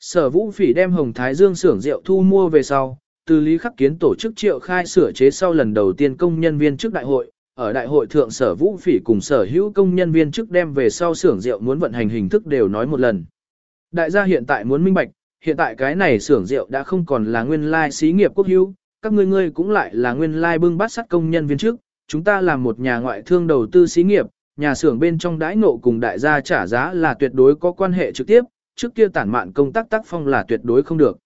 Sở Vũ Phỉ đem Hồng Thái Dương xưởng rượu thu mua về sau, từ Lý Khắc Kiến tổ chức triệu khai sửa chế sau lần đầu tiên công nhân viên trước đại hội, ở đại hội thượng Sở Vũ Phỉ cùng sở hữu công nhân viên trước đem về sau xưởng rượu muốn vận hành hình thức đều nói một lần. Đại gia hiện tại muốn minh bạch, hiện tại cái này xưởng rượu đã không còn là nguyên lai xí nghiệp quốc hữu, các ngươi ngươi cũng lại là nguyên lai bưng bát sắt công nhân viên trước, chúng ta là một nhà ngoại thương đầu tư xí nghiệp, nhà xưởng bên trong đãi ngộ cùng đại gia trả giá là tuyệt đối có quan hệ trực tiếp, trước kia tản mạn công tác tác phong là tuyệt đối không được.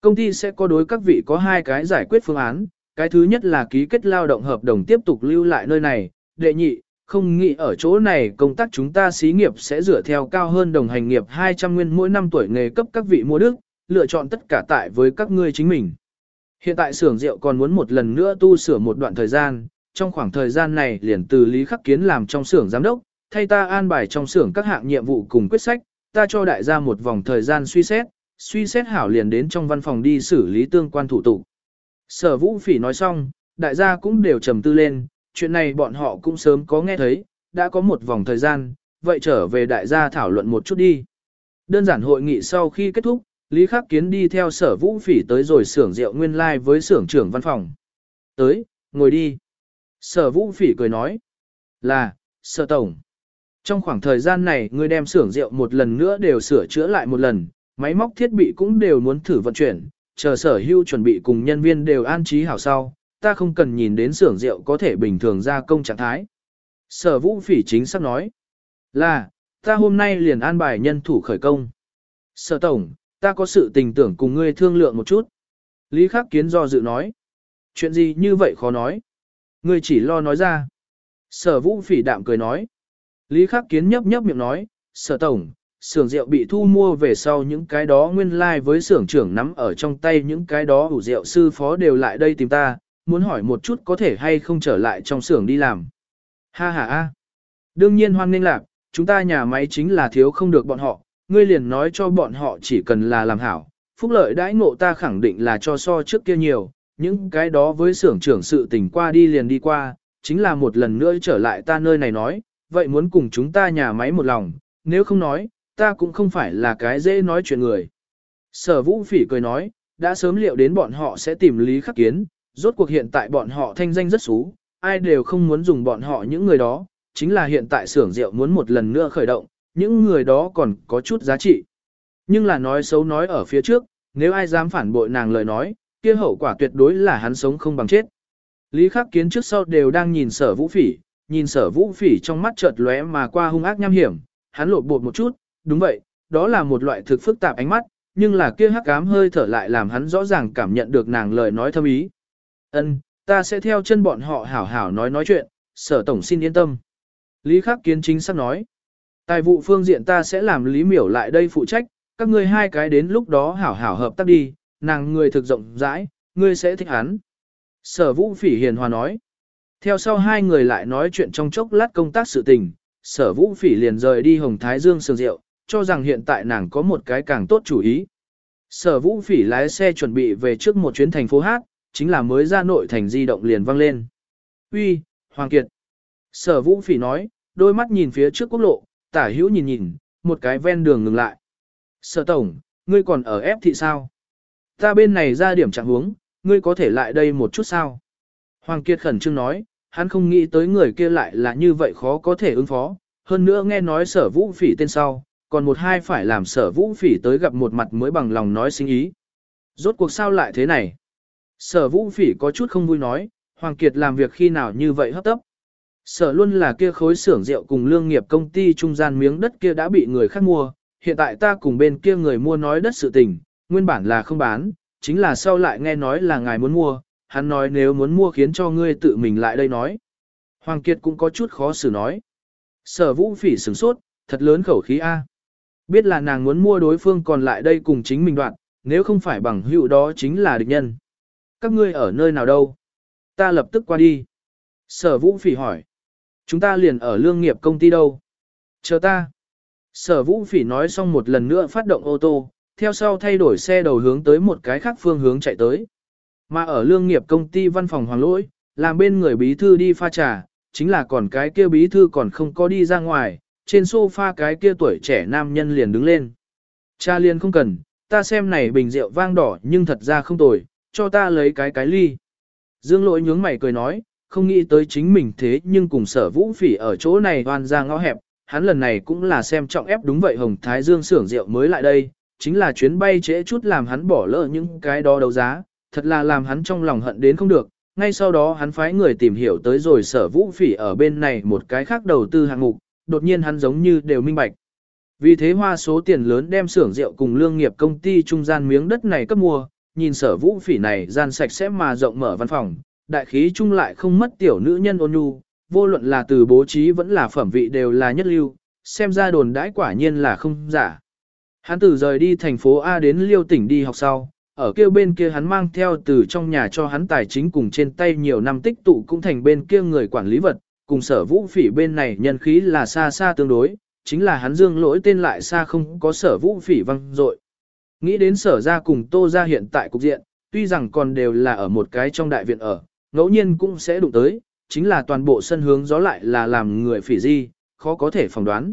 Công ty sẽ có đối các vị có hai cái giải quyết phương án, cái thứ nhất là ký kết lao động hợp đồng tiếp tục lưu lại nơi này, đệ nhị, không nghĩ ở chỗ này công tác chúng ta xí nghiệp sẽ dựa theo cao hơn đồng hành nghiệp 200 nguyên mỗi năm tuổi nghề cấp các vị mua đức, lựa chọn tất cả tại với các ngươi chính mình. Hiện tại xưởng rượu còn muốn một lần nữa tu sửa một đoạn thời gian, trong khoảng thời gian này liền từ Lý Khắc Kiến làm trong xưởng giám đốc, thay ta an bài trong xưởng các hạng nhiệm vụ cùng quyết sách, ta cho đại gia một vòng thời gian suy xét, suy xét hảo liền đến trong văn phòng đi xử lý tương quan thủ tục. Sở Vũ Phỉ nói xong, đại gia cũng đều trầm tư lên, chuyện này bọn họ cũng sớm có nghe thấy, đã có một vòng thời gian, vậy trở về đại gia thảo luận một chút đi. Đơn giản hội nghị sau khi kết thúc, Lý Khắc Kiến đi theo sở vũ phỉ tới rồi xưởng rượu nguyên lai like với xưởng trưởng văn phòng. Tới, ngồi đi. Sở vũ phỉ cười nói. Là, sở tổng. Trong khoảng thời gian này ngươi đem xưởng rượu một lần nữa đều sửa chữa lại một lần, máy móc thiết bị cũng đều muốn thử vận chuyển, chờ sở hưu chuẩn bị cùng nhân viên đều an trí hảo sau, ta không cần nhìn đến xưởng rượu có thể bình thường ra công trạng thái. Sở vũ phỉ chính sắp nói. Là, ta hôm nay liền an bài nhân thủ khởi công. Sở tổng, ta có sự tình tưởng cùng ngươi thương lượng một chút. Lý Khắc Kiến do dự nói. Chuyện gì như vậy khó nói. Ngươi chỉ lo nói ra. Sở vũ phỉ đạm cười nói. Lý Khắc Kiến nhấp nhấp miệng nói, sở tổng, xưởng rượu bị thu mua về sau những cái đó nguyên lai like với xưởng trưởng nắm ở trong tay những cái đó ủ rượu sư phó đều lại đây tìm ta, muốn hỏi một chút có thể hay không trở lại trong xưởng đi làm. Ha ha ha. Đương nhiên hoan nghênh lạc, chúng ta nhà máy chính là thiếu không được bọn họ, ngươi liền nói cho bọn họ chỉ cần là làm hảo, phúc lợi đãi ngộ ta khẳng định là cho so trước kia nhiều, những cái đó với xưởng trưởng sự tình qua đi liền đi qua, chính là một lần nữa trở lại ta nơi này nói, vậy muốn cùng chúng ta nhà máy một lòng, nếu không nói, ta cũng không phải là cái dễ nói chuyện người. Sở vũ phỉ cười nói, đã sớm liệu đến bọn họ sẽ tìm lý khắc kiến, rốt cuộc hiện tại bọn họ thanh danh rất xú, ai đều không muốn dùng bọn họ những người đó, chính là hiện tại xưởng rượu muốn một lần nữa khởi động, những người đó còn có chút giá trị. Nhưng là nói xấu nói ở phía trước, nếu ai dám phản bội nàng lời nói, kia hậu quả tuyệt đối là hắn sống không bằng chết. Lý Khắc Kiến trước sau đều đang nhìn sở vũ phỉ, nhìn sở vũ phỉ trong mắt chợt lóe mà qua hung ác nham hiểm, hắn lột bột một chút, đúng vậy, đó là một loại thực phức tạp ánh mắt, nhưng là kia hắc ám hơi thở lại làm hắn rõ ràng cảm nhận được nàng lời nói thâm ý. Ân, ta sẽ theo chân bọn họ hảo hảo nói nói chuyện, sở tổng xin yên tâm. Lý Khắc Kiến chính xác nói. Tài vụ phương diện ta sẽ làm Lý Miểu lại đây phụ trách, các ngươi hai cái đến lúc đó hảo hảo hợp tác đi, nàng người thực rộng rãi, ngươi sẽ thích hắn. Sở vũ phỉ hiền hòa nói. Theo sau hai người lại nói chuyện trong chốc lát công tác sự tình, sở vũ phỉ liền rời đi Hồng Thái Dương sương rượu, cho rằng hiện tại nàng có một cái càng tốt chủ ý. Sở vũ phỉ lái xe chuẩn bị về trước một chuyến thành phố Hát, chính là mới ra nội thành di động liền vang lên. Uy, Hoàng Kiệt. Sở vũ phỉ nói, đôi mắt nhìn phía trước quốc lộ, tả hữu nhìn nhìn, một cái ven đường ngừng lại. Sở tổng, ngươi còn ở ép thị sao? Ta bên này ra điểm trạng huống, ngươi có thể lại đây một chút sao? Hoàng Kiệt khẩn trương nói, hắn không nghĩ tới người kia lại là như vậy khó có thể ứng phó, hơn nữa nghe nói sở vũ phỉ tên sau, còn một hai phải làm sở vũ phỉ tới gặp một mặt mới bằng lòng nói sinh ý. Rốt cuộc sao lại thế này? Sở vũ phỉ có chút không vui nói, Hoàng Kiệt làm việc khi nào như vậy hấp tấp. Sở luôn là kia khối xưởng rượu cùng lương nghiệp công ty trung gian miếng đất kia đã bị người khác mua, hiện tại ta cùng bên kia người mua nói đất sự tình, nguyên bản là không bán, chính là sau lại nghe nói là ngài muốn mua, hắn nói nếu muốn mua khiến cho ngươi tự mình lại đây nói. Hoàng Kiệt cũng có chút khó xử nói. Sở vũ phỉ sửng sốt, thật lớn khẩu khí A. Biết là nàng muốn mua đối phương còn lại đây cùng chính mình đoạn, nếu không phải bằng hữu đó chính là địch nhân. Các ngươi ở nơi nào đâu? Ta lập tức qua đi. Sở vũ phỉ hỏi. Chúng ta liền ở lương nghiệp công ty đâu? Chờ ta. Sở vũ phỉ nói xong một lần nữa phát động ô tô, theo sau thay đổi xe đầu hướng tới một cái khác phương hướng chạy tới. Mà ở lương nghiệp công ty văn phòng hoàng lỗi, làm bên người bí thư đi pha trà, chính là còn cái kia bí thư còn không có đi ra ngoài, trên sofa cái kia tuổi trẻ nam nhân liền đứng lên. Cha liền không cần, ta xem này bình rượu vang đỏ nhưng thật ra không tồi, cho ta lấy cái cái ly. Dương lỗi nhướng mày cười nói, không nghĩ tới chính mình thế nhưng cùng sở vũ phỉ ở chỗ này hoàn ra ngõ hẹp, hắn lần này cũng là xem trọng ép đúng vậy Hồng Thái Dương xưởng rượu mới lại đây, chính là chuyến bay trễ chút làm hắn bỏ lỡ những cái đó đấu giá, thật là làm hắn trong lòng hận đến không được, ngay sau đó hắn phái người tìm hiểu tới rồi sở vũ phỉ ở bên này một cái khác đầu tư hạng mục, đột nhiên hắn giống như đều minh bạch. Vì thế hoa số tiền lớn đem xưởng rượu cùng lương nghiệp công ty trung gian miếng đất này cấp mua, nhìn sở vũ phỉ này gian sạch sẽ mà rộng mở văn phòng, đại khí chung lại không mất tiểu nữ nhân ôn nhu, vô luận là từ bố trí vẫn là phẩm vị đều là nhất lưu, xem ra đồn đãi quả nhiên là không giả. Hắn từ rời đi thành phố A đến liêu tỉnh đi học sau, ở kia bên kia hắn mang theo từ trong nhà cho hắn tài chính cùng trên tay nhiều năm tích tụ cũng thành bên kia người quản lý vật, cùng sở vũ phỉ bên này nhân khí là xa xa tương đối, chính là hắn dương lỗi tên lại xa không có sở vũ phỉ văng dội Nghĩ đến sở ra cùng tô ra hiện tại cục diện, tuy rằng còn đều là ở một cái trong đại viện ở, ngẫu nhiên cũng sẽ đụng tới, chính là toàn bộ sân hướng gió lại là làm người phỉ di, khó có thể phỏng đoán.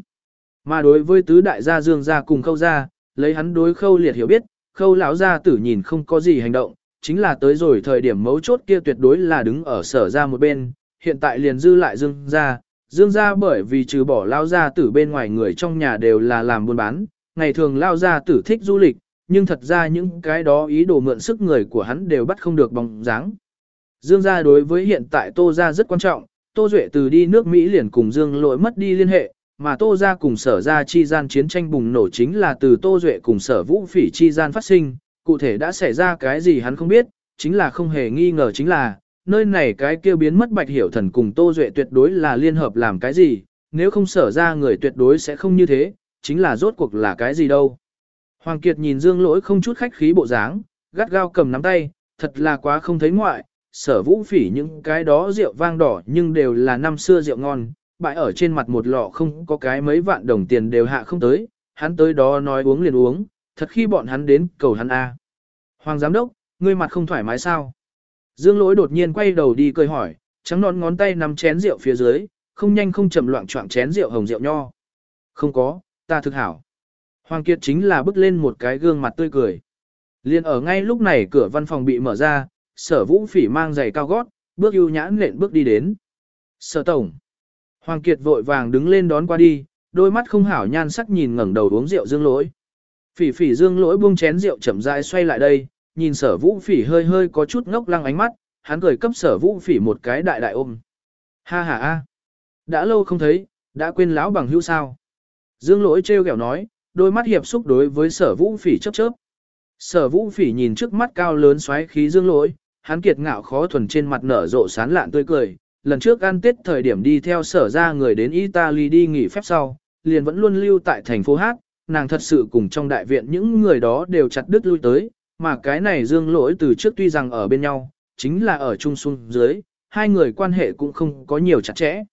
Mà đối với tứ đại gia dương gia cùng khâu gia, lấy hắn đối khâu liệt hiểu biết, khâu lão gia tử nhìn không có gì hành động, chính là tới rồi thời điểm mấu chốt kia tuyệt đối là đứng ở sở ra một bên, hiện tại liền dư lại dương gia, dương gia bởi vì trừ bỏ lao gia tử bên ngoài người trong nhà đều là làm buôn bán, ngày thường lao gia tử thích du lịch, nhưng thật ra những cái đó ý đồ mượn sức người của hắn đều bắt không được bóng dáng. Dương gia đối với hiện tại Tô gia rất quan trọng, Tô Duệ từ đi nước Mỹ liền cùng Dương lỗi mất đi liên hệ, mà Tô gia cùng sở gia chi gian chiến tranh bùng nổ chính là từ Tô Duệ cùng sở vũ phỉ chi gian phát sinh, cụ thể đã xảy ra cái gì hắn không biết, chính là không hề nghi ngờ chính là, nơi này cái kia biến mất bạch hiểu thần cùng Tô Duệ tuyệt đối là liên hợp làm cái gì, nếu không sở ra người tuyệt đối sẽ không như thế, chính là rốt cuộc là cái gì đâu. Hoàng Kiệt nhìn Dương lỗi không chút khách khí bộ dáng, gắt gao cầm nắm tay, thật là quá không thấy ngoại, sở vũ phỉ những cái đó rượu vang đỏ nhưng đều là năm xưa rượu ngon, bại ở trên mặt một lọ không có cái mấy vạn đồng tiền đều hạ không tới, hắn tới đó nói uống liền uống, thật khi bọn hắn đến cầu hắn A. Hoàng giám đốc, ngươi mặt không thoải mái sao? Dương lỗi đột nhiên quay đầu đi cười hỏi, trắng nón ngón tay nắm chén rượu phía dưới, không nhanh không chậm loạn choạng chén rượu hồng rượu nho. Không có, ta thực hảo. Hoàng Kiệt chính là bước lên một cái gương mặt tươi cười. Liên ở ngay lúc này cửa văn phòng bị mở ra, sở vũ phỉ mang giày cao gót, bước ưu nhãn lện bước đi đến. Sở tổng. Hoàng Kiệt vội vàng đứng lên đón qua đi, đôi mắt không hảo nhan sắc nhìn ngẩng đầu uống rượu dương lỗi. Phỉ phỉ dương lỗi buông chén rượu chậm rãi xoay lại đây, nhìn sở vũ phỉ hơi hơi có chút ngốc lăng ánh mắt, hắn cười cấp sở vũ phỉ một cái đại đại ôm. Ha ha a, đã lâu không thấy, đã quên lão bằng hữu sao. Dương lỗi trêu ghẹo nói, đôi mắt hiệp xúc đối với sở vũ phỉ chớp chớp. Sở vũ phỉ nhìn trước mắt cao lớn xoáy khí dương lỗi, hắn kiệt ngạo khó thuần trên mặt nở rộ sán lạn tươi cười. Lần trước ăn tết thời điểm đi theo sở ra người đến Italy đi nghỉ phép sau, liền vẫn luôn lưu tại thành phố Hát, nàng thật sự cùng trong đại viện những người đó đều chặt đứt lui tới, mà cái này dương lỗi từ trước tuy rằng ở bên nhau, chính là ở chung xuân dưới, hai người quan hệ cũng không có nhiều chặt chẽ.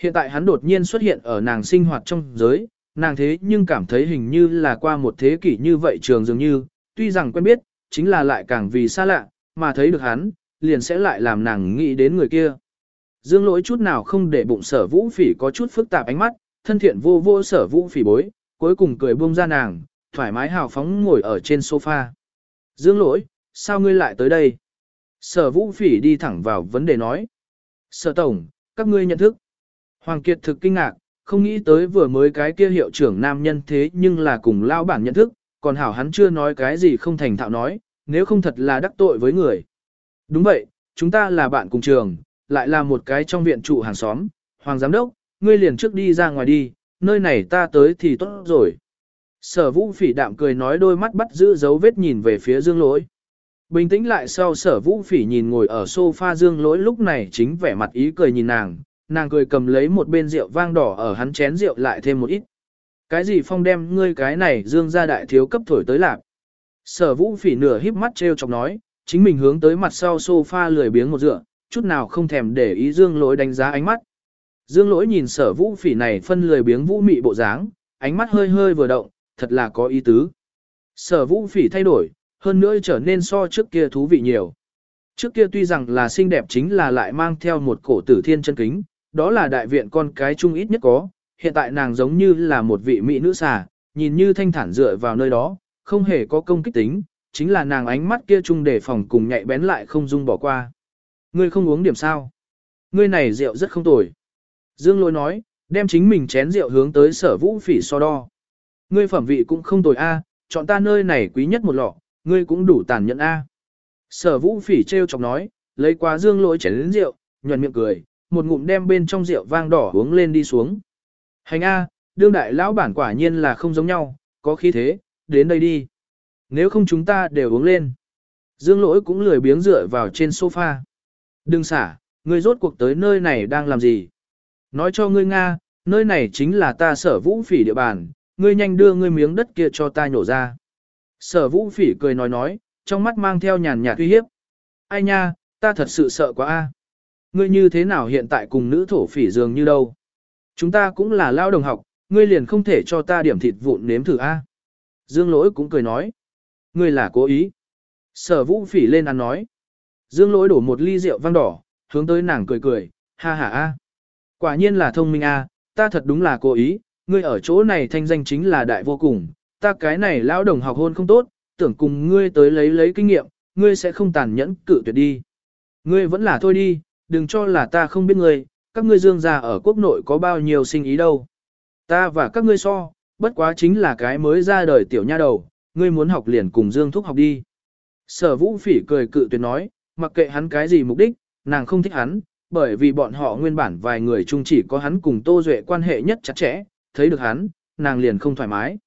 Hiện tại hắn đột nhiên xuất hiện ở nàng sinh hoạt trong giới, nàng thế nhưng cảm thấy hình như là qua một thế kỷ như vậy trường dường như, tuy rằng quen biết, chính là lại càng vì xa lạ, mà thấy được hắn, liền sẽ lại làm nàng nghĩ đến người kia. Dương lỗi chút nào không để bụng sở vũ phỉ có chút phức tạp ánh mắt, thân thiện vô vô sở vũ phỉ bối, cuối cùng cười buông ra nàng, thoải mái hào phóng ngồi ở trên sofa. Dương lỗi, sao ngươi lại tới đây? Sở vũ phỉ đi thẳng vào vấn đề nói. Sở tổng, các ngươi nhận thức. Hoàng Kiệt thực kinh ngạc, không nghĩ tới vừa mới cái kia hiệu trưởng nam nhân thế nhưng là cùng lao bản nhận thức, còn hảo hắn chưa nói cái gì không thành thạo nói, nếu không thật là đắc tội với người. Đúng vậy, chúng ta là bạn cùng trường, lại là một cái trong viện trụ hàng xóm, Hoàng Giám Đốc, ngươi liền trước đi ra ngoài đi, nơi này ta tới thì tốt rồi. Sở vũ phỉ đạm cười nói đôi mắt bắt giữ dấu vết nhìn về phía dương lỗi. Bình tĩnh lại sau sở vũ phỉ nhìn ngồi ở sofa dương lỗi lúc này chính vẻ mặt ý cười nhìn nàng, nàng cười cầm lấy một bên rượu vang đỏ ở hắn chén rượu lại thêm một ít. Cái gì phong đem ngươi cái này dương ra đại thiếu cấp thổi tới lạc. Sở vũ phỉ nửa híp mắt treo chọc nói, chính mình hướng tới mặt sau sofa lười biếng một dựa, chút nào không thèm để ý dương lỗi đánh giá ánh mắt. Dương lỗi nhìn sở vũ phỉ này phân lười biếng vũ mị bộ dáng, ánh mắt hơi hơi vừa động, thật là có ý tứ. Sở vũ phỉ thay đổi, hơn nữa trở nên so trước kia thú vị nhiều. Trước kia tuy rằng là xinh đẹp chính là lại mang theo một cổ tử thiên chân kính, đó là đại viện con cái chung ít nhất có, hiện tại nàng giống như là một vị mỹ nữ xà, nhìn như thanh thản dựa vào nơi đó, không hề có công kích tính, chính là nàng ánh mắt kia chung để phòng cùng nhạy bén lại không dung bỏ qua. Ngươi không uống điểm sao? Ngươi này rượu rất không tồi. Dương lỗi nói, đem chính mình chén rượu hướng tới sở vũ phỉ so đo. Ngươi phẩm vị cũng không tồi a, chọn ta nơi này quý nhất một lọ, ngươi cũng đủ tàn nhẫn a. Sở vũ phỉ treo chọc nói, lấy qua dương lỗi chén đến rượu, nhuận miệng cười, một ngụm đem bên trong rượu vang đỏ uống lên đi xuống. Hành a, đương đại lão bản quả nhiên là không giống nhau, có khí thế, đến đây đi. Nếu không chúng ta đều uống lên. Dương lỗi cũng lười biếng dựa vào trên sofa. Đừng xả, ngươi rốt cuộc tới nơi này đang làm gì? Nói cho ngươi Nga, nơi này chính là ta sở vũ phỉ địa bàn, ngươi nhanh đưa ngươi miếng đất kia cho ta nhổ ra. Sở vũ phỉ cười nói nói, trong mắt mang theo nhàn nhạt uy hiếp. Ai nha, ta thật sự sợ quá a. Ngươi như thế nào hiện tại cùng nữ thổ phỉ dường như đâu? Chúng ta cũng là lao đồng học, ngươi liền không thể cho ta điểm thịt vụn nếm thử a. Dương lỗi cũng cười nói. Ngươi là cố ý. Sở vũ phỉ lên ăn nói. Dương lỗi đổ một ly rượu vang đỏ, hướng tới nàng cười cười, ha ha a. Quả nhiên là thông minh a, ta thật đúng là cố ý, ngươi ở chỗ này thanh danh chính là đại vô cùng, ta cái này lão đồng học hôn không tốt, tưởng cùng ngươi tới lấy lấy kinh nghiệm, ngươi sẽ không tàn nhẫn cự tuyệt đi. Ngươi vẫn là thôi đi, đừng cho là ta không biết ngươi, các ngươi dương gia ở quốc nội có bao nhiêu sinh ý đâu. Ta và các ngươi so, bất quá chính là cái mới ra đời tiểu nha đầu, ngươi muốn học liền cùng dương thúc học đi. Sở vũ phỉ cười cự tuyệt nói, mặc kệ hắn cái gì mục đích, nàng không thích hắn, bởi vì bọn họ nguyên bản vài người chung chỉ có hắn cùng Tô Duệ quan hệ nhất chặt chẽ, thấy được hắn, nàng liền không thoải mái.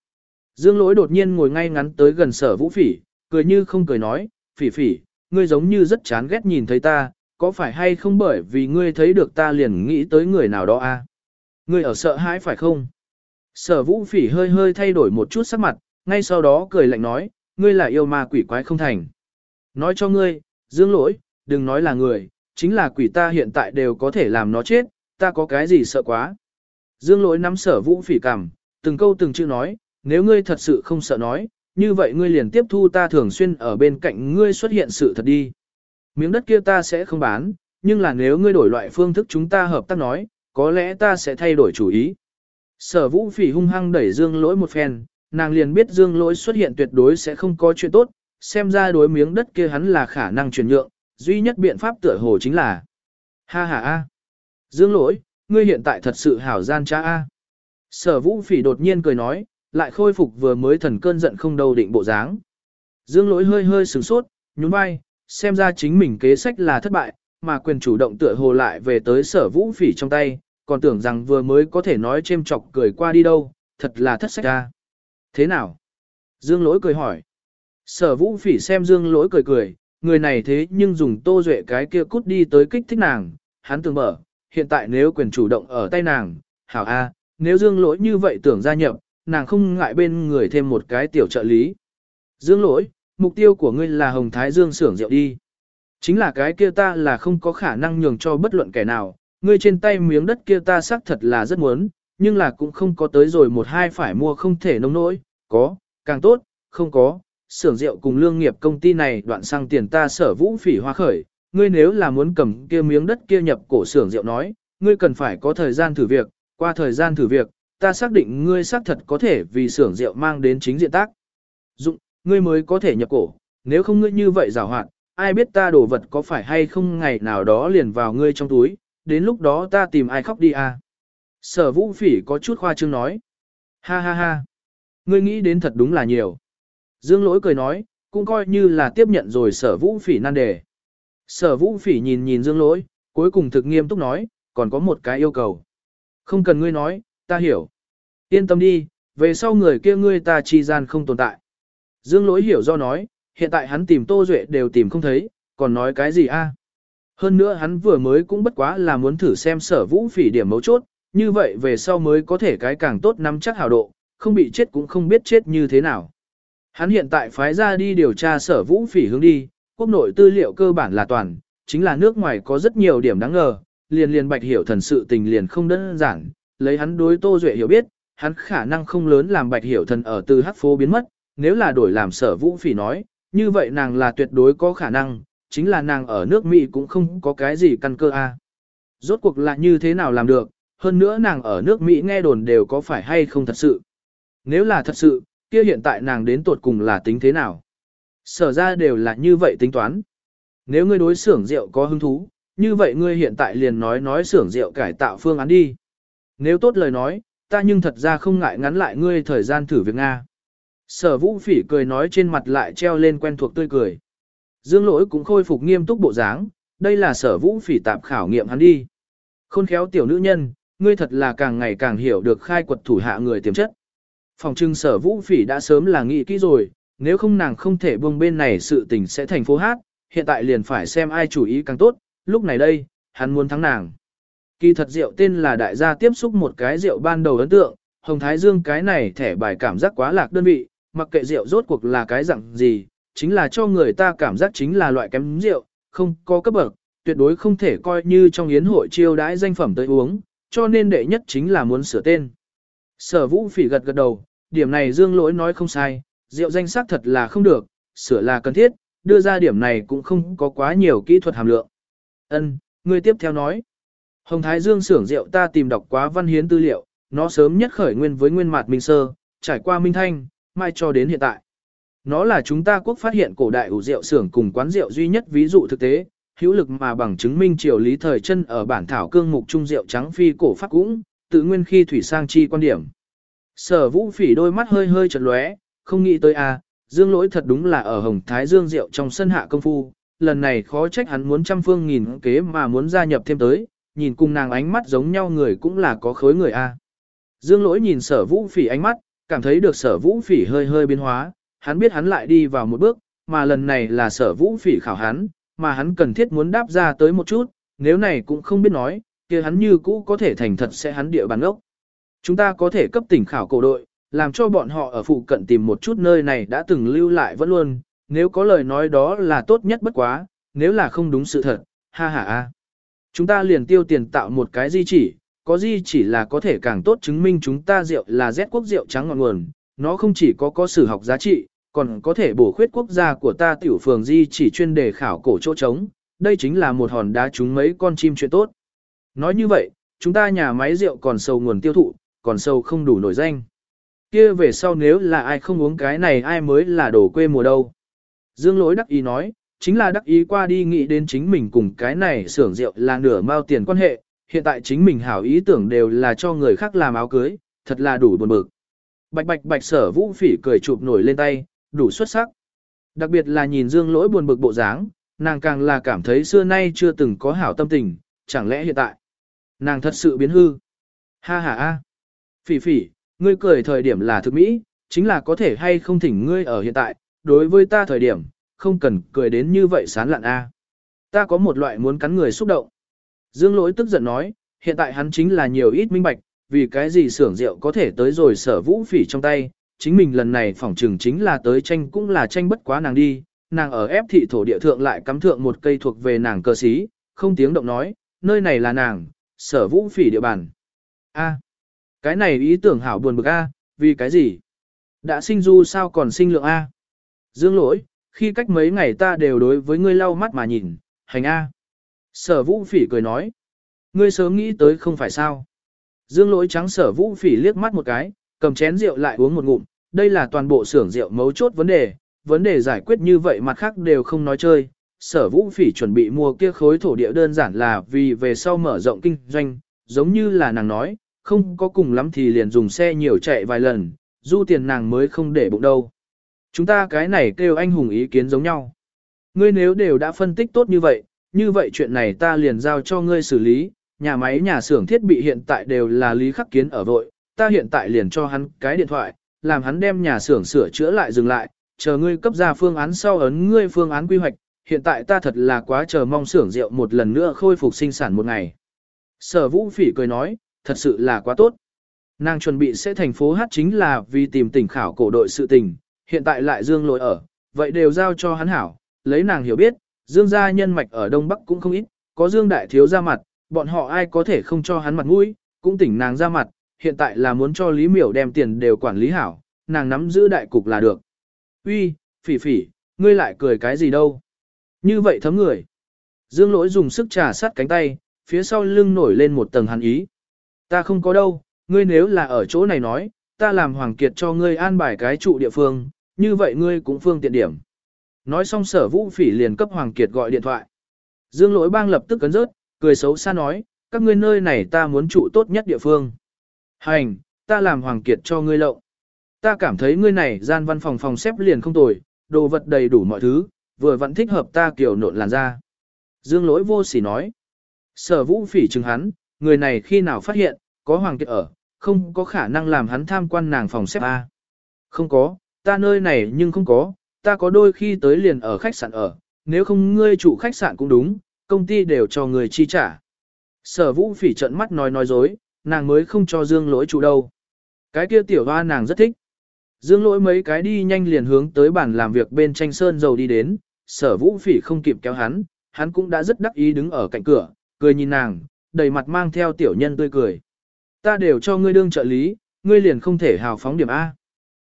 Dương lỗi đột nhiên ngồi ngay ngắn tới gần sở vũ phỉ, cười như không cười nói, phỉ phỉ, ngươi giống như rất chán ghét nhìn thấy ta, có phải hay không bởi vì ngươi thấy được ta liền nghĩ tới người nào đó a à? Ngươi ở sợ hãi phải không? Sở vũ phỉ hơi hơi thay đổi một chút sắc mặt, ngay sau đó cười lạnh nói, ngươi là yêu ma quỷ quái không thành. Nói cho ngươi, dương lỗi, đừng nói là người, chính là quỷ ta hiện tại đều có thể làm nó chết, ta có cái gì sợ quá. Dương lỗi nắm sở vũ phỉ cảm, từng câu từng chữ nói, nếu ngươi thật sự không sợ nói, như vậy ngươi liền tiếp thu ta thường xuyên ở bên cạnh ngươi xuất hiện sự thật đi. Miếng đất kia ta sẽ không bán, nhưng là nếu ngươi đổi loại phương thức chúng ta hợp tác nói, có lẽ ta sẽ thay đổi chủ ý. Sở vũ phỉ hung hăng đẩy dương lỗi một phen, nàng liền biết dương lỗi xuất hiện tuyệt đối sẽ không có chuyện tốt, xem ra đối miếng đất kia hắn là khả năng chuyển nhượng, duy nhất biện pháp tựa hồ chính là Ha ha a. Dương lỗi, ngươi hiện tại thật sự hảo gian cha a. Sở vũ phỉ đột nhiên cười nói, lại khôi phục vừa mới thần cơn giận không đầu định bộ dáng. Dương lỗi hơi hơi sửng sốt, nhún vai, xem ra chính mình kế sách là thất bại, mà quyền chủ động tựa hồ lại về tới sở vũ phỉ trong tay, còn tưởng rằng vừa mới có thể nói chêm chọc cười qua đi đâu, thật là thất sách ra. Thế nào? Dương lỗi cười hỏi. Sở vũ phỉ xem dương lỗi cười cười, người này thế nhưng dùng tô duệ cái kia cút đi tới kích thích nàng, hắn tưởng mở, hiện tại nếu quyền chủ động ở tay nàng, hảo a, nếu dương lỗi như vậy tưởng gia nhập, nàng không ngại bên người thêm một cái tiểu trợ lý. Dương lỗi, mục tiêu của ngươi là Hồng Thái Dương xưởng rượu đi. Chính là cái kia ta là không có khả năng nhường cho bất luận kẻ nào, ngươi trên tay miếng đất kia ta xác thật là rất muốn, nhưng là cũng không có tới rồi một hai phải mua không thể nông nỗi, có, càng tốt, không có, xưởng rượu cùng lương nghiệp công ty này đoạn sang tiền ta sở vũ phỉ hoa khởi, ngươi nếu là muốn cầm kia miếng đất kia nhập cổ xưởng rượu nói, ngươi cần phải có thời gian thử việc, qua thời gian thử việc, ta xác định ngươi xác thật có thể vì xưởng rượu mang đến chính diện tác. Dụng, ngươi mới có thể nhập cổ, nếu không ngươi như vậy rào hoạt, ai biết ta đồ vật có phải hay không ngày nào đó liền vào ngươi trong túi, đến lúc đó ta tìm ai khóc đi à. Sở vũ phỉ có chút khoa trương nói. Ha ha ha. Ngươi nghĩ đến thật đúng là nhiều. Dương lỗi cười nói, cũng coi như là tiếp nhận rồi sở vũ phỉ nan đề. Sở vũ phỉ nhìn nhìn dương lỗi, cuối cùng thực nghiêm túc nói, còn có một cái yêu cầu. Không cần ngươi nói, ta hiểu. Yên tâm đi, về sau người kia ngươi ta chi gian không tồn tại. Dương lỗi hiểu do nói, hiện tại hắn tìm Tô Duệ đều tìm không thấy, còn nói cái gì a? Hơn nữa hắn vừa mới cũng bất quá là muốn thử xem sở vũ phỉ điểm mấu chốt, như vậy về sau mới có thể cái càng tốt nắm chắc hào độ, không bị chết cũng không biết chết như thế nào. Hắn hiện tại phái ra đi điều tra sở vũ phỉ hướng đi, quốc nội tư liệu cơ bản là toàn, chính là nước ngoài có rất nhiều điểm đáng ngờ, liền liền bạch hiểu thần sự tình liền không đơn giản, lấy hắn đối Tô Duệ hiểu biết, hắn khả năng không lớn làm bạch hiểu thần ở từ hắc phố biến mất, nếu là đổi làm sở vũ phỉ nói, như vậy nàng là tuyệt đối có khả năng, chính là nàng ở nước Mỹ cũng không có cái gì căn cơ a. Rốt cuộc là như thế nào làm được, hơn nữa nàng ở nước Mỹ nghe đồn đều có phải hay không thật sự. Nếu là thật sự, kia hiện tại nàng đến tuột cùng là tính thế nào. Sở ra đều là như vậy tính toán. Nếu ngươi đối xưởng rượu có hứng thú, như vậy ngươi hiện tại liền nói nói xưởng rượu cải tạo phương án đi. Nếu tốt lời nói, ta nhưng thật ra không ngại ngắn lại ngươi thời gian thử việc Nga. Sở vũ phỉ cười nói trên mặt lại treo lên quen thuộc tươi cười. Dương lỗi cũng khôi phục nghiêm túc bộ dáng, đây là sở vũ phỉ tạp khảo nghiệm hắn đi. Khôn khéo tiểu nữ nhân, ngươi thật là càng ngày càng hiểu được khai quật thủ hạ người tiềm chất. Phòng trưng sở vũ phỉ đã sớm là nghĩ kỹ rồi, nếu không nàng không thể buông bên này sự tình sẽ thành phố hát, hiện tại liền phải xem ai chủ ý càng tốt, lúc này đây, hắn muốn thắng nàng. Kỳ thật rượu tên là đại gia tiếp xúc một cái rượu ban đầu ấn tượng, Hồng Thái Dương cái này thẻ bài cảm giác quá lạc đơn vị, mặc kệ rượu rốt cuộc là cái dạng gì, chính là cho người ta cảm giác chính là loại kém rượu, không có cấp bậc, tuyệt đối không thể coi như trong yến hội chiêu đãi danh phẩm tới uống, cho nên đệ nhất chính là muốn sửa tên. Sở vũ phỉ gật gật đầu, điểm này dương lỗi nói không sai, rượu danh sắc thật là không được, sửa là cần thiết, đưa ra điểm này cũng không có quá nhiều kỹ thuật hàm lượng. Ân, người tiếp theo nói. Hồng Thái Dương xưởng rượu ta tìm đọc quá văn hiến tư liệu, nó sớm nhất khởi nguyên với nguyên mạt Minh Sơ, trải qua Minh Thanh, mai cho đến hiện tại. Nó là chúng ta quốc phát hiện cổ đại ủ rượu xưởng cùng quán rượu duy nhất ví dụ thực tế, hữu lực mà bằng chứng minh triều lý thời chân ở bản thảo cương mục trung rượu trắng phi cổ pháp cũng, tự nguyên khi thủy sang chi quan điểm. Sở vũ phỉ đôi mắt hơi hơi chật lóe, không nghĩ tới a, dương lỗi thật đúng là ở hồng thái dương rượu trong sân hạ công phu, lần này khó trách hắn muốn trăm phương nghìn kế mà muốn gia nhập thêm tới, nhìn cùng nàng ánh mắt giống nhau người cũng là có khối người a. Dương lỗi nhìn sở vũ phỉ ánh mắt, cảm thấy được sở vũ phỉ hơi hơi biến hóa, hắn biết hắn lại đi vào một bước, mà lần này là sở vũ phỉ khảo hắn, mà hắn cần thiết muốn đáp ra tới một chút, nếu này cũng không biết nói, kia hắn như cũ có thể thành thật sẽ hắn địa bàn ốc. Chúng ta có thể cấp tỉnh khảo cổ đội, làm cho bọn họ ở phụ cận tìm một chút nơi này đã từng lưu lại vẫn luôn, nếu có lời nói đó là tốt nhất bất quá, nếu là không đúng sự thật, ha ha a. Chúng ta liền tiêu tiền tạo một cái di chỉ, có di chỉ là có thể càng tốt chứng minh chúng ta rượu là Z quốc rượu trắng ngọn nguồn, nó không chỉ có có sử học giá trị, còn có thể bổ khuyết quốc gia của ta tiểu phường di chỉ chuyên đề khảo cổ chỗ trống, đây chính là một hòn đá trúng mấy con chim chuyện tốt. Nói như vậy, chúng ta nhà máy rượu còn sâu nguồn tiêu thụ, còn sâu không đủ nổi danh. kia về sau nếu là ai không uống cái này ai mới là đổ quê mùa đâu. Dương lỗi đắc ý nói, chính là đắc ý qua đi nghĩ đến chính mình cùng cái này xưởng rượu là nửa mao tiền quan hệ, hiện tại chính mình hảo ý tưởng đều là cho người khác làm áo cưới, thật là đủ buồn bực. Bạch bạch bạch sở vũ phỉ cười chụp nổi lên tay, đủ xuất sắc. Đặc biệt là nhìn dương lỗi buồn bực bộ dáng, nàng càng là cảm thấy xưa nay chưa từng có hảo tâm tình, chẳng lẽ hiện tại, nàng thật sự biến hư. Ha ha ha. Phỉ phỉ, ngươi cười thời điểm là thực mỹ, chính là có thể hay không thỉnh ngươi ở hiện tại, đối với ta thời điểm, không cần cười đến như vậy sán lạn a. Ta có một loại muốn cắn người xúc động. Dương lỗi tức giận nói, hiện tại hắn chính là nhiều ít minh bạch, vì cái gì xưởng rượu có thể tới rồi sở vũ phỉ trong tay, chính mình lần này phỏng trừng chính là tới tranh cũng là tranh bất quá nàng đi, nàng ở ép thị thổ địa thượng lại cắm thượng một cây thuộc về nàng cơ sĩ, không tiếng động nói, nơi này là nàng, sở vũ phỉ địa bàn. A, cái này ý tưởng hảo buồn bực A, vì cái gì? Đã sinh du sao còn sinh lượng A? Dương lỗi, khi cách mấy ngày ta đều đối với ngươi lau mắt mà nhìn, hành A. Sở vũ phỉ cười nói, ngươi sớm nghĩ tới không phải sao. Dương lỗi trắng sở vũ phỉ liếc mắt một cái, cầm chén rượu lại uống một ngụm, đây là toàn bộ xưởng rượu mấu chốt vấn đề, vấn đề giải quyết như vậy mặt khác đều không nói chơi. Sở vũ phỉ chuẩn bị mua kia khối thổ địa đơn giản là vì về sau mở rộng kinh doanh, giống như là nàng nói, không có cùng lắm thì liền dùng xe nhiều chạy vài lần, du tiền nàng mới không để bụng đâu. Chúng ta cái này kêu anh hùng ý kiến giống nhau. Ngươi nếu đều đã phân tích tốt như vậy, như vậy chuyện này ta liền giao cho ngươi xử lý, nhà máy nhà xưởng thiết bị hiện tại đều là lý khắc kiến ở vội, ta hiện tại liền cho hắn cái điện thoại, làm hắn đem nhà xưởng sửa chữa lại dừng lại, chờ ngươi cấp ra phương án sau ấn ngươi phương án quy hoạch, hiện tại ta thật là quá chờ mong xưởng rượu một lần nữa khôi phục sinh sản một ngày. Sở vũ phỉ cười nói, thật sự là quá tốt. Nàng chuẩn bị sẽ thành phố hát chính là vì tìm tỉnh khảo cổ đội sự tình, hiện tại lại dương lỗi ở, vậy đều giao cho hắn hảo, lấy nàng hiểu biết, dương gia nhân mạch ở Đông Bắc cũng không ít, có dương đại thiếu ra mặt, bọn họ ai có thể không cho hắn mặt mũi, cũng tỉnh nàng ra mặt, hiện tại là muốn cho Lý Miểu đem tiền đều quản lý hảo, nàng nắm giữ đại cục là được. Uy, phỉ phỉ, ngươi lại cười cái gì đâu? Như vậy thấm người. Dương lỗi dùng sức trà sát cánh tay, phía sau lưng nổi lên một tầng hàn ý. Ta không có đâu, ngươi nếu là ở chỗ này nói, ta làm Hoàng Kiệt cho ngươi an bài cái trụ địa phương, như vậy ngươi cũng phương tiện điểm. Nói xong sở vũ phỉ liền cấp Hoàng Kiệt gọi điện thoại. Dương lỗi bang lập tức cấn rớt, cười xấu xa nói, các ngươi nơi này ta muốn trụ tốt nhất địa phương. Hành, ta làm Hoàng Kiệt cho ngươi lộng. Ta cảm thấy ngươi này gian văn phòng phòng xếp liền không tồi, đồ vật đầy đủ mọi thứ, vừa vẫn thích hợp ta kiểu nộn làn da. Dương lỗi vô sỉ nói. Sở vũ phỉ chừng hắn, người này khi nào phát hiện, có Hoàng Kiệt ở, không có khả năng làm hắn tham quan nàng phòng xếp A. Không có, ta nơi này nhưng không có, ta có đôi khi tới liền ở khách sạn ở, nếu không ngươi chủ khách sạn cũng đúng, công ty đều cho người chi trả. Sở vũ phỉ trận mắt nói nói dối, nàng mới không cho dương lỗi chủ đâu. Cái kia tiểu hoa nàng rất thích. Dương lỗi mấy cái đi nhanh liền hướng tới bàn làm việc bên tranh sơn dầu đi đến, sở vũ phỉ không kịp kéo hắn, hắn cũng đã rất đắc ý đứng ở cạnh cửa, cười nhìn nàng, đầy mặt mang theo tiểu nhân tươi cười. Ta đều cho ngươi đương trợ lý, ngươi liền không thể hào phóng điểm A.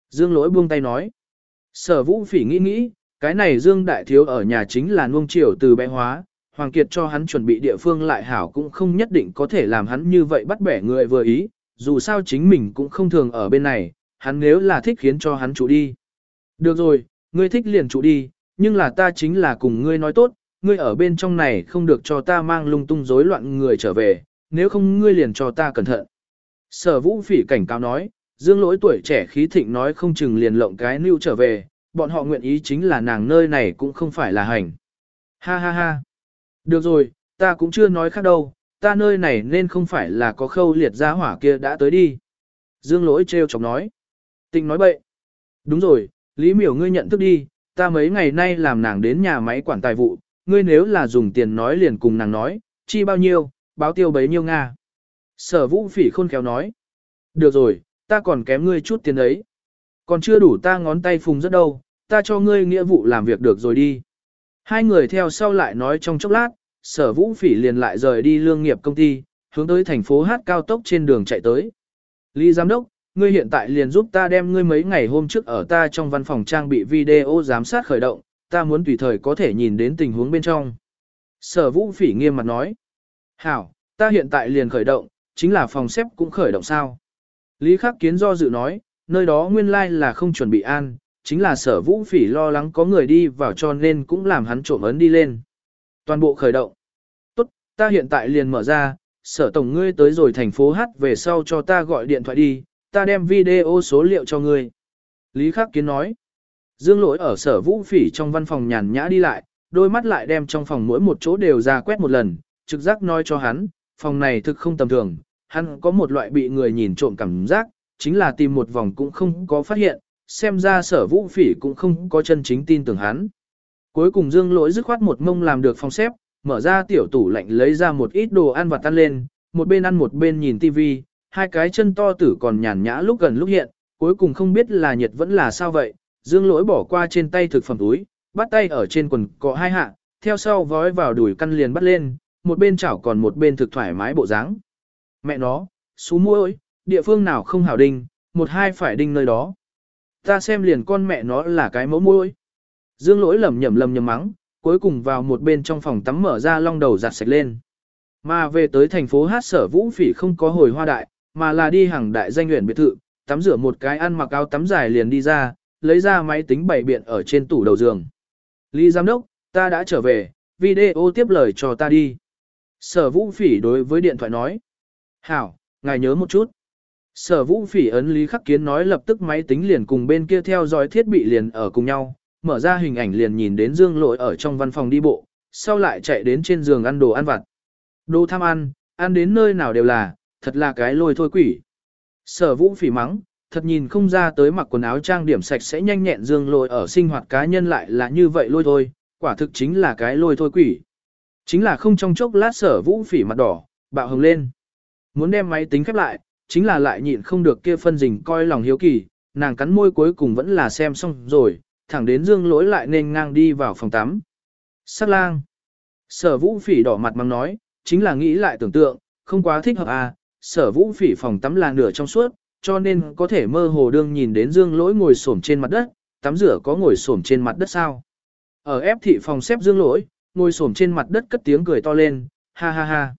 Dương lỗi buông tay nói. Sở vũ phỉ nghĩ nghĩ, cái này Dương Đại Thiếu ở nhà chính là nuông chiều từ bé hóa, Hoàng Kiệt cho hắn chuẩn bị địa phương lại hảo cũng không nhất định có thể làm hắn như vậy bắt bẻ người vừa ý, dù sao chính mình cũng không thường ở bên này, hắn nếu là thích khiến cho hắn trụ đi. Được rồi, ngươi thích liền trụ đi, nhưng là ta chính là cùng ngươi nói tốt, ngươi ở bên trong này không được cho ta mang lung tung rối loạn người trở về, nếu không ngươi liền cho ta cẩn thận. Sở vũ phỉ cảnh cáo nói, dương lỗi tuổi trẻ khí thịnh nói không chừng liền lộng cái nưu trở về, bọn họ nguyện ý chính là nàng nơi này cũng không phải là hành. Ha ha ha. Được rồi, ta cũng chưa nói khác đâu, ta nơi này nên không phải là có khâu liệt gia hỏa kia đã tới đi. Dương lỗi treo chọc nói. Tịnh nói bậy. Đúng rồi, Lý miểu ngươi nhận thức đi, ta mấy ngày nay làm nàng đến nhà máy quản tài vụ, ngươi nếu là dùng tiền nói liền cùng nàng nói, chi bao nhiêu, báo tiêu bấy nhiêu Nga. Sở vũ phỉ khôn khéo nói. Được rồi, ta còn kém ngươi chút tiền ấy. Còn chưa đủ ta ngón tay phùng rất đâu, ta cho ngươi nghĩa vụ làm việc được rồi đi. Hai người theo sau lại nói trong chốc lát, sở vũ phỉ liền lại rời đi lương nghiệp công ty, hướng tới thành phố hát cao tốc trên đường chạy tới. Lý Giám Đốc, ngươi hiện tại liền giúp ta đem ngươi mấy ngày hôm trước ở ta trong văn phòng trang bị video giám sát khởi động, ta muốn tùy thời có thể nhìn đến tình huống bên trong. Sở vũ phỉ nghiêm mặt nói. Hảo, ta hiện tại liền khởi động, chính là phòng xếp cũng khởi động sao. Lý Khắc Kiến do dự nói, nơi đó nguyên lai like là không chuẩn bị an, chính là sở vũ phỉ lo lắng có người đi vào cho nên cũng làm hắn trộm ấn đi lên. Toàn bộ khởi động. Tốt, ta hiện tại liền mở ra, sở tổng ngươi tới rồi thành phố Hát về sau cho ta gọi điện thoại đi, ta đem video số liệu cho ngươi. Lý Khắc Kiến nói. Dương lỗi ở sở vũ phỉ trong văn phòng nhàn nhã đi lại, đôi mắt lại đem trong phòng mỗi một chỗ đều ra quét một lần, trực giác nói cho hắn, phòng này thực không tầm thường, hắn có một loại bị người nhìn trộm cảm giác, chính là tìm một vòng cũng không có phát hiện, xem ra sở vũ phỉ cũng không có chân chính tin tưởng hắn. Cuối cùng dương lỗi dứt khoát một mông làm được phòng xếp, mở ra tiểu tủ lạnh lấy ra một ít đồ ăn và tan lên, một bên ăn một bên nhìn tivi, hai cái chân to tử còn nhàn nhã lúc gần lúc hiện, cuối cùng không biết là nhiệt vẫn là sao vậy, dương lỗi bỏ qua trên tay thực phẩm túi, bắt tay ở trên quần cọ hai hạ, theo sau vói vào đùi căn liền bắt lên, một bên chảo còn một bên thực thoải mái bộ dáng. Mẹ nó, xú muỗi, địa phương nào không hảo đinh, một hai phải đinh nơi đó. Ta xem liền con mẹ nó là cái mẫu mũi Dương lỗi lầm nhầm lầm nhầm mắng, cuối cùng vào một bên trong phòng tắm mở ra long đầu giặt sạch lên. Mà về tới thành phố hát sở vũ phỉ không có hồi hoa đại, mà là đi hàng đại danh nguyện biệt thự, tắm rửa một cái ăn mặc áo tắm dài liền đi ra, lấy ra máy tính bảy biện ở trên tủ đầu giường. Lý giám đốc, ta đã trở về, video tiếp lời cho ta đi. Sở vũ phỉ đối với điện thoại nói. Hảo, ngài nhớ một chút. Sở vũ phỉ ấn Lý Khắc Kiến nói lập tức máy tính liền cùng bên kia theo dõi thiết bị liền ở cùng nhau, mở ra hình ảnh liền nhìn đến Dương Lỗi ở trong văn phòng đi bộ, sau lại chạy đến trên giường ăn đồ ăn vặt. Đồ tham ăn, ăn đến nơi nào đều là, thật là cái lôi thôi quỷ. Sở vũ phỉ mắng, thật nhìn không ra tới mặc quần áo trang điểm sạch sẽ nhanh nhẹn Dương Lỗi ở sinh hoạt cá nhân lại là như vậy lôi thôi, quả thực chính là cái lôi thôi quỷ. Chính là không trong chốc lát sở vũ phỉ mặt đỏ, bạo hồng lên. Muốn đem máy tính khép lại, chính là lại nhịn không được kia phân rình coi lòng hiếu kỳ, nàng cắn môi cuối cùng vẫn là xem xong rồi, thẳng đến dương lỗi lại nên ngang đi vào phòng tắm. Sắc lang. Sở vũ phỉ đỏ mặt mắng nói, chính là nghĩ lại tưởng tượng, không quá thích hợp à, sở vũ phỉ phòng tắm là nửa trong suốt, cho nên có thể mơ hồ đương nhìn đến dương lỗi ngồi xổm trên mặt đất, tắm rửa có ngồi xổm trên mặt đất sao. Ở ép thị phòng xếp dương lỗi, ngồi xổm trên mặt đất cất tiếng cười to lên, ha ha ha.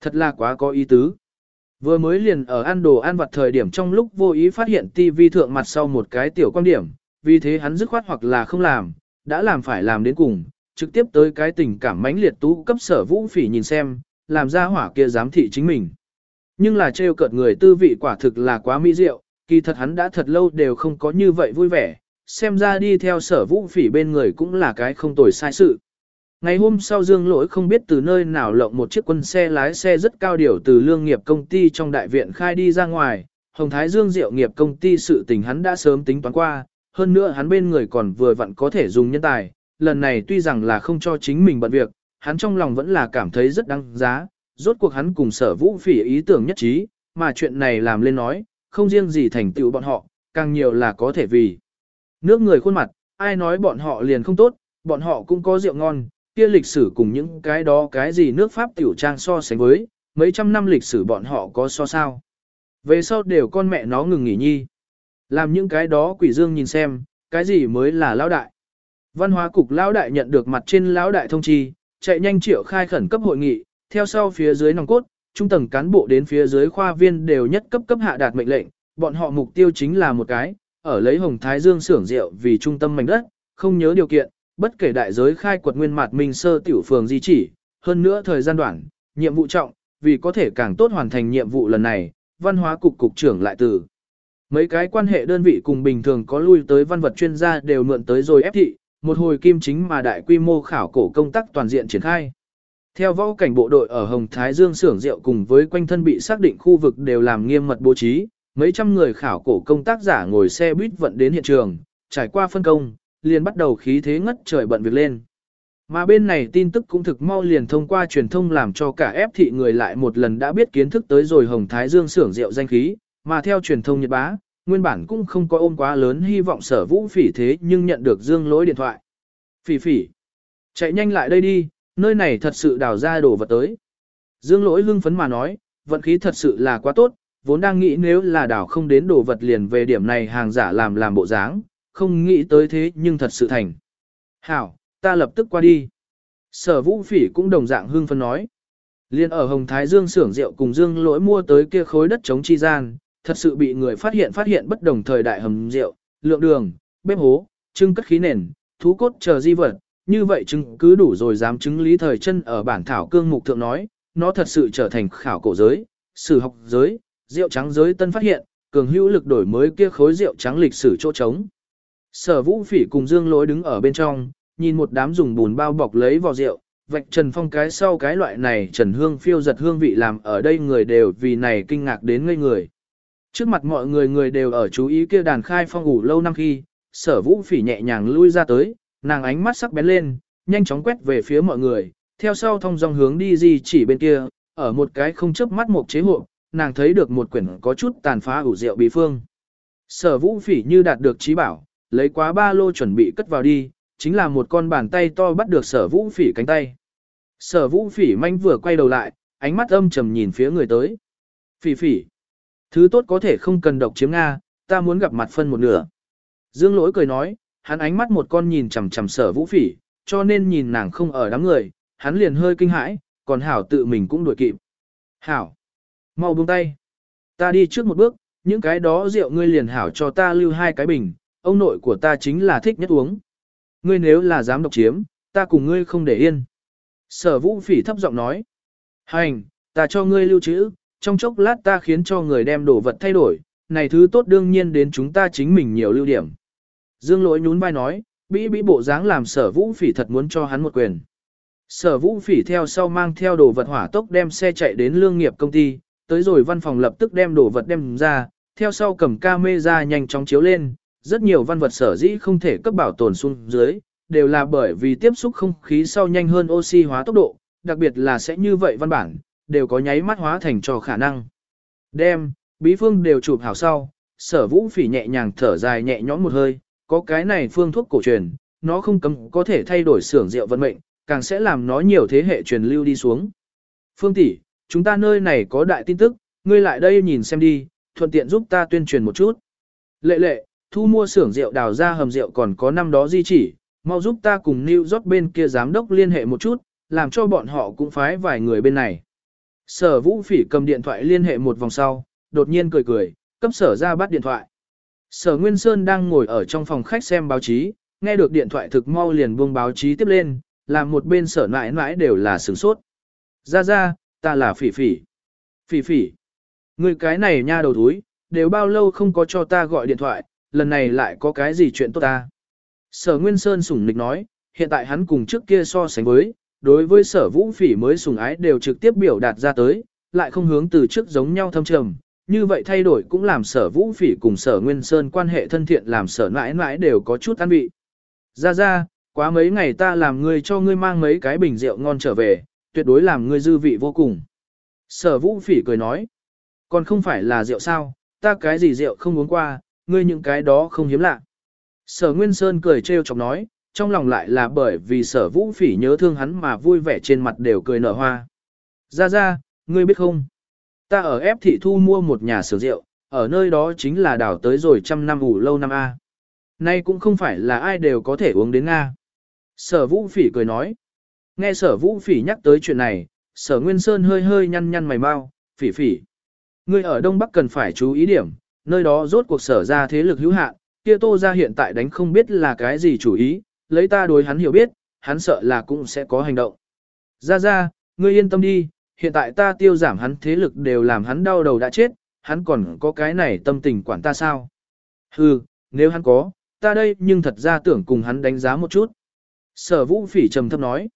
Thật là quá có ý tứ. Vừa mới liền ở ăn đồ ăn vặt thời điểm trong lúc vô ý phát hiện TV thượng mặt sau một cái tiểu quan điểm, vì thế hắn dứt khoát hoặc là không làm, đã làm phải làm đến cùng, trực tiếp tới cái tình cảm mãnh liệt tú cấp sở vũ phỉ nhìn xem, làm ra hỏa kia giám thị chính mình. Nhưng là trêu cợt người tư vị quả thực là quá mỹ diệu, kỳ thật hắn đã thật lâu đều không có như vậy vui vẻ, xem ra đi theo sở vũ phỉ bên người cũng là cái không tồi sai sự. Ngày hôm sau Dương Lỗi không biết từ nơi nào lộng một chiếc quân xe lái xe rất cao điều từ lương nghiệp công ty trong đại viện khai đi ra ngoài, Hồng Thái Dương Diệu nghiệp công ty sự tình hắn đã sớm tính toán qua, hơn nữa hắn bên người còn vừa vặn có thể dùng nhân tài, lần này tuy rằng là không cho chính mình bận việc, hắn trong lòng vẫn là cảm thấy rất đáng giá, rốt cuộc hắn cùng sở vũ phỉ ý tưởng nhất trí, mà chuyện này làm lên nói, không riêng gì thành tựu bọn họ, càng nhiều là có thể vì nước người khuôn mặt, ai nói bọn họ liền không tốt, bọn họ cũng có rượu ngon, kia lịch sử cùng những cái đó cái gì nước Pháp tiểu trang so sánh với, mấy trăm năm lịch sử bọn họ có so sao. Về sau đều con mẹ nó ngừng nghỉ nhi. Làm những cái đó quỷ dương nhìn xem, cái gì mới là lão đại. Văn hóa cục lão đại nhận được mặt trên lão đại thông chi, chạy nhanh triệu khai khẩn cấp hội nghị, theo sau phía dưới nòng cốt, trung tầng cán bộ đến phía dưới khoa viên đều nhất cấp cấp hạ đạt mệnh lệnh, bọn họ mục tiêu chính là một cái, ở lấy Hồng Thái Dương xưởng rượu vì trung tâm mảnh đất, không nhớ điều kiện, bất kể đại giới khai quật nguyên mạt minh sơ tiểu phường di chỉ, hơn nữa thời gian đoạn, nhiệm vụ trọng, vì có thể càng tốt hoàn thành nhiệm vụ lần này, văn hóa cục cục trưởng lại từ. Mấy cái quan hệ đơn vị cùng bình thường có lui tới văn vật chuyên gia đều mượn tới rồi ép thị, một hồi kim chính mà đại quy mô khảo cổ công tác toàn diện triển khai. Theo võ cảnh bộ đội ở Hồng Thái Dương xưởng rượu cùng với quanh thân bị xác định khu vực đều làm nghiêm mật bố trí, mấy trăm người khảo cổ công tác giả ngồi xe buýt vận đến hiện trường, trải qua phân công, liền bắt đầu khí thế ngất trời bận việc lên. Mà bên này tin tức cũng thực mau liền thông qua truyền thông làm cho cả ép thị người lại một lần đã biết kiến thức tới rồi Hồng Thái Dương xưởng rượu danh khí, mà theo truyền thông Nhật Bá, nguyên bản cũng không có ôm quá lớn hy vọng sở vũ phỉ thế nhưng nhận được Dương lỗi điện thoại. Phỉ phỉ, chạy nhanh lại đây đi, nơi này thật sự đào ra đồ vật tới. Dương lỗi hưng phấn mà nói, vận khí thật sự là quá tốt, vốn đang nghĩ nếu là đào không đến đồ vật liền về điểm này hàng giả làm làm bộ dáng, không nghĩ tới thế nhưng thật sự thành. Hảo, ta lập tức qua đi. Sở vũ phỉ cũng đồng dạng hưng phấn nói. Liên ở Hồng Thái Dương xưởng rượu cùng Dương lỗi mua tới kia khối đất chống chi gian, thật sự bị người phát hiện phát hiện bất đồng thời đại hầm rượu, lượng đường, bếp hố, trưng cất khí nền, thú cốt chờ di vật, như vậy chứng cứ đủ rồi dám chứng lý thời chân ở bản thảo cương mục thượng nói, nó thật sự trở thành khảo cổ giới, sử học giới, rượu trắng giới tân phát hiện, cường hữu lực đổi mới kia khối rượu trắng lịch sử chỗ trống. Sở vũ phỉ cùng dương lối đứng ở bên trong, nhìn một đám dùng bùn bao bọc lấy vò rượu, vạch trần phong cái sau cái loại này trần hương phiêu giật hương vị làm ở đây người đều vì này kinh ngạc đến ngây người. Trước mặt mọi người người đều ở chú ý kia đàn khai phong ủ lâu năm khi, sở vũ phỉ nhẹ nhàng lui ra tới, nàng ánh mắt sắc bén lên, nhanh chóng quét về phía mọi người, theo sau thông dòng hướng đi gì chỉ bên kia, ở một cái không chớp mắt một chế hộ, nàng thấy được một quyển có chút tàn phá ủ rượu bí phương. Sở vũ phỉ như đạt được trí bảo, lấy quá ba lô chuẩn bị cất vào đi, chính là một con bàn tay to bắt được sở vũ phỉ cánh tay. Sở vũ phỉ manh vừa quay đầu lại, ánh mắt âm trầm nhìn phía người tới. Phỉ phỉ. Thứ tốt có thể không cần độc chiếm Nga, ta muốn gặp mặt phân một nửa. Dương lỗi cười nói, hắn ánh mắt một con nhìn chằm chằm sở vũ phỉ, cho nên nhìn nàng không ở đám người, hắn liền hơi kinh hãi, còn hảo tự mình cũng đuổi kịp. Hảo, mau buông tay. Ta đi trước một bước, những cái đó rượu ngươi liền hảo cho ta lưu hai cái bình, ông nội của ta chính là thích nhất uống. Ngươi nếu là dám độc chiếm, ta cùng ngươi không để yên. Sở vũ phỉ thấp giọng nói. Hành, ta cho ngươi lưu trữ, trong chốc lát ta khiến cho người đem đồ vật thay đổi, này thứ tốt đương nhiên đến chúng ta chính mình nhiều lưu điểm. Dương lỗi nhún vai nói, bĩ bĩ bộ dáng làm sở vũ phỉ thật muốn cho hắn một quyền. Sở vũ phỉ theo sau mang theo đồ vật hỏa tốc đem xe chạy đến lương nghiệp công ty, tới rồi văn phòng lập tức đem đồ vật đem ra, theo sau cầm camera nhanh chóng chiếu lên, rất nhiều văn vật sở dĩ không thể cấp bảo tồn xuống dưới, đều là bởi vì tiếp xúc không khí sau nhanh hơn oxy hóa tốc độ, đặc biệt là sẽ như vậy văn bản, đều có nháy mắt hóa thành cho khả năng. Đem, bí phương đều chụp hảo sau, sở vũ phỉ nhẹ nhàng thở dài nhẹ nhõm một hơi, có cái này phương thuốc cổ truyền, nó không cấm có thể thay đổi xưởng rượu vận mệnh, càng sẽ làm nó nhiều thế hệ truyền lưu đi xuống. Phương tỷ, chúng ta nơi này có đại tin tức, ngươi lại đây nhìn xem đi, thuận tiện giúp ta tuyên truyền một chút. Lệ lệ, thu mua xưởng rượu đào ra hầm rượu còn có năm đó di chỉ, mau giúp ta cùng New York bên kia giám đốc liên hệ một chút, làm cho bọn họ cũng phái vài người bên này. Sở vũ phỉ cầm điện thoại liên hệ một vòng sau, đột nhiên cười cười, cấp sở ra bắt điện thoại. Sở Nguyên Sơn đang ngồi ở trong phòng khách xem báo chí, nghe được điện thoại thực mau liền buông báo chí tiếp lên, làm một bên sở mãi mãi đều là sửng sốt. Ra ra, ta là phỉ phỉ. Phỉ phỉ. Người cái này nha đầu thúi, đều bao lâu không có cho ta gọi điện thoại, lần này lại có cái gì chuyện tốt ta. Sở Nguyên Sơn sủng nịch nói, hiện tại hắn cùng trước kia so sánh với, đối với sở vũ phỉ mới sủng ái đều trực tiếp biểu đạt ra tới, lại không hướng từ trước giống nhau thâm trầm. Như vậy thay đổi cũng làm sở vũ phỉ cùng sở Nguyên Sơn quan hệ thân thiện làm sở mãi mãi đều có chút an vị. Ra ra, quá mấy ngày ta làm ngươi cho ngươi mang mấy cái bình rượu ngon trở về, tuyệt đối làm ngươi dư vị vô cùng. Sở vũ phỉ cười nói, còn không phải là rượu sao, ta cái gì rượu không uống qua, ngươi những cái đó không hiếm lạ. Sở Nguyên Sơn cười trêu chọc nói, trong lòng lại là bởi vì sở vũ phỉ nhớ thương hắn mà vui vẻ trên mặt đều cười nở hoa. Ra ra, ngươi biết không? Ta ở ép thị thu mua một nhà sửa rượu, ở nơi đó chính là đảo tới rồi trăm năm ủ lâu năm A. Nay cũng không phải là ai đều có thể uống đến Nga. Sở vũ phỉ cười nói. Nghe sở vũ phỉ nhắc tới chuyện này, sở Nguyên Sơn hơi hơi nhăn nhăn mày mau, phỉ phỉ. Ngươi ở Đông Bắc cần phải chú ý điểm, nơi đó rốt cuộc sở ra thế lực hữu hạn, kia tô ra hiện tại đánh không biết là cái gì chủ ý, lấy ta đối hắn hiểu biết, hắn sợ là cũng sẽ có hành động. Ra ra, ngươi yên tâm đi, hiện tại ta tiêu giảm hắn thế lực đều làm hắn đau đầu đã chết, hắn còn có cái này tâm tình quản ta sao? Hừ, nếu hắn có, ta đây nhưng thật ra tưởng cùng hắn đánh giá một chút. Sở vũ phỉ trầm thấp nói,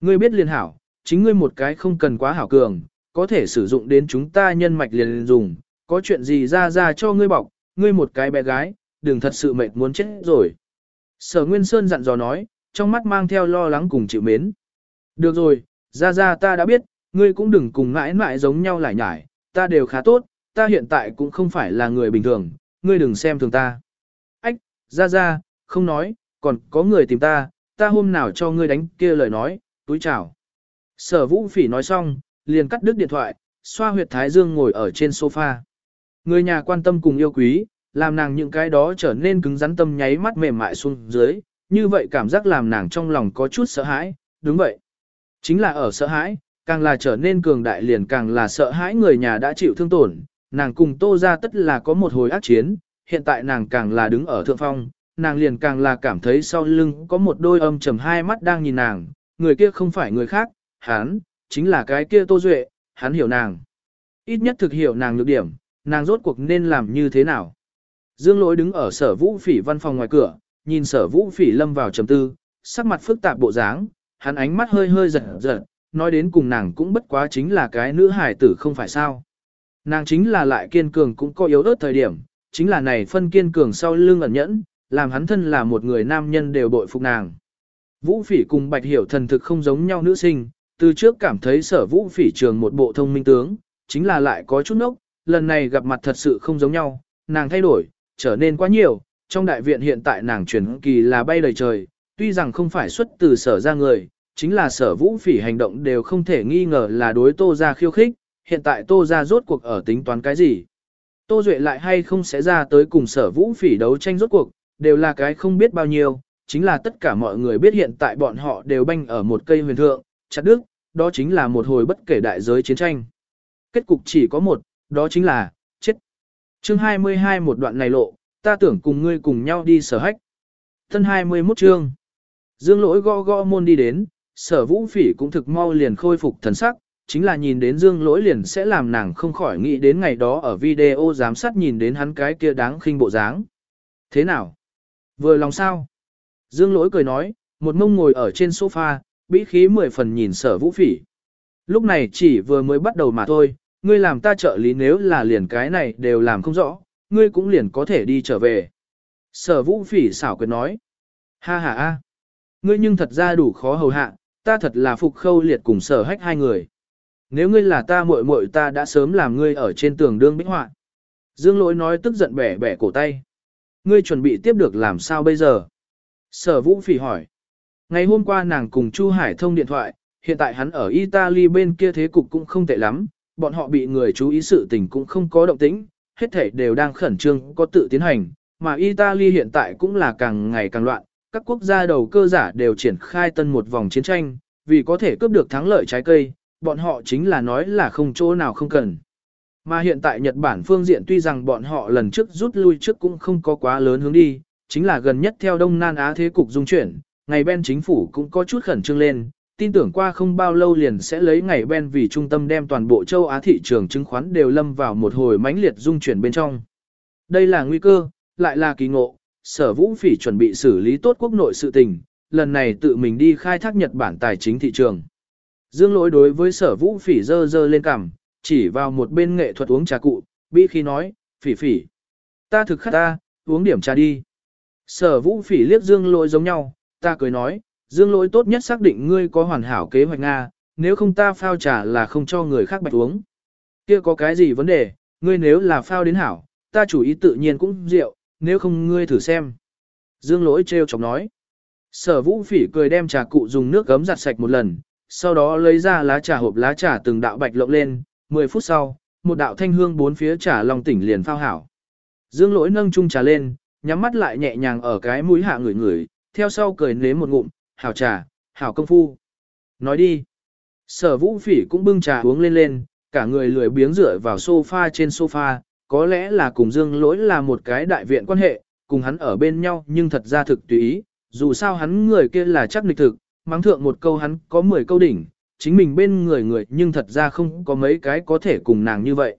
ngươi biết liền hảo, chính ngươi một cái không cần quá hảo cường, có thể sử dụng đến chúng ta nhân mạch liền dùng, có chuyện gì ra ra cho ngươi bọc, ngươi một cái bé gái, đừng thật sự mệt muốn chết rồi. Sở Nguyên Sơn dặn dò nói, trong mắt mang theo lo lắng cùng chịu mến. Được rồi, ra ra ta đã biết, ngươi cũng đừng cùng mãi mãi giống nhau lại nhải, ta đều khá tốt, ta hiện tại cũng không phải là người bình thường, ngươi đừng xem thường ta. Ách, ra ra, không nói, còn có người tìm ta, ta hôm nào cho ngươi đánh kia lời nói, túi chào. Sở vũ phỉ nói xong, liền cắt đứt điện thoại, xoa huyệt thái dương ngồi ở trên sofa. Người nhà quan tâm cùng yêu quý, làm nàng những cái đó trở nên cứng rắn tâm nháy mắt mềm mại xuống dưới, như vậy cảm giác làm nàng trong lòng có chút sợ hãi, đúng vậy. Chính là ở sợ hãi, càng là trở nên cường đại liền càng là sợ hãi người nhà đã chịu thương tổn, nàng cùng tô ra tất là có một hồi ác chiến, hiện tại nàng càng là đứng ở thượng phong, nàng liền càng là cảm thấy sau lưng có một đôi âm trầm hai mắt đang nhìn nàng, người kia không phải người khác, hắn, chính là cái kia tô duệ, hắn hiểu nàng. Ít nhất thực hiểu nàng nhược điểm, nàng rốt cuộc nên làm như thế nào. Dương lỗi đứng ở sở vũ phỉ văn phòng ngoài cửa, nhìn sở vũ phỉ lâm vào trầm tư, sắc mặt phức tạp bộ dáng, hắn ánh mắt hơi hơi giật giật, nói đến cùng nàng cũng bất quá chính là cái nữ hải tử không phải sao. Nàng chính là lại kiên cường cũng có yếu ớt thời điểm, chính là này phân kiên cường sau lưng ẩn nhẫn, làm hắn thân là một người nam nhân đều bội phục nàng. Vũ phỉ cùng bạch hiểu thần thực không giống nhau nữ sinh, từ trước cảm thấy sở vũ phỉ trường một bộ thông minh tướng, chính là lại có chút nốc, lần này gặp mặt thật sự không giống nhau, nàng thay đổi, trở nên quá nhiều, trong đại viện hiện tại nàng chuyển kỳ là bay đầy trời, tuy rằng không phải xuất từ sở ra người, chính là sở vũ phỉ hành động đều không thể nghi ngờ là đối tô ra khiêu khích, hiện tại tô ra rốt cuộc ở tính toán cái gì. Tô Duệ lại hay không sẽ ra tới cùng sở vũ phỉ đấu tranh rốt cuộc, đều là cái không biết bao nhiêu, chính là tất cả mọi người biết hiện tại bọn họ đều banh ở một cây huyền thượng, chặt đức, đó chính là một hồi bất kể đại giới chiến tranh. Kết cục chỉ có một, đó chính là, chết. Chương 22 một đoạn này lộ, ta tưởng cùng ngươi cùng nhau đi sở hách. Thân 21 chương. Dương lỗi gõ gõ môn đi đến, sở vũ phỉ cũng thực mau liền khôi phục thần sắc, chính là nhìn đến dương lỗi liền sẽ làm nàng không khỏi nghĩ đến ngày đó ở video giám sát nhìn đến hắn cái kia đáng khinh bộ dáng. Thế nào? Vừa lòng sao? Dương lỗi cười nói, một mông ngồi ở trên sofa, bĩ khí mười phần nhìn sở vũ phỉ. Lúc này chỉ vừa mới bắt đầu mà thôi, ngươi làm ta trợ lý nếu là liền cái này đều làm không rõ, ngươi cũng liền có thể đi trở về. Sở vũ phỉ xảo quyệt nói. Ha ha ha. Ngươi nhưng thật ra đủ khó hầu hạ, ta thật là phục khâu liệt cùng sở hách hai người. Nếu ngươi là ta muội muội ta đã sớm làm ngươi ở trên tường đương bích họa. Dương lỗi nói tức giận bẻ bẻ cổ tay. Ngươi chuẩn bị tiếp được làm sao bây giờ? Sở vũ phỉ hỏi. Ngày hôm qua nàng cùng Chu Hải thông điện thoại, hiện tại hắn ở Italy bên kia thế cục cũng không tệ lắm, bọn họ bị người chú ý sự tình cũng không có động tĩnh, hết thể đều đang khẩn trương có tự tiến hành, mà Italy hiện tại cũng là càng ngày càng loạn, các quốc gia đầu cơ giả đều triển khai tân một vòng chiến tranh, vì có thể cướp được thắng lợi trái cây, bọn họ chính là nói là không chỗ nào không cần. Mà hiện tại Nhật Bản phương diện tuy rằng bọn họ lần trước rút lui trước cũng không có quá lớn hướng đi, chính là gần nhất theo Đông Nam Á thế cục dung chuyển, ngày bên chính phủ cũng có chút khẩn trương lên, tin tưởng qua không bao lâu liền sẽ lấy ngày bên vì trung tâm đem toàn bộ châu Á thị trường chứng khoán đều lâm vào một hồi mãnh liệt dung chuyển bên trong. Đây là nguy cơ, lại là kỳ ngộ, sở vũ phỉ chuẩn bị xử lý tốt quốc nội sự tình, lần này tự mình đi khai thác Nhật Bản tài chính thị trường. Dương lỗi đối với sở vũ phỉ dơ dơ lên cằm, chỉ vào một bên nghệ thuật uống trà cụ, bi khi nói, phỉ phỉ. Ta thực khát ta, uống điểm trà đi. Sở vũ phỉ liếc dương lỗi giống nhau, ta cười nói, dương lỗi tốt nhất xác định ngươi có hoàn hảo kế hoạch Nga, nếu không ta phao trà là không cho người khác bạch uống. Kia có cái gì vấn đề, ngươi nếu là phao đến hảo, ta chủ ý tự nhiên cũng rượu, nếu không ngươi thử xem. Dương lỗi trêu chọc nói. Sở vũ phỉ cười đem trà cụ dùng nước gấm giặt sạch một lần, sau đó lấy ra lá trà hộp lá trà từng đạo bạch lộng lên, 10 phút sau, một đạo thanh hương bốn phía trà lòng tỉnh liền phao hảo. Dương lỗi nâng chung trà lên, nhắm mắt lại nhẹ nhàng ở cái mũi hạ người người, theo sau cười nếm một ngụm, hảo trà, hảo công phu. Nói đi. Sở vũ phỉ cũng bưng trà uống lên lên, cả người lười biếng rửa vào sofa trên sofa, có lẽ là cùng dương lỗi là một cái đại viện quan hệ, cùng hắn ở bên nhau nhưng thật ra thực tùy ý, dù sao hắn người kia là chắc lịch thực, mắng thượng một câu hắn có 10 câu đỉnh, chính mình bên người người nhưng thật ra không có mấy cái có thể cùng nàng như vậy.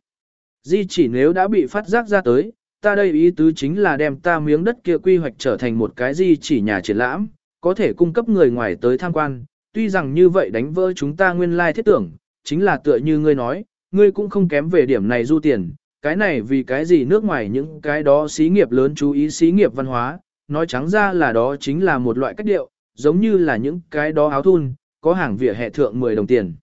Di chỉ nếu đã bị phát giác ra tới, ta đây ý tứ chính là đem ta miếng đất kia quy hoạch trở thành một cái di chỉ nhà triển lãm, có thể cung cấp người ngoài tới tham quan, tuy rằng như vậy đánh vỡ chúng ta nguyên lai thiết tưởng, chính là tựa như ngươi nói, ngươi cũng không kém về điểm này du tiền, cái này vì cái gì nước ngoài những cái đó xí nghiệp lớn chú ý xí nghiệp văn hóa, nói trắng ra là đó chính là một loại cách điệu, giống như là những cái đó áo thun, có hàng vỉa hệ thượng 10 đồng tiền.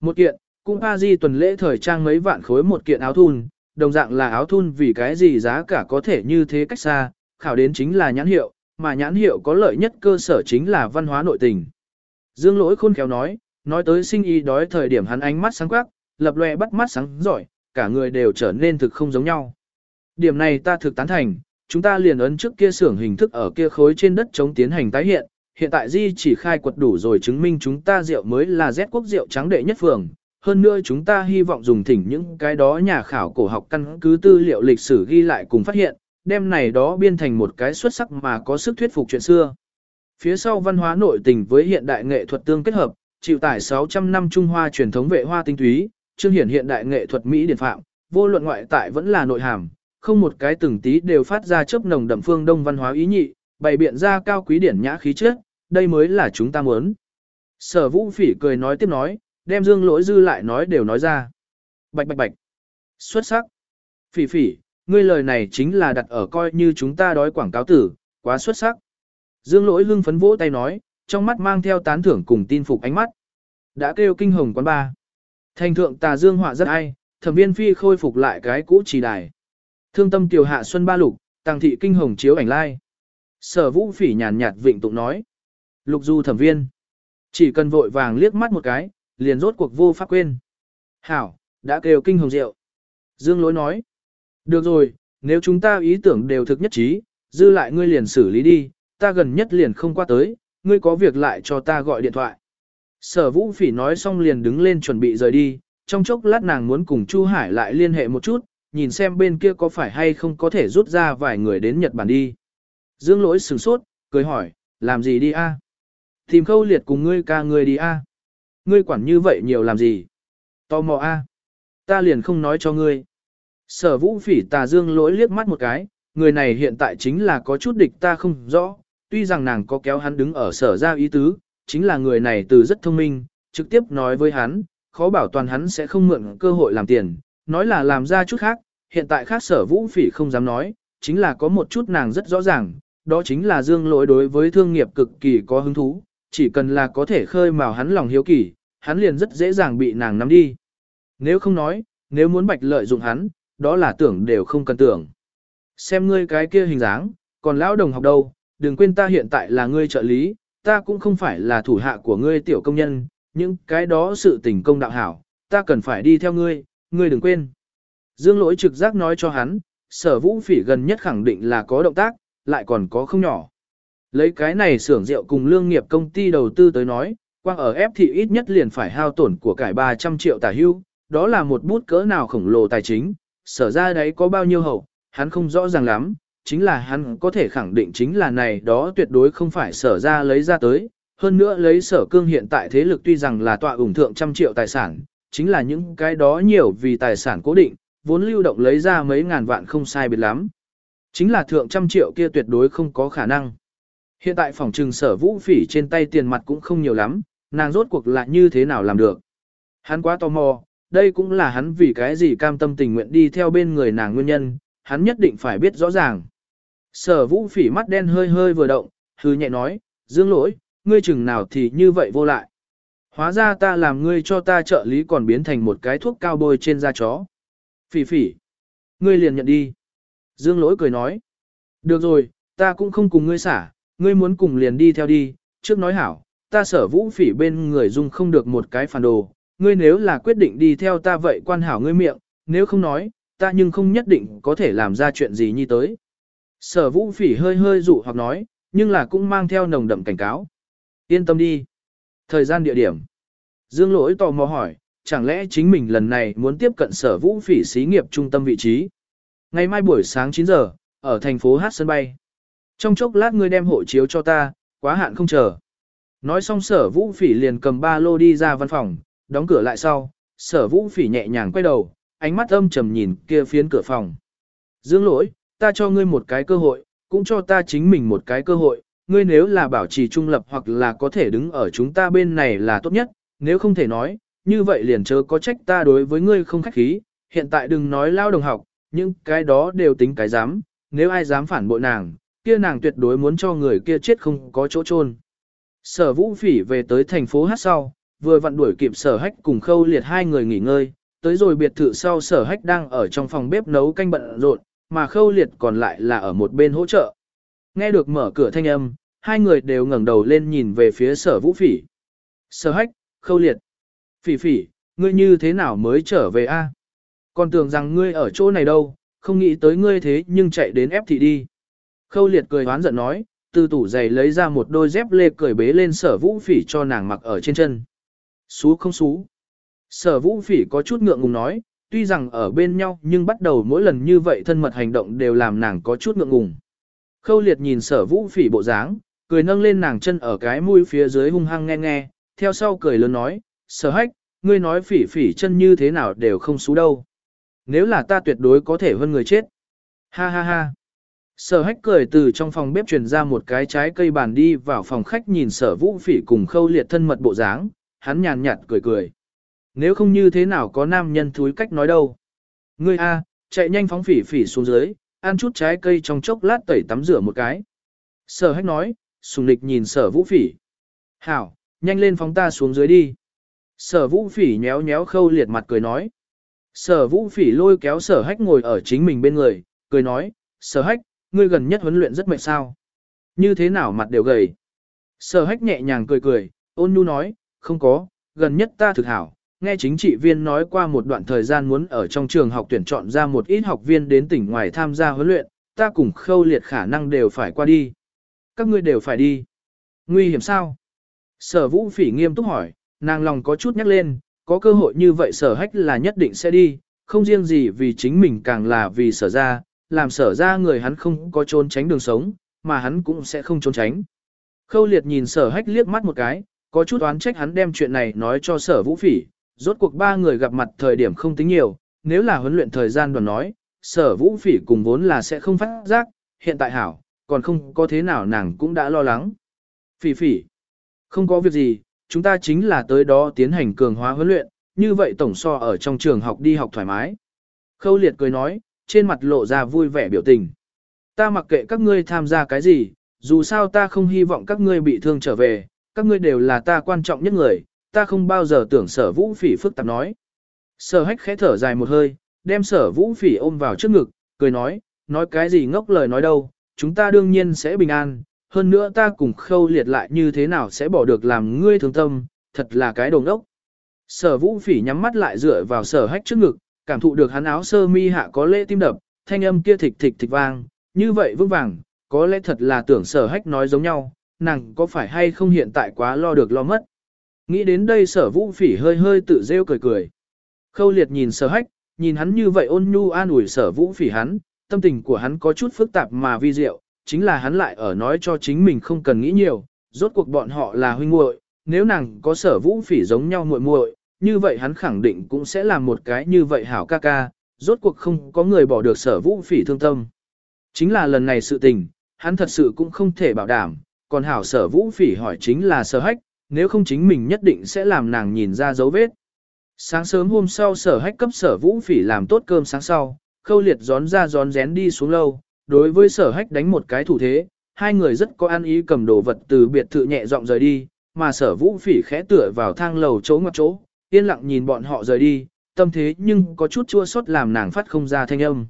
Một kiện, cũng a di tuần lễ thời trang mấy vạn khối một kiện áo thun, đồng dạng là áo thun vì cái gì giá cả có thể như thế cách xa, khảo đến chính là nhãn hiệu, mà nhãn hiệu có lợi nhất cơ sở chính là văn hóa nội tình. Dương lỗi khôn khéo nói, nói tới sinh y đói thời điểm hắn ánh mắt sáng quắc, lập lòe bắt mắt sáng giỏi, cả người đều trở nên thực không giống nhau. Điểm này ta thực tán thành, chúng ta liền ấn trước kia xưởng hình thức ở kia khối trên đất chống tiến hành tái hiện, hiện tại Di chỉ khai quật đủ rồi chứng minh chúng ta rượu mới là Z quốc rượu trắng đệ nhất phường. Hơn nữa chúng ta hy vọng dùng thỉnh những cái đó nhà khảo cổ học căn cứ tư liệu lịch sử ghi lại cùng phát hiện, đem này đó biên thành một cái xuất sắc mà có sức thuyết phục chuyện xưa. Phía sau văn hóa nội tình với hiện đại nghệ thuật tương kết hợp, chịu tải 600 năm Trung Hoa truyền thống vệ hoa tinh túy, chương hiển hiện đại nghệ thuật Mỹ điển phạm, vô luận ngoại tại vẫn là nội hàm, không một cái từng tí đều phát ra chớp nồng đậm phương đông văn hóa ý nhị, bày biện ra cao quý điển nhã khí chất, đây mới là chúng ta muốn. Sở vũ phỉ cười nói tiếp nói, đem dương lỗi dư lại nói đều nói ra. Bạch bạch bạch. Xuất sắc. Phỉ phỉ, ngươi lời này chính là đặt ở coi như chúng ta đói quảng cáo tử, quá xuất sắc. Dương lỗi hưng phấn vỗ tay nói, trong mắt mang theo tán thưởng cùng tin phục ánh mắt. Đã kêu kinh hồng quán ba. Thành thượng tà dương họa rất ai, thẩm viên phi khôi phục lại cái cũ trì đài. Thương tâm tiểu hạ xuân ba lục, tàng thị kinh hồng chiếu ảnh lai. Sở vũ phỉ nhàn nhạt vịnh tụng nói. Lục du thẩm viên. Chỉ cần vội vàng liếc mắt một cái, liền rốt cuộc vô pháp quên. Hảo, đã kêu kinh hồng rượu. Dương lối nói. Được rồi, nếu chúng ta ý tưởng đều thực nhất trí, dư lại ngươi liền xử lý đi, ta gần nhất liền không qua tới, ngươi có việc lại cho ta gọi điện thoại. Sở vũ phỉ nói xong liền đứng lên chuẩn bị rời đi, trong chốc lát nàng muốn cùng Chu Hải lại liên hệ một chút, nhìn xem bên kia có phải hay không có thể rút ra vài người đến Nhật Bản đi. Dương lỗi sửng sốt, cười hỏi, làm gì đi a? Tìm khâu liệt cùng ngươi ca ngươi đi a. Ngươi quản như vậy nhiều làm gì? Tò mò a. Ta liền không nói cho ngươi. Sở vũ phỉ tà dương lỗi liếc mắt một cái, người này hiện tại chính là có chút địch ta không rõ, tuy rằng nàng có kéo hắn đứng ở sở ra ý tứ, chính là người này từ rất thông minh, trực tiếp nói với hắn, khó bảo toàn hắn sẽ không mượn cơ hội làm tiền, nói là làm ra chút khác, hiện tại khác sở vũ phỉ không dám nói, chính là có một chút nàng rất rõ ràng, đó chính là dương lỗi đối với thương nghiệp cực kỳ có hứng thú, chỉ cần là có thể khơi mào hắn lòng hiếu kỳ, hắn liền rất dễ dàng bị nàng nắm đi. Nếu không nói, nếu muốn bạch lợi dụng hắn, đó là tưởng đều không cần tưởng. Xem ngươi cái kia hình dáng, còn lão đồng học đâu, đừng quên ta hiện tại là ngươi trợ lý, ta cũng không phải là thủ hạ của ngươi tiểu công nhân, những cái đó sự tình công đạo hảo, ta cần phải đi theo ngươi, ngươi đừng quên. Dương lỗi trực giác nói cho hắn, sở vũ phỉ gần nhất khẳng định là có động tác, lại còn có không nhỏ. Lấy cái này xưởng rượu cùng lương nghiệp công ty đầu tư tới nói, quang ở ép thị ít nhất liền phải hao tổn của cải 300 triệu tả hưu, đó là một bút cỡ nào khổng lồ tài chính, sở ra đấy có bao nhiêu hậu, hắn không rõ ràng lắm, chính là hắn có thể khẳng định chính là này đó tuyệt đối không phải sở ra lấy ra tới, hơn nữa lấy sở cương hiện tại thế lực tuy rằng là tọa ủng thượng trăm triệu tài sản, chính là những cái đó nhiều vì tài sản cố định, vốn lưu động lấy ra mấy ngàn vạn không sai biệt lắm. Chính là thượng trăm triệu kia tuyệt đối không có khả năng. Hiện tại phòng trừng sở vũ phỉ trên tay tiền mặt cũng không nhiều lắm, nàng rốt cuộc lại như thế nào làm được. Hắn quá tò mò, đây cũng là hắn vì cái gì cam tâm tình nguyện đi theo bên người nàng nguyên nhân, hắn nhất định phải biết rõ ràng. Sở vũ phỉ mắt đen hơi hơi vừa động, hư nhẹ nói, dương lỗi, ngươi chừng nào thì như vậy vô lại. Hóa ra ta làm ngươi cho ta trợ lý còn biến thành một cái thuốc cao bôi trên da chó. Phỉ phỉ. Ngươi liền nhận đi. Dương lỗi cười nói. Được rồi, ta cũng không cùng ngươi xả, ngươi muốn cùng liền đi theo đi, trước nói hảo, ta sở vũ phỉ bên người dung không được một cái phản đồ, ngươi nếu là quyết định đi theo ta vậy quan hảo ngươi miệng, nếu không nói, ta nhưng không nhất định có thể làm ra chuyện gì như tới. Sở vũ phỉ hơi hơi dụ hoặc nói, nhưng là cũng mang theo nồng đậm cảnh cáo. Yên tâm đi. Thời gian địa điểm. Dương lỗi tò mò hỏi, chẳng lẽ chính mình lần này muốn tiếp cận sở vũ phỉ xí nghiệp trung tâm vị trí. Ngày mai buổi sáng 9 giờ, ở thành phố Hát sân bay. Trong chốc lát ngươi đem hộ chiếu cho ta, quá hạn không chờ. Nói xong sở vũ phỉ liền cầm ba lô đi ra văn phòng, đóng cửa lại sau, sở vũ phỉ nhẹ nhàng quay đầu, ánh mắt âm trầm nhìn kia phiến cửa phòng. Dương lỗi, ta cho ngươi một cái cơ hội, cũng cho ta chính mình một cái cơ hội, ngươi nếu là bảo trì trung lập hoặc là có thể đứng ở chúng ta bên này là tốt nhất, nếu không thể nói, như vậy liền chớ có trách ta đối với ngươi không khách khí, hiện tại đừng nói lao đồng học, nhưng cái đó đều tính cái dám, nếu ai dám phản bội nàng, kia nàng tuyệt đối muốn cho người kia chết không có chỗ chôn. Sở vũ phỉ về tới thành phố hát sau, vừa vặn đuổi kịp sở hách cùng khâu liệt hai người nghỉ ngơi, tới rồi biệt thự sau sở hách đang ở trong phòng bếp nấu canh bận rộn, mà khâu liệt còn lại là ở một bên hỗ trợ. Nghe được mở cửa thanh âm, hai người đều ngẩng đầu lên nhìn về phía sở vũ phỉ. Sở hách, khâu liệt. Phỉ phỉ, ngươi như thế nào mới trở về a? Còn tưởng rằng ngươi ở chỗ này đâu, không nghĩ tới ngươi thế nhưng chạy đến ép thị đi. Khâu liệt cười hoán giận nói, từ tủ giày lấy ra một đôi dép lê cười bế lên sở vũ phỉ cho nàng mặc ở trên chân. Xú không xú. Sở vũ phỉ có chút ngượng ngùng nói, tuy rằng ở bên nhau nhưng bắt đầu mỗi lần như vậy thân mật hành động đều làm nàng có chút ngượng ngùng. Khâu liệt nhìn sở vũ phỉ bộ dáng, cười nâng lên nàng chân ở cái mũi phía dưới hung hăng nghe nghe, theo sau cười lớn nói, sở hách, ngươi nói phỉ phỉ chân như thế nào đều không xú đâu. Nếu là ta tuyệt đối có thể hơn người chết. Ha ha ha. Sở hách cười từ trong phòng bếp truyền ra một cái trái cây bàn đi vào phòng khách nhìn sở vũ phỉ cùng khâu liệt thân mật bộ dáng, hắn nhàn nhạt cười cười. Nếu không như thế nào có nam nhân thúi cách nói đâu. Ngươi A, chạy nhanh phóng phỉ phỉ xuống dưới, ăn chút trái cây trong chốc lát tẩy tắm rửa một cái. Sở hách nói, sùng lịch nhìn sở vũ phỉ. Hảo, nhanh lên phóng ta xuống dưới đi. Sở vũ phỉ nhéo nhéo khâu liệt mặt cười nói. Sở vũ phỉ lôi kéo sở hách ngồi ở chính mình bên người, cười nói, sở hách, ngươi gần nhất huấn luyện rất mệt sao. Như thế nào mặt đều gầy. Sở hách nhẹ nhàng cười cười, ôn nhu nói, không có, gần nhất ta thực hảo. Nghe chính trị viên nói qua một đoạn thời gian muốn ở trong trường học tuyển chọn ra một ít học viên đến tỉnh ngoài tham gia huấn luyện, ta cùng khâu liệt khả năng đều phải qua đi. Các ngươi đều phải đi. Nguy hiểm sao? Sở vũ phỉ nghiêm túc hỏi, nàng lòng có chút nhắc lên, có cơ hội như vậy sở hách là nhất định sẽ đi, không riêng gì vì chính mình càng là vì sở ra, làm sở ra người hắn không có trốn tránh đường sống, mà hắn cũng sẽ không trốn tránh. Khâu liệt nhìn sở hách liếc mắt một cái, có chút oán trách hắn đem chuyện này nói cho sở vũ phỉ, rốt cuộc ba người gặp mặt thời điểm không tính nhiều, nếu là huấn luyện thời gian đoàn nói, sở vũ phỉ cùng vốn là sẽ không phát giác, hiện tại hảo, còn không có thế nào nàng cũng đã lo lắng. Phỉ phỉ, không có việc gì, chúng ta chính là tới đó tiến hành cường hóa huấn luyện, như vậy tổng so ở trong trường học đi học thoải mái. Khâu liệt cười nói, trên mặt lộ ra vui vẻ biểu tình. Ta mặc kệ các ngươi tham gia cái gì, dù sao ta không hy vọng các ngươi bị thương trở về, các ngươi đều là ta quan trọng nhất người, ta không bao giờ tưởng sở vũ phỉ phức tạp nói. Sở hách khẽ thở dài một hơi, đem sở vũ phỉ ôm vào trước ngực, cười nói, nói cái gì ngốc lời nói đâu, chúng ta đương nhiên sẽ bình an, hơn nữa ta cùng khâu liệt lại như thế nào sẽ bỏ được làm ngươi thương tâm, thật là cái đồng đốc. Sở vũ phỉ nhắm mắt lại dựa vào sở hách trước ngực, cảm thụ được hắn áo sơ mi hạ có lễ tim đập, thanh âm kia thịch thịch thịch vang, như vậy vững vàng, có lẽ thật là tưởng sở hách nói giống nhau, nàng có phải hay không hiện tại quá lo được lo mất. Nghĩ đến đây sở vũ phỉ hơi hơi tự rêu cười cười. Khâu liệt nhìn sở hách, nhìn hắn như vậy ôn nhu an ủi sở vũ phỉ hắn, tâm tình của hắn có chút phức tạp mà vi diệu, chính là hắn lại ở nói cho chính mình không cần nghĩ nhiều, rốt cuộc bọn họ là huynh muội, nếu nàng có sở vũ phỉ giống nhau muội muội, như vậy hắn khẳng định cũng sẽ làm một cái như vậy hảo ca ca, rốt cuộc không có người bỏ được sở vũ phỉ thương tâm. Chính là lần này sự tình, hắn thật sự cũng không thể bảo đảm, còn hảo sở vũ phỉ hỏi chính là sở hách, nếu không chính mình nhất định sẽ làm nàng nhìn ra dấu vết. Sáng sớm hôm sau sở hách cấp sở vũ phỉ làm tốt cơm sáng sau, khâu liệt gión ra gión rén đi xuống lâu, đối với sở hách đánh một cái thủ thế, hai người rất có an ý cầm đồ vật từ biệt thự nhẹ dọng rời đi, mà sở vũ phỉ khẽ tựa vào thang lầu chỗ ngoặt chỗ, yên lặng nhìn bọn họ rời đi, tâm thế nhưng có chút chua xót làm nàng phát không ra thanh âm.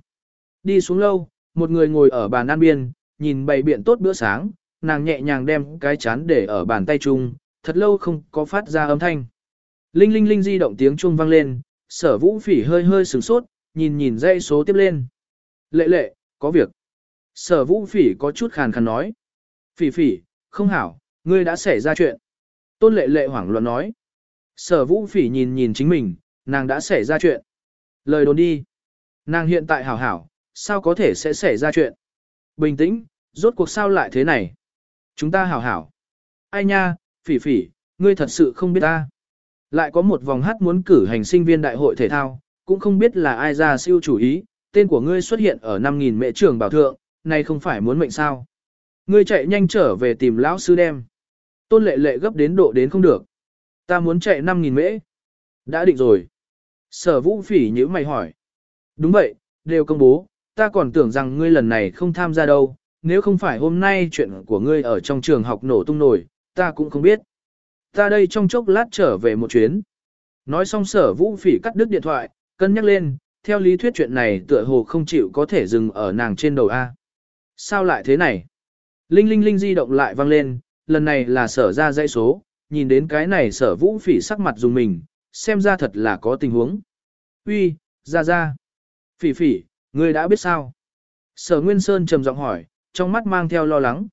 Đi xuống lâu, một người ngồi ở bàn ăn biên, nhìn bày biện tốt bữa sáng, nàng nhẹ nhàng đem cái chán để ở bàn tay chung, thật lâu không có phát ra âm thanh. Linh linh linh di động tiếng chuông vang lên, sở vũ phỉ hơi hơi sửng sốt, nhìn nhìn dây số tiếp lên. Lệ lệ, có việc. Sở vũ phỉ có chút khàn khàn nói. Phỉ phỉ, không hảo, ngươi đã xảy ra chuyện. Tôn lệ lệ hoảng loạn nói. Sở vũ phỉ nhìn nhìn chính mình, nàng đã xảy ra chuyện. Lời đồn đi. Nàng hiện tại hảo hảo, sao có thể sẽ xảy ra chuyện. Bình tĩnh, rốt cuộc sao lại thế này. Chúng ta hảo hảo. Ai nha, phỉ phỉ, ngươi thật sự không biết ta. Lại có một vòng hát muốn cử hành sinh viên đại hội thể thao, cũng không biết là ai ra siêu chủ ý, tên của ngươi xuất hiện ở 5.000 mệ trường bảo thượng, này không phải muốn mệnh sao. Ngươi chạy nhanh trở về tìm lão sư đem. Tôn lệ lệ gấp đến độ đến không được. Ta muốn chạy 5.000 mễ. Đã định rồi. Sở vũ phỉ nhữ mày hỏi. Đúng vậy, đều công bố, ta còn tưởng rằng ngươi lần này không tham gia đâu, nếu không phải hôm nay chuyện của ngươi ở trong trường học nổ tung nổi, ta cũng không biết. Ta đây trong chốc lát trở về một chuyến. Nói xong sở vũ phỉ cắt đứt điện thoại, cân nhắc lên, theo lý thuyết chuyện này tựa hồ không chịu có thể dừng ở nàng trên đầu A. Sao lại thế này? Linh linh linh di động lại vang lên, lần này là sở ra dãy số, nhìn đến cái này sở vũ phỉ sắc mặt dùng mình, xem ra thật là có tình huống. Uy, ra ra. Phỉ phỉ, ngươi đã biết sao? Sở Nguyên Sơn trầm giọng hỏi, trong mắt mang theo lo lắng.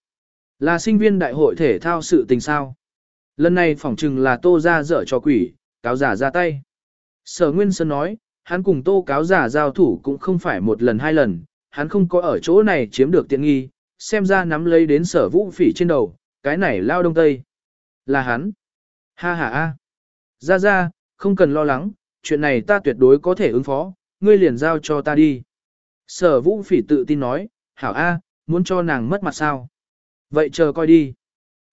Là sinh viên đại hội thể thao sự tình sao? Lần này phỏng chừng là tô ra dở cho quỷ, cáo giả ra tay. Sở Nguyên Sơn nói, hắn cùng tô cáo giả giao thủ cũng không phải một lần hai lần, hắn không có ở chỗ này chiếm được tiện nghi, xem ra nắm lấy đến sở vũ phỉ trên đầu, cái này lao đông tây. Là hắn. Ha ha a. Ra ra, không cần lo lắng, chuyện này ta tuyệt đối có thể ứng phó, ngươi liền giao cho ta đi. Sở vũ phỉ tự tin nói, hảo a, muốn cho nàng mất mặt sao. Vậy chờ coi đi.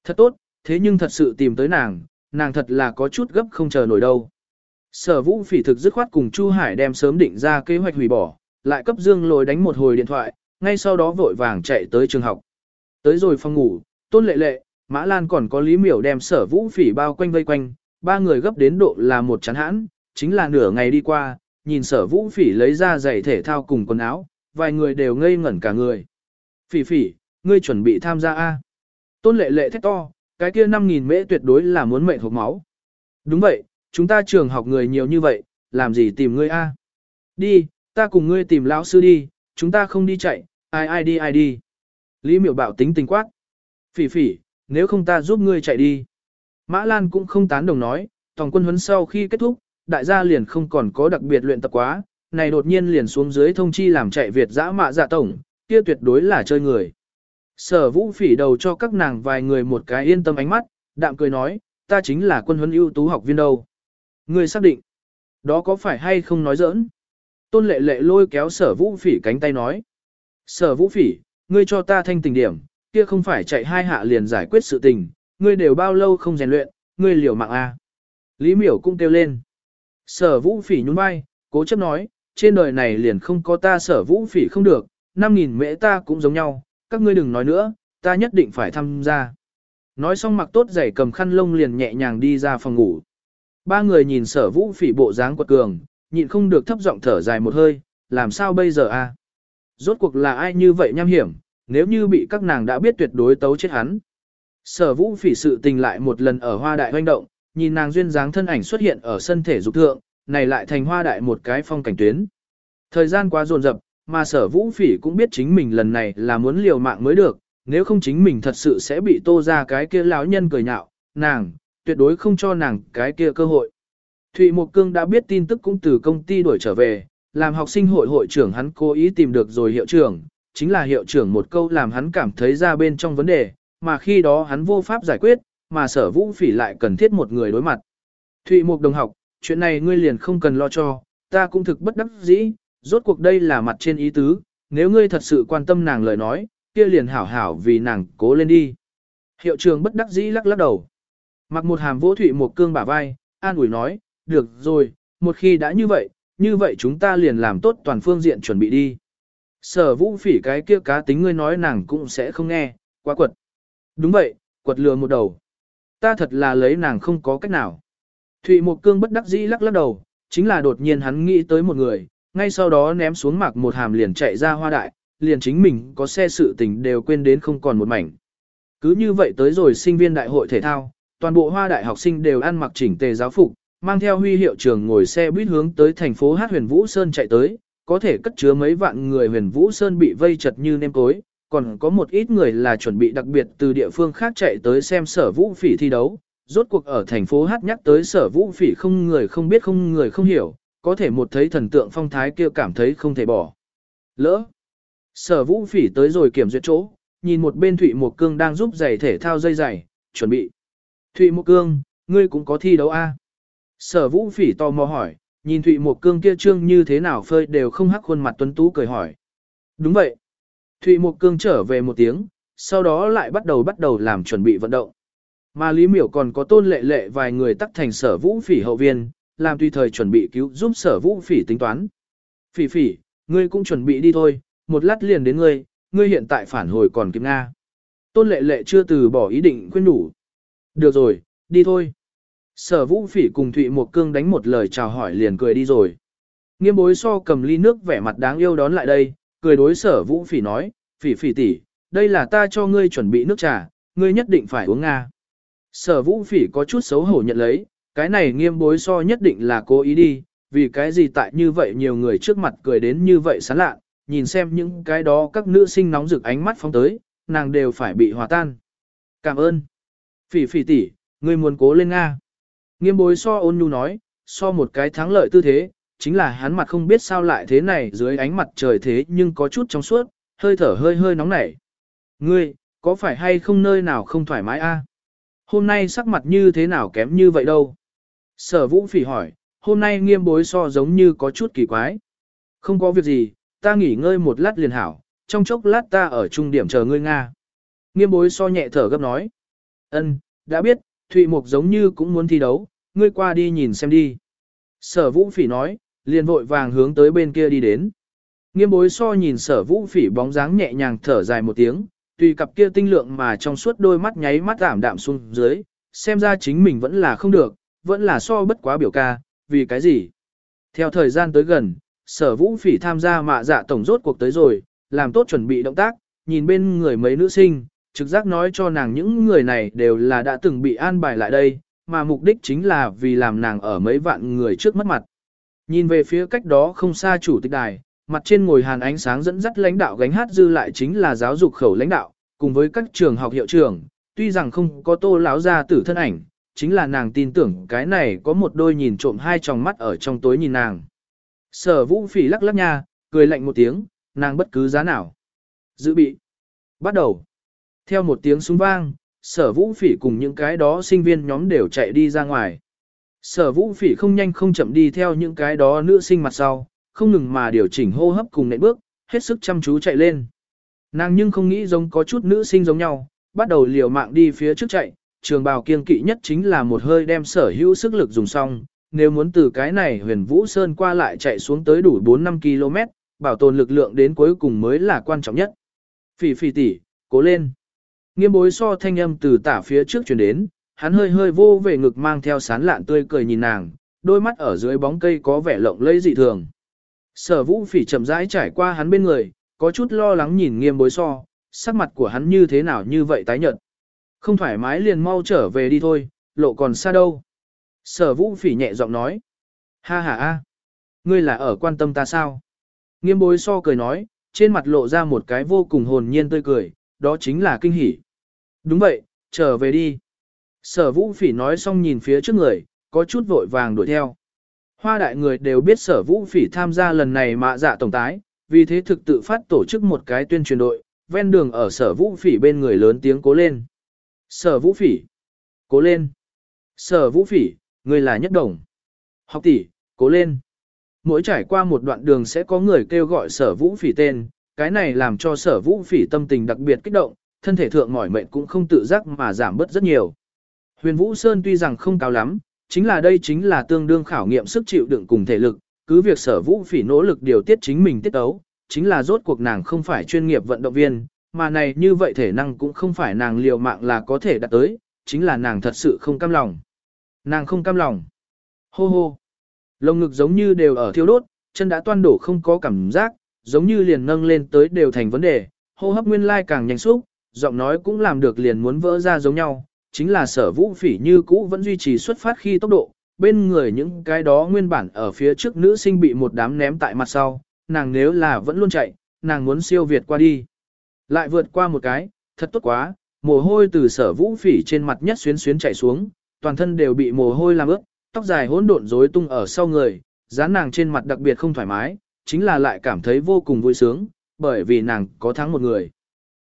Thật tốt, thế nhưng thật sự tìm tới nàng, nàng thật là có chút gấp không chờ nổi đâu. Sở vũ phỉ thực dứt khoát cùng Chu Hải đem sớm định ra kế hoạch hủy bỏ, lại cấp Dương lồi đánh một hồi điện thoại, ngay sau đó vội vàng chạy tới trường học. Tới rồi phòng ngủ, Tôn Lệ Lệ, Mã Lan còn có Lý Miểu đem sở vũ phỉ bao quanh vây quanh, ba người gấp đến độ là một chán hãn, chính là nửa ngày đi qua, nhìn sở vũ phỉ lấy ra giày thể thao cùng quần áo, vài người đều ngây ngẩn cả người. Phỉ phỉ, ngươi chuẩn bị tham gia A. Tôn lệ lệ thét to, cái kia 5.000 mễ tuyệt đối là muốn mệnh hộp máu. Đúng vậy, chúng ta trường học người nhiều như vậy, làm gì tìm ngươi A. Đi, ta cùng ngươi tìm lão sư đi, chúng ta không đi chạy, ai ai đi ai đi. Lý miểu bảo tính tình quát. Phỉ phỉ, nếu không ta giúp ngươi chạy đi. Mã Lan cũng không tán đồng nói, tòng quân huấn sau khi kết thúc, đại gia liền không còn có đặc biệt luyện tập quá, này đột nhiên liền xuống dưới thông chi làm chạy Việt dã mạ dạ tổng, kia tuyệt đối là chơi người. Sở vũ phỉ đầu cho các nàng vài người một cái yên tâm ánh mắt, đạm cười nói, ta chính là quân huấn ưu tú học viên đâu. Ngươi xác định, đó có phải hay không nói giỡn? Tôn lệ lệ lôi kéo sở vũ phỉ cánh tay nói. Sở vũ phỉ, ngươi cho ta thanh tình điểm, kia không phải chạy hai hạ liền giải quyết sự tình, ngươi đều bao lâu không rèn luyện, ngươi liều mạng. À. Lý miểu cũng kêu lên. Sở vũ phỉ nhún vai, cố chấp nói, trên đời này liền không có ta sở vũ phỉ không được, 5.000 mễ ta cũng giống nhau, các ngươi đừng nói nữa, ta nhất định phải tham gia. Nói xong mặc tốt giày cầm khăn lông liền nhẹ nhàng đi ra phòng ngủ. Ba người nhìn sở vũ phỉ bộ dáng quật cường, nhịn không được thấp giọng thở dài một hơi, làm sao bây giờ a? Rốt cuộc là ai như vậy nham hiểm, nếu như bị các nàng đã biết tuyệt đối tấu chết hắn. Sở vũ phỉ sự tình lại một lần ở hoa đại hoành động, nhìn nàng duyên dáng thân ảnh xuất hiện ở sân thể dục thượng, này lại thành hoa đại một cái phong cảnh tuyến. Thời gian quá dồn dập, mà sở vũ phỉ cũng biết chính mình lần này là muốn liều mạng mới được, nếu không chính mình thật sự sẽ bị tô ra cái kia lão nhân cười nhạo, nàng, tuyệt đối không cho nàng cái kia cơ hội. Thụy Mộc Cương đã biết tin tức cũng từ công ty đuổi trở về, làm học sinh hội hội trưởng hắn cố ý tìm được rồi hiệu trưởng, chính là hiệu trưởng một câu làm hắn cảm thấy ra bên trong vấn đề, mà khi đó hắn vô pháp giải quyết, mà sở vũ phỉ lại cần thiết một người đối mặt. Thụy Mục đồng học, chuyện này ngươi liền không cần lo cho, ta cũng thực bất đắc dĩ, rốt cuộc đây là mặt trên ý tứ, nếu ngươi thật sự quan tâm nàng lời nói, kia liền hảo hảo vì nàng cố lên đi. Hiệu trường bất đắc dĩ lắc lắc đầu. Mặc một hàm vỗ Thụy một cương bả vai, an ủi nói, được rồi, một khi đã như vậy, như vậy chúng ta liền làm tốt toàn phương diện chuẩn bị đi. Sở vũ phỉ cái kia cá tính ngươi nói nàng cũng sẽ không nghe, quá quật. Đúng vậy, quật lừa một đầu. Ta thật là lấy nàng không có cách nào. Thụy Mộc Cương bất đắc dĩ lắc lắc đầu, chính là đột nhiên hắn nghĩ tới một người, ngay sau đó ném xuống mặc một hàm liền chạy ra hoa đại, liền chính mình có xe sự tình đều quên đến không còn một mảnh. Cứ như vậy tới rồi sinh viên đại hội thể thao, toàn bộ hoa đại học sinh đều ăn mặc chỉnh tề giáo phục, mang theo huy hiệu trường ngồi xe buýt hướng tới thành phố Hát huyền Vũ Sơn chạy tới, có thể cất chứa mấy vạn người huyền Vũ Sơn bị vây chật như nêm cối, còn có một ít người là chuẩn bị đặc biệt từ địa phương khác chạy tới xem sở vũ phỉ thi đấu. Rốt cuộc ở thành phố Hát nhắc tới sở vũ phỉ không người không biết không người không hiểu, có thể một thấy thần tượng phong thái kia cảm thấy không thể bỏ. Lỡ. Sở vũ phỉ tới rồi kiểm duyệt chỗ, nhìn một bên Thụy Một Cương đang giúp giày thể thao dây giày, chuẩn bị. Thụy Một Cương, ngươi cũng có thi đấu a? Sở vũ phỉ tò mò hỏi, nhìn Thụy Một Cương kia trương như thế nào phơi đều không hắc khuôn mặt tuấn tú cười hỏi. Đúng vậy. Thụy Một Cương trở về một tiếng, sau đó lại bắt đầu bắt đầu làm chuẩn bị vận động. Mà Lý Miểu còn có tôn lệ lệ vài người tắc thành sở vũ phỉ hậu viên, làm tùy thời chuẩn bị cứu giúp sở vũ phỉ tính toán. Phỉ phỉ, ngươi cũng chuẩn bị đi thôi, một lát liền đến ngươi, ngươi hiện tại phản hồi còn kịp Nga. Tôn lệ lệ chưa từ bỏ ý định khuyên đủ. Được rồi, đi thôi. Sở vũ phỉ cùng Thụy Một Cương đánh một lời chào hỏi liền cười đi rồi. Nghiêm bối so cầm ly nước vẻ mặt đáng yêu đón lại đây, cười đối sở vũ phỉ nói, phỉ phỉ tỷ, đây là ta cho ngươi chuẩn bị nước trà, ngươi nhất định phải uống Nga. Sở vũ phỉ có chút xấu hổ nhận lấy, cái này nghiêm bối so nhất định là cố ý đi, vì cái gì tại như vậy nhiều người trước mặt cười đến như vậy sán lạ, nhìn xem những cái đó các nữ sinh nóng rực ánh mắt phóng tới, nàng đều phải bị hòa tan. Cảm ơn. Phỉ phỉ tỷ, ngươi muốn cố lên Nga. Nghiêm bối so ôn nhu nói, so một cái thắng lợi tư thế, chính là hắn mặt không biết sao lại thế này dưới ánh mặt trời thế nhưng có chút trong suốt, hơi thở hơi hơi nóng nảy. Ngươi, có phải hay không nơi nào không thoải mái a? Hôm nay sắc mặt như thế nào kém như vậy đâu? Sở vũ phỉ hỏi, hôm nay nghiêm bối so giống như có chút kỳ quái. Không có việc gì, ta nghỉ ngơi một lát liền hảo, trong chốc lát ta ở trung điểm chờ ngươi Nga. Nghiêm bối so nhẹ thở gấp nói. ân, đã biết, Thụy Mục giống như cũng muốn thi đấu, ngươi qua đi nhìn xem đi. Sở vũ phỉ nói, liền vội vàng hướng tới bên kia đi đến. Nghiêm bối so nhìn sở vũ phỉ bóng dáng nhẹ nhàng thở dài một tiếng, tùy cặp kia tinh lượng mà trong suốt đôi mắt nháy mắt giảm đạm xuống dưới, xem ra chính mình vẫn là không được, vẫn là so bất quá biểu ca, vì cái gì. Theo thời gian tới gần, sở vũ phỉ tham gia mạ dạ tổng rốt cuộc tới rồi, làm tốt chuẩn bị động tác, nhìn bên người mấy nữ sinh, trực giác nói cho nàng những người này đều là đã từng bị an bài lại đây, mà mục đích chính là vì làm nàng ở mấy vạn người trước mất mặt. Nhìn về phía cách đó không xa chủ tịch đài, mặt trên ngồi hàn ánh sáng dẫn dắt lãnh đạo gánh hát dư lại chính là giáo dục khẩu lãnh đạo, cùng với các trường học hiệu trưởng, tuy rằng không có tô láo ra tử thân ảnh, chính là nàng tin tưởng cái này có một đôi nhìn trộm hai tròng mắt ở trong tối nhìn nàng. Sở vũ phỉ lắc lắc nha, cười lạnh một tiếng, nàng bất cứ giá nào. Dự bị. Bắt đầu. Theo một tiếng súng vang, sở vũ phỉ cùng những cái đó sinh viên nhóm đều chạy đi ra ngoài. Sở vũ phỉ không nhanh không chậm đi theo những cái đó nữ sinh mặt sau, không ngừng mà điều chỉnh hô hấp cùng nệm bước, hết sức chăm chú chạy lên. Nàng nhưng không nghĩ giống có chút nữ sinh giống nhau, bắt đầu liều mạng đi phía trước chạy, trường bào kiên kỵ nhất chính là một hơi đem sở hữu sức lực dùng xong, nếu muốn từ cái này huyền vũ sơn qua lại chạy xuống tới đủ 4-5 km, bảo tồn lực lượng đến cuối cùng mới là quan trọng nhất. Phỉ phỉ tỷ, cố lên. Nghiêm bối so thanh âm từ tả phía trước chuyển đến, hắn hơi hơi vô về ngực mang theo sán lạn tươi cười nhìn nàng, đôi mắt ở dưới bóng cây có vẻ lộng lẫy dị thường. Sở vũ phỉ chậm rãi trải qua hắn bên người, có chút lo lắng nhìn nghiêm bối so, sắc mặt của hắn như thế nào như vậy tái nhợt. Không thoải mái liền mau trở về đi thôi, lộ còn xa đâu. Sở vũ phỉ nhẹ giọng nói. Ha ha a, ngươi là ở quan tâm ta sao? Nghiêm bối so cười nói, trên mặt lộ ra một cái vô cùng hồn nhiên tươi cười, đó chính là kinh hỉ. Đúng vậy, trở về đi. Sở vũ phỉ nói xong nhìn phía trước người, có chút vội vàng đuổi theo. Hoa đại người đều biết sở vũ phỉ tham gia lần này mạ dạ tổng tái, vì thế thực tự phát tổ chức một cái tuyên truyền đội, ven đường ở sở vũ phỉ bên người lớn tiếng cố lên. Sở vũ phỉ, cố lên. Sở vũ phỉ, người là nhất đồng. Học tỷ, cố lên. Mỗi trải qua một đoạn đường sẽ có người kêu gọi sở vũ phỉ tên, cái này làm cho sở vũ phỉ tâm tình đặc biệt kích động, thân thể thượng mỏi mệt cũng không tự giác mà giảm bớt rất nhiều. Huyền Vũ Sơn tuy rằng không cao lắm, chính là đây chính là tương đương khảo nghiệm sức chịu đựng cùng thể lực, cứ việc sở vũ phỉ nỗ lực điều tiết chính mình tiết ấu, chính là rốt cuộc nàng không phải chuyên nghiệp vận động viên, mà này như vậy thể năng cũng không phải nàng liều mạng là có thể đạt tới, chính là nàng thật sự không cam lòng. Nàng không cam lòng. Hô hô. Lồng ngực giống như đều ở thiêu đốt, chân đã toan đổ không có cảm giác, giống như liền nâng lên tới đều thành vấn đề, hô hấp nguyên lai càng nhanh xúc, giọng nói cũng làm được liền muốn vỡ ra giống nhau, chính là sở vũ phỉ như cũ vẫn duy trì xuất phát khi tốc độ, bên người những cái đó nguyên bản ở phía trước nữ sinh bị một đám ném tại mặt sau, nàng nếu là vẫn luôn chạy, nàng muốn siêu việt qua đi. Lại vượt qua một cái, thật tốt quá, mồ hôi từ sở vũ phỉ trên mặt nhất xuyến xuyến chảy xuống, toàn thân đều bị mồ hôi làm ướt, tóc dài hỗn độn rối tung ở sau người, dáng nàng trên mặt đặc biệt không thoải mái, chính là lại cảm thấy vô cùng vui sướng, bởi vì nàng có thắng một người.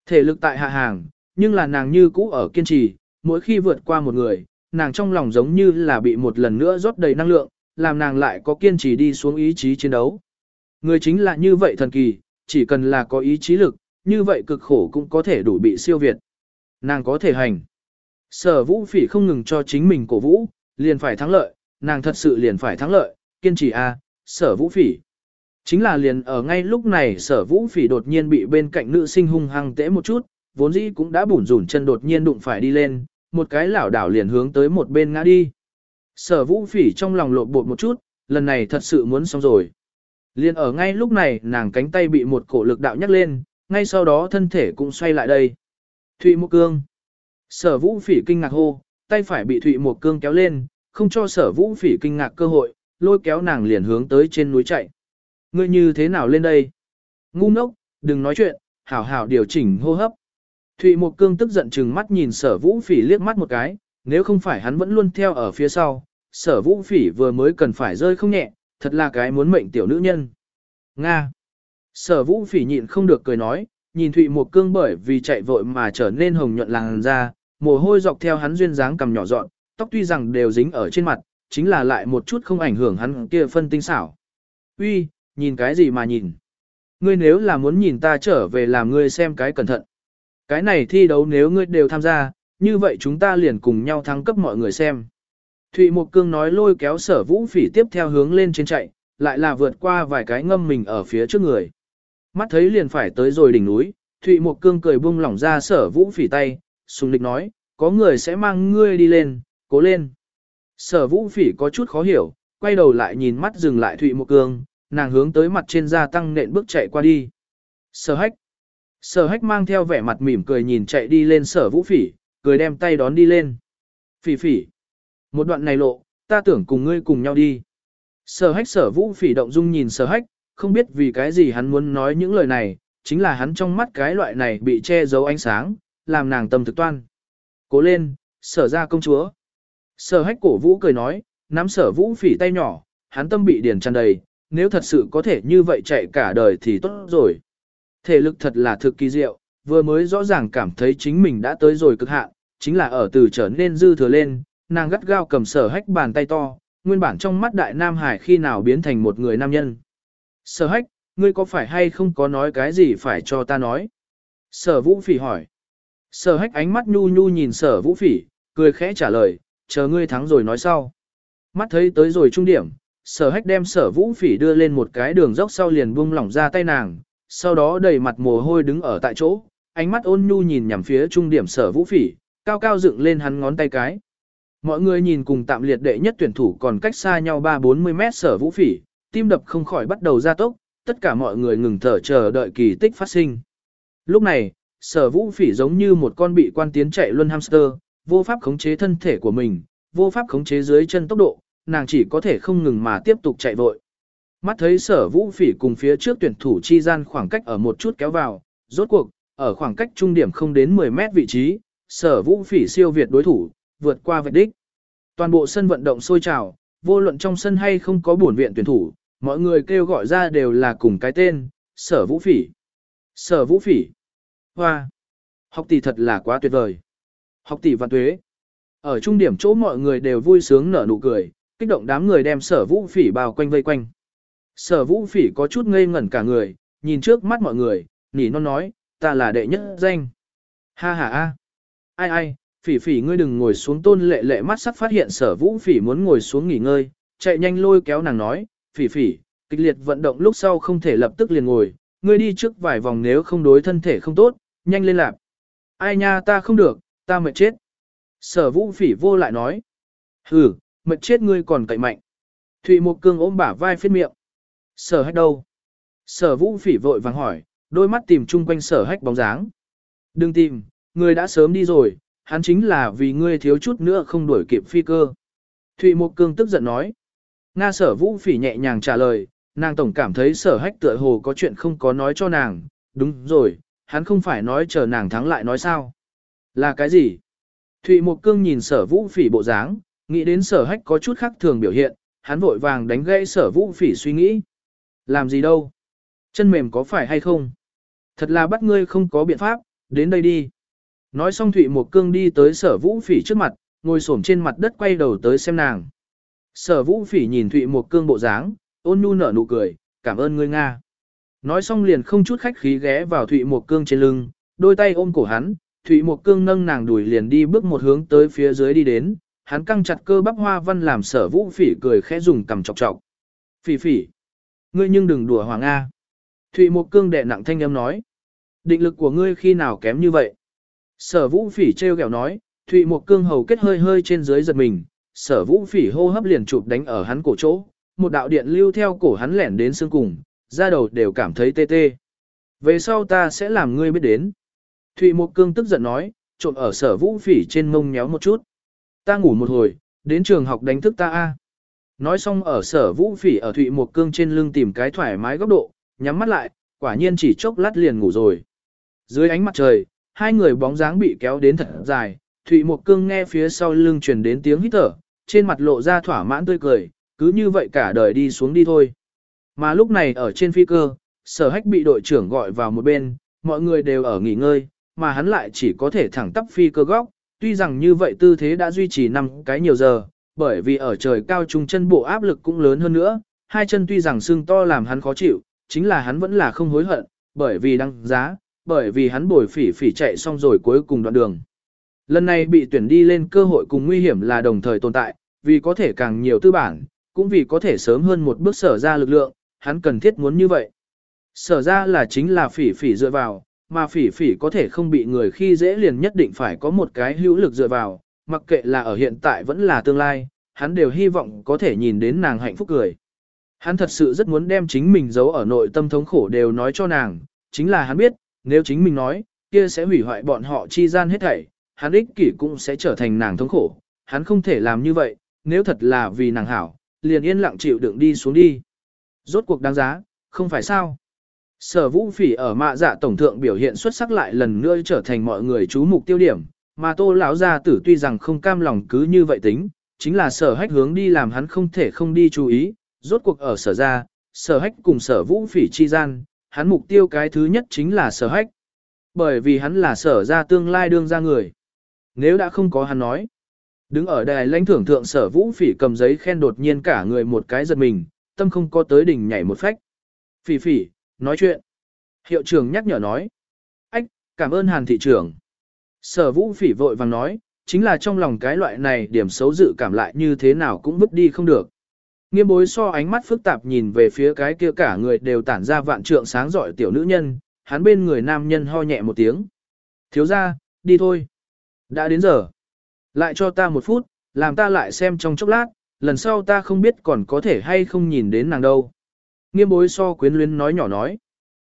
Thể lực tại hạ hàng, nhưng là nàng như cũ ở kiên trì, mỗi khi vượt qua một người, nàng trong lòng giống như là bị một lần nữa rót đầy năng lượng, làm nàng lại có kiên trì đi xuống ý chí chiến đấu. Người chính là như vậy thần kỳ, chỉ cần là có ý chí lực, như vậy cực khổ cũng có thể đủ bị siêu việt. Nàng có thể hành. Sở vũ phỉ không ngừng cho chính mình cổ vũ, liền phải thắng lợi, nàng thật sự liền phải thắng lợi, kiên trì a, à, sở vũ phỉ. Chính là liền ở ngay lúc này sở vũ phỉ đột nhiên bị bên cạnh nữ sinh hung hăng tễ một chút, vốn dĩ cũng đã bủn rủn chân đột nhiên đụng phải đi lên, một cái lảo đảo liền hướng tới một bên ngã đi. Sở vũ phỉ trong lòng lộn bột một chút, lần này thật sự muốn xong rồi. Liền ở ngay lúc này nàng cánh tay bị một cổ lực đạo nhắc lên, ngay sau đó thân thể cũng xoay lại đây. Thụy Mộc Cương. Sở Vũ Phỉ kinh ngạc hô, tay phải bị Thụy Mộc Cương kéo lên, không cho Sở Vũ Phỉ kinh ngạc cơ hội, lôi kéo nàng liền hướng tới trên núi chạy. Ngươi như thế nào lên đây? Ngu ngốc, đừng nói chuyện, hảo hảo điều chỉnh hô hấp. Thụy Mộc Cương tức giận chừng mắt nhìn Sở Vũ Phỉ liếc mắt một cái, nếu không phải hắn vẫn luôn theo ở phía sau, Sở Vũ Phỉ vừa mới cần phải rơi không nhẹ, thật là cái muốn mệnh tiểu nữ nhân. Nga. Sở Vũ Phỉ nhịn không được cười nói, nhìn Thụy Mộc Cương bởi vì chạy vội mà trở nên hồng nhuận làn da, mồ hôi dọc theo hắn duyên dáng cầm nhỏ dọn, tóc tuy rằng đều dính ở trên mặt, chính là lại một chút không ảnh hưởng hắn kia phân tinh xảo. Uy, nhìn cái gì mà nhìn? Ngươi nếu là muốn nhìn ta trở về làm ngươi xem cái cẩn thận. Cái này thi đấu nếu ngươi đều tham gia, như vậy chúng ta liền cùng nhau thắng cấp mọi người xem. Thụy Mộc Cương nói lôi kéo sở vũ phỉ tiếp theo hướng lên trên chạy, lại là vượt qua vài cái ngâm mình ở phía trước người. Mắt thấy liền phải tới rồi đỉnh núi, Thụy Mộc Cương cười buông lỏng ra sở vũ phỉ tay, sùng địch nói, có người sẽ mang ngươi đi lên, cố lên. Sở vũ phỉ có chút khó hiểu, quay đầu lại nhìn mắt dừng lại Thụy Mộc Cương, nàng hướng tới mặt trên da tăng nện bước chạy qua đi. Sở hách. Sở hách mang theo vẻ mặt mỉm cười nhìn chạy đi lên sở vũ phỉ, cười đem tay đón đi lên. Phỉ phỉ. Một đoạn này lộ, ta tưởng cùng ngươi cùng nhau đi. Sở hách sở vũ phỉ động dung nhìn sở hách, không biết vì cái gì hắn muốn nói những lời này, chính là hắn trong mắt cái loại này bị che giấu ánh sáng, làm nàng tâm thực toan. Cố lên, sở ra công chúa. Sở hách cổ vũ cười nói, nắm sở vũ phỉ tay nhỏ, hắn tâm bị điền tràn đầy, nếu thật sự có thể như vậy chạy cả đời thì tốt rồi. Thể lực thật là thực kỳ diệu, vừa mới rõ ràng cảm thấy chính mình đã tới rồi cực hạn, chính là ở từ trở nên dư thừa lên, nàng gắt gao cầm sở hách bàn tay to, nguyên bản trong mắt đại nam hải khi nào biến thành một người nam nhân. Sở hách, ngươi có phải hay không có nói cái gì phải cho ta nói? Sở vũ phỉ hỏi. Sở hách ánh mắt nhu nhu nhìn sở vũ phỉ, cười khẽ trả lời, chờ ngươi thắng rồi nói sau. Mắt thấy tới rồi trung điểm, sở hách đem sở vũ phỉ đưa lên một cái đường dốc sau liền buông lỏng ra tay nàng, sau đó đầy mặt mồ hôi đứng ở tại chỗ, ánh mắt ôn nhu nhìn nhằm phía trung điểm sở vũ phỉ, cao cao dựng lên hắn ngón tay cái. Mọi người nhìn cùng tạm liệt đệ nhất tuyển thủ còn cách xa nhau 3-40 mét sở vũ phỉ, tim đập không khỏi bắt đầu gia tốc, tất cả mọi người ngừng thở chờ đợi kỳ tích phát sinh. Lúc này, sở vũ phỉ giống như một con bị quan tiến chạy luân hamster, vô pháp khống chế thân thể của mình, vô pháp khống chế dưới chân tốc độ, nàng chỉ có thể không ngừng mà tiếp tục chạy vội. Mắt thấy sở vũ phỉ cùng phía trước tuyển thủ chi gian khoảng cách ở một chút kéo vào, rốt cuộc, ở khoảng cách trung điểm không đến 10 mét vị trí, sở vũ phỉ siêu việt đối thủ, vượt qua vạch đích. Toàn bộ sân vận động sôi trào, vô luận trong sân hay không có bổn viện tuyển thủ, mọi người kêu gọi ra đều là cùng cái tên, sở vũ phỉ. Sở vũ phỉ. Hoa. Học tỷ thật là quá tuyệt vời. Học tỷ văn tuế. Ở trung điểm chỗ mọi người đều vui sướng nở nụ cười, kích động đám người đem sở vũ phỉ bao quanh vây quanh. Sở vũ phỉ có chút ngây ngẩn cả người, nhìn trước mắt mọi người, nỉ non nói, ta là đệ nhất danh. Ha ha a. Ai ai, phỉ phỉ ngươi đừng ngồi xuống tôn lệ lệ mắt sắc phát hiện sở vũ phỉ muốn ngồi xuống nghỉ ngơi, chạy nhanh lôi kéo nàng nói, phỉ phỉ, kịch liệt vận động lúc sau không thể lập tức liền ngồi, ngươi đi trước vài vòng nếu không đối thân thể không tốt, nhanh lên lạp. Ai nha ta không được, ta mệt chết. Sở vũ phỉ vô lại nói. Hừ, mệt chết ngươi còn cậy mạnh. Thụy một cương ôm bả vai phết miệng. Sở hách đâu? Sở vũ phỉ vội vàng hỏi, đôi mắt tìm chung quanh sở hách bóng dáng. Đừng tìm, ngươi đã sớm đi rồi, hắn chính là vì ngươi thiếu chút nữa không đuổi kịp phi cơ. Thụy Mộc Cương tức giận nói. Nga sở vũ phỉ nhẹ nhàng trả lời, nàng tổng cảm thấy sở hách tựa hồ có chuyện không có nói cho nàng, đúng rồi, hắn không phải nói chờ nàng thắng lại nói sao. Là cái gì? Thụy Mộc Cương nhìn sở vũ phỉ bộ dáng, nghĩ đến sở hách có chút khác thường biểu hiện, hắn vội vàng đánh gãy sở vũ phỉ suy nghĩ. Làm gì đâu? Chân mềm có phải hay không? Thật là bắt ngươi không có biện pháp, đến đây đi. Nói xong Thụy Mộc Cương đi tới sở vũ phỉ trước mặt, ngồi xổm trên mặt đất quay đầu tới xem nàng. Sở vũ phỉ nhìn Thụy Mộc Cương bộ dáng, ôn nhu nở nụ cười, cảm ơn ngươi Nga. Nói xong liền không chút khách khí ghé vào Thụy Mộc Cương trên lưng, đôi tay ôm cổ hắn, Thụy Mộc Cương nâng nàng đuổi liền đi bước một hướng tới phía dưới đi đến, hắn căng chặt cơ bắp hoa văn làm sở vũ phỉ cười khẽ dùng cầm chọc chọc. Phỉ phỉ, ngươi nhưng đừng đùa Hoàng A. Thụy Mộc Cương đệ nặng thanh âm nói, định lực của ngươi khi nào kém như vậy? Sở vũ phỉ treo kẹo nói, Thụy Mộc Cương hầu kết hơi hơi trên dưới giật mình, sở vũ phỉ hô hấp liền chụp đánh ở hắn cổ chỗ, một đạo điện lưu theo cổ hắn lẻn đến xương cùng, ra đầu đều cảm thấy tê tê. Về sau ta sẽ làm ngươi biết đến. Thụy Mộc Cương tức giận nói, trộn ở sở vũ phỉ trên mông nhéo một chút. Ta ngủ một hồi, đến trường học đánh thức ta a. Nói xong ở sở vũ phỉ ở Thụy Mộc Cương trên lưng tìm cái thoải mái góc độ, nhắm mắt lại, quả nhiên chỉ chốc lát liền ngủ rồi. Dưới ánh mặt trời, hai người bóng dáng bị kéo đến thật dài, Thụy Mộc Cương nghe phía sau lưng truyền đến tiếng hít thở, trên mặt lộ ra thỏa mãn tươi cười, cứ như vậy cả đời đi xuống đi thôi. Mà lúc này ở trên phi cơ, sở hách bị đội trưởng gọi vào một bên, mọi người đều ở nghỉ ngơi, mà hắn lại chỉ có thể thẳng tắp phi cơ góc, tuy rằng như vậy tư thế đã duy trì năm cái nhiều giờ, bởi vì ở trời cao trung chân bộ áp lực cũng lớn hơn nữa, hai chân tuy rằng xương to làm hắn khó chịu, chính là hắn vẫn là không hối hận, bởi vì đăng giá, bởi vì hắn bồi phỉ phỉ chạy xong rồi cuối cùng đoạn đường. Lần này bị tuyển đi lên cơ hội cùng nguy hiểm là đồng thời tồn tại, vì có thể càng nhiều tư bản, cũng vì có thể sớm hơn một bước sở ra lực lượng, hắn cần thiết muốn như vậy. Sở ra là chính là phỉ phỉ dựa vào, mà phỉ phỉ có thể không bị người khi dễ liền nhất định phải có một cái hữu lực dựa vào, mặc kệ là ở hiện tại vẫn là tương lai, hắn đều hy vọng có thể nhìn đến nàng hạnh phúc cười. Hắn thật sự rất muốn đem chính mình giấu ở nội tâm thống khổ đều nói cho nàng, chính là hắn biết, nếu chính mình nói, kia sẽ hủy hoại bọn họ chi gian hết thảy, hắn ích kỷ cũng sẽ trở thành nàng thống khổ, hắn không thể làm như vậy, nếu thật là vì nàng hảo, liền yên lặng chịu đựng đi xuống đi. Rốt cuộc đáng giá, không phải sao? Sở vũ phỉ ở mạ dạ tổng thượng biểu hiện xuất sắc lại lần nữa trở thành mọi người chú mục tiêu điểm, mà tô lão gia tử tuy rằng không cam lòng cứ như vậy tính, chính là sở hách hướng đi làm hắn không thể không đi chú ý, rốt cuộc ở sở ra, sở hách cùng sở vũ phỉ chi gian, hắn mục tiêu cái thứ nhất chính là sở hách. Bởi vì hắn là sở ra tương lai đương ra người. Nếu đã không có hắn nói. Đứng ở đài lãnh thưởng thượng sở vũ phỉ cầm giấy khen đột nhiên cả người một cái giật mình, tâm không có tới đỉnh nhảy một phách. Phỉ phỉ, nói chuyện. Hiệu trưởng nhắc nhở nói. Ách, cảm ơn hàn thị trưởng. Sở vũ phỉ vội vàng nói, chính là trong lòng cái loại này điểm xấu dự cảm lại như thế nào cũng vứt đi không được. Nghiêm bối so ánh mắt phức tạp nhìn về phía cái kia cả người đều tản ra vạn trượng sáng giỏi tiểu nữ nhân, hắn bên người nam nhân ho nhẹ một tiếng. Thiếu ra, đi thôi. Đã đến giờ. Lại cho ta một phút, làm ta lại xem trong chốc lát, lần sau ta không biết còn có thể hay không nhìn đến nàng đâu. Nghiêm bối so quyến luyến nói nhỏ nói.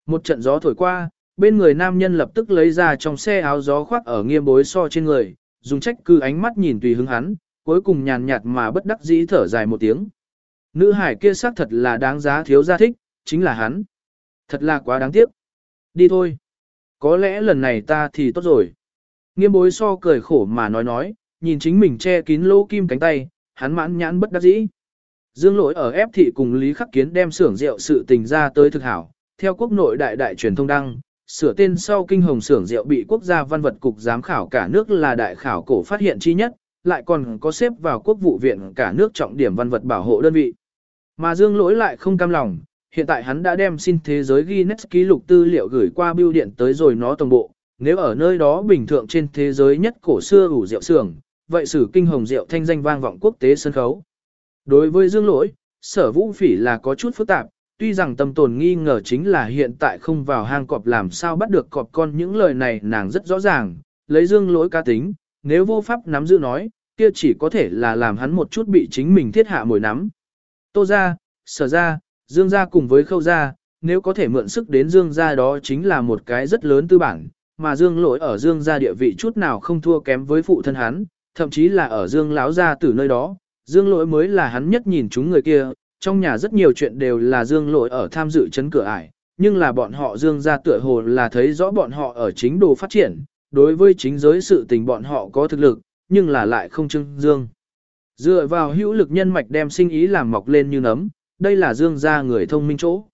Một trận gió thổi qua, bên người nam nhân lập tức lấy ra trong xe áo gió khoác ở nghiêm bối so trên người, dùng trách cư ánh mắt nhìn tùy hứng hắn, cuối cùng nhàn nhạt mà bất đắc dĩ thở dài một tiếng. Nữ hải kia xác thật là đáng giá thiếu gia thích, chính là hắn. Thật là quá đáng tiếc. Đi thôi. Có lẽ lần này ta thì tốt rồi. Nghiêm bối so cười khổ mà nói nói, nhìn chính mình che kín lỗ kim cánh tay, hắn mãn nhãn bất đắc dĩ. Dương lỗi ở ép thị cùng Lý Khắc Kiến đem xưởng rượu sự tình ra tới thực hảo, theo quốc nội đại đại truyền thông đăng, sửa tên sau kinh hồng xưởng rượu bị quốc gia văn vật cục giám khảo cả nước là đại khảo cổ phát hiện chi nhất, lại còn có xếp vào quốc vụ viện cả nước trọng điểm văn vật bảo hộ đơn vị. Mà Dương lỗi lại không cam lòng, hiện tại hắn đã đem xin thế giới Guinness ký lục tư liệu gửi qua bưu điện tới rồi nó tổng bộ, nếu ở nơi đó bình thường trên thế giới nhất cổ xưa ủ rượu xưởng, vậy sử kinh hồng rượu thanh danh vang vọng quốc tế sân khấu. Đối với Dương Lỗi, sở vũ phỉ là có chút phức tạp, tuy rằng tâm tồn nghi ngờ chính là hiện tại không vào hang cọp làm sao bắt được cọp con những lời này nàng rất rõ ràng, lấy Dương Lỗi ca tính, nếu vô pháp nắm giữ nói, kia chỉ có thể là làm hắn một chút bị chính mình thiết hạ mồi nắm. Tô ra, sở ra, Dương ra cùng với khâu ra, nếu có thể mượn sức đến Dương ra đó chính là một cái rất lớn tư bản, mà Dương lỗi ở Dương gia địa vị chút nào không thua kém với phụ thân hắn, thậm chí là ở Dương lão gia từ nơi đó, Dương lỗi mới là hắn nhất nhìn chúng người kia, trong nhà rất nhiều chuyện đều là Dương lỗi ở tham dự chấn cửa ải, nhưng là bọn họ Dương gia tựa hồ là thấy rõ bọn họ ở chính đồ phát triển, đối với chính giới sự tình bọn họ có thực lực, nhưng là lại không trưng Dương. Dựa vào hữu lực nhân mạch đem sinh ý làm mọc lên như nấm, đây là Dương gia người thông minh chỗ.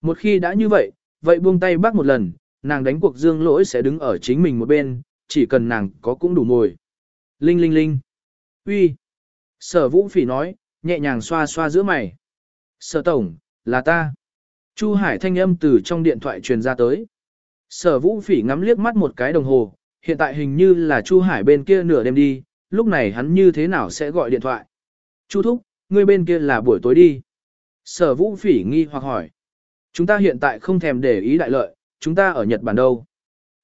Một khi đã như vậy, vậy buông tay bác một lần, nàng đánh cuộc dương lỗi sẽ đứng ở chính mình một bên, chỉ cần nàng có cũng đủ mồi. Linh linh linh. uy Sở vũ phỉ nói, nhẹ nhàng xoa xoa giữa mày. Sở tổng, là ta. Chu Hải thanh âm từ trong điện thoại truyền ra tới. Sở vũ phỉ ngắm liếc mắt một cái đồng hồ, hiện tại hình như là Chu Hải bên kia nửa đêm đi, lúc này hắn như thế nào sẽ gọi điện thoại. Chu Thúc, ngươi bên kia là buổi tối đi. Sở vũ phỉ nghi hoặc hỏi. Chúng ta hiện tại không thèm để ý đại lợi, chúng ta ở Nhật Bản đâu.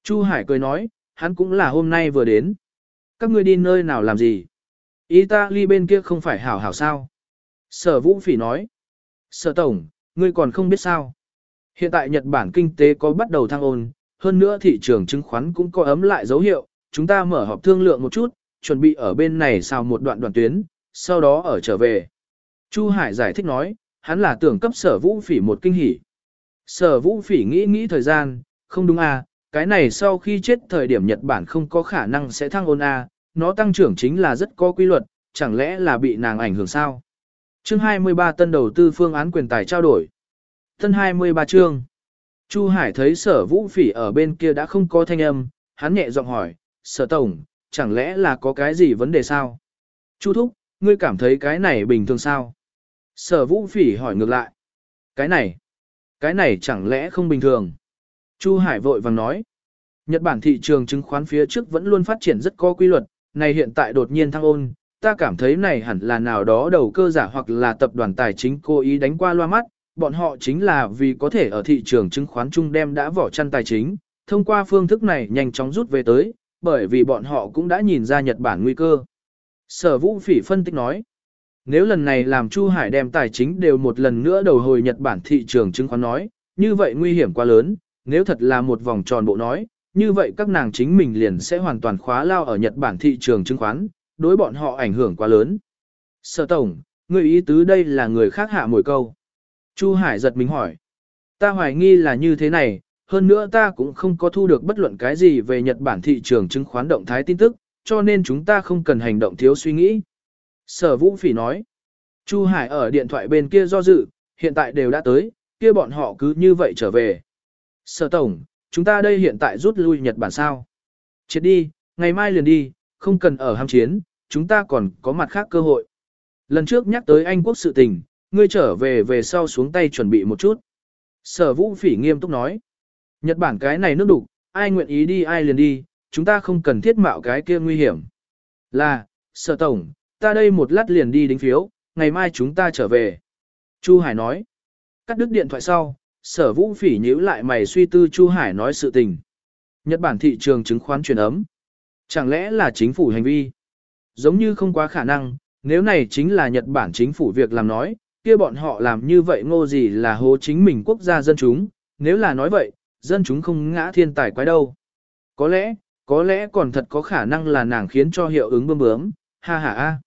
Chu Hải cười nói, hắn cũng là hôm nay vừa đến. Các ngươi đi nơi nào làm gì? Italy bên kia không phải hảo hảo sao? Sở Vũ Phỉ nói. Sở Tổng, ngươi còn không biết sao? Hiện tại Nhật Bản kinh tế có bắt đầu thăng ôn, hơn nữa thị trường chứng khoán cũng có ấm lại dấu hiệu, chúng ta mở họp thương lượng một chút, chuẩn bị ở bên này xào một đoạn đoạn tuyến, sau đó ở trở về. Chu Hải giải thích nói, hắn là tưởng cấp sở vũ phỉ một kinh hỉ. Sở vũ phỉ nghĩ nghĩ thời gian, không đúng à, cái này sau khi chết thời điểm Nhật Bản không có khả năng sẽ thăng ôn à, nó tăng trưởng chính là rất có quy luật, chẳng lẽ là bị nàng ảnh hưởng sao? Chương 23 tân đầu tư phương án quyền tài trao đổi. Tân 23 chương. Chu Hải thấy sở vũ phỉ ở bên kia đã không có thanh âm, hắn nhẹ giọng hỏi, sở tổng, chẳng lẽ là có cái gì vấn đề sao? Chu Thúc, ngươi cảm thấy cái này bình thường sao? Sở vũ phỉ hỏi ngược lại. Cái này, cái này chẳng lẽ không bình thường? Chu Hải vội vàng nói. Nhật Bản thị trường chứng khoán phía trước vẫn luôn phát triển rất có quy luật, này hiện tại đột nhiên thăng ôn, ta cảm thấy này hẳn là nào đó đầu cơ giả hoặc là tập đoàn tài chính cố ý đánh qua loa mắt, bọn họ chính là vì có thể ở thị trường chứng khoán chung đem đã vỏ chăn tài chính, thông qua phương thức này nhanh chóng rút về tới, bởi vì bọn họ cũng đã nhìn ra Nhật Bản nguy cơ. Sở Vũ Phỉ phân tích nói, nếu lần này làm Chu Hải đem tài chính đều một lần nữa đầu hồi Nhật Bản thị trường chứng khoán nói, như vậy nguy hiểm quá lớn, nếu thật là một vòng tròn bộ nói, như vậy các nàng chính mình liền sẽ hoàn toàn khóa lao ở Nhật Bản thị trường chứng khoán, đối bọn họ ảnh hưởng quá lớn. Sở Tổng, người ý tứ đây là người khác hạ mồi câu. Chu Hải giật mình hỏi. Ta hoài nghi là như thế này, hơn nữa ta cũng không có thu được bất luận cái gì về Nhật Bản thị trường chứng khoán động thái tin tức, cho nên chúng ta không cần hành động thiếu suy nghĩ. Sở Vũ Phỉ nói. Chu Hải ở điện thoại bên kia do dự, hiện tại đều đã tới, kia bọn họ cứ như vậy trở về. Sở Tổng, chúng ta đây hiện tại rút lui Nhật Bản sao? Chết đi, ngày mai liền đi, không cần ở ham chiến, chúng ta còn có mặt khác cơ hội. Lần trước nhắc tới Anh quốc sự tình, ngươi trở về về sau xuống tay chuẩn bị một chút. Sở Vũ Phỉ nghiêm túc nói. Nhật Bản cái này nước đục, ai nguyện ý đi ai liền đi, chúng ta không cần thiết mạo cái kia nguy hiểm. Là, Sở Tổng, ta đây một lát liền đi đính phiếu, ngày mai chúng ta trở về. Chu Hải nói. Cắt đứt điện thoại sau, sở vũ phỉ nhíu lại mày suy tư Chu Hải nói sự tình. Nhật Bản thị trường chứng khoán chuyển ấm. Chẳng lẽ là chính phủ hành vi? Giống như không quá khả năng, nếu này chính là Nhật Bản chính phủ việc làm nói, kia bọn họ làm như vậy ngô gì là hố chính mình quốc gia dân chúng, nếu là nói vậy, dân chúng không ngã thiên tài quái đâu. Có lẽ, có lẽ còn thật có khả năng là nàng khiến cho hiệu ứng bơm bướm, ha ha a.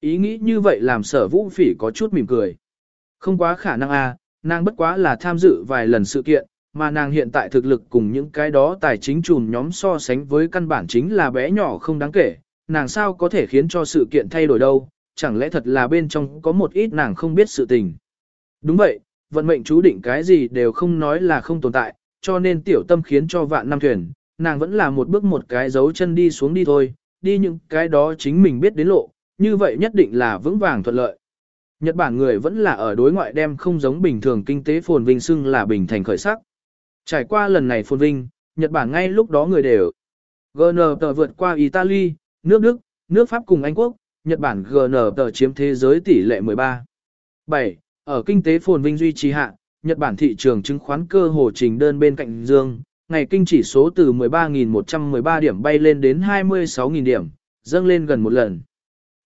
Ý nghĩ như vậy làm sở vũ phỉ có chút mỉm cười. Không quá khả năng a, nàng bất quá là tham dự vài lần sự kiện, mà nàng hiện tại thực lực cùng những cái đó tài chính chùm nhóm so sánh với căn bản chính là bé nhỏ không đáng kể, nàng sao có thể khiến cho sự kiện thay đổi đâu, chẳng lẽ thật là bên trong có một ít nàng không biết sự tình. Đúng vậy, vận mệnh chú định cái gì đều không nói là không tồn tại, cho nên tiểu tâm khiến cho vạn năm thuyền, nàng vẫn là một bước một cái dấu chân đi xuống đi thôi, đi những cái đó chính mình biết đến lộ, như vậy nhất định là vững vàng thuận lợi. Nhật Bản người vẫn là ở đối ngoại đem không giống bình thường kinh tế phồn vinh xưng là bình thành khởi sắc. Trải qua lần này phồn vinh, Nhật Bản ngay lúc đó người đều GN tờ vượt qua Italy, nước Đức, nước Pháp cùng Anh Quốc, Nhật Bản GN tờ chiếm thế giới tỷ lệ 13. 7. Ở kinh tế phồn vinh duy trì hạ, Nhật Bản thị trường chứng khoán cơ hồ trình đơn bên cạnh dương, ngày kinh chỉ số từ 13.113 điểm bay lên đến 26.000 điểm, dâng lên gần một lần.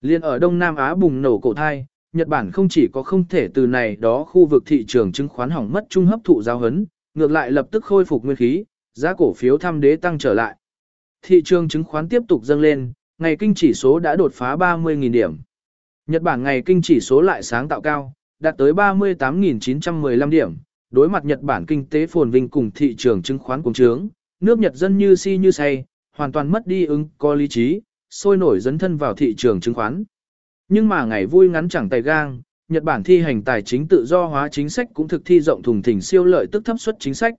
Liên ở Đông Nam Á bùng nổ cổ thai, Nhật Bản không chỉ có không thể từ này đó khu vực thị trường chứng khoán hỏng mất trung hấp thụ giáo hấn, ngược lại lập tức khôi phục nguyên khí, giá cổ phiếu thăm đế tăng trở lại. Thị trường chứng khoán tiếp tục dâng lên, ngày kinh chỉ số đã đột phá 30.000 điểm. Nhật Bản ngày kinh chỉ số lại sáng tạo cao, đạt tới 38.915 điểm, đối mặt Nhật Bản kinh tế phồn vinh cùng thị trường chứng khoán cùng trướng, nước Nhật dân như si như say, hoàn toàn mất đi ứng có lý trí, sôi nổi dấn thân vào thị trường chứng khoán. Nhưng mà ngày vui ngắn chẳng tay gang, Nhật Bản thi hành tài chính tự do hóa chính sách cũng thực thi rộng thùng thình siêu lợi tức thấp suất chính sách.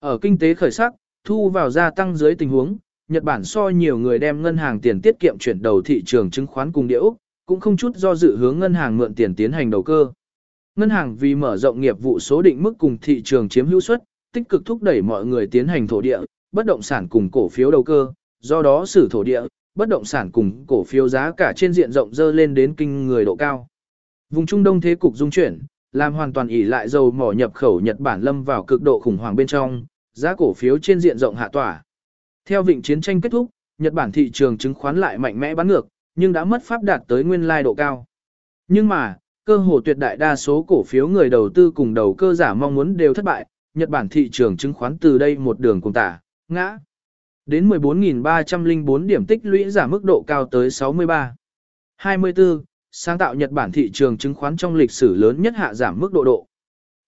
Ở kinh tế khởi sắc, thu vào gia tăng dưới tình huống, Nhật Bản so nhiều người đem ngân hàng tiền tiết kiệm chuyển đầu thị trường chứng khoán cùng điệu, cũng không chút do dự hướng ngân hàng mượn tiền tiến hành đầu cơ. Ngân hàng vì mở rộng nghiệp vụ số định mức cùng thị trường chiếm hữu suất, tích cực thúc đẩy mọi người tiến hành thổ địa, bất động sản cùng cổ phiếu đầu cơ, do đó sử thổ địa, bất động sản cùng cổ phiếu giá cả trên diện rộng dơ lên đến kinh người độ cao. Vùng Trung Đông thế cục dung chuyển, làm hoàn toàn ỉ lại dầu mỏ nhập khẩu Nhật Bản lâm vào cực độ khủng hoảng bên trong, giá cổ phiếu trên diện rộng hạ tỏa. Theo vịnh chiến tranh kết thúc, Nhật Bản thị trường chứng khoán lại mạnh mẽ bán ngược, nhưng đã mất pháp đạt tới nguyên lai độ cao. Nhưng mà, cơ hồ tuyệt đại đa số cổ phiếu người đầu tư cùng đầu cơ giả mong muốn đều thất bại, Nhật Bản thị trường chứng khoán từ đây một đường cùng tả, ngã. Đến 14.304 điểm tích lũy giảm mức độ cao tới 63. 24. Sáng tạo Nhật Bản thị trường chứng khoán trong lịch sử lớn nhất hạ giảm mức độ độ.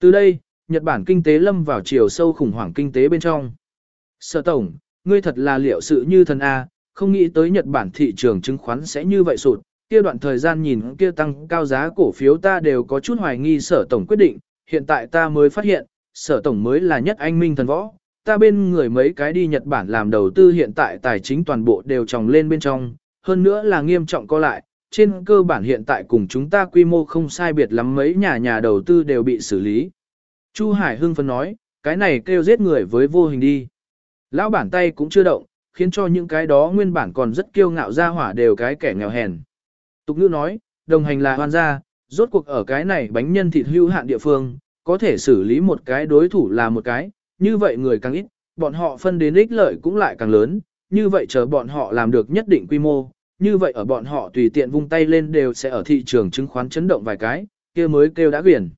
Từ đây, Nhật Bản kinh tế lâm vào chiều sâu khủng hoảng kinh tế bên trong. Sở Tổng, ngươi thật là liệu sự như thần A, không nghĩ tới Nhật Bản thị trường chứng khoán sẽ như vậy sụt, kia đoạn thời gian nhìn kia tăng cao giá cổ phiếu ta đều có chút hoài nghi sở tổng quyết định, hiện tại ta mới phát hiện, sở tổng mới là nhất anh minh thần võ, ta bên người mấy cái đi Nhật Bản làm đầu tư hiện tại tài chính toàn bộ đều tròng lên bên trong, hơn nữa là nghiêm trọng co lại, trên cơ bản hiện tại cùng chúng ta quy mô không sai biệt lắm mấy nhà nhà đầu tư đều bị xử lý. Chu Hải Hưng phân nói, cái này kêu giết người với vô hình đi. Lão bản tay cũng chưa động, khiến cho những cái đó nguyên bản còn rất kiêu ngạo ra hỏa đều cái kẻ nghèo hèn. Tục ngữ nói, đồng hành là hoan gia, rốt cuộc ở cái này bánh nhân thịt hưu hạn địa phương, có thể xử lý một cái đối thủ là một cái, như vậy người càng ít, bọn họ phân đến ích lợi cũng lại càng lớn, như vậy chờ bọn họ làm được nhất định quy mô, như vậy ở bọn họ tùy tiện vung tay lên đều sẽ ở thị trường chứng khoán chấn động vài cái, kia mới kêu đã quyển.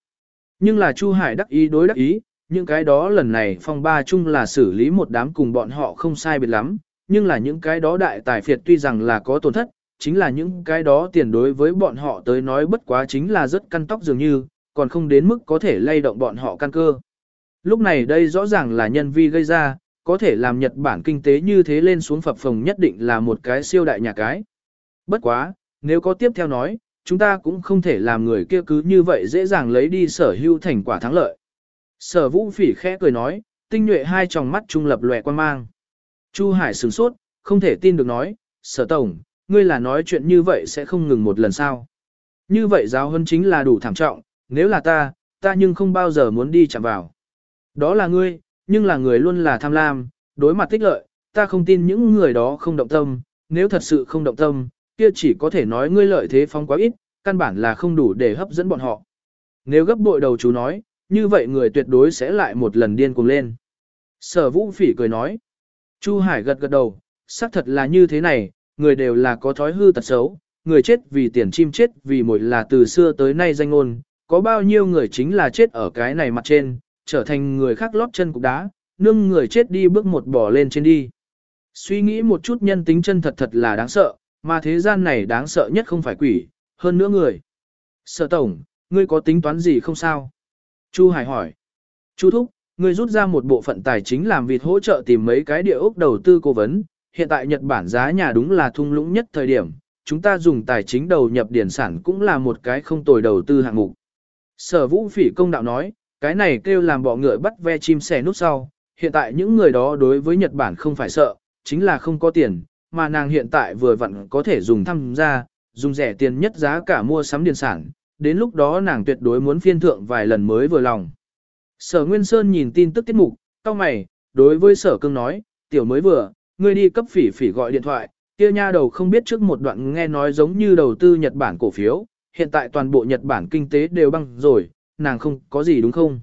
Nhưng là Chu Hải đắc ý đối đắc ý, những cái đó lần này phong ba chung là xử lý một đám cùng bọn họ không sai biệt lắm, nhưng là những cái đó đại tài phiệt tuy rằng là có tổn thất, chính là những cái đó tiền đối với bọn họ tới nói bất quá chính là rất căn tóc dường như, còn không đến mức có thể lay động bọn họ căn cơ. Lúc này đây rõ ràng là nhân vi gây ra, có thể làm Nhật Bản kinh tế như thế lên xuống phập phồng nhất định là một cái siêu đại nhà cái. Bất quá, nếu có tiếp theo nói, chúng ta cũng không thể làm người kia cứ như vậy dễ dàng lấy đi sở hữu thành quả thắng lợi. Sở vũ phỉ khẽ cười nói, tinh nhuệ hai tròng mắt trung lập lòe quan mang. Chu Hải sửng sốt, không thể tin được nói, sở tổng, ngươi là nói chuyện như vậy sẽ không ngừng một lần sao. Như vậy giáo hơn chính là đủ thảm trọng, nếu là ta, ta nhưng không bao giờ muốn đi chạm vào. Đó là ngươi, nhưng là người luôn là tham lam, đối mặt tích lợi, ta không tin những người đó không động tâm, nếu thật sự không động tâm, kia chỉ có thể nói ngươi lợi thế phong quá ít, căn bản là không đủ để hấp dẫn bọn họ. Nếu gấp bội đầu chú nói, như vậy người tuyệt đối sẽ lại một lần điên cuồng lên. Sở vũ phỉ cười nói. Chu Hải gật gật đầu, xác thật là như thế này, người đều là có thói hư tật xấu, người chết vì tiền chim chết vì mồi là từ xưa tới nay danh ngôn, có bao nhiêu người chính là chết ở cái này mặt trên, trở thành người khác lót chân cục đá, nương người chết đi bước một bỏ lên trên đi. Suy nghĩ một chút nhân tính chân thật thật là đáng sợ, mà thế gian này đáng sợ nhất không phải quỷ, hơn nữa người. Sở tổng, ngươi có tính toán gì không sao? Chu Hải hỏi. Chu Thúc, ngươi rút ra một bộ phận tài chính làm việc hỗ trợ tìm mấy cái địa ốc đầu tư cố vấn, hiện tại Nhật Bản giá nhà đúng là thung lũng nhất thời điểm, chúng ta dùng tài chính đầu nhập điển sản cũng là một cái không tồi đầu tư hạng mục. Sở vũ phỉ công đạo nói, cái này kêu làm bọ ngựa bắt ve chim sẻ nút sau, hiện tại những người đó đối với Nhật Bản không phải sợ, chính là không có tiền, mà nàng hiện tại vừa vặn có thể dùng tham gia, dùng rẻ tiền nhất giá cả mua sắm điển sản, đến lúc đó nàng tuyệt đối muốn phiên thượng vài lần mới vừa lòng. Sở Nguyên Sơn nhìn tin tức tiết mục, cao mày, đối với sở cương nói, tiểu mới vừa, ngươi đi cấp phỉ phỉ gọi điện thoại, kia nha đầu không biết trước một đoạn nghe nói giống như đầu tư Nhật Bản cổ phiếu, hiện tại toàn bộ Nhật Bản kinh tế đều băng rồi, nàng không có gì đúng không?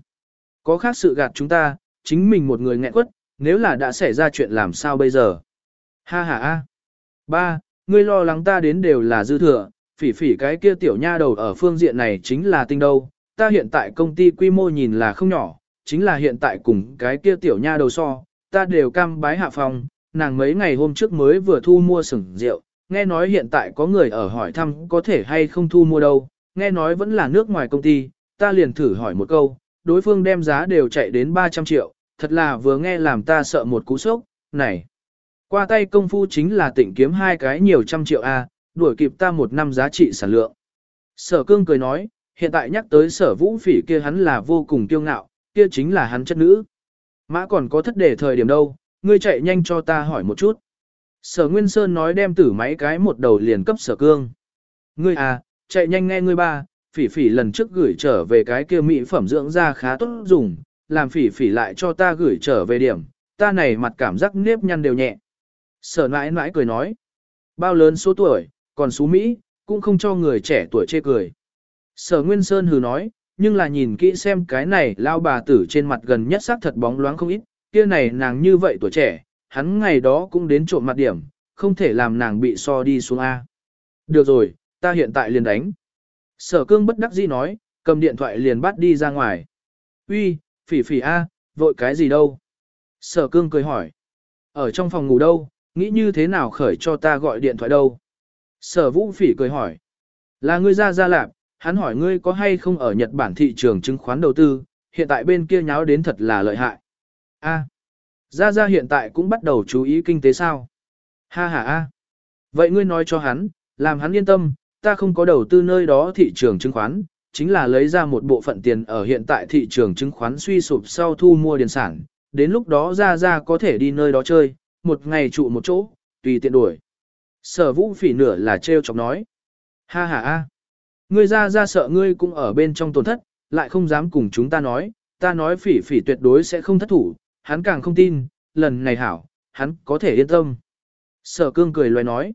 Có khác sự gạt chúng ta, chính mình một người nghẹn quất, nếu là đã xảy ra chuyện làm sao bây giờ? Ha ha ha. Ba, ngươi lo lắng ta đến đều là dư thừa, phỉ phỉ cái kia tiểu nha đầu ở phương diện này chính là tinh đâu, ta hiện tại công ty quy mô nhìn là không nhỏ, chính là hiện tại cùng cái kia tiểu nha đầu so, ta đều cam bái hạ phòng, nàng mấy ngày hôm trước mới vừa thu mua sừng rượu, nghe nói hiện tại có người ở hỏi thăm có thể hay không thu mua đâu, nghe nói vẫn là nước ngoài công ty, ta liền thử hỏi một câu, đối phương đem giá đều chạy đến 300 triệu, thật là vừa nghe làm ta sợ một cú sốc, này. Qua tay công phu chính là tỉnh kiếm hai cái nhiều trăm triệu A, đuổi kịp ta một năm giá trị sản lượng. Sở cương cười nói, hiện tại nhắc tới sở vũ phỉ kia hắn là vô cùng kiêu ngạo, kia chính là hắn chất nữ. Mã còn có thất để thời điểm đâu, ngươi chạy nhanh cho ta hỏi một chút. Sở Nguyên Sơn nói đem tử máy cái một đầu liền cấp sở cương. Ngươi à, chạy nhanh nghe ngươi ba, phỉ phỉ lần trước gửi trở về cái kia mỹ phẩm dưỡng da khá tốt dùng, làm phỉ phỉ lại cho ta gửi trở về điểm, ta này mặt cảm giác nếp nhăn đều nhẹ. Sở nãi nãi cười nói, bao lớn số tuổi, còn xú Mỹ, cũng không cho người trẻ tuổi chê cười. Sở Nguyên Sơn hừ nói, nhưng là nhìn kỹ xem cái này lao bà tử trên mặt gần nhất sắc thật bóng loáng không ít, kia này nàng như vậy tuổi trẻ, hắn ngày đó cũng đến trộm mặt điểm, không thể làm nàng bị so đi xuống A. Được rồi, ta hiện tại liền đánh. Sở cương bất đắc dĩ nói, cầm điện thoại liền bắt đi ra ngoài. Uy, phỉ phỉ A, vội cái gì đâu? Sở cương cười hỏi. Ở trong phòng ngủ đâu, nghĩ như thế nào khởi cho ta gọi điện thoại đâu? Sở vũ phỉ cười hỏi. Là ngươi ra ra lạp, hắn hỏi ngươi có hay không ở Nhật Bản thị trường chứng khoán đầu tư, hiện tại bên kia nháo đến thật là lợi hại. A, Gia Gia hiện tại cũng bắt đầu chú ý kinh tế sao? Ha ha a. Vậy ngươi nói cho hắn, làm hắn yên tâm, ta không có đầu tư nơi đó thị trường chứng khoán, chính là lấy ra một bộ phận tiền ở hiện tại thị trường chứng khoán suy sụp sau thu mua điền sản, đến lúc đó Gia Gia có thể đi nơi đó chơi, một ngày trụ một chỗ, tùy tiện đuổi. Sở vũ phỉ nửa là treo chọc nói. Ha ha a. Ngươi Gia Gia sợ ngươi cũng ở bên trong tổn thất, lại không dám cùng chúng ta nói, ta nói phỉ phỉ tuyệt đối sẽ không thất thủ, hắn càng không tin, lần này hảo, hắn có thể yên tâm. Sở cương cười loài nói.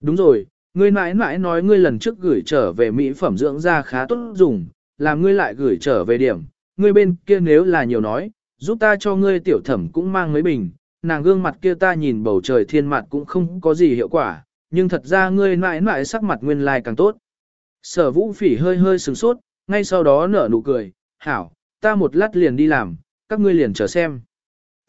Đúng rồi, ngươi mãi mãi nói ngươi lần trước gửi trở về mỹ phẩm dưỡng da khá tốt dùng, làm ngươi lại gửi trở về điểm. Ngươi bên kia nếu là nhiều nói, giúp ta cho ngươi tiểu thẩm cũng mang mấy bình, nàng gương mặt kia ta nhìn bầu trời thiên mặt cũng không có gì hiệu quả, nhưng thật ra ngươi mãi mãi sắc mặt nguyên lai càng tốt. Sở vũ phỉ hơi hơi sừng sốt, ngay sau đó nở nụ cười, hảo, ta một lát liền đi làm, các ngươi liền chờ xem.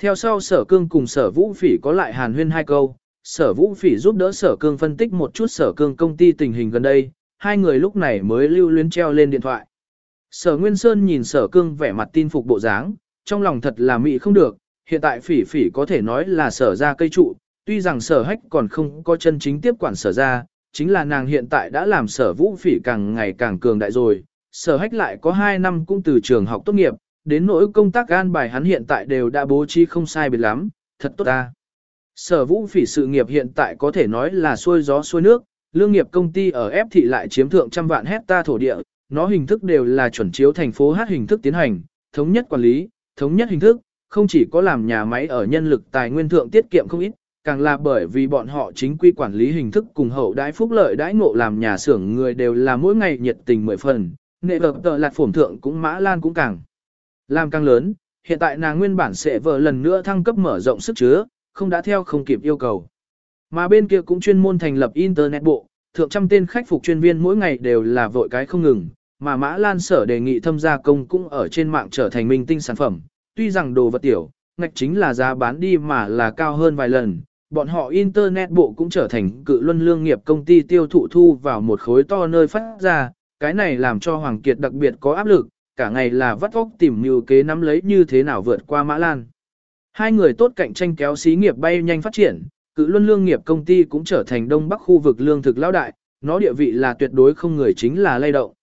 Theo sau sở cương cùng sở vũ phỉ có lại hàn huyên hai câu, sở vũ phỉ giúp đỡ sở cương phân tích một chút sở cương công ty tình hình gần đây, hai người lúc này mới lưu luyến treo lên điện thoại. Sở Nguyên Sơn nhìn sở cương vẻ mặt tin phục bộ dáng, trong lòng thật là mị không được, hiện tại phỉ phỉ có thể nói là sở ra cây trụ, tuy rằng sở hách còn không có chân chính tiếp quản sở ra, chính là nàng hiện tại đã làm sở vũ phỉ càng ngày càng cường đại rồi, sở hách lại có 2 năm cũng từ trường học tốt nghiệp, đến nỗi công tác gan bài hắn hiện tại đều đã bố trí không sai biệt lắm, thật tốt ta. Sở vũ phỉ sự nghiệp hiện tại có thể nói là xuôi gió xuôi nước, lương nghiệp công ty ở ép thị lại chiếm thượng trăm vạn hecta thổ địa, nó hình thức đều là chuẩn chiếu thành phố hát hình thức tiến hành, thống nhất quản lý, thống nhất hình thức, không chỉ có làm nhà máy ở nhân lực tài nguyên thượng tiết kiệm không ít, càng là bởi vì bọn họ chính quy quản lý hình thức cùng hậu đãi phúc lợi đãi ngộ làm nhà xưởng người đều là mỗi ngày nhiệt tình mười phần, nệ vật tờ lạt phổm thượng cũng mã lan cũng càng. Làm càng lớn, hiện tại nàng nguyên bản sẽ vợ lần nữa thăng cấp mở rộng sức chứa, không đã theo không kịp yêu cầu. Mà bên kia cũng chuyên môn thành lập Internet bộ, thượng trăm tên khách phục chuyên viên mỗi ngày đều là vội cái không ngừng, mà Mã Lan Sở đề nghị thâm gia công cũng ở trên mạng trở thành minh tinh sản phẩm, tuy rằng đồ vật tiểu, ngạch chính là giá bán đi mà là cao hơn vài lần. Bọn họ Internet bộ cũng trở thành cự luân lương nghiệp công ty tiêu thụ thu vào một khối to nơi phát ra, cái này làm cho Hoàng Kiệt đặc biệt có áp lực, cả ngày là vắt óc tìm mưu kế nắm lấy như thế nào vượt qua Mã Lan. Hai người tốt cạnh tranh kéo xí nghiệp bay nhanh phát triển, cự luân lương nghiệp công ty cũng trở thành đông bắc khu vực lương thực lão đại, nó địa vị là tuyệt đối không người chính là lay động.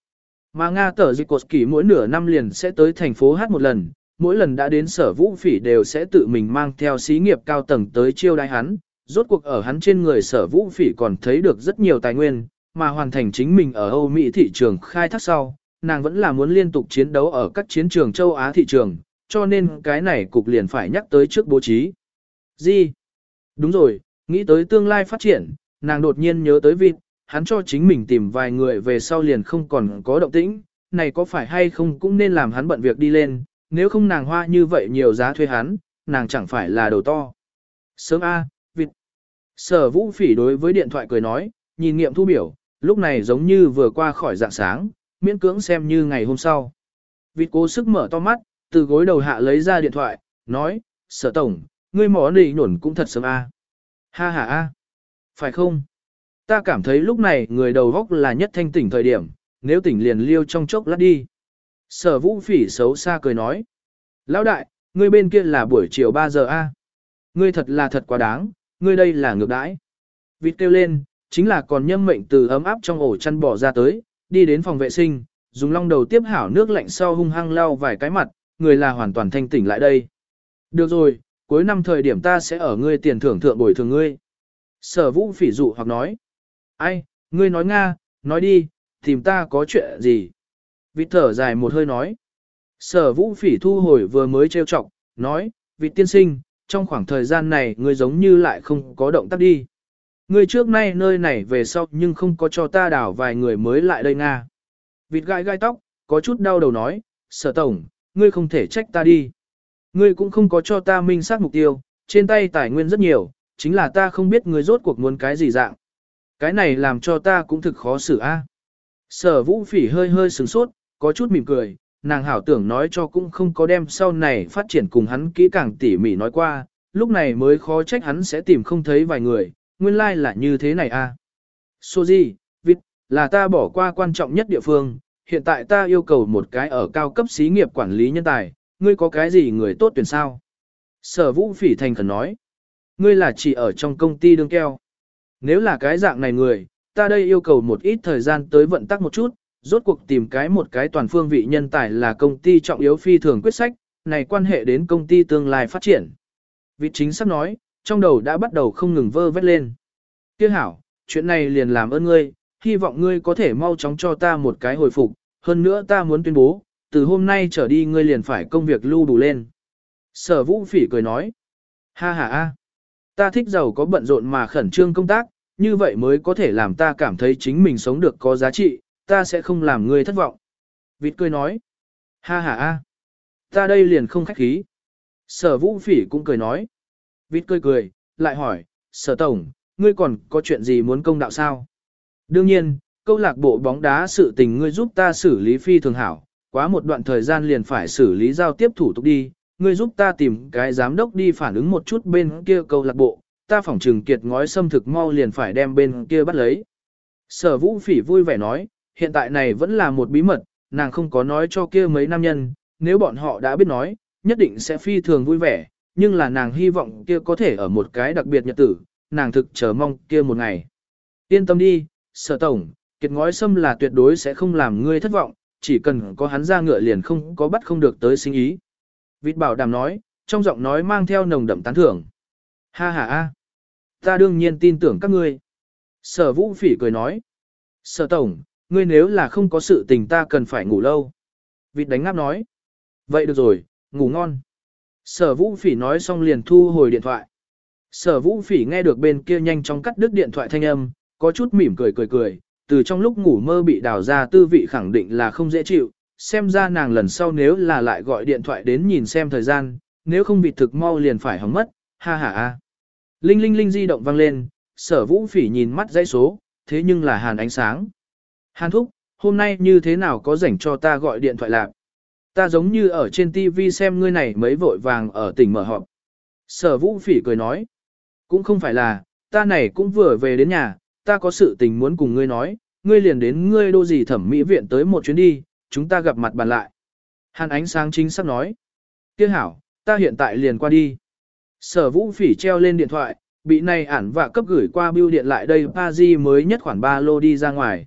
Mà Nga tờ Zikoski mỗi nửa năm liền sẽ tới thành phố hát một lần, mỗi lần đã đến sở vũ phỉ đều sẽ tự mình mang theo xí nghiệp cao tầng tới chiêu đái hắn, rốt cuộc ở hắn trên người sở vũ phỉ còn thấy được rất nhiều tài nguyên, mà hoàn thành chính mình ở Âu Mỹ thị trường khai thác sau, nàng vẫn là muốn liên tục chiến đấu ở các chiến trường châu Á thị trường, cho nên cái này cục liền phải nhắc tới trước bố trí. Gì? Đúng rồi, nghĩ tới tương lai phát triển, nàng đột nhiên nhớ tới vịt, hắn cho chính mình tìm vài người về sau liền không còn có động tĩnh, này có phải hay không cũng nên làm hắn bận việc đi lên, nếu không nàng hoa như vậy nhiều giá thuê hắn, nàng chẳng phải là đầu to. Sớm A, vịt. Sở vũ phỉ đối với điện thoại cười nói, nhìn nghiệm thu biểu, lúc này giống như vừa qua khỏi dạng sáng, miễn cưỡng xem như ngày hôm sau. Vịt cố sức mở to mắt, từ gối đầu hạ lấy ra điện thoại, nói, sở tổng, ngươi mỏ nỉ nhuẩn cũng thật sớm A. Ha ha A. Phải không? Ta cảm thấy lúc này người đầu góc là nhất thanh tỉnh thời điểm, nếu tỉnh liền liêu trong chốc lát đi. Sở vũ phỉ xấu xa cười nói. Lão đại, ngươi bên kia là buổi chiều 3 giờ a. Ngươi thật là thật quá đáng, ngươi đây là ngược đãi. Vịt kêu lên, chính là còn nhâm mệnh từ ấm áp trong ổ chăn bỏ ra tới, đi đến phòng vệ sinh, dùng long đầu tiếp hảo nước lạnh sau hung hăng lau vài cái mặt, người là hoàn toàn thanh tỉnh lại đây. Được rồi, cuối năm thời điểm ta sẽ ở ngươi tiền thưởng thượng bồi thường ngươi. Sở vũ phỉ dụ hoặc nói. Ai, ngươi nói Nga, nói đi, tìm ta có chuyện gì? Vịt thở dài một hơi nói. Sở vũ phỉ thu hồi vừa mới trêu chọc, nói, vịt tiên sinh, trong khoảng thời gian này ngươi giống như lại không có động tác đi. Ngươi trước nay nơi này về sau nhưng không có cho ta đảo vài người mới lại đây Nga. Vịt gai gai tóc, có chút đau đầu nói, sở tổng, ngươi không thể trách ta đi. Ngươi cũng không có cho ta minh xác mục tiêu, trên tay tài nguyên rất nhiều, chính là ta không biết ngươi rốt cuộc muốn cái gì dạng. Cái này làm cho ta cũng thực khó xử a. Sở vũ phỉ hơi hơi sừng sốt, có chút mỉm cười, nàng hảo tưởng nói cho cũng không có đem sau này phát triển cùng hắn kỹ càng tỉ mỉ nói qua, lúc này mới khó trách hắn sẽ tìm không thấy vài người, nguyên lai like là như thế này a. Soji, Vịt, là ta bỏ qua quan trọng nhất địa phương, hiện tại ta yêu cầu một cái ở cao cấp xí nghiệp quản lý nhân tài, ngươi có cái gì người tốt tuyển sao? Sở vũ phỉ thành khẩn nói, ngươi là chỉ ở trong công ty đương keo. Nếu là cái dạng này người, ta đây yêu cầu một ít thời gian tới vận tắc một chút, rốt cuộc tìm cái một cái toàn phương vị nhân tài là công ty trọng yếu phi thường quyết sách, này quan hệ đến công ty tương lai phát triển. Vị chính sắp nói, trong đầu đã bắt đầu không ngừng vơ vét lên. Tiếc hảo, chuyện này liền làm ơn ngươi, hy vọng ngươi có thể mau chóng cho ta một cái hồi phục, hơn nữa ta muốn tuyên bố, từ hôm nay trở đi ngươi liền phải công việc lưu đủ lên. Sở vũ phỉ cười nói, ha ha a, ta thích giàu có bận rộn mà khẩn trương công tác, như vậy mới có thể làm ta cảm thấy chính mình sống được có giá trị, ta sẽ không làm ngươi thất vọng. Vịt cười nói, ha ha a, ta đây liền không khách khí. Sở vũ phỉ cũng cười nói, Vít cười cười, lại hỏi, sở tổng, ngươi còn có chuyện gì muốn công đạo sao? Đương nhiên, câu lạc bộ bóng đá sự tình ngươi giúp ta xử lý phi thường hảo, quá một đoạn thời gian liền phải xử lý giao tiếp thủ tục đi, ngươi giúp ta tìm cái giám đốc đi phản ứng một chút bên kia câu lạc bộ, ta phỏng trừng kiệt ngói xâm thực mau liền phải đem bên kia bắt lấy. Sở vũ phỉ vui vẻ nói, hiện tại này vẫn là một bí mật, nàng không có nói cho kia mấy nam nhân, nếu bọn họ đã biết nói, nhất định sẽ phi thường vui vẻ, nhưng là nàng hy vọng kia có thể ở một cái đặc biệt nhật tử, nàng thực chờ mong kia một ngày. Yên tâm đi, sở tổng, kiệt ngói xâm là tuyệt đối sẽ không làm ngươi thất vọng, chỉ cần có hắn ra ngựa liền không có bắt không được tới sinh ý. Vịt bảo đảm nói, trong giọng nói mang theo nồng đậm tán thưởng. Ha ha a, ta đương nhiên tin tưởng các ngươi. Sở vũ phỉ cười nói. Sở tổng, ngươi nếu là không có sự tình ta cần phải ngủ lâu. Vịt đánh ngáp nói. Vậy được rồi, ngủ ngon. Sở vũ phỉ nói xong liền thu hồi điện thoại. Sở vũ phỉ nghe được bên kia nhanh chóng cắt đứt điện thoại thanh âm, có chút mỉm cười cười cười, từ trong lúc ngủ mơ bị đào ra tư vị khẳng định là không dễ chịu, xem ra nàng lần sau nếu là lại gọi điện thoại đến nhìn xem thời gian, nếu không bị thực mau liền phải hỏng mất, ha ha ha. Linh linh linh di động vang lên, sở vũ phỉ nhìn mắt dãy số, thế nhưng là hàn ánh sáng. Hàn thúc, hôm nay như thế nào có rảnh cho ta gọi điện thoại lạc? Ta giống như ở trên TV xem ngươi này mấy vội vàng ở tỉnh mở họp. Sở vũ phỉ cười nói. Cũng không phải là, ta này cũng vừa về đến nhà, ta có sự tình muốn cùng ngươi nói, ngươi liền đến ngươi đô gì thẩm mỹ viện tới một chuyến đi, chúng ta gặp mặt bàn lại. Hàn ánh sáng chính xác nói. Tiếc hảo, ta hiện tại liền qua đi. Sở vũ phỉ treo lên điện thoại, Bị này ản và cấp gửi qua bưu điện lại đây Pazi mới nhất khoản ba lô đi ra ngoài.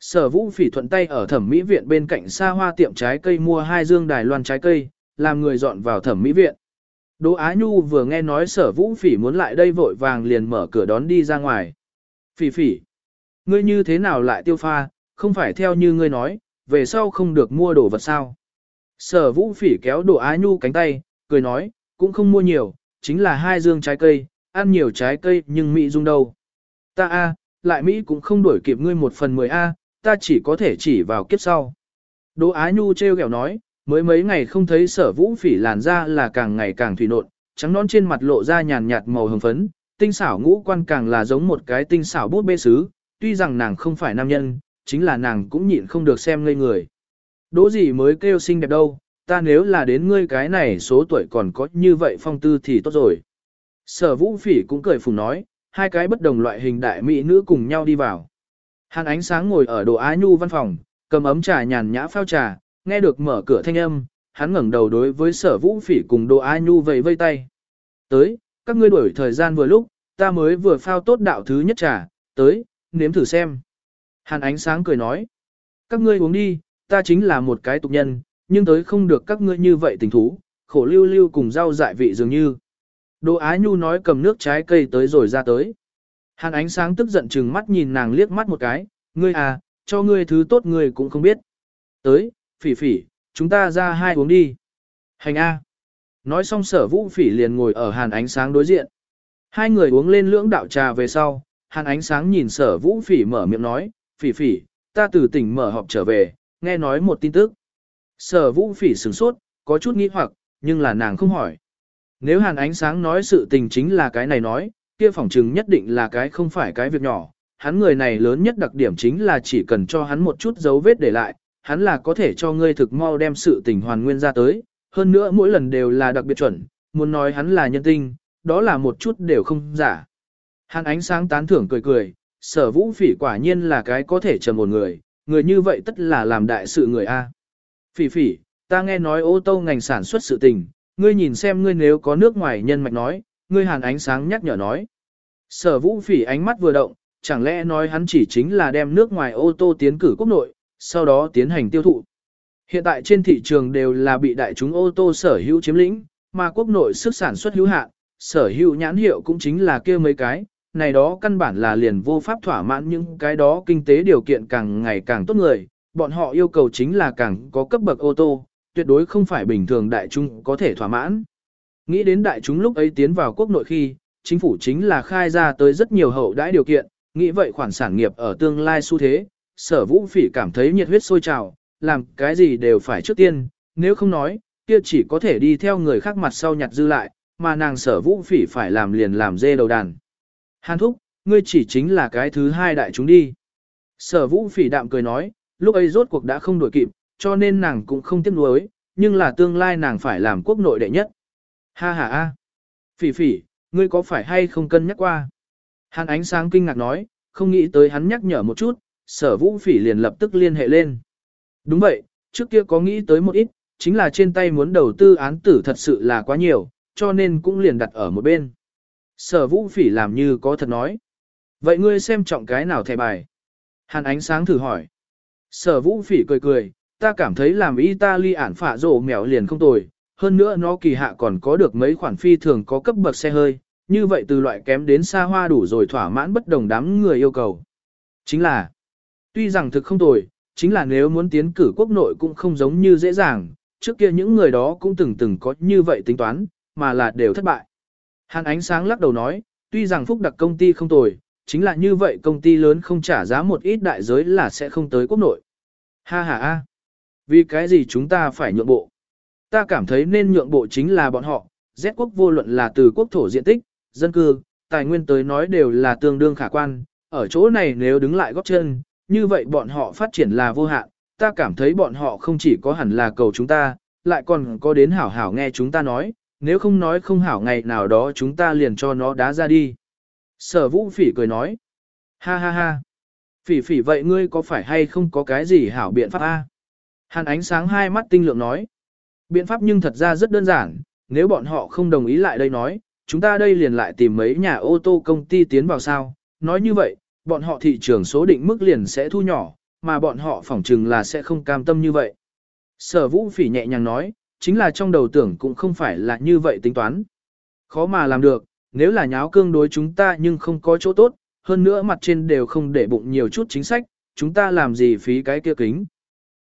Sở vũ phỉ thuận tay ở thẩm mỹ viện bên cạnh xa hoa tiệm trái cây mua hai dương đài loan trái cây, làm người dọn vào thẩm mỹ viện. Đỗ Á Nhu vừa nghe nói sở vũ phỉ muốn lại đây vội vàng liền mở cửa đón đi ra ngoài. Phỉ phỉ, ngươi như thế nào lại tiêu pha, không phải theo như ngươi nói, về sau không được mua đồ vật sao. Sở vũ phỉ kéo Đỗ Á Nhu cánh tay, cười nói, cũng không mua nhiều, chính là hai dương trái cây, ăn nhiều trái cây nhưng Mỹ dung đâu. Ta a, lại Mỹ cũng không đuổi kịp ngươi một phần mười a, ta chỉ có thể chỉ vào kiếp sau. Đỗ Á Nhu treo kẹo nói, mới mấy ngày không thấy sở vũ phỉ làn da là càng ngày càng thủy nộn, trắng nón trên mặt lộ ra nhàn nhạt màu hồng phấn, tinh xảo ngũ quan càng là giống một cái tinh xảo bút bê sứ, tuy rằng nàng không phải nam nhân, chính là nàng cũng nhịn không được xem ngây người. Đỗ gì mới kêu xinh đẹp đâu, ta nếu là đến ngươi cái này số tuổi còn có như vậy phong tư thì tốt rồi. Sở vũ phỉ cũng cười phùng nói, hai cái bất đồng loại hình đại mỹ nữ cùng nhau đi vào. Hàn ánh sáng ngồi ở đồ á nhu văn phòng, cầm ấm trà nhàn nhã phao trà, nghe được mở cửa thanh âm, hắn ngẩng đầu đối với sở vũ phỉ cùng đồ á nhu vẫy vây tay. Tới, các ngươi đuổi thời gian vừa lúc, ta mới vừa phao tốt đạo thứ nhất trà, tới, nếm thử xem. Hàn ánh sáng cười nói, các ngươi uống đi, ta chính là một cái tục nhân, nhưng tới không được các ngươi như vậy tình thú, khổ lưu lưu cùng rau dại vị dường như. Đồ Á Nhu nói cầm nước trái cây tới rồi ra tới. Hàn ánh sáng tức giận chừng mắt nhìn nàng liếc mắt một cái, ngươi à, cho ngươi thứ tốt ngươi cũng không biết. Tới, phỉ phỉ, chúng ta ra hai uống đi. Hành A. Nói xong sở vũ phỉ liền ngồi ở hàn ánh sáng đối diện. Hai người uống lên lưỡng đạo trà về sau, hàn ánh sáng nhìn sở vũ phỉ mở miệng nói, phỉ phỉ, ta từ tỉnh mở họp trở về, nghe nói một tin tức. Sở vũ phỉ sửng sốt, có chút nghi hoặc, nhưng là nàng không hỏi. Nếu hàn ánh sáng nói sự tình chính là cái này nói, kia phỏng chừng nhất định là cái không phải cái việc nhỏ. Hắn người này lớn nhất đặc điểm chính là chỉ cần cho hắn một chút dấu vết để lại, hắn là có thể cho ngươi thực mau đem sự tình hoàn nguyên ra tới. Hơn nữa mỗi lần đều là đặc biệt chuẩn, muốn nói hắn là nhân tinh, đó là một chút đều không giả. Hắn ánh sáng tán thưởng cười cười, sở vũ phỉ quả nhiên là cái có thể trầm một người, người như vậy tất là làm đại sự người A. Phỉ phỉ, ta nghe nói ô tô ngành sản xuất sự tình, ngươi nhìn xem ngươi nếu có nước ngoài nhân mạch nói, ngươi hàn ánh sáng nhắc nhở nói. Sở vũ phỉ ánh mắt vừa động, chẳng lẽ nói hắn chỉ chính là đem nước ngoài ô tô tiến cử quốc nội, sau đó tiến hành tiêu thụ. Hiện tại trên thị trường đều là bị đại chúng ô tô sở hữu chiếm lĩnh, mà quốc nội sức sản xuất hữu hạn, sở hữu nhãn hiệu cũng chính là kia mấy cái, này đó căn bản là liền vô pháp thỏa mãn những cái đó kinh tế điều kiện càng ngày càng tốt người, bọn họ yêu cầu chính là càng có cấp bậc ô tô, tuyệt đối không phải bình thường đại chúng có thể thỏa mãn. Nghĩ đến đại chúng lúc ấy tiến vào quốc nội khi, chính phủ chính là khai ra tới rất nhiều hậu đãi điều kiện, nghĩ vậy khoản sản nghiệp ở tương lai xu thế, sở vũ phỉ cảm thấy nhiệt huyết sôi trào, làm cái gì đều phải trước tiên, nếu không nói, kia chỉ có thể đi theo người khác mặt sau nhặt dư lại, mà nàng sở vũ phỉ phải làm liền làm dê đầu đàn. Hàn thúc, ngươi chỉ chính là cái thứ hai đại chúng đi. Sở vũ phỉ đạm cười nói, lúc ấy rốt cuộc đã không đổi kịp, cho nên nàng cũng không tiếc nuối, nhưng là tương lai nàng phải làm quốc nội đệ nhất. Ha ha a, phỉ phỉ, ngươi có phải hay không cân nhắc qua? Hàn ánh sáng kinh ngạc nói, không nghĩ tới hắn nhắc nhở một chút, sở vũ phỉ liền lập tức liên hệ lên. Đúng vậy, trước kia có nghĩ tới một ít, chính là trên tay muốn đầu tư án tử thật sự là quá nhiều, cho nên cũng liền đặt ở một bên. Sở vũ phỉ làm như có thật nói. Vậy ngươi xem trọng cái nào thẻ bài? Hàn ánh sáng thử hỏi. Sở vũ phỉ cười cười, ta cảm thấy làm Italy ản phả rổ mèo liền không tồi, hơn nữa nó kỳ hạ còn có được mấy khoản phi thường có cấp bậc xe hơi, như vậy từ loại kém đến xa hoa đủ rồi thỏa mãn bất đồng đám người yêu cầu. Chính là, tuy rằng thực không tồi, chính là nếu muốn tiến cử quốc nội cũng không giống như dễ dàng, trước kia những người đó cũng từng từng có như vậy tính toán, mà là đều thất bại. Hàn ánh sáng lắc đầu nói, tuy rằng phúc đặc công ty không tồi, chính là như vậy công ty lớn không trả giá một ít đại giới là sẽ không tới quốc nội. Ha ha ha. Vì cái gì chúng ta phải nhượng bộ? Ta cảm thấy nên nhượng bộ chính là bọn họ, Z quốc vô luận là từ quốc thổ diện tích, dân cư, tài nguyên tới nói đều là tương đương khả quan, ở chỗ này nếu đứng lại góp chân, như vậy bọn họ phát triển là vô hạn, ta cảm thấy bọn họ không chỉ có hẳn là cầu chúng ta, lại còn có đến hảo hảo nghe chúng ta nói, nếu không nói không hảo ngày nào đó chúng ta liền cho nó đá ra đi. Sở vũ phỉ cười nói, ha ha ha, phỉ phỉ vậy ngươi có phải hay không có cái gì hảo biện pháp a? Hàn ánh sáng hai mắt tinh lượng nói. Biện pháp nhưng thật ra rất đơn giản, nếu bọn họ không đồng ý lại đây nói, chúng ta đây liền lại tìm mấy nhà ô tô công ty tiến vào sao, nói như vậy, bọn họ thị trường số định mức liền sẽ thu nhỏ, mà bọn họ phỏng chừng là sẽ không cam tâm như vậy. Sở vũ phỉ nhẹ nhàng nói, chính là trong đầu tưởng cũng không phải là như vậy tính toán. Khó mà làm được, nếu là nháo cương đối chúng ta nhưng không có chỗ tốt, hơn nữa mặt trên đều không để bụng nhiều chút chính sách, chúng ta làm gì phí cái kia kính.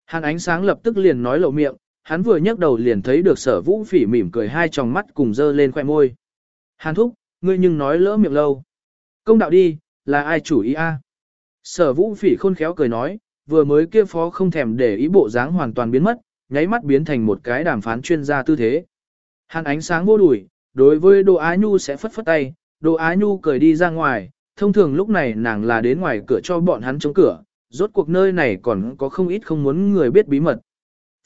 Hàn ánh sáng lập tức liền nói lộ miệng, hắn vừa nhấc đầu liền thấy được sở vũ phỉ mỉm cười hai tròng mắt cùng dơ lên khoẻ môi. Hàn thúc, ngươi nhưng nói lỡ miệng lâu. Công đạo đi, là ai chủ ý a? Sở vũ phỉ khôn khéo cười nói, vừa mới kia phó không thèm để ý bộ dáng hoàn toàn biến mất, nháy mắt biến thành một cái đàm phán chuyên gia tư thế. Hàn ánh sáng vô đuổi, đối với Đỗ Á Nhu sẽ phất phất tay, Đỗ Á Nhu cười đi ra ngoài, thông thường lúc này nàng là đến ngoài cửa cho bọn hắn chống cửa, rốt cuộc nơi này còn có không ít không muốn người biết bí mật.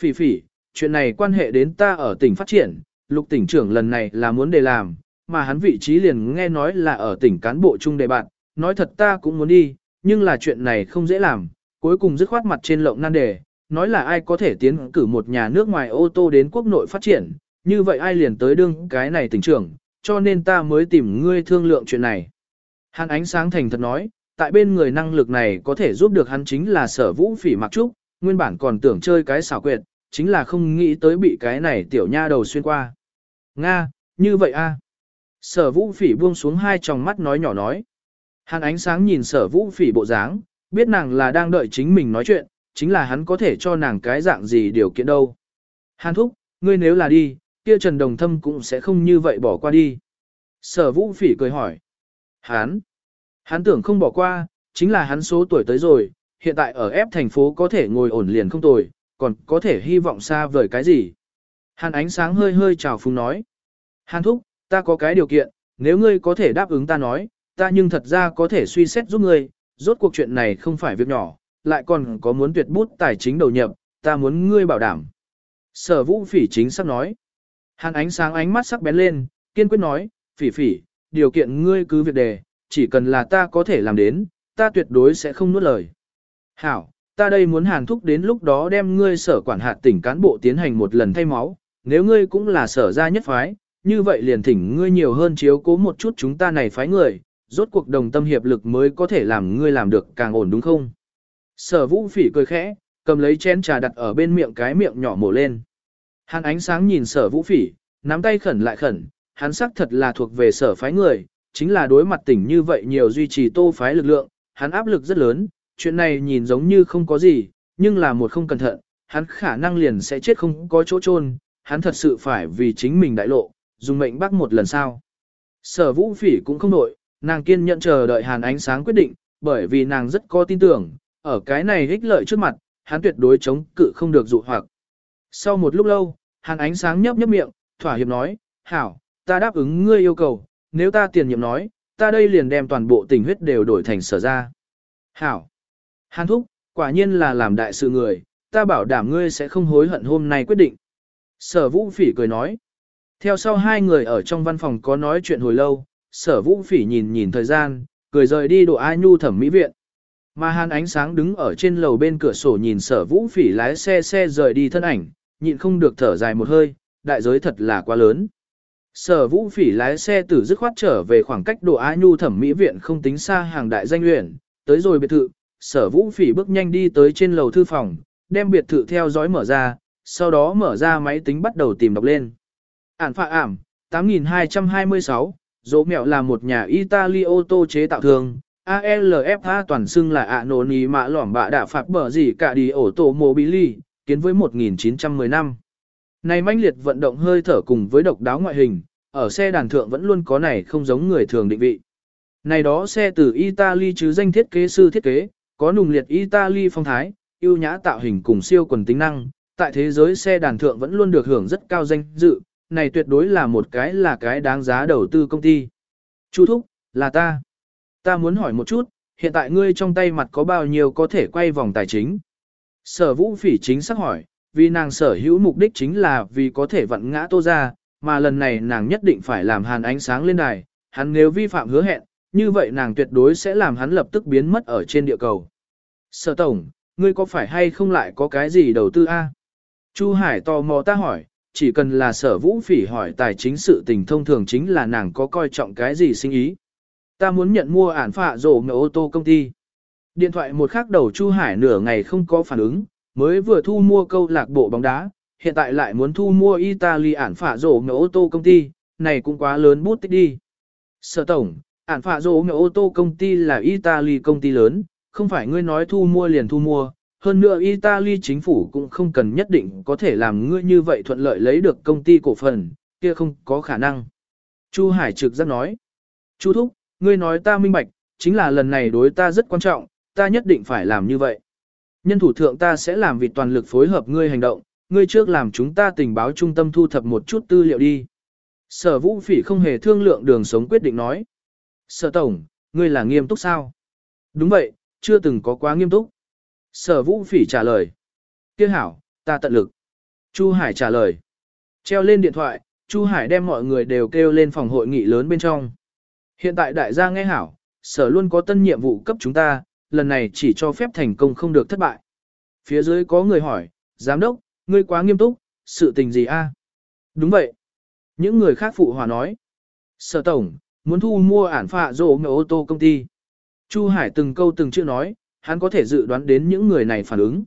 Phỉ phỉ, chuyện này quan hệ đến ta ở tỉnh phát triển, lục tỉnh trưởng lần này là muốn để làm, mà hắn vị trí liền nghe nói là ở tỉnh cán bộ trung đề bạn, nói thật ta cũng muốn đi, nhưng là chuyện này không dễ làm, cuối cùng dứt khoát mặt trên lộng nan đề, nói là ai có thể tiến cử một nhà nước ngoài ô tô đến quốc nội phát triển, như vậy ai liền tới đương cái này tỉnh trưởng, cho nên ta mới tìm ngươi thương lượng chuyện này. hắn ánh sáng thành thật nói, tại bên người năng lực này có thể giúp được hắn chính là sở vũ phỉ mặc trúc, nguyên bản còn tưởng chơi cái xảo quyệt, chính là không nghĩ tới bị cái này tiểu nha đầu xuyên qua. Nga, như vậy a. Sở vũ phỉ buông xuống hai tròng mắt nói nhỏ nói. Hàn ánh sáng nhìn sở vũ phỉ bộ dáng, biết nàng là đang đợi chính mình nói chuyện, chính là hắn có thể cho nàng cái dạng gì điều kiện đâu. Hàn thúc, ngươi nếu là đi, kia Trần Đồng Thâm cũng sẽ không như vậy bỏ qua đi. Sở vũ phỉ cười hỏi. Hắn, hắn tưởng không bỏ qua, chính là hắn số tuổi tới rồi, hiện tại ở ép thành phố có thể ngồi ổn liền không tồi, còn có thể hy vọng xa vời cái gì. Hàn ánh sáng hơi hơi chào phúng nói. Hàn thúc, ta có cái điều kiện, nếu ngươi có thể đáp ứng ta nói, ta nhưng thật ra có thể suy xét giúp ngươi, rốt cuộc chuyện này không phải việc nhỏ, lại còn có muốn tuyệt bút tài chính đầu nhập, ta muốn ngươi bảo đảm. Sở vũ phỉ chính sắp nói. Hàn ánh sáng ánh mắt sắc bén lên, kiên quyết nói, phỉ phỉ, điều kiện ngươi cứ việc đề, chỉ cần là ta có thể làm đến, ta tuyệt đối sẽ không nuốt lời. Hảo, ta đây muốn hàn thúc đến lúc đó đem ngươi sở quản hạt tỉnh cán bộ tiến hành một lần thay máu, nếu ngươi cũng là sở gia nhất phái, như vậy liền thỉnh ngươi nhiều hơn chiếu cố một chút chúng ta này phái người, rốt cuộc đồng tâm hiệp lực mới có thể làm ngươi làm được càng ổn đúng không? Sở vũ phỉ cười khẽ, cầm lấy chén trà đặt ở bên miệng cái miệng nhỏ mổ lên. Hàn ánh sáng nhìn sở vũ phỉ, nắm tay khẩn lại khẩn, hắn sắc thật là thuộc về sở phái người, chính là đối mặt tỉnh như vậy nhiều duy trì tô phái lực lượng, hắn áp lực rất lớn, chuyện này nhìn giống như không có gì, nhưng là một không cẩn thận, hắn khả năng liền sẽ chết không có chỗ chôn, hắn thật sự phải vì chính mình đại lộ, dùng mệnh bắt một lần sao. Sở vũ phỉ cũng không nổi, nàng kiên nhẫn chờ đợi hàn ánh sáng quyết định, bởi vì nàng rất có tin tưởng, ở cái này ích lợi trước mặt, hắn tuyệt đối chống cự không được dụ hoặc. Sau một lúc lâu, hàn ánh sáng nhấp nhấp miệng, thỏa hiệp nói, hảo, ta đáp ứng ngươi yêu cầu, nếu ta tiền nhiệm nói, ta đây liền đem toàn bộ tình huyết đều đổi thành sở ra. Hảo, hàn thúc, quả nhiên là làm đại sự người, ta bảo đảm ngươi sẽ không hối hận hôm nay quyết định. Sở vũ phỉ cười nói, theo sau hai người ở trong văn phòng có nói chuyện hồi lâu, sở vũ phỉ nhìn nhìn thời gian, cười rời đi độ ai nhu thẩm mỹ viện. Mà hàn ánh sáng đứng ở trên lầu bên cửa sổ nhìn sở vũ phỉ lái xe xe rời đi thân ảnh, nhịn không được thở dài một hơi, đại giới thật là quá lớn. Sở vũ phỉ lái xe từ dứt khoát trở về khoảng cách độ ai nhu thẩm mỹ viện không tính xa hàng đại danh luyện, tới rồi biệt thự, sở vũ phỉ bước nhanh đi tới trên lầu thư phòng, đem biệt thự theo dõi mở ra, sau đó mở ra máy tính bắt đầu tìm đọc lên. Ản phạ ảm, 8226, dỗ mẹo là một nhà Italy ô tô chế tạo thường, ALFA toàn xưng là ạ nổ nì mạ lỏm bạ đạ phạt bở gì cả đi ổ tổ mobili, kiến với 1910 năm. Này manh liệt vận động hơi thở cùng với độc đáo ngoại hình, ở xe đàn thượng vẫn luôn có này không giống người thường định vị. Này đó xe từ Italy chứ danh thiết kế sư thiết kế, có nùng liệt Italy phong thái, ưu nhã tạo hình cùng siêu quần tính năng, tại thế giới xe đàn thượng vẫn luôn được hưởng rất cao danh dự, này tuyệt đối là một cái là cái đáng giá đầu tư công ty. Chu Thúc, là ta. Ta muốn hỏi một chút, hiện tại ngươi trong tay mặt có bao nhiêu có thể quay vòng tài chính? Sở vũ phỉ chính xác hỏi, vì nàng sở hữu mục đích chính là vì có thể vận ngã tô ra, mà lần này nàng nhất định phải làm hàn ánh sáng lên đài, hắn nếu vi phạm hứa hẹn, như vậy nàng tuyệt đối sẽ làm hắn lập tức biến mất ở trên địa cầu. Sở tổng, ngươi có phải hay không lại có cái gì đầu tư a? Chu Hải tò mò ta hỏi, chỉ cần là sở vũ phỉ hỏi tài chính sự tình thông thường chính là nàng có coi trọng cái gì sinh ý. Ta muốn nhận mua ản phạ rổ ngựa ô tô công ty. Điện thoại một khắc đầu Chu Hải nửa ngày không có phản ứng, mới vừa thu mua câu lạc bộ bóng đá, hiện tại lại muốn thu mua Italy ản phạ rổ ngựa ô tô công ty, này cũng quá lớn bút tích đi. Sở tổng, ản phạ dỗ ngựa ô tô công ty là Italy công ty lớn, không phải ngươi nói thu mua liền thu mua, hơn nữa Italy chính phủ cũng không cần nhất định có thể làm ngươi như vậy thuận lợi lấy được công ty cổ phần, kia không có khả năng. Chu Hải trực giác nói. Chu Thúc, ngươi nói ta minh bạch, chính là lần này đối ta rất quan trọng, ta nhất định phải làm như vậy. Nhân thủ thượng ta sẽ làm việc toàn lực phối hợp ngươi hành động, ngươi trước làm chúng ta tình báo trung tâm thu thập một chút tư liệu đi. Sở vũ phỉ không hề thương lượng đường sống quyết định nói. Sở tổng, ngươi là nghiêm túc sao? Đúng vậy, chưa từng có quá nghiêm túc. Sở vũ phỉ trả lời. Kiếc hảo, ta tận lực. Chu Hải trả lời. Treo lên điện thoại, Chu Hải đem mọi người đều kêu lên phòng hội nghị lớn bên trong. Hiện tại đại gia nghe hảo, sở luôn có tân nhiệm vụ cấp chúng ta, lần này chỉ cho phép thành công không được thất bại. Phía dưới có người hỏi, giám đốc, ngươi quá nghiêm túc, sự tình gì a? Đúng vậy. Những người khác phụ hòa nói. Sở tổng, muốn thu mua ản phạ rổ ngựa ô tô công ty. Chu Hải từng câu từng chữ nói, hắn có thể dự đoán đến những người này phản ứng.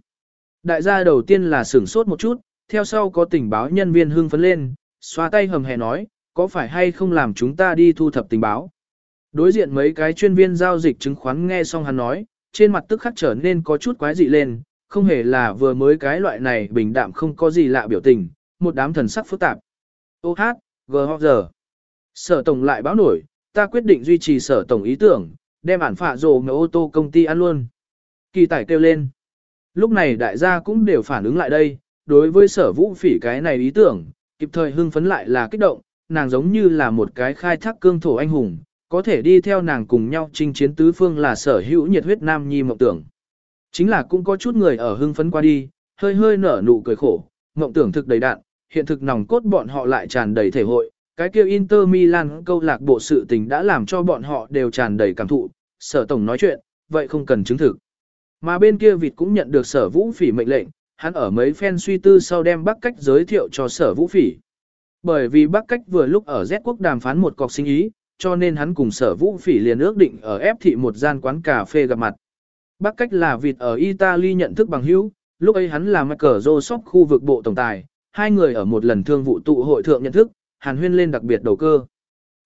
Đại gia đầu tiên là sửng sốt một chút, theo sau có tình báo nhân viên hưng phấn lên, xoa tay hầm hè nói, có phải hay không làm chúng ta đi thu thập tình báo. Đối diện mấy cái chuyên viên giao dịch chứng khoán nghe xong hắn nói, trên mặt tức khắc trở nên có chút quái dị lên, không hề là vừa mới cái loại này bình đạm không có gì lạ biểu tình, một đám thần sắc phức tạp. Ô hát, gờ giờ. Sở tổng lại báo nổi, ta quyết định duy trì sở tổng ý tưởng, đem ản phạ rồ ngỡ ô tô công ty ăn luôn. Kỳ tải kêu lên. Lúc này đại gia cũng đều phản ứng lại đây, đối với sở vũ phỉ cái này ý tưởng, kịp thời hưng phấn lại là kích động, nàng giống như là một cái khai thác cương thổ anh hùng, có thể đi theo nàng cùng nhau chinh chiến tứ phương là sở hữu nhiệt huyết nam nhi mộng tưởng. Chính là cũng có chút người ở hưng phấn qua đi, hơi hơi nở nụ cười khổ, mộng tưởng thực đầy đạn, hiện thực nòng cốt bọn họ lại tràn đầy thể hội, cái kia Inter Milan câu lạc bộ sự tình đã làm cho bọn họ đều tràn đầy cảm thụ, sở tổng nói chuyện, vậy không cần chứng thực. Mà bên kia vịt cũng nhận được sở vũ phỉ mệnh lệnh, hắn ở mấy phen suy tư sau đem bắc cách giới thiệu cho sở vũ phỉ. Bởi vì bắc cách vừa lúc ở Z quốc đàm phán một cọc sinh ý, cho nên hắn cùng sở vũ phỉ liền ước định ở ép thị một gian quán cà phê gặp mặt. Bắc cách là vịt ở Italy nhận thức bằng hữu, lúc ấy hắn là Michael Joseph khu vực bộ tổng tài, hai người ở một lần thương vụ tụ hội thượng nhận thức, hàn huyên lên đặc biệt đầu cơ.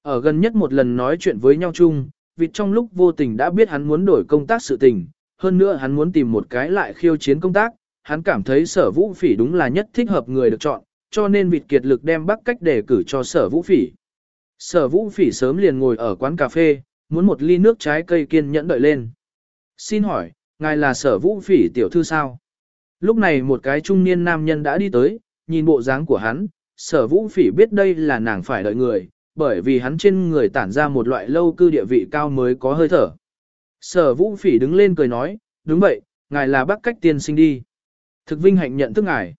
Ở gần nhất một lần nói chuyện với nhau chung, vịt trong lúc vô tình đã biết hắn muốn đổi công tác sự tình, hơn nữa hắn muốn tìm một cái lại khiêu chiến công tác, hắn cảm thấy sở vũ phỉ đúng là nhất thích hợp người được chọn, cho nên vịt kiệt lực đem bắc cách để cử cho sở vũ phỉ. Sở vũ phỉ sớm liền ngồi ở quán cà phê, muốn một ly nước trái cây kiên nhẫn đợi lên. Xin hỏi, ngài là sở vũ phỉ tiểu thư sao? Lúc này một cái trung niên nam nhân đã đi tới, nhìn bộ dáng của hắn, sở vũ phỉ biết đây là nàng phải đợi người, bởi vì hắn trên người tản ra một loại lâu cư địa vị cao mới có hơi thở. Sở vũ phỉ đứng lên cười nói, đúng vậy, ngài là bác cách tiên sinh đi. Thực vinh hạnh nhận thức ngài.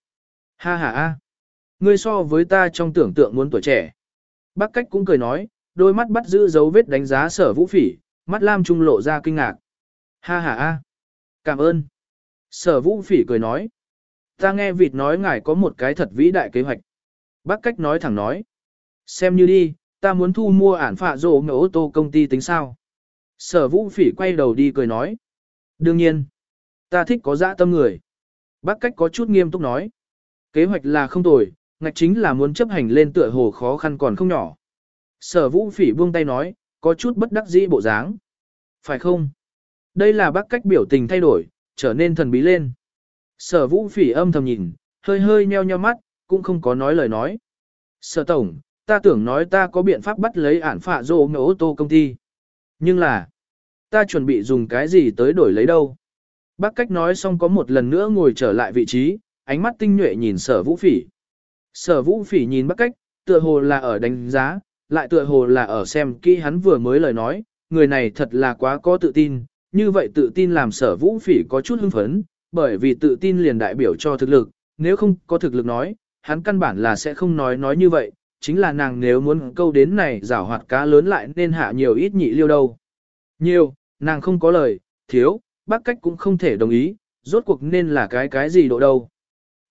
Ha ha ha. Ngươi so với ta trong tưởng tượng muốn tuổi trẻ. Bác cách cũng cười nói, đôi mắt bắt giữ dấu vết đánh giá sở vũ phỉ, mắt lam trung lộ ra kinh ngạc. Ha ha ha. Cảm ơn. Sở vũ phỉ cười nói. Ta nghe vịt nói ngài có một cái thật vĩ đại kế hoạch. Bác cách nói thẳng nói. Xem như đi, ta muốn thu mua ản phạ rổ ngỡ ô tô công ty tính sao. Sở vũ phỉ quay đầu đi cười nói. Đương nhiên, ta thích có dã tâm người. Bác cách có chút nghiêm túc nói. Kế hoạch là không tồi, ngạch chính là muốn chấp hành lên tựa hồ khó khăn còn không nhỏ. Sở vũ phỉ buông tay nói, có chút bất đắc dĩ bộ dáng. Phải không? Đây là bác cách biểu tình thay đổi, trở nên thần bí lên. Sở vũ phỉ âm thầm nhìn, hơi hơi nheo nheo mắt, cũng không có nói lời nói. Sở tổng, ta tưởng nói ta có biện pháp bắt lấy ản phạ dô ngỡ ô tô công ty. Nhưng là, ta chuẩn bị dùng cái gì tới đổi lấy đâu. Bác cách nói xong có một lần nữa ngồi trở lại vị trí, ánh mắt tinh nhuệ nhìn sở vũ phỉ. Sở vũ phỉ nhìn bác cách, tựa hồ là ở đánh giá, lại tựa hồ là ở xem kỹ hắn vừa mới lời nói, người này thật là quá có tự tin, như vậy tự tin làm sở vũ phỉ có chút hưng phấn, bởi vì tự tin liền đại biểu cho thực lực, nếu không có thực lực nói, hắn căn bản là sẽ không nói nói như vậy, chính là nàng nếu muốn câu đến này rảo hoạt cá lớn lại nên hạ nhiều ít nhị liêu đâu. Nhiều, nàng không có lời, thiếu, bác cách cũng không thể đồng ý, rốt cuộc nên là cái cái gì độ đâu.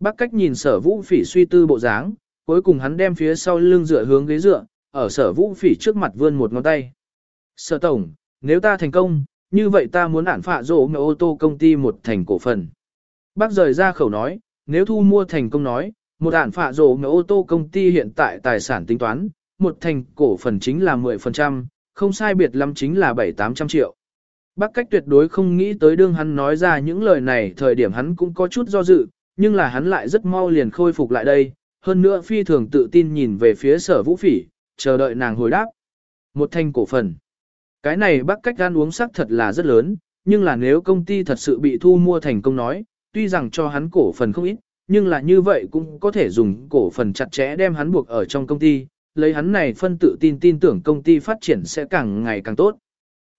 Bác cách nhìn sở vũ phỉ suy tư bộ dáng, cuối cùng hắn đem phía sau lưng dựa hướng ghế dựa, ở sở vũ phỉ trước mặt vươn một ngón tay. Sở tổng, nếu ta thành công, như vậy ta muốn ản phạ rổ mẹ ô tô công ty một thành cổ phần. Bác rời ra khẩu nói, nếu thu mua thành công nói, một ản phạ rổ mẹ ô tô công ty hiện tại tài sản tính toán, một thành cổ phần chính là 10%, không sai biệt lắm chính là 7-800 triệu. Bác cách tuyệt đối không nghĩ tới đương hắn nói ra những lời này thời điểm hắn cũng có chút do dự, nhưng là hắn lại rất mau liền khôi phục lại đây, hơn nữa phi thường tự tin nhìn về phía sở vũ phỉ, chờ đợi nàng hồi đáp. Một thanh cổ phần. Cái này bác cách gan uống sắc thật là rất lớn, nhưng là nếu công ty thật sự bị thu mua thành công nói, tuy rằng cho hắn cổ phần không ít, nhưng là như vậy cũng có thể dùng cổ phần chặt chẽ đem hắn buộc ở trong công ty, lấy hắn này phân tự tin tin tưởng công ty phát triển sẽ càng ngày càng tốt.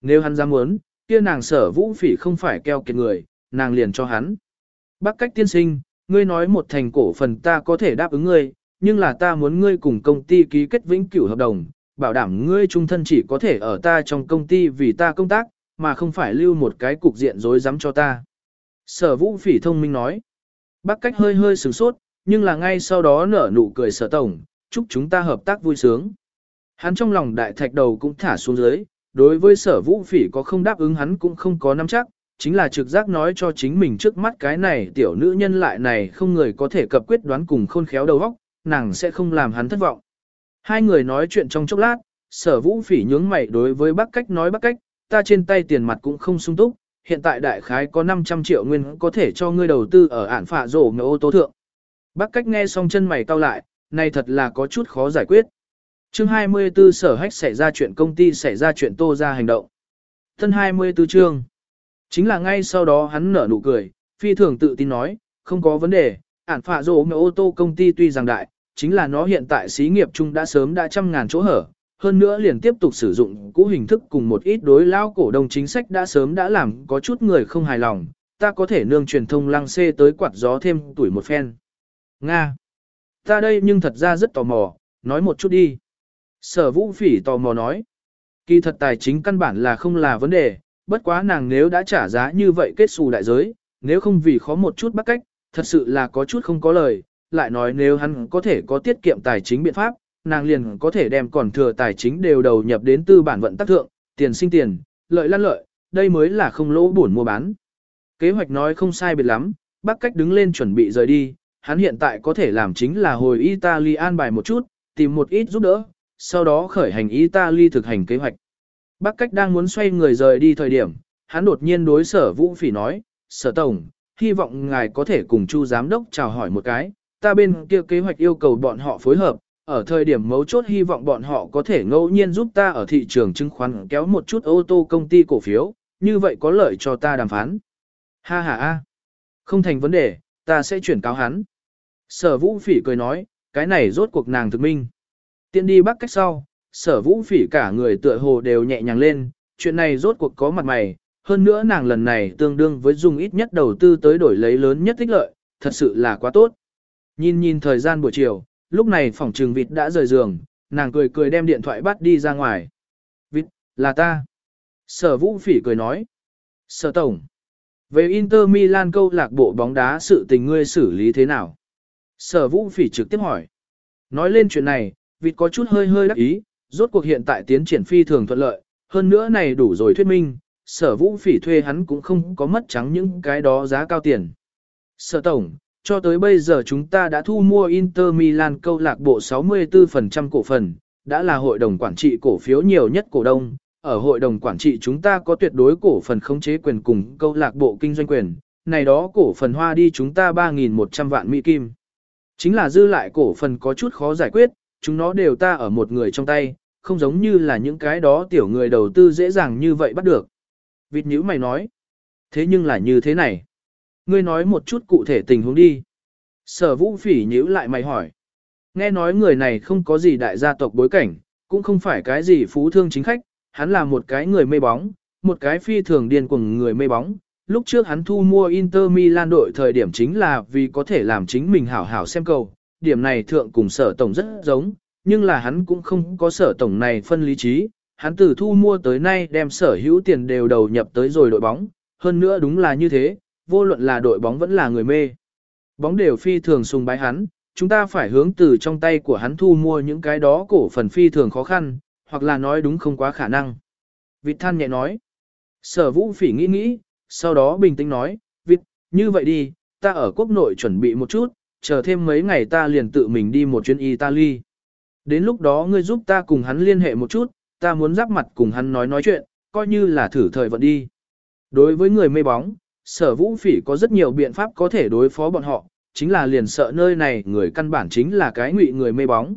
Nếu hắn dám muốn, kia nàng sở vũ phỉ không phải keo kiệt người, nàng liền cho hắn. Bác cách tiên sinh, ngươi nói một thành cổ phần ta có thể đáp ứng ngươi, nhưng là ta muốn ngươi cùng công ty ký kết vĩnh cửu hợp đồng, bảo đảm ngươi trung thân chỉ có thể ở ta trong công ty vì ta công tác, mà không phải lưu một cái cục diện rối rắm cho ta. Sở vũ phỉ thông minh nói. Bác cách hơi hơi sửng sốt, nhưng là ngay sau đó nở nụ cười sở tổng, chúc chúng ta hợp tác vui sướng. Hắn trong lòng đại thạch đầu cũng thả xuống dưới, đối với sở vũ phỉ có không đáp ứng hắn cũng không có nắm chắc, chính là trực giác nói cho chính mình trước mắt cái này tiểu nữ nhân lại này không người có thể cập quyết đoán cùng khôn khéo đầu óc, nàng sẽ không làm hắn thất vọng. Hai người nói chuyện trong chốc lát, sở vũ phỉ nhướng mày đối với bác cách nói bác cách, ta trên tay tiền mặt cũng không sung túc, hiện tại đại khái có 500 triệu nguyên có thể cho ngươi đầu tư ở ản phạ rổ ngựa ô tô thượng. Bác cách nghe xong chân mày cau lại, này thật là có chút khó giải quyết. Chương 24 sở hách xảy ra chuyện công ty xảy ra chuyện tô ra hành động. Thân 24 chương. Chính là ngay sau đó hắn nở nụ cười, phi thường tự tin nói, không có vấn đề, ản phạ rổ ngựa ô tô công ty tuy rằng đại, chính là nó hiện tại xí nghiệp chung đã sớm đã trăm ngàn chỗ hở, hơn nữa liền tiếp tục sử dụng cũ hình thức cùng một ít đối lao cổ đông chính sách đã sớm đã làm có chút người không hài lòng, ta có thể nương truyền thông lăng xê tới quạt gió thêm tuổi một phen. Nga. Ta đây nhưng thật ra rất tò mò, nói một chút đi. Sở vũ phỉ tò mò nói. Kỳ thật tài chính căn bản là không là vấn đề, bất quá nàng nếu đã trả giá như vậy kết xù đại giới, nếu không vì khó một chút bắt cách, thật sự là có chút không có lời, lại nói nếu hắn có thể có tiết kiệm tài chính biện pháp, nàng liền có thể đem còn thừa tài chính đều đầu nhập đến tư bản vận tác thượng, tiền sinh tiền, lợi lan lợi, đây mới là không lỗ buồn mua bán. Kế hoạch nói không sai biệt lắm, bác cách đứng lên chuẩn bị rời đi, hắn hiện tại có thể làm chính là hồi Italy an bài một chút, tìm một ít giúp đỡ, sau đó khởi hành Italy thực hành kế hoạch. Bác cách đang muốn xoay người rời đi thời điểm, hắn đột nhiên đối sở vũ phỉ nói, sở tổng, hy vọng ngài có thể cùng chu giám đốc chào hỏi một cái, ta bên kia kế hoạch yêu cầu bọn họ phối hợp, ở thời điểm mấu chốt hy vọng bọn họ có thể ngẫu nhiên giúp ta ở thị trường chứng khoán kéo một chút ô tô công ty cổ phiếu, như vậy có lợi cho ta đàm phán. Ha ha ha, không thành vấn đề, ta sẽ chuyển cáo hắn. Sở vũ phỉ cười nói, cái này rốt cuộc nàng thực minh. Tiện đi bắt cách sau, sở vũ phỉ cả người tựa hồ đều nhẹ nhàng lên, chuyện này rốt cuộc có mặt mày, hơn nữa nàng lần này tương đương với dùng ít nhất đầu tư tới đổi lấy lớn nhất tích lợi, thật sự là quá tốt. Nhìn nhìn thời gian buổi chiều, lúc này phòng trừng vịt đã rời giường, nàng cười cười đem điện thoại bắt đi ra ngoài. Vịt, là ta. Sở vũ phỉ cười nói. Sở tổng. Về Inter Milan câu lạc bộ bóng đá sự tình ngươi xử lý thế nào? Sở vũ phỉ trực tiếp hỏi. Nói lên chuyện này, vịt có chút hơi hơi đắc ý, rốt cuộc hiện tại tiến triển phi thường thuận lợi, hơn nữa này đủ rồi thuyết minh, sở vũ phỉ thuê hắn cũng không có mất trắng những cái đó giá cao tiền. Sở tổng, cho tới bây giờ chúng ta đã thu mua Inter Milan câu lạc bộ 64% cổ phần, đã là hội đồng quản trị cổ phiếu nhiều nhất cổ đông. Ở hội đồng quản trị chúng ta có tuyệt đối cổ phần khống chế quyền cùng câu lạc bộ kinh doanh quyền, này đó cổ phần hoa đi chúng ta 3.100 vạn Mỹ Kim. Chính là dư lại cổ phần có chút khó giải quyết, chúng nó đều ta ở một người trong tay, không giống như là những cái đó tiểu người đầu tư dễ dàng như vậy bắt được. Vịt nhữ mày nói, thế nhưng là như thế này. Ngươi nói một chút cụ thể tình huống đi. Sở vũ phỉ nhíu lại mày hỏi. Nghe nói người này không có gì đại gia tộc bối cảnh, cũng không phải cái gì phú thương chính khách, hắn là một cái người mê bóng, một cái phi thường điên cuồng người mê bóng. Lúc trước hắn thu mua Inter Milan đội thời điểm chính là vì có thể làm chính mình hảo hảo xem cầu, điểm này thượng cùng sở tổng rất giống, nhưng là hắn cũng không có sở tổng này phân lý trí, hắn từ thu mua tới nay đem sở hữu tiền đều đầu nhập tới rồi đội bóng, hơn nữa đúng là như thế, vô luận là đội bóng vẫn là người mê. Bóng đều phi thường sùng bái hắn, chúng ta phải hướng từ trong tay của hắn thu mua những cái đó cổ phần phi thường khó khăn, hoặc là nói đúng không quá khả năng. Vịt than nhẹ nói. Sở vũ phỉ nghĩ nghĩ, sau đó bình tĩnh nói, Vịt, như vậy đi, ta ở quốc nội chuẩn bị một chút, chờ thêm mấy ngày ta liền tự mình đi một chuyến Italy. Đến lúc đó ngươi giúp ta cùng hắn liên hệ một chút, ta muốn giáp mặt cùng hắn nói nói chuyện, coi như là thử thời vận đi. Đối với người mê bóng, sở vũ phỉ có rất nhiều biện pháp có thể đối phó bọn họ, chính là liền sợ nơi này người căn bản chính là cái ngụy người mê bóng.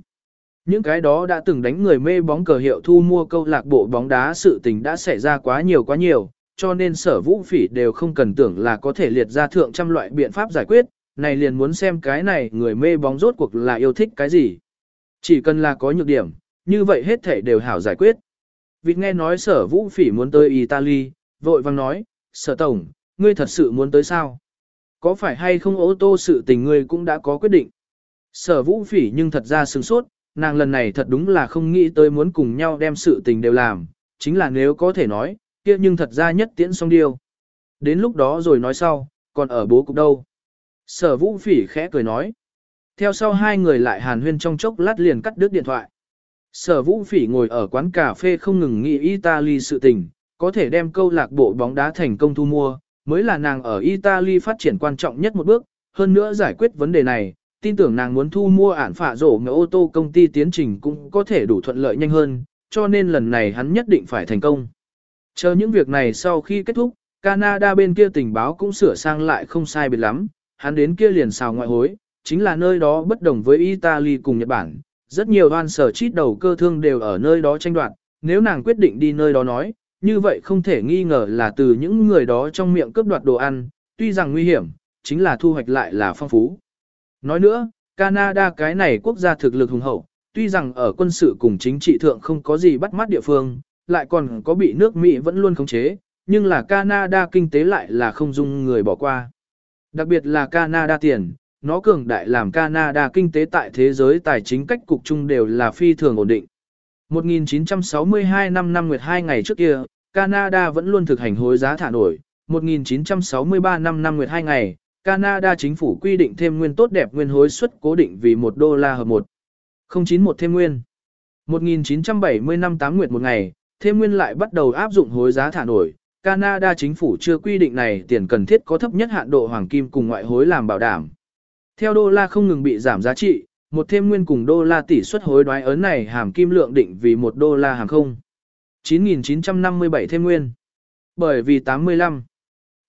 Những cái đó đã từng đánh người mê bóng cờ hiệu thu mua câu lạc bộ bóng đá sự tình đã xảy ra quá nhiều quá nhiều, cho nên sở vũ phỉ đều không cần tưởng là có thể liệt ra thượng trăm loại biện pháp giải quyết, này liền muốn xem cái này người mê bóng rốt cuộc là yêu thích cái gì. Chỉ cần là có nhược điểm, như vậy hết thể đều hảo giải quyết. Vịt nghe nói sở vũ phỉ muốn tới Italy, vội vang nói, sở tổng, ngươi thật sự muốn tới sao? Có phải hay không ô tô sự tình ngươi cũng đã có quyết định? Sở vũ phỉ nhưng thật ra sừng sốt, nàng lần này thật đúng là không nghĩ tới muốn cùng nhau đem sự tình đều làm, chính là nếu có thể nói, kia nhưng thật ra nhất tiễn xong điều. Đến lúc đó rồi nói sau, còn ở bố cục đâu? Sở vũ phỉ khẽ cười nói. Theo sau hai người lại hàn huyên trong chốc lát liền cắt đứt điện thoại. Sở vũ phỉ ngồi ở quán cà phê không ngừng nghĩ Italy sự tình, có thể đem câu lạc bộ bóng đá thành công thu mua, mới là nàng ở Italy phát triển quan trọng nhất một bước, hơn nữa giải quyết vấn đề này, tin tưởng nàng muốn thu mua ản phạ rổ ngựa ô tô công ty tiến trình cũng có thể đủ thuận lợi nhanh hơn, cho nên lần này hắn nhất định phải thành công. Chờ những việc này sau khi kết thúc, Canada bên kia tình báo cũng sửa sang lại không sai biệt lắm, hắn đến kia liền xào ngoại hối, chính là nơi đó bất đồng với Italy cùng Nhật Bản, rất nhiều đoàn sở chít đầu cơ thương đều ở nơi đó tranh đoạt, nếu nàng quyết định đi nơi đó nói, như vậy không thể nghi ngờ là từ những người đó trong miệng cướp đoạt đồ ăn, tuy rằng nguy hiểm, chính là thu hoạch lại là phong phú. Nói nữa, Canada cái này quốc gia thực lực hùng hậu, tuy rằng ở quân sự cùng chính trị thượng không có gì bắt mắt địa phương, lại còn có bị nước Mỹ vẫn luôn khống chế, nhưng là Canada kinh tế lại là không dung người bỏ qua. Đặc biệt là Canada tiền, nó cường đại làm Canada kinh tế tại thế giới tài chính cách cục chung đều là phi thường ổn định. 1962 năm năm nguyệt hai ngày trước kia, Canada vẫn luôn thực hành hối giá thả nổi. 1963 năm năm nguyệt hai ngày, Canada chính phủ quy định thêm nguyên tốt đẹp nguyên hối suất cố định vì 1 đô la hợp 1. 091 thêm nguyên. 1970 năm 8 nguyệt một ngày, thêm nguyên lại bắt đầu áp dụng hối giá thả nổi. Canada chính phủ chưa quy định này tiền cần thiết có thấp nhất hạn độ hoàng kim cùng ngoại hối làm bảo đảm. Theo đô la không ngừng bị giảm giá trị, một thêm nguyên cùng đô la tỷ suất hối đoái ấn này hàm kim lượng định vì một đô la hàng không. 9.957 thêm nguyên. Bởi vì 85.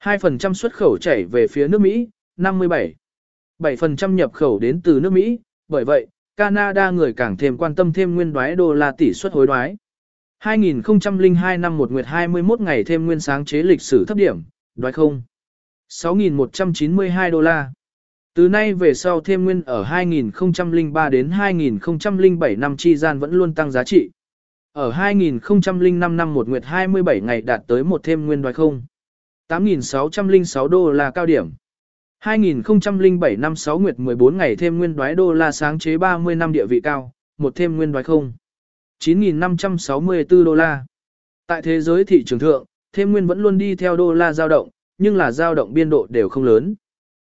2% xuất khẩu chảy về phía nước Mỹ, 57. 7% nhập khẩu đến từ nước Mỹ, bởi vậy, Canada người càng thêm quan tâm thêm nguyên đoái đô la tỷ suất hối đoái. 2002 năm một nguyệt 21 ngày thêm nguyên sáng chế lịch sử thấp điểm, đoái không. 6.192 đô la. Từ nay về sau thêm nguyên ở 2003 đến 2007 năm chi gian vẫn luôn tăng giá trị. Ở 2005 năm một nguyệt 27 ngày đạt tới một thêm nguyên đoái không. 8.606 đô là cao điểm. 2007 năm 6 nguyệt 14 ngày thêm nguyên đoái đô la sáng chế 30 năm địa vị cao, một thêm nguyên đoái không. 9.564 đô la. Tại thế giới thị trường thượng, thêm nguyên vẫn luôn đi theo đô la dao động, nhưng là dao động biên độ đều không lớn.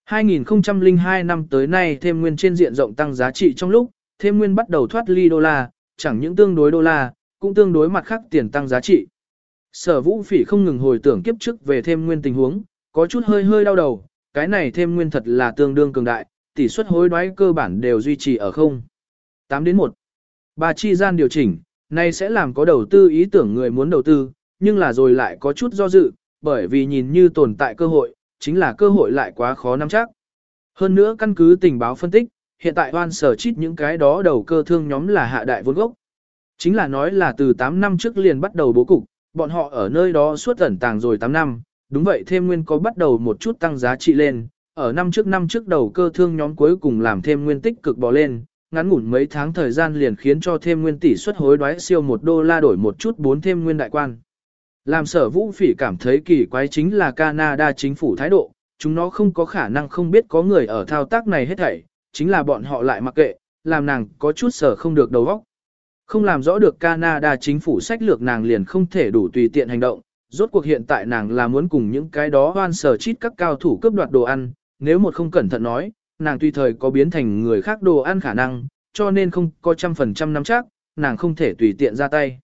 2002 năm tới nay thêm nguyên trên diện rộng tăng giá trị trong lúc, thêm nguyên bắt đầu thoát ly đô la, chẳng những tương đối đô la, cũng tương đối mặt khác tiền tăng giá trị. Sở vũ phỉ không ngừng hồi tưởng kiếp trước về thêm nguyên tình huống, có chút hơi hơi đau đầu, cái này thêm nguyên thật là tương đương cường đại, tỷ suất hối đoái cơ bản đều duy trì ở không. 8 đến 1. Bà chi gian điều chỉnh, này sẽ làm có đầu tư ý tưởng người muốn đầu tư, nhưng là rồi lại có chút do dự, bởi vì nhìn như tồn tại cơ hội, chính là cơ hội lại quá khó nắm chắc. Hơn nữa căn cứ tình báo phân tích, hiện tại hoan sở chít những cái đó đầu cơ thương nhóm là hạ đại vốn gốc. Chính là nói là từ 8 năm trước liền bắt đầu bố cục, bọn họ ở nơi đó suốt ẩn tàng rồi 8 năm, đúng vậy thêm nguyên có bắt đầu một chút tăng giá trị lên, ở năm trước năm trước đầu cơ thương nhóm cuối cùng làm thêm nguyên tích cực bò lên, ngắn ngủn mấy tháng thời gian liền khiến cho thêm nguyên tỷ suất hối đoái siêu một đô la đổi một chút bốn thêm nguyên đại quan. Làm sở vũ phỉ cảm thấy kỳ quái chính là Canada chính phủ thái độ, chúng nó không có khả năng không biết có người ở thao tác này hết thảy, chính là bọn họ lại mặc kệ, làm nàng có chút sở không được đầu óc. Không làm rõ được Canada chính phủ sách lược nàng liền không thể đủ tùy tiện hành động, rốt cuộc hiện tại nàng là muốn cùng những cái đó hoan sở chít các cao thủ cướp đoạt đồ ăn, nếu một không cẩn thận nói, nàng tùy thời có biến thành người khác đồ ăn khả năng, cho nên không có trăm phần trăm nắm chắc, nàng không thể tùy tiện ra tay.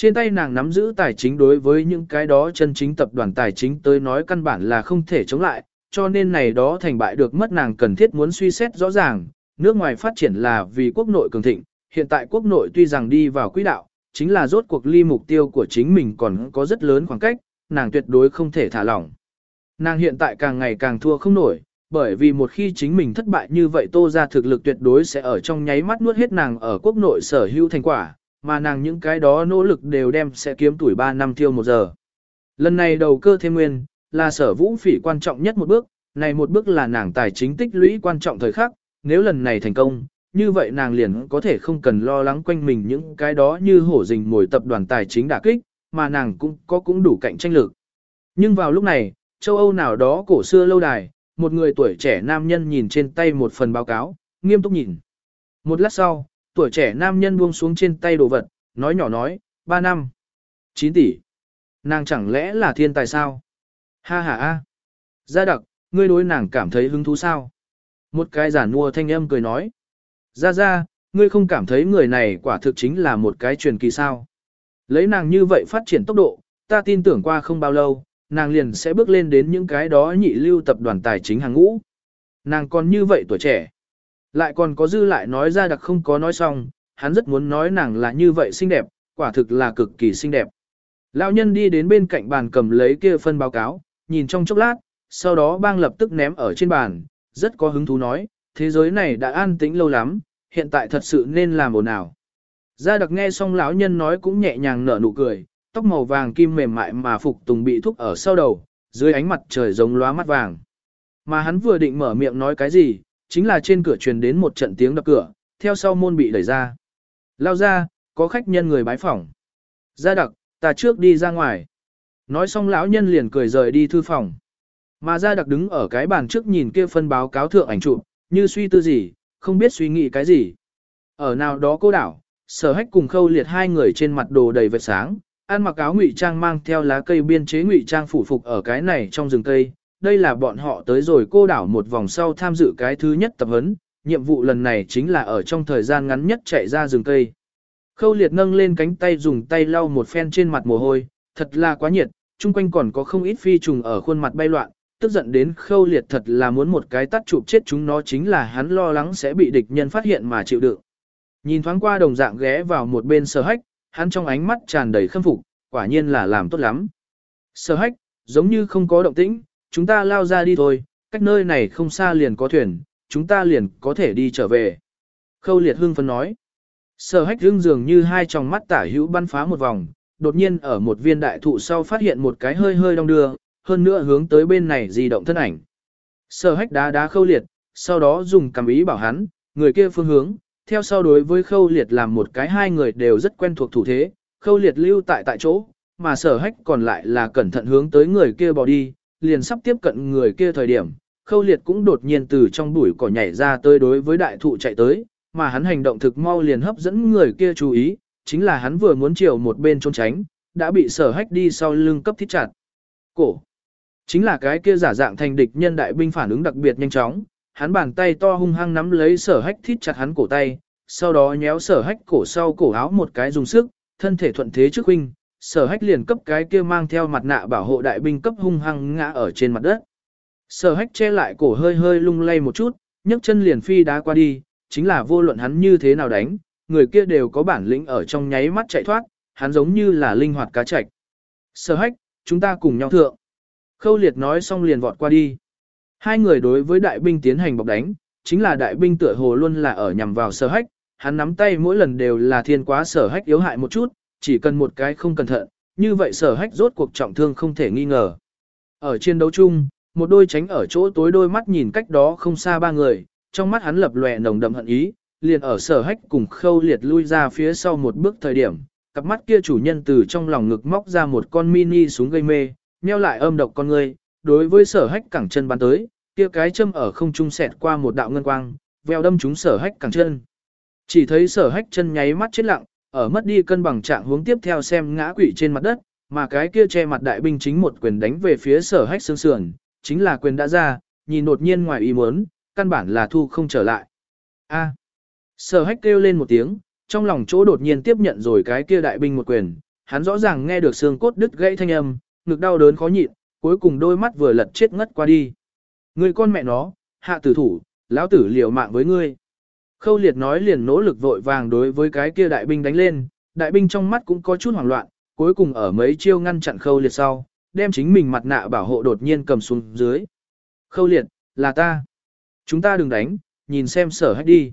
Trên tay nàng nắm giữ tài chính đối với những cái đó chân chính tập đoàn tài chính tới nói căn bản là không thể chống lại, cho nên này đó thành bại được mất nàng cần thiết muốn suy xét rõ ràng, nước ngoài phát triển là vì quốc nội cường thịnh, hiện tại quốc nội tuy rằng đi vào quỹ đạo, chính là rốt cuộc ly mục tiêu của chính mình còn có rất lớn khoảng cách, nàng tuyệt đối không thể thả lỏng. Nàng hiện tại càng ngày càng thua không nổi, bởi vì một khi chính mình thất bại như vậy tô ra thực lực tuyệt đối sẽ ở trong nháy mắt nuốt hết nàng ở quốc nội sở hữu thành quả, mà nàng những cái đó nỗ lực đều đem sẽ kiếm tuổi 3 năm tiêu một giờ. Lần này đầu cơ thêm nguyên, là sở vũ phỉ quan trọng nhất một bước, này một bước là nàng tài chính tích lũy quan trọng thời khắc, nếu lần này thành công, như vậy nàng liền có thể không cần lo lắng quanh mình những cái đó như hổ rình mồi tập đoàn tài chính đả kích, mà nàng cũng có cũng đủ cạnh tranh lực. Nhưng vào lúc này, châu Âu nào đó cổ xưa lâu đài, một người tuổi trẻ nam nhân nhìn trên tay một phần báo cáo, nghiêm túc nhìn. Một lát sau, tuổi trẻ nam nhân buông xuống trên tay đồ vật, nói nhỏ nói, 3 năm, 9 tỷ. Nàng chẳng lẽ là thiên tài sao? Ha ha ha. Gia đặc, ngươi đối nàng cảm thấy hứng thú sao? Một cái giả mua thanh âm cười nói. gia gia, ngươi không cảm thấy người này quả thực chính là một cái truyền kỳ sao? Lấy nàng như vậy phát triển tốc độ, ta tin tưởng qua không bao lâu, nàng liền sẽ bước lên đến những cái đó nhị lưu tập đoàn tài chính hàng ngũ. Nàng còn như vậy tuổi trẻ. Lại còn có dư lại nói ra đặc không có nói xong, hắn rất muốn nói nàng là như vậy xinh đẹp, quả thực là cực kỳ xinh đẹp. Lão nhân đi đến bên cạnh bàn cầm lấy kia phân báo cáo, nhìn trong chốc lát, sau đó bang lập tức ném ở trên bàn, rất có hứng thú nói, thế giới này đã an tĩnh lâu lắm, hiện tại thật sự nên làm ồn nào. Gia đặc nghe xong lão nhân nói cũng nhẹ nhàng nở nụ cười, tóc màu vàng kim mềm mại mà phục tùng bị thúc ở sau đầu, dưới ánh mặt trời giống lóa mắt vàng. Mà hắn vừa định mở miệng nói cái gì, chính là trên cửa truyền đến một trận tiếng đập cửa, theo sau môn bị đẩy ra. Lao ra, có khách nhân người bái phỏng. Gia đặc, ta trước đi ra ngoài. Nói xong lão nhân liền cười rời đi thư phòng. Mà Gia đặc đứng ở cái bàn trước nhìn kia phân báo cáo thượng ảnh chụp, như suy tư gì, không biết suy nghĩ cái gì. Ở nào đó cô đảo, sở hách cùng khâu liệt hai người trên mặt đồ đầy vệt sáng, ăn mặc áo ngụy trang mang theo lá cây biên chế ngụy trang phủ phục ở cái này trong rừng cây. Đây là bọn họ tới rồi cô đảo một vòng sau tham dự cái thứ nhất tập huấn, nhiệm vụ lần này chính là ở trong thời gian ngắn nhất chạy ra rừng cây. Khâu liệt nâng lên cánh tay dùng tay lau một phen trên mặt mồ hôi, thật là quá nhiệt, chung quanh còn có không ít phi trùng ở khuôn mặt bay loạn, tức giận đến khâu liệt thật là muốn một cái tắt chụp chết chúng nó chính là hắn lo lắng sẽ bị địch nhân phát hiện mà chịu đựng. Nhìn thoáng qua đồng dạng ghé vào một bên sở hách, hắn trong ánh mắt tràn đầy khâm phục, quả nhiên là làm tốt lắm. Sở hách, giống như không có động tĩnh, chúng ta lao ra đi thôi, cách nơi này không xa liền có thuyền, chúng ta liền có thể đi trở về. Khâu liệt Hương phấn nói. Sở hách hương dường như hai tròng mắt tả hữu bắn phá một vòng, đột nhiên ở một viên đại thụ sau phát hiện một cái hơi hơi đong đưa, hơn nữa hướng tới bên này di động thân ảnh. Sở hách đá đá khâu liệt, sau đó dùng cầm ý bảo hắn, người kia phương hướng, theo sau đối với khâu liệt làm một cái hai người đều rất quen thuộc thủ thế, khâu liệt lưu tại tại chỗ, mà sở hách còn lại là cẩn thận hướng tới người kia bỏ đi, liền sắp tiếp cận người kia thời điểm, khâu liệt cũng đột nhiên từ trong bụi cỏ nhảy ra tới đối với đại thụ chạy tới, mà hắn hành động thực mau liền hấp dẫn người kia chú ý, chính là hắn vừa muốn chiều một bên trốn tránh, đã bị sở hách đi sau lưng cấp thiết chặt. Cổ. Chính là cái kia giả dạng thành địch nhân đại binh phản ứng đặc biệt nhanh chóng, hắn bàn tay to hung hăng nắm lấy sở hách thít chặt hắn cổ tay, sau đó nhéo sở hách cổ sau cổ áo một cái dùng sức, thân thể thuận thế trước huynh, sở hách liền cấp cái kia mang theo mặt nạ bảo hộ đại binh cấp hung hăng ngã ở trên mặt đất. Sở hách che lại cổ hơi hơi lung lay một chút, nhấc chân liền phi đá qua đi, chính là vô luận hắn như thế nào đánh, người kia đều có bản lĩnh ở trong nháy mắt chạy thoát, hắn giống như là linh hoạt cá chạch. Sở hách, chúng ta cùng nhau thượng. Khâu liệt nói xong liền vọt qua đi. Hai người đối với đại binh tiến hành bọc đánh, chính là đại binh tựa hồ luôn là ở nhằm vào sở hách, hắn nắm tay mỗi lần đều là thiên quá sở hách yếu hại một chút, chỉ cần một cái không cẩn thận, như vậy sở hách rốt cuộc trọng thương không thể nghi ngờ. Ở chiến đấu chung, một đôi tránh ở chỗ tối đôi mắt nhìn cách đó không xa ba người, trong mắt hắn lập lòe nồng đậm hận ý, liền ở sở hách cùng khâu liệt lui ra phía sau một bước thời điểm, cặp mắt kia chủ nhân từ trong lòng ngực móc ra một con mini súng gây mê, nheo lại âm độc con người, đối với sở hách cẳng chân bắn tới, kia cái châm ở không trung xẹt qua một đạo ngân quang, veo đâm trúng sở hách cẳng chân. Chỉ thấy sở hách chân nháy mắt chết lặng, ở mất đi cân bằng trạng hướng tiếp theo xem ngã quỵ trên mặt đất, mà cái kia che mặt đại binh chính một quyền đánh về phía sở hách xương sườn, chính là quyền đã ra, nhìn đột nhiên ngoài ý muốn, căn bản là thu không trở lại. A. Sở hách kêu lên một tiếng, trong lòng chỗ đột nhiên tiếp nhận rồi cái kia đại binh một quyền, hắn rõ ràng nghe được xương cốt đứt gãy thanh âm, ngực đau đớn khó nhịn, cuối cùng đôi mắt vừa lật chết ngất qua đi. Người con mẹ nó, hạ tử thủ, lão tử liều mạng với ngươi. Khâu liệt nói liền nỗ lực vội vàng đối với cái kia đại binh đánh lên, đại binh trong mắt cũng có chút hoảng loạn, cuối cùng ở mấy chiêu ngăn chặn khâu liệt sau, đem chính mình mặt nạ bảo hộ đột nhiên cầm xuống dưới. Khâu liệt, là ta. Chúng ta đừng đánh, nhìn xem sở hách đi.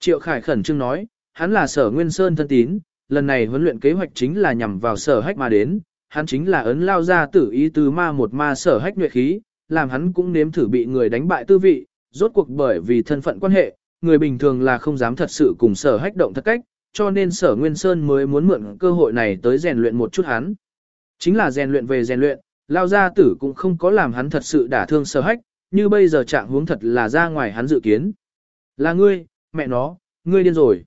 Triệu Khải khẩn trương nói, hắn là sở Nguyên Sơn thân tín, lần này huấn luyện kế hoạch chính là nhằm vào sở hách mà đến, hắn chính là ấn lao ra tử ý từ ma một ma sở hách nhuệ khí, làm hắn cũng nếm thử bị người đánh bại tư vị, rốt cuộc bởi vì thân phận quan hệ, người bình thường là không dám thật sự cùng sở hách động thật cách, cho nên sở Nguyên Sơn mới muốn mượn cơ hội này tới rèn luyện một chút hắn. Chính là rèn luyện về rèn luyện, lao gia tử cũng không có làm hắn thật sự đả thương sở hách, như bây giờ trạng huống thật là ra ngoài hắn dự kiến. Là ngươi, mẹ nó, ngươi điên rồi.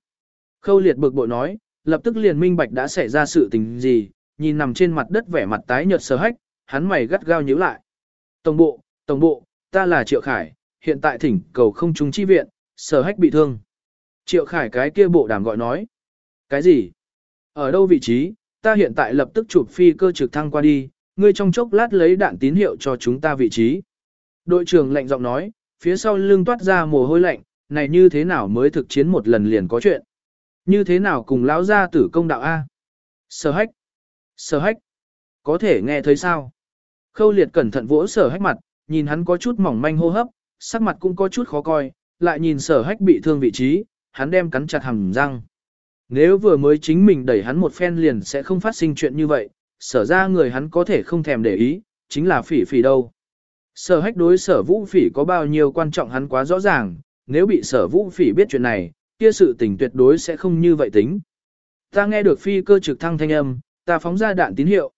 Khâu liệt bực bội nói, lập tức liền minh bạch đã xảy ra sự tình gì, nhìn nằm trên mặt đất vẻ mặt tái nhợt sở hách, hắn mày gắt gao nhíu lại. Tổng bộ, tổng bộ, ta là Triệu Khải, hiện tại thỉnh cầu không chúng chi viện, sở hách bị thương. Triệu Khải cái kia bộ đàm gọi nói. Cái gì? Ở đâu vị trí, ta hiện tại lập tức chụp phi cơ trực thăng qua đi, ngươi trong chốc lát lấy đạn tín hiệu cho chúng ta vị trí. Đội trưởng lạnh giọng nói, phía sau lưng toát ra mồ hôi lạnh, này như thế nào mới thực chiến một lần liền có chuyện. Như thế nào cùng lão gia tử công đạo A? Sở hách. Sở hách. Có thể nghe thấy sao? Khâu liệt cẩn thận vỗ sở hách mặt, nhìn hắn có chút mỏng manh hô hấp, sắc mặt cũng có chút khó coi, lại nhìn sở hách bị thương vị trí, hắn đem cắn chặt hàm răng. Nếu vừa mới chính mình đẩy hắn một phen liền sẽ không phát sinh chuyện như vậy, sở ra người hắn có thể không thèm để ý, chính là phỉ phỉ đâu. Sở hách đối sở vũ phỉ có bao nhiêu quan trọng hắn quá rõ ràng, nếu bị sở vũ phỉ biết chuyện này, kia sự tình tuyệt đối sẽ không như vậy tính. Ta nghe được phi cơ trực thăng thanh âm, ta phóng ra đạn tín hiệu.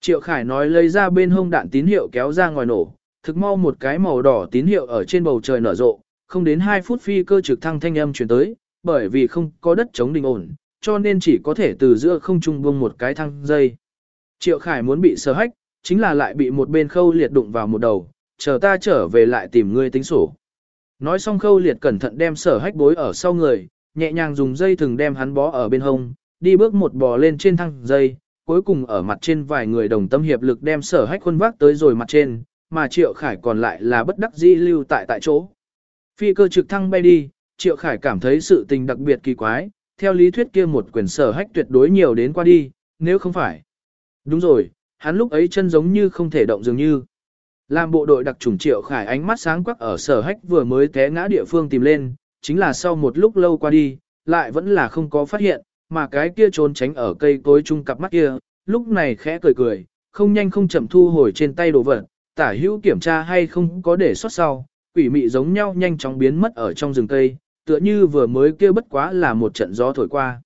Triệu Khải nói lấy ra bên hông đạn tín hiệu kéo ra ngoài nổ, thực mau một cái màu đỏ tín hiệu ở trên bầu trời nở rộ, không đến 2 phút phi cơ trực thăng thanh âm chuyển tới, bởi vì không có đất chống đình ổn, cho nên chỉ có thể từ giữa không trung buông một cái thăng dây. Triệu Khải muốn bị sờ hách, chính là lại bị một bên khâu liệt đụng vào một đầu, chờ ta trở về lại tìm ngươi tính sổ. Nói xong khâu liệt cẩn thận đem sở hách bối ở sau người, nhẹ nhàng dùng dây thừng đem hắn bó ở bên hông, đi bước một bò lên trên thăng dây, cuối cùng ở mặt trên vài người đồng tâm hiệp lực đem sở hách khuôn vác tới rồi mặt trên, mà triệu khải còn lại là bất đắc dĩ lưu tại tại chỗ. Phi cơ trực thăng bay đi, triệu khải cảm thấy sự tình đặc biệt kỳ quái, theo lý thuyết kia một quyền sở hách tuyệt đối nhiều đến qua đi, nếu không phải. Đúng rồi, hắn lúc ấy chân giống như không thể động dường như. Làm bộ đội đặc trùng triệu khải ánh mắt sáng quắc ở sở hách vừa mới té ngã địa phương tìm lên, chính là sau một lúc lâu qua đi, lại vẫn là không có phát hiện, mà cái kia trốn tránh ở cây cối chung cặp mắt kia, lúc này khẽ cười cười, không nhanh không chậm thu hồi trên tay đồ vật, tả hữu kiểm tra hay không có để sót sau, quỷ mị giống nhau nhanh chóng biến mất ở trong rừng cây, tựa như vừa mới kia bất quá là một trận gió thổi qua.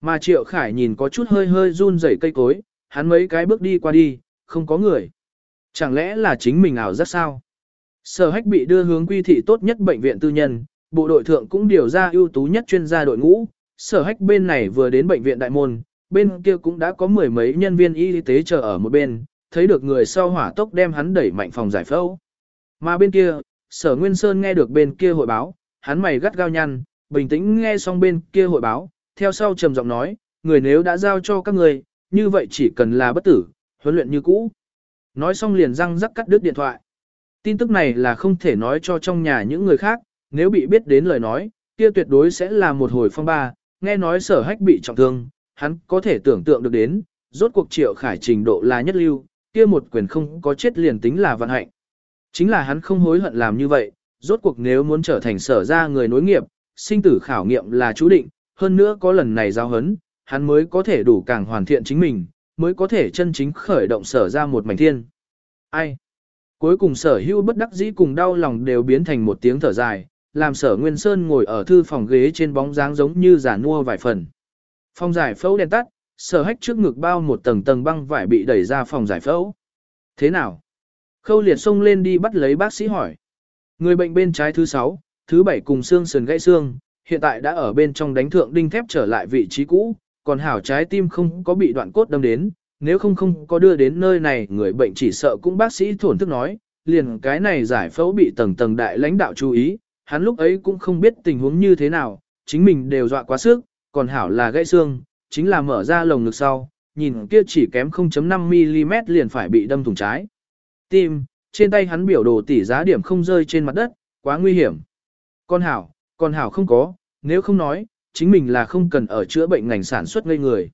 Mà Triệu Khải nhìn có chút hơi hơi run rẩy cây cối, hắn mấy cái bước đi qua đi, không có người. Chẳng lẽ là chính mình ảo giác sao? Sở hách bị đưa hướng quy thị tốt nhất bệnh viện tư nhân, bộ đội thượng cũng điều ra ưu tú nhất chuyên gia đội ngũ. Sở hách bên này vừa đến bệnh viện đại môn, bên kia cũng đã có mười mấy nhân viên y tế chờ ở một bên, thấy được người sau hỏa tốc đem hắn đẩy mạnh phòng giải phẫu. Mà bên kia, sở Nguyên Sơn nghe được bên kia hội báo, hắn mày gắt gao nhăn, bình tĩnh nghe xong bên kia hội báo, theo sau trầm giọng nói, người nếu đã giao cho các người, như vậy chỉ cần là bất tử, huấn luyện như cũ. Nói xong liền răng rắc cắt đứt điện thoại. Tin tức này là không thể nói cho trong nhà những người khác, nếu bị biết đến lời nói, kia tuyệt đối sẽ là một hồi phong ba, nghe nói sở hách bị trọng thương, hắn có thể tưởng tượng được đến, rốt cuộc triệu khải trình độ là nhất lưu, kia một quyền không có chết liền tính là vận hạnh. Chính là hắn không hối hận làm như vậy, rốt cuộc nếu muốn trở thành sở ra người nối nghiệp, sinh tử khảo nghiệm là chú định, hơn nữa có lần này giao hấn, hắn mới có thể đủ càng hoàn thiện chính mình, mới có thể chân chính khởi động sở ra một mảnh thiên. Ai? Cuối cùng sở hữu bất đắc dĩ cùng đau lòng đều biến thành một tiếng thở dài, làm sở Nguyên Sơn ngồi ở thư phòng ghế trên bóng dáng giống như giả nua vài phần. Phòng giải phẫu đèn tắt, sở hách trước ngực bao một tầng tầng băng vải bị đẩy ra phòng giải phẫu. Thế nào? Khâu liệt xông lên đi bắt lấy bác sĩ hỏi. Người bệnh bên trái thứ 6, thứ 7 cùng xương sườn gãy xương, hiện tại đã ở bên trong đánh thượng đinh thép trở lại vị trí cũ, còn hảo trái tim không có bị đoạn cốt đâm đến, nếu không không có đưa đến nơi này người bệnh chỉ sợ cũng bác sĩ thổn thức nói, liền cái này giải phẫu bị tầng tầng đại lãnh đạo chú ý, hắn lúc ấy cũng không biết tình huống như thế nào, chính mình đều dọa quá sức, còn hảo là gãy xương, chính là mở ra lồng ngực sau, nhìn kia chỉ kém 0.5mm liền phải bị đâm thủng trái. Tim, trên tay hắn biểu đồ tỷ giá điểm không rơi trên mặt đất, quá nguy hiểm. Con hảo, con hảo không có, nếu không nói, chính mình là không cần ở chữa bệnh ngành sản xuất ngây người.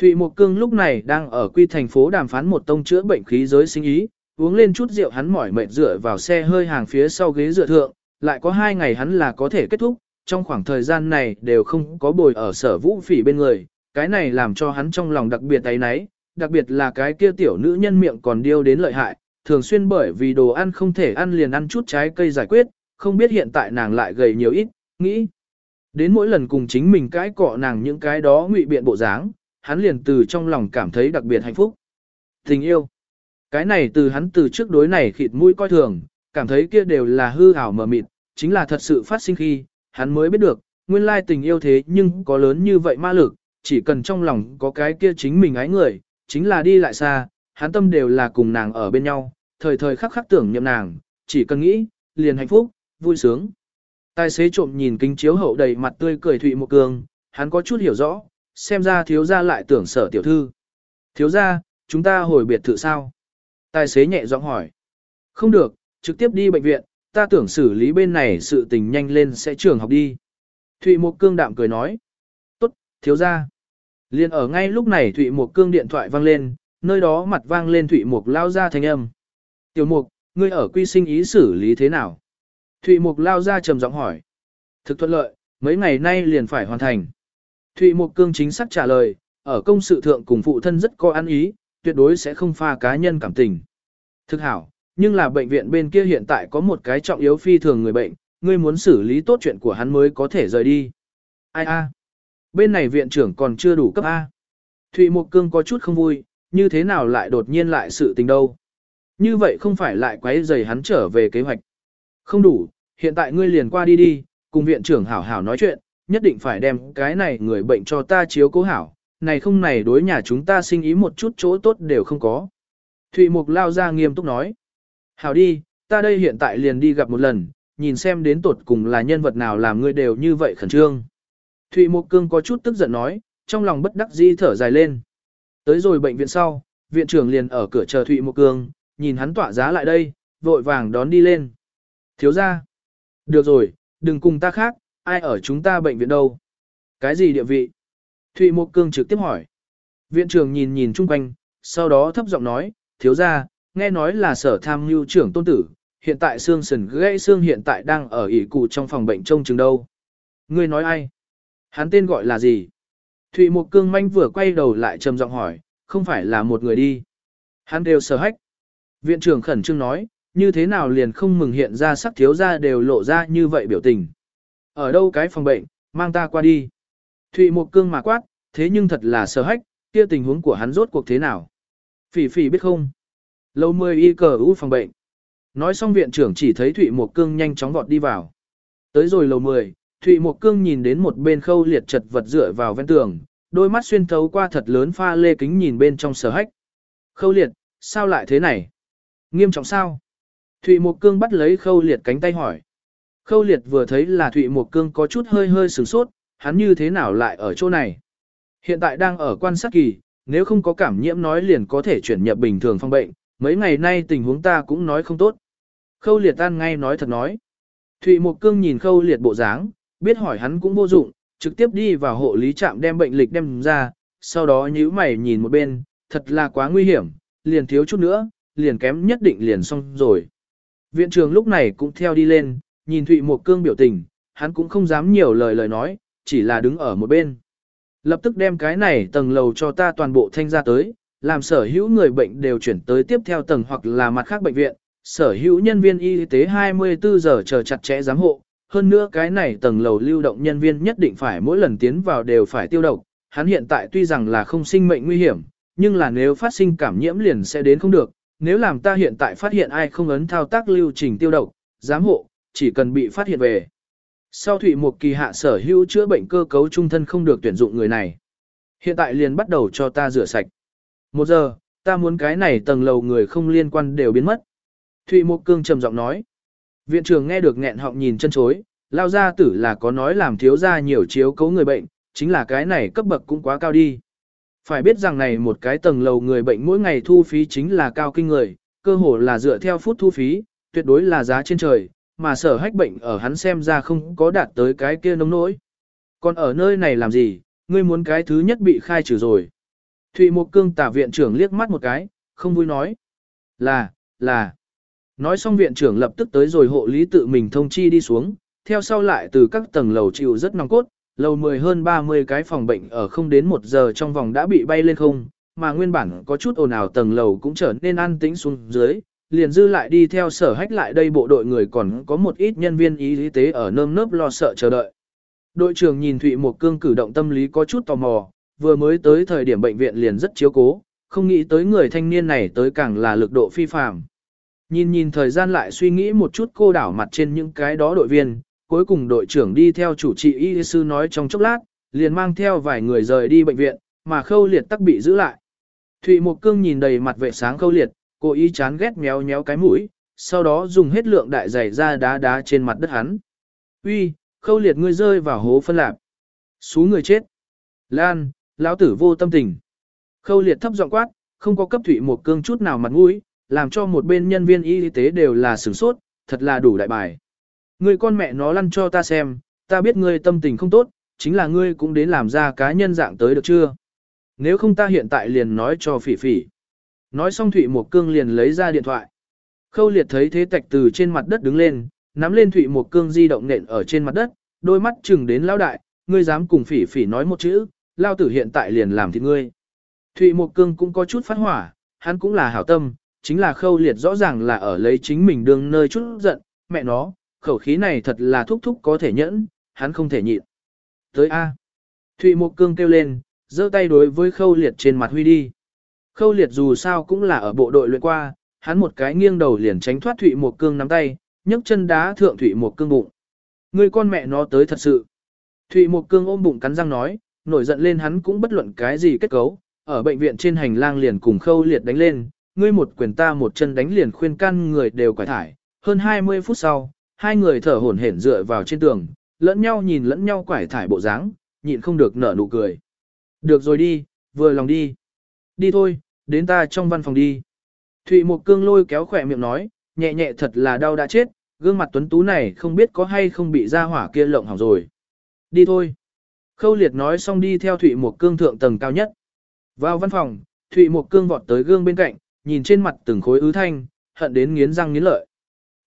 Thụy Mộc Cương lúc này đang ở quy thành phố đàm phán một tông chữa bệnh khí giới sinh ý, uống lên chút rượu hắn mỏi mệt dựa vào xe hơi hàng phía sau ghế dựa thượng, lại có hai ngày hắn là có thể kết thúc, trong khoảng thời gian này đều không có bồi ở sở vũ phỉ bên người, cái này làm cho hắn trong lòng đặc biệt ấy náy, đặc biệt là cái kia tiểu nữ nhân miệng còn điêu đến lợi hại, thường xuyên bởi vì đồ ăn không thể ăn liền ăn chút trái cây giải quyết, không biết hiện tại nàng lại gầy nhiều ít, nghĩ. Đến mỗi lần cùng chính mình cãi cọ nàng những cái đó ngụy biện bộ dáng, hắn liền từ trong lòng cảm thấy đặc biệt hạnh phúc. Tình yêu. Cái này từ hắn từ trước đối này khịt mũi coi thường, cảm thấy kia đều là hư ảo mờ mịt, chính là thật sự phát sinh khi, hắn mới biết được, nguyên lai tình yêu thế nhưng có lớn như vậy ma lực, chỉ cần trong lòng có cái kia chính mình ái người, chính là đi lại xa, hắn tâm đều là cùng nàng ở bên nhau, thời thời khắc khắc tưởng niệm nàng, chỉ cần nghĩ, liền hạnh phúc, vui sướng. Tài xế trộm nhìn kính chiếu hậu đầy mặt tươi cười Thụy Một Cường, hắn có chút hiểu rõ, xem ra thiếu gia lại tưởng sở tiểu thư. Thiếu gia, chúng ta hồi biệt thự sao? Tài xế nhẹ giọng hỏi. Không được, trực tiếp đi bệnh viện, ta tưởng xử lý bên này sự tình nhanh lên sẽ trường học đi. Thụy Mộc Cương đạm cười nói. Tốt, thiếu gia. Liên ở ngay lúc này Thụy Mộc Cương điện thoại vang lên, nơi đó mặt vang lên Thụy Mục lao ra thanh âm. Tiểu Mục, ngươi ở quy sinh ý xử lý thế nào? Thụy Mục lao ra trầm giọng hỏi. Thực thuận lợi, mấy ngày nay liền phải hoàn thành. Thụy Mục Cương chính xác trả lời, ở công sự thượng cùng phụ thân rất có ăn ý, tuyệt đối sẽ không pha cá nhân cảm tình. Thực hảo, nhưng là bệnh viện bên kia hiện tại có một cái trọng yếu phi thường người bệnh, ngươi muốn xử lý tốt chuyện của hắn mới có thể rời đi. Ai a? Bên này viện trưởng còn chưa đủ cấp A. Thụy Mục Cương có chút không vui, như thế nào lại đột nhiên lại sự tình đâu. Như vậy không phải lại quấy rầy hắn trở về kế hoạch. Không đủ, hiện tại ngươi liền qua đi đi, cùng viện trưởng hảo hảo nói chuyện, nhất định phải đem cái này người bệnh cho ta chiếu cố hảo, này không này đối nhà chúng ta sinh ý một chút chỗ tốt đều không có. Thụy Mục lao ra nghiêm túc nói. Hảo đi, ta đây hiện tại liền đi gặp một lần, nhìn xem đến tột cùng là nhân vật nào làm ngươi đều như vậy khẩn trương. Thụy Mục Cương có chút tức giận nói, trong lòng bất đắc dĩ thở dài lên. Tới rồi bệnh viện sau, viện trưởng liền ở cửa chờ Thụy Mộc Cương, nhìn hắn tỏa giá lại đây, vội vàng đón đi lên. Thiếu ra. Được rồi, đừng cùng ta khác, ai ở chúng ta bệnh viện đâu? Cái gì địa vị? Thụy Mộc Cương trực tiếp hỏi. Viện trưởng nhìn nhìn chung quanh, sau đó thấp giọng nói, thiếu ra, nghe nói là sở tham mưu trưởng tôn tử, hiện tại xương sần gãy xương hiện tại đang ở ỉ cụ trong phòng bệnh trông chừng đâu. Ngươi nói ai? Hắn tên gọi là gì? Thụy Mộc Cương manh vừa quay đầu lại trầm giọng hỏi, không phải là một người đi. Hắn đều sở hách. Viện trưởng khẩn trương nói, như thế nào liền không mừng hiện ra sắc thiếu ra đều lộ ra như vậy biểu tình. Ở đâu cái phòng bệnh, mang ta qua đi. Thụy Mộc Cương mà quát, thế nhưng thật là sở hách, kia tình huống của hắn rốt cuộc thế nào. Phỉ phỉ biết không? Lâu mười y cờ ưu phòng bệnh. Nói xong viện trưởng chỉ thấy Thụy Mộc Cương nhanh chóng vọt đi vào. Tới rồi lầu 10, Thụy Mộc Cương nhìn đến một bên khâu liệt chật vật dựa vào ven tường, đôi mắt xuyên thấu qua thật lớn pha lê kính nhìn bên trong sở hách. Khâu liệt, sao lại thế này? Nghiêm trọng sao? Thụy Mộc Cương bắt lấy khâu liệt cánh tay hỏi. Khâu liệt vừa thấy là Thụy Mộc Cương có chút hơi hơi sửng sốt, hắn như thế nào lại ở chỗ này? Hiện tại đang ở quan sát kỳ, nếu không có cảm nhiễm nói liền có thể chuyển nhập bình thường phong bệnh, mấy ngày nay tình huống ta cũng nói không tốt. Khâu liệt tan ngay nói thật nói. Thụy Mộc Cương nhìn khâu liệt bộ dáng, biết hỏi hắn cũng vô dụng, trực tiếp đi vào hộ lý trạm đem bệnh lịch đem ra, sau đó nhíu mày nhìn một bên, thật là quá nguy hiểm, liền thiếu chút nữa, liền kém nhất định liền xong rồi. Viện trưởng lúc này cũng theo đi lên, nhìn Thụy Mộc Cương biểu tình, hắn cũng không dám nhiều lời lời nói, chỉ là đứng ở một bên. Lập tức đem cái này tầng lầu cho ta toàn bộ thanh ra tới, làm sở hữu người bệnh đều chuyển tới tiếp theo tầng hoặc là mặt khác bệnh viện, sở hữu nhân viên y tế 24 giờ chờ chặt chẽ giám hộ, hơn nữa cái này tầng lầu lưu động nhân viên nhất định phải mỗi lần tiến vào đều phải tiêu độc, hắn hiện tại tuy rằng là không sinh mệnh nguy hiểm, nhưng là nếu phát sinh cảm nhiễm liền sẽ đến không được, nếu làm ta hiện tại phát hiện ai không ấn thao tác lưu trình tiêu độc, giám hộ, chỉ cần bị phát hiện về. Sau thủy một kỳ hạ sở hữu chữa bệnh cơ cấu trung thân không được tuyển dụng người này. Hiện tại liền bắt đầu cho ta rửa sạch. Một giờ, ta muốn cái này tầng lầu người không liên quan đều biến mất. Thụy Mộc Cương trầm giọng nói. Viện trưởng nghe được nghẹn họng nhìn chân chối, lao gia tử là có nói làm thiếu gia nhiều chiếu cấu người bệnh, chính là cái này cấp bậc cũng quá cao đi. Phải biết rằng này một cái tầng lầu người bệnh mỗi ngày thu phí chính là cao kinh người, cơ hồ là dựa theo phút thu phí, tuyệt đối là giá trên trời, mà sở hách bệnh ở hắn xem ra không có đạt tới cái kia nông nỗi. Còn ở nơi này làm gì, ngươi muốn cái thứ nhất bị khai trừ rồi. Thụy Mộc Cương tả viện trưởng liếc mắt một cái, không vui nói. Là, là. Nói xong viện trưởng lập tức tới rồi hộ lý tự mình thông chi đi xuống, theo sau lại từ các tầng lầu chịu rất nòng cốt, lầu 10 hơn 30 cái phòng bệnh ở không đến một giờ trong vòng đã bị bay lên không, mà nguyên bản có chút ồn ào tầng lầu cũng trở nên an tĩnh xuống dưới, liền dư lại đi theo sở hách lại đây bộ đội người còn có một ít nhân viên y tế ở nơm nớp lo sợ chờ đợi. Đội trưởng nhìn Thụy một cương cử động tâm lý có chút tò mò, vừa mới tới thời điểm bệnh viện liền rất chiếu cố, không nghĩ tới người thanh niên này tới càng là lực độ phi phàm. Nhìn nhìn thời gian lại suy nghĩ một chút cô đảo mặt trên những cái đó đội viên, cuối cùng đội trưởng đi theo chủ trị y sư nói trong chốc lát, liền mang theo vài người rời đi bệnh viện, mà khâu liệt tắc bị giữ lại. Thụy Mộc Cương nhìn đầy mặt vệ sáng khâu liệt, cô ý chán ghét méo méo cái mũi, sau đó dùng hết lượng đại giày ra đá đá trên mặt đất hắn. Uy, khâu liệt ngươi rơi vào hố phân lạp. Xú người chết. Lan, lão tử vô tâm tình. Khâu liệt thấp giọng quát, không có cấp Thụy Mộc Cương chút nào mặt mũi, làm cho một bên nhân viên y tế đều là sửng sốt, thật là đủ đại bài. Ngươi con mẹ nó lăn cho ta xem, ta biết ngươi tâm tình không tốt, chính là ngươi cũng đến làm ra cá nhân dạng tới được chưa? Nếu không ta hiện tại liền nói cho phỉ phỉ. Nói xong Thụy Mộc Cương liền lấy ra điện thoại. Khâu liệt thấy thế tạch từ trên mặt đất đứng lên, nắm lên Thụy Mộc Cương di động nện ở trên mặt đất, đôi mắt chừng đến lao đại, ngươi dám cùng phỉ phỉ nói một chữ, lao tử hiện tại liền làm thịt ngươi. Thụy Mộc Cương cũng có chút phát hỏa, hắn cũng là hảo tâm, chính là khâu liệt rõ ràng là ở lấy chính mình đương nơi chút giận, mẹ nó, khẩu khí này thật là thúc thúc có thể nhẫn, hắn không thể nhịn. Tới A. Thụy Mộc Cương kêu lên, giơ tay đối với khâu liệt trên mặt huy đi. Khâu liệt dù sao cũng là ở bộ đội luyện qua, hắn một cái nghiêng đầu liền tránh thoát Thụy Mộc Cương nắm tay, nhấc chân đá thượng Thụy Mộc Cương bụng. Người con mẹ nó tới thật sự. Thụy Mộc Cương ôm bụng cắn răng nói, nổi giận lên hắn cũng bất luận cái gì kết cấu, ở bệnh viện trên hành lang liền cùng khâu liệt đánh lên, ngươi một quyền ta một chân đánh liền khuyên can người đều quải thải. Hơn 20 phút sau, hai người thở hổn hển dựa vào trên tường, lẫn nhau nhìn lẫn nhau quải thải bộ dáng, nhịn không được nở nụ cười. Được rồi đi, vừa lòng đi. Đi thôi, đến ta trong văn phòng đi. Thụy Mộc Cương lôi kéo khỏe miệng nói, nhẹ nhẹ thật là đau đã chết, gương mặt tuấn tú này không biết có hay không bị ra hỏa kia lộng hỏng rồi. Đi thôi. Khâu liệt nói xong đi theo Thụy Mộc Cương thượng tầng cao nhất. Vào văn phòng, Thụy Mộc Cương vọt tới gương bên cạnh, nhìn trên mặt từng khối ứ thanh, hận đến nghiến răng nghiến lợi.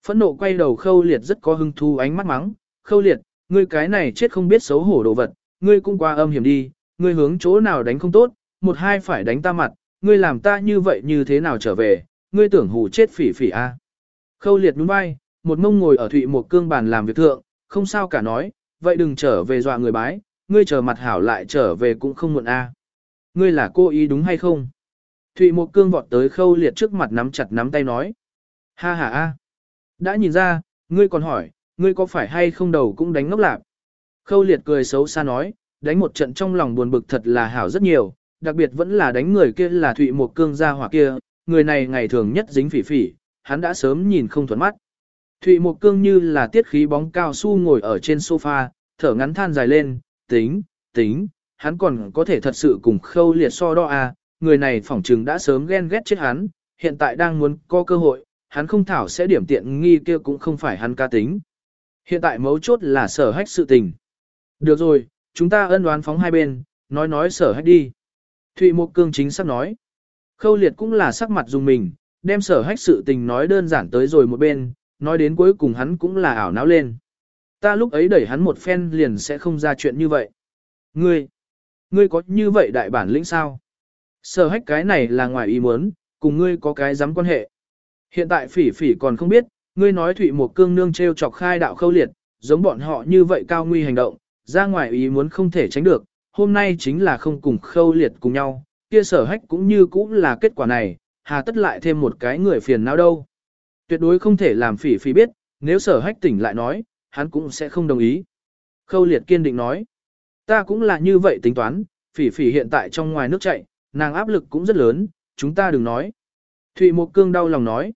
Phẫn nộ quay đầu khâu liệt rất có hưng thu ánh mắt mắng, khâu liệt, ngươi cái này chết không biết xấu hổ đồ vật, ngươi cũng qua âm hiểm đi, ngươi hướng chỗ nào đánh không tốt, một hai phải đánh ta mặt, ngươi làm ta như vậy như thế nào trở về, ngươi tưởng hù chết phỉ phỉ a. À. Khâu liệt nhún vai, một mông ngồi ở thụy một cương bàn làm việc thượng, không sao cả nói, vậy đừng trở về dọa người bái, ngươi chờ mặt hảo lại trở về cũng không muộn a. Ngươi là cô ý đúng hay không? Thụy Mộc cương vọt tới khâu liệt trước mặt nắm chặt nắm tay nói. Ha ha a. Đã nhìn ra, ngươi còn hỏi, ngươi có phải hay không đầu cũng đánh ngốc lạc. Khâu liệt cười xấu xa nói, đánh một trận trong lòng buồn bực thật là hảo rất nhiều, đặc biệt vẫn là đánh người kia là Thụy Mộc cương gia hỏa kia, người này ngày thường nhất dính phỉ phỉ, hắn đã sớm nhìn không thuận mắt. Thụy Mộc cương như là tiết khí bóng cao su ngồi ở trên sofa, thở ngắn than dài lên, tính, tính, hắn còn có thể thật sự cùng khâu liệt so đo à, người này phỏng trừng đã sớm ghen ghét chết hắn, hiện tại đang muốn có cơ hội, hắn không thảo sẽ điểm tiện nghi kia cũng không phải hắn ca tính. Hiện tại mấu chốt là sở hách sự tình. Được rồi, chúng ta ân đoán phóng hai bên, nói nói sở hách đi. Thụy Mộc Cương chính xác nói. Khâu liệt cũng là sắc mặt dùng mình, đem sở hách sự tình nói đơn giản tới rồi một bên, nói đến cuối cùng hắn cũng là ảo não lên. Ta lúc ấy đẩy hắn một phen liền sẽ không ra chuyện như vậy. Ngươi, ngươi có như vậy đại bản lĩnh sao? Sở hách cái này là ngoài ý muốn, cùng ngươi có cái dám quan hệ. Hiện tại phỉ phỉ còn không biết, ngươi nói Thụy một cương nương treo chọc khai đạo khâu liệt, giống bọn họ như vậy cao nguy hành động, ra ngoài ý muốn không thể tránh được, hôm nay chính là không cùng khâu liệt cùng nhau, kia sở hách cũng như cũng là kết quả này, hà tất lại thêm một cái người phiền não đâu. Tuyệt đối không thể làm phỉ phỉ biết, nếu sở hách tỉnh lại nói, hắn cũng sẽ không đồng ý. Khâu liệt kiên định nói, ta cũng là như vậy tính toán, phỉ phỉ hiện tại trong ngoài nước chạy, nàng áp lực cũng rất lớn, chúng ta đừng nói. Thụy Mộc Cương đau lòng nói,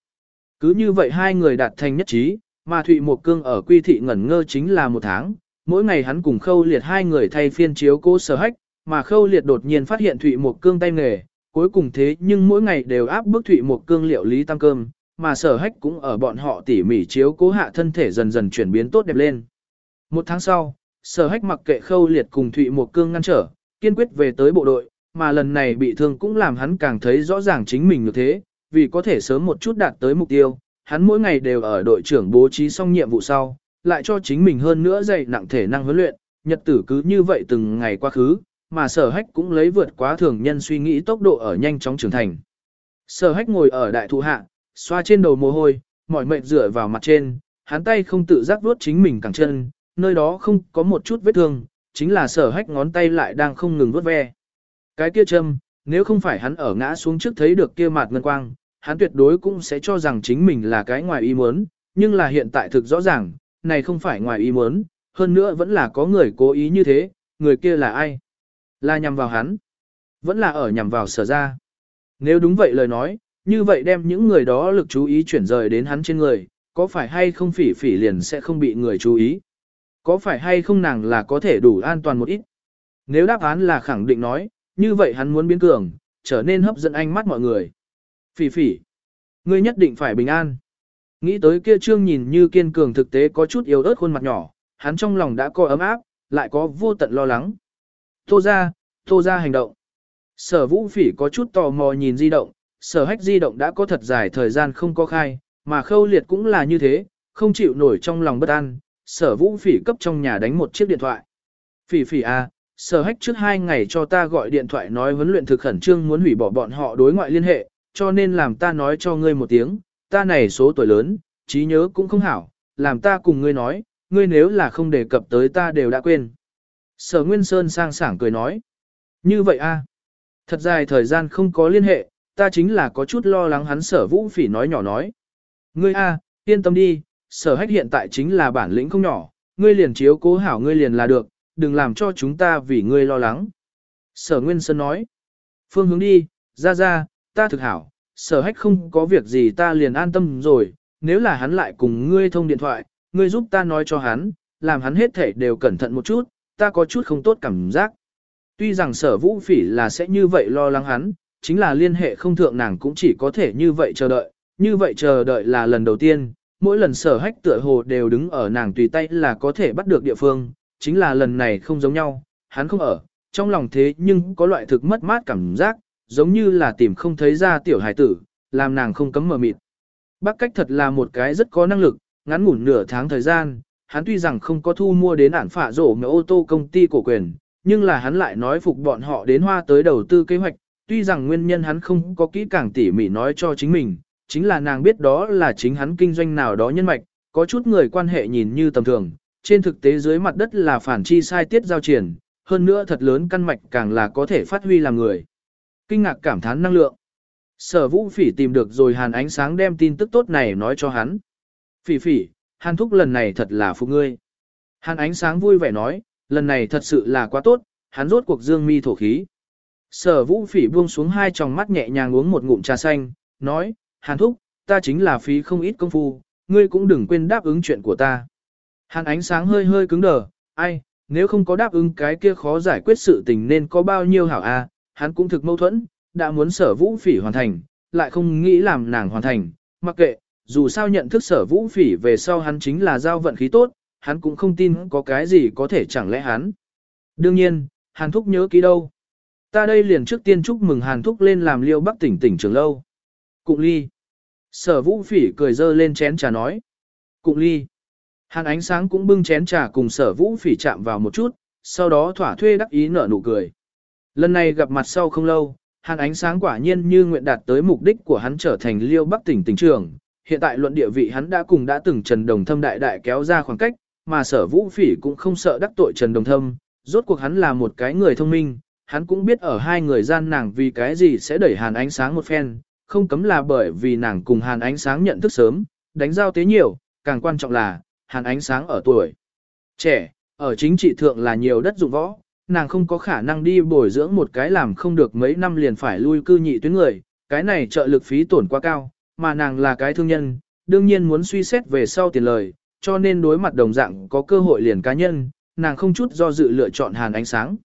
cứ như vậy hai người đạt thành nhất trí, mà Thụy Mộc Cương ở quy thị ngẩn ngơ chính là một tháng, mỗi ngày hắn cùng khâu liệt hai người thay phiên chiếu cố sở hách, mà khâu liệt đột nhiên phát hiện Thụy Mộc Cương tay nghề, cuối cùng thế nhưng mỗi ngày đều áp bức Thụy Mộc Cương liệu lý tăng cơm, mà sở hách cũng ở bọn họ tỉ mỉ chiếu cố hạ thân thể dần dần chuyển biến tốt đẹp lên. Một tháng sau, sở hách mặc kệ khâu liệt cùng Thụy Mộc Cương ngăn trở, kiên quyết về tới bộ đội, mà lần này bị thương cũng làm hắn càng thấy rõ ràng chính mình như thế, vì có thể sớm một chút đạt tới mục tiêu, hắn mỗi ngày đều ở đội trưởng bố trí xong nhiệm vụ sau, lại cho chính mình hơn nữa dày nặng thể năng huấn luyện, nhật tử cứ như vậy từng ngày qua khứ, mà sở hách cũng lấy vượt quá thường nhân suy nghĩ tốc độ ở nhanh chóng trưởng thành. Sở hách ngồi ở đại thụ hạ, xoa trên đầu mồ hôi, mỏi mệt dựa vào mặt trên, hắn tay không tự giác vuốt chính mình cẳng chân, nơi đó không có một chút vết thương, chính là sở hách ngón tay lại đang không ngừng vuốt ve. Cái kia châm, nếu không phải hắn ở ngã xuống trước thấy được kia mạt ngân quang, hắn tuyệt đối cũng sẽ cho rằng chính mình là cái ngoài ý muốn, nhưng là hiện tại thực rõ ràng, này không phải ngoài ý muốn, hơn nữa vẫn là có người cố ý như thế, người kia là ai? Là nhằm vào hắn, vẫn là ở nhằm vào sở ra. Nếu đúng vậy lời nói, như vậy đem những người đó lực chú ý chuyển rời đến hắn trên người, có phải hay không phỉ phỉ liền sẽ không bị người chú ý? Có phải hay không nàng là có thể đủ an toàn một ít? Nếu đáp án là khẳng định nói, như vậy hắn muốn biến cường, trở nên hấp dẫn ánh mắt mọi người. Phỉ phỉ, ngươi nhất định phải bình an. Nghĩ tới kia trương nhìn như kiên cường thực tế có chút yếu ớt khuôn mặt nhỏ, hắn trong lòng đã có ấm áp, lại có vô tận lo lắng. Tô ra, tô ra hành động. Sở vũ phỉ có chút tò mò nhìn di động, sở hách di động đã có thật dài thời gian không có khai, mà khâu liệt cũng là như thế, không chịu nổi trong lòng bất an, sở vũ phỉ cấp trong nhà đánh một chiếc điện thoại. Phỉ phỉ à, sở hách trước hai ngày cho ta gọi điện thoại nói huấn luyện thực khẩn trương muốn hủy bỏ bọn họ đối ngoại liên hệ, cho nên làm ta nói cho ngươi một tiếng, ta này số tuổi lớn, trí nhớ cũng không hảo, làm ta cùng ngươi nói, ngươi nếu là không đề cập tới ta đều đã quên. Sở Nguyên Sơn sang sảng cười nói, như vậy a, à? thật dài thời gian không có liên hệ, ta chính là có chút lo lắng hắn sở vũ phỉ nói nhỏ nói. Ngươi a, yên tâm đi, sở hách hiện tại chính là bản lĩnh không nhỏ, ngươi liền chiếu cố hảo ngươi liền là được, đừng làm cho chúng ta vì ngươi lo lắng. Sở Nguyên Sơn nói, phương hướng đi, ra ra, ta thực hảo, sở hách không có việc gì ta liền an tâm rồi, nếu là hắn lại cùng ngươi thông điện thoại, ngươi giúp ta nói cho hắn, làm hắn hết thể đều cẩn thận một chút, ta có chút không tốt cảm giác. Tuy rằng sở vũ phỉ là sẽ như vậy lo lắng hắn, chính là liên hệ không thượng nàng cũng chỉ có thể như vậy chờ đợi, như vậy chờ đợi là lần đầu tiên, mỗi lần sở hách tựa hồ đều đứng ở nàng tùy tay là có thể bắt được địa phương, chính là lần này không giống nhau, hắn không ở, trong lòng thế nhưng có loại thực mất mát cảm giác, giống như là tìm không thấy ra tiểu hải tử, làm nàng không cấm mở mịt. Bác cách thật là một cái rất có năng lực, ngắn ngủn nửa tháng thời gian, hắn tuy rằng không có thu mua đến ản phả rổ người ô tô công ty cổ quyền, nhưng là hắn lại nói phục bọn họ đến hoa tới đầu tư kế hoạch, tuy rằng nguyên nhân hắn không có kỹ càng tỉ mỉ nói cho chính mình, chính là nàng biết đó là chính hắn kinh doanh nào đó nhân mạch, có chút người quan hệ nhìn như tầm thường, trên thực tế dưới mặt đất là phản chi sai tiết giao triển, hơn nữa thật lớn căn mạch càng là có thể phát huy làm người. Kinh ngạc cảm thán năng lượng. Sở vũ phỉ tìm được rồi hàn ánh sáng đem tin tức tốt này nói cho hắn. Phỉ phỉ, hàn thúc lần này thật là phụ ngươi. Hàn ánh sáng vui vẻ nói, lần này thật sự là quá tốt, hắn rốt cuộc dương mi thổ khí. Sở vũ phỉ buông xuống hai tròng mắt nhẹ nhàng uống một ngụm trà xanh, nói, hàn thúc, ta chính là phí không ít công phu, ngươi cũng đừng quên đáp ứng chuyện của ta. Hàn ánh sáng hơi hơi cứng đờ, ai, nếu không có đáp ứng cái kia khó giải quyết sự tình nên có bao nhiêu hảo a, hắn cũng thực mâu thuẫn, đã muốn sở vũ phỉ hoàn thành, lại không nghĩ làm nàng hoàn thành, mặc kệ, dù sao nhận thức sở vũ phỉ về sau hắn chính là giao vận khí tốt, hắn cũng không tin có cái gì có thể chẳng lẽ hắn. Đương nhiên, Hàn Thúc nhớ kỹ đâu. Ta đây liền trước tiên chúc mừng Hàn Thúc lên làm liêu bắc tỉnh tỉnh trường lâu. Cụng ly. Sở vũ phỉ cười dơ lên chén trà nói. Cụng ly. Hàn ánh sáng cũng bưng chén trà cùng sở vũ phỉ chạm vào một chút, sau đó thỏa thuê đắc ý nở nụ cười. Lần này gặp mặt sau không lâu, hàn ánh sáng quả nhiên như nguyện đạt tới mục đích của hắn trở thành liêu bắc tỉnh tỉnh trường. Hiện tại luận địa vị hắn đã cùng đã từng Trần Đồng Thâm đại đại kéo ra khoảng cách, mà sở vũ phỉ cũng không sợ đắc tội Trần Đồng Thâm. Rốt cuộc hắn là một cái người thông minh, hắn cũng biết ở hai người gian nàng vì cái gì sẽ đẩy hàn ánh sáng một phen, không cấm là bởi vì nàng cùng hàn ánh sáng nhận thức sớm, đánh giao tế nhiều, càng quan trọng là, hàn ánh sáng ở tuổi trẻ, ở chính trị thượng là nhiều đất dụng võ, nàng không có khả năng đi bồi dưỡng một cái làm không được mấy năm liền phải lui cư nhị tuyến người, cái này trợ lực phí tổn quá cao, mà nàng là cái thương nhân, đương nhiên muốn suy xét về sau tiền lời, cho nên đối mặt đồng dạng có cơ hội liền cá nhân, nàng không chút do dự lựa chọn hàn ánh sáng.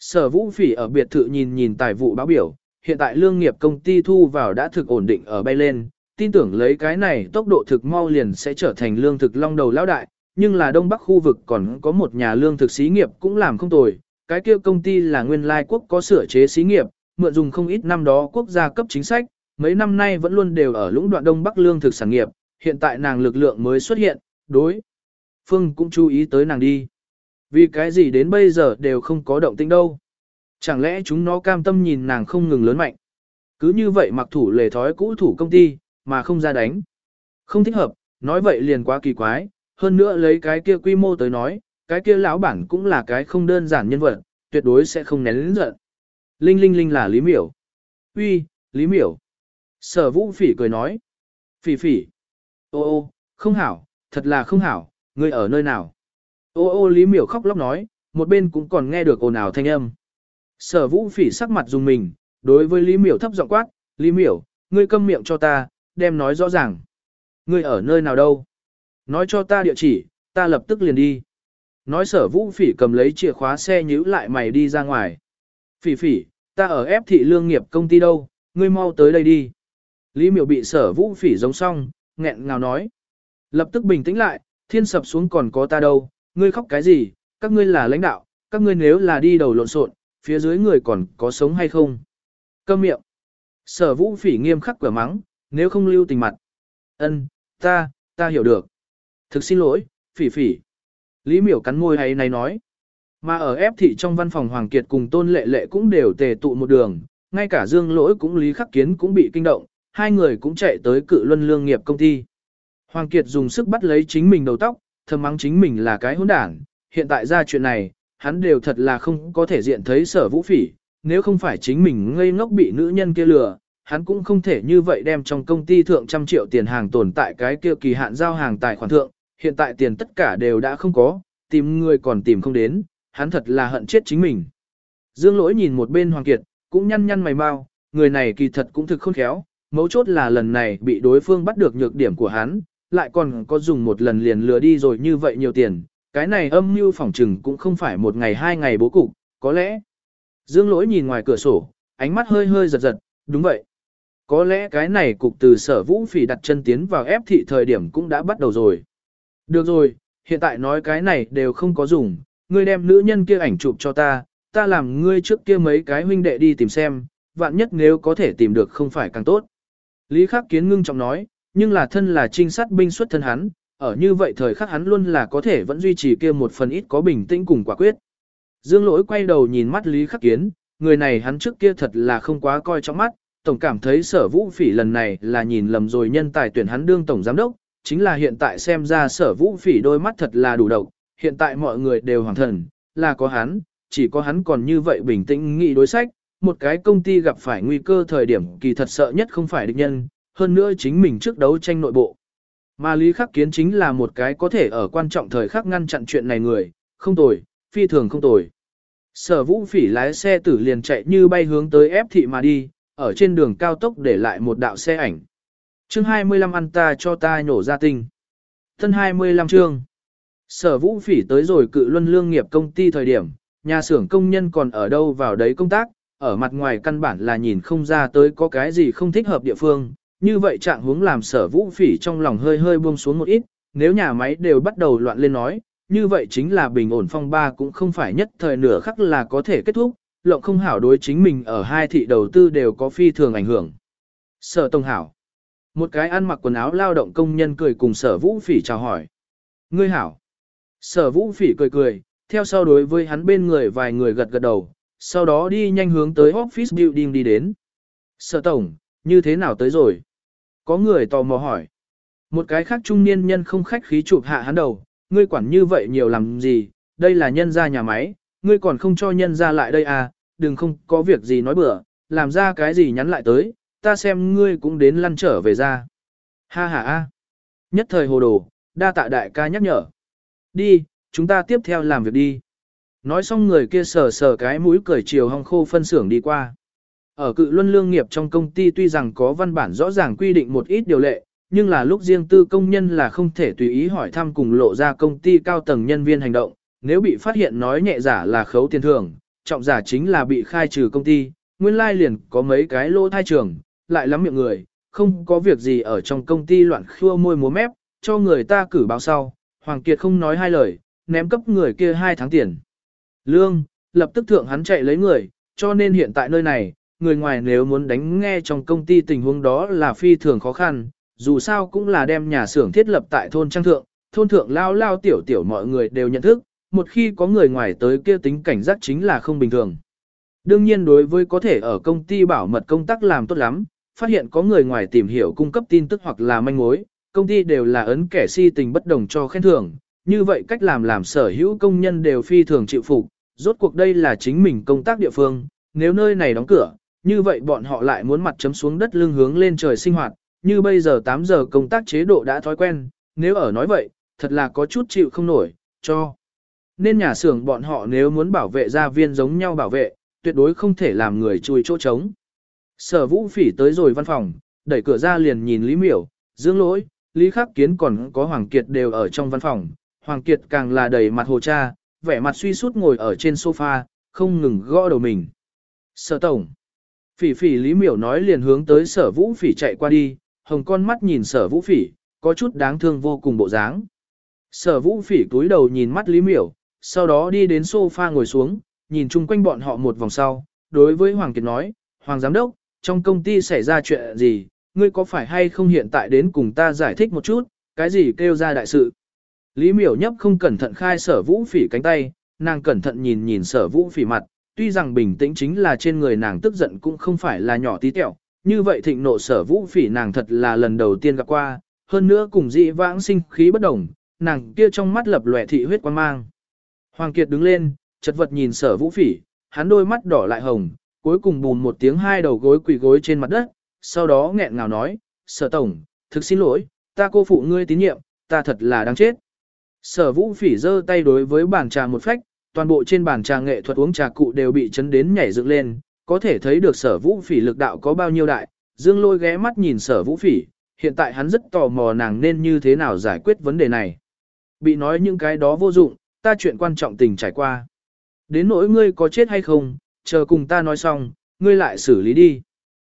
Sở vũ phỉ ở biệt thự nhìn nhìn tài vụ báo biểu, hiện tại lương nghiệp công ty thu vào đã thực ổn định ở bay lên, tin tưởng lấy cái này tốc độ thực mau liền sẽ trở thành lương thực long đầu lão đại, nhưng là đông bắc khu vực còn có một nhà lương thực xí nghiệp cũng làm không tồi, cái kia công ty là nguyên lai quốc có sửa chế xí nghiệp, mượn dùng không ít năm đó quốc gia cấp chính sách, mấy năm nay vẫn luôn đều ở lũng đoạn đông bắc lương thực sản nghiệp, hiện tại nàng lực lượng mới xuất hiện, đối. Phương cũng chú ý tới nàng đi. Vì cái gì đến bây giờ đều không có động tĩnh đâu. Chẳng lẽ chúng nó cam tâm nhìn nàng không ngừng lớn mạnh. Cứ như vậy mặc thủ lề thói cũ thủ công ty, mà không ra đánh. Không thích hợp, nói vậy liền quá kỳ quái, hơn nữa lấy cái kia quy mô tới nói, cái kia lão bản cũng là cái không đơn giản nhân vật, tuyệt đối sẽ không nén lĩnh giận. Linh Linh Linh là Lý Miểu. Uy, Lý Miểu. Sở vũ phỉ cười nói. Phỉ phỉ. Ô ô, không hảo, thật là không hảo, ngươi ở nơi nào? Ô ô Lý Miểu khóc lóc nói, một bên cũng còn nghe được ồn ào thanh âm. Sở vũ phỉ sắc mặt dùng mình, đối với Lý Miểu thấp giọng quát, Lý Miểu, ngươi câm miệng cho ta, đem nói rõ ràng. Ngươi ở nơi nào đâu? Nói cho ta địa chỉ, ta lập tức liền đi. Nói sở vũ phỉ cầm lấy chìa khóa xe nhíu lại mày đi ra ngoài. Phỉ phỉ, ta ở ép thị lương nghiệp công ty đâu, ngươi mau tới đây đi. Lý miểu bị sở vũ phỉ giống xong, nghẹn ngào nói. Lập tức bình tĩnh lại, thiên sập xuống còn có ta đâu, ngươi khóc cái gì, các ngươi là lãnh đạo, các ngươi nếu là đi đầu lộn xộn, phía dưới người còn có sống hay không. Câm miệng. Sở vũ phỉ nghiêm khắc quả mắng, nếu không lưu tình mặt. ân ta, ta hiểu được. Thực xin lỗi, phỉ phỉ. Lý miểu cắn môi hay này nói. Mà ở ép thị trong văn phòng Hoàng Kiệt cùng Tôn Lệ Lệ cũng đều tề tụ một đường, ngay cả Dương Lỗi cũng Lý Khắc Kiến cũng bị kinh động, hai người cũng chạy tới cự luân lương nghiệp công ty. Hoàng Kiệt dùng sức bắt lấy chính mình đầu tóc, thầm mắng chính mình là cái hỗn đảng, hiện tại ra chuyện này, hắn đều thật là không có thể diện thấy sở vũ phỉ, nếu không phải chính mình ngây ngốc bị nữ nhân kia lừa, hắn cũng không thể như vậy đem trong công ty thượng trăm triệu tiền hàng tồn tại cái kia kỳ hạn giao hàng tài khoản thượng, hiện tại tiền tất cả đều đã không có, tìm người còn tìm không đến, hắn thật là hận chết chính mình. Dương lỗi nhìn một bên Hoàng Kiệt, cũng nhăn nhăn mày mau, người này kỳ thật cũng thực khôn khéo, mấu chốt là lần này bị đối phương bắt được nhược điểm của hắn, lại còn có dùng một lần liền lừa đi rồi như vậy nhiều tiền, cái này âm mưu phỏng trừng cũng không phải một ngày hai ngày bố cục, có lẽ. Dương lỗi nhìn ngoài cửa sổ, ánh mắt hơi hơi giật giật, đúng vậy. Có lẽ cái này cục từ sở vũ phỉ đặt chân tiến vào ép thị thời điểm cũng đã bắt đầu rồi. Được rồi, hiện tại nói cái này đều không có dùng, ngươi đem nữ nhân kia ảnh chụp cho ta, ta làm ngươi trước kia mấy cái huynh đệ đi tìm xem, vạn nhất nếu có thể tìm được không phải càng tốt. Lý Khắc Kiến ngưng trọng nói, nhưng là thân là trinh sát binh xuất thân hắn, ở như vậy thời khắc hắn luôn là có thể vẫn duy trì kia một phần ít có bình tĩnh cùng quả quyết. Dương lỗi quay đầu nhìn mắt Lý Khắc Kiến, người này hắn trước kia thật là không quá coi trong mắt, tổng cảm thấy sở vũ phỉ lần này là nhìn lầm rồi nhân tài tuyển hắn đương tổng giám đốc, chính là hiện tại xem ra sở vũ phỉ đôi mắt thật là đủ độc, hiện tại mọi người đều hoàng thần, là có hắn, chỉ có hắn còn như vậy bình tĩnh nghĩ đối sách, một cái công ty gặp phải nguy cơ thời điểm kỳ thật sợ nhất không phải địch nhân, hơn nữa chính mình trước đấu tranh nội bộ. Mà Lý Khắc Kiến chính là một cái có thể ở quan trọng thời khắc ngăn chặn chuyện này người, không tồi, phi thường không tồi. Sở vũ phỉ lái xe tử liền chạy như bay hướng tới ép thị mà đi, ở trên đường cao tốc để lại một đạo xe ảnh. Chương 25 ăn ta cho ta nổ ra tinh. Thân 25 chương. Sở vũ phỉ tới rồi cự luân lương nghiệp công ty thời điểm, nhà xưởng công nhân còn ở đâu vào đấy công tác, ở mặt ngoài căn bản là nhìn không ra tới có cái gì không thích hợp địa phương. Như vậy trạng hướng làm sở vũ phỉ trong lòng hơi hơi buông xuống một ít, nếu nhà máy đều bắt đầu loạn lên nói, như vậy chính là bình ổn phong ba cũng không phải nhất thời nửa khắc là có thể kết thúc, lộng không hảo đối chính mình ở hai thị đầu tư đều có phi thường ảnh hưởng. Sở Tông Hảo Một cái ăn mặc quần áo lao động công nhân cười cùng sở vũ phỉ chào hỏi. Ngươi hảo. Sở vũ phỉ cười cười, theo sau đối với hắn bên người vài người gật gật đầu, sau đó đi nhanh hướng tới office building đi đến. Sở Tổng, như thế nào tới rồi? Có người tò mò hỏi. Một cái khác trung niên nhân không khách khí chụp hạ hắn đầu, ngươi quản như vậy nhiều làm gì, đây là nhân gia nhà máy, ngươi còn không cho nhân gia lại đây à, đừng không có việc gì nói bừa, làm ra cái gì nhắn lại tới, ta xem ngươi cũng đến lăn trở về ra. Ha ha a. Nhất thời hồ đồ, đa tạ đại ca nhắc nhở. Đi, chúng ta tiếp theo làm việc đi. Nói xong người kia sờ sờ cái mũi cởi chiều hong khô phân xưởng đi qua. Ở cự luân lương nghiệp trong công ty tuy rằng có văn bản rõ ràng quy định một ít điều lệ, nhưng là lúc riêng tư công nhân là không thể tùy ý hỏi thăm cùng lộ ra công ty cao tầng nhân viên hành động, nếu bị phát hiện nói nhẹ giả là khấu tiền thưởng, trọng giả chính là bị khai trừ công ty, nguyên lai liền có mấy cái lỗ thai trường, lại lắm miệng người, không có việc gì ở trong công ty loạn khua môi múa mép, cho người ta cử báo sau, Hoàng Kiệt không nói hai lời, ném cấp người kia hai tháng tiền. Lương, lập tức thượng hắn chạy lấy người, cho nên hiện tại nơi này, người ngoài nếu muốn đánh nghe trong công ty tình huống đó là phi thường khó khăn, dù sao cũng là đem nhà xưởng thiết lập tại thôn trang thượng, thôn thượng lao lao tiểu tiểu mọi người đều nhận thức, một khi có người ngoài tới kia tính cảnh giác chính là không bình thường. Đương nhiên đối với có thể ở công ty bảo mật công tác làm tốt lắm, phát hiện có người ngoài tìm hiểu cung cấp tin tức hoặc là manh mối, công ty đều là ấn kẻ si tình bất đồng cho khen thưởng, như vậy cách làm làm sở hữu công nhân đều phi thường chịu phục, rốt cuộc đây là chính mình công tác địa phương, nếu nơi này đóng cửa, như vậy bọn họ lại muốn mặt chấm xuống đất lưng hướng lên trời sinh hoạt, như bây giờ 8 giờ công tác chế độ đã thói quen, nếu ở nói vậy, thật là có chút chịu không nổi, cho. Nên nhà xưởng bọn họ nếu muốn bảo vệ gia viên giống nhau bảo vệ, tuyệt đối không thể làm người chui chỗ trống. Sở vũ phỉ tới rồi văn phòng, đẩy cửa ra liền nhìn Lý Miểu, dương lỗi, Lý Khắc Kiến còn có Hoàng Kiệt đều ở trong văn phòng. Hoàng Kiệt càng là đầy mặt hồ cha, vẻ mặt suy sút ngồi ở trên sofa, không ngừng gõ đầu mình. Sở tổng. Phỉ phỉ Lý Miểu nói liền hướng tới sở vũ phỉ chạy qua đi, hồng con mắt nhìn sở vũ phỉ, có chút đáng thương vô cùng bộ dáng. Sở vũ phỉ túi đầu nhìn mắt Lý Miểu, sau đó đi đến sofa ngồi xuống, nhìn chung quanh bọn họ một vòng sau, đối với Hoàng Kiệt nói, Hoàng Giám Đốc, trong công ty xảy ra chuyện gì, ngươi có phải hay không hiện tại đến cùng ta giải thích một chút, cái gì kêu ra đại sự. Lý miểu nhấp không cẩn thận khai sở vũ phỉ cánh tay, nàng cẩn thận nhìn nhìn sở vũ phỉ mặt, tuy rằng bình tĩnh chính là trên người nàng tức giận cũng không phải là nhỏ tí tẹo, như vậy thịnh nộ sở vũ phỉ nàng thật là lần đầu tiên gặp qua, hơn nữa cùng dị vãng sinh khí bất đồng, nàng kia trong mắt lập lòe thị huyết quan mang. Hoàng Kiệt đứng lên, chật vật nhìn sở vũ phỉ, hắn đôi mắt đỏ lại hồng, cuối cùng bùn một tiếng hai đầu gối quỳ gối trên mặt đất, sau đó nghẹn ngào nói, sở tổng, thực xin lỗi, ta cô phụ ngươi tín nhiệm, ta thật là đáng chết. Sở vũ phỉ giơ tay đối với bàn trà một phách, toàn bộ trên bàn trà nghệ thuật uống trà cụ đều bị chấn đến nhảy dựng lên, có thể thấy được sở vũ phỉ lực đạo có bao nhiêu đại. Dương lôi ghé mắt nhìn sở vũ phỉ, hiện tại hắn rất tò mò nàng nên như thế nào giải quyết vấn đề này. Bị nói những cái đó vô dụng, ta chuyện quan trọng tình trải qua. Đến nỗi ngươi có chết hay không, chờ cùng ta nói xong, ngươi lại xử lý đi.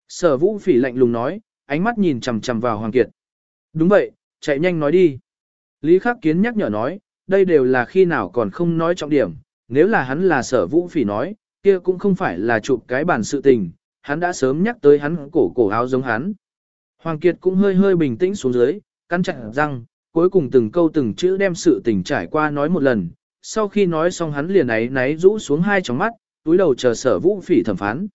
Sở vũ phỉ lạnh lùng nói, ánh mắt nhìn chằm chằm vào Hoàng Kiệt. Đúng vậy, chạy nhanh nói đi. Lý Khắc Kiến nhắc nhở nói, đây đều là khi nào còn không nói trọng điểm, nếu là hắn là sở vũ phỉ nói, kia cũng không phải là chụp cái bản sự tình, hắn đã sớm nhắc tới hắn cổ cổ áo giống hắn. Hoàng Kiệt cũng hơi hơi bình tĩnh xuống dưới, căn chặt răng, cuối cùng từng câu từng chữ đem sự tình trải qua nói một lần, sau khi nói xong hắn liền ấy náy rũ xuống hai tròng mắt, túi đầu chờ sở vũ phỉ thẩm phán.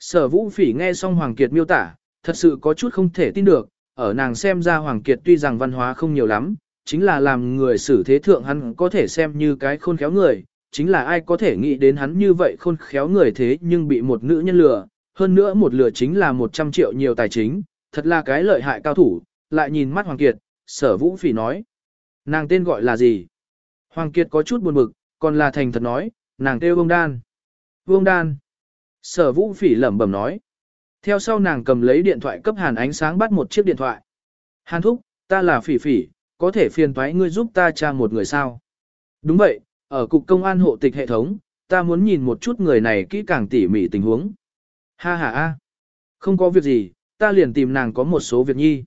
Sở vũ phỉ nghe xong Hoàng Kiệt miêu tả, thật sự có chút không thể tin được, ở nàng xem ra Hoàng Kiệt tuy rằng văn hóa không nhiều lắm, chính là làm người xử thế thượng hắn có thể xem như cái khôn khéo người, chính là ai có thể nghĩ đến hắn như vậy khôn khéo người thế nhưng bị một nữ nhân lừa, hơn nữa một lừa chính là 100 triệu nhiều tài chính, thật là cái lợi hại cao thủ, lại nhìn mắt Hoàng Kiệt, sở vũ phỉ nói. Nàng tên gọi là gì? Hoàng Kiệt có chút buồn bực, còn là thành thật nói, nàng kêu Vương Đan. Vương Đan. Sở vũ phỉ lẩm bẩm nói. Theo sau nàng cầm lấy điện thoại cấp hàn ánh sáng bắt một chiếc điện thoại. Hàn thúc, ta là phỉ phỉ, có thể phiền thoái ngươi giúp ta tra một người sao? Đúng vậy, ở cục công an hộ tịch hệ thống, ta muốn nhìn một chút người này kỹ càng tỉ mỉ tình huống. Ha ha ha. Không có việc gì, ta liền tìm nàng có một số việc nhi.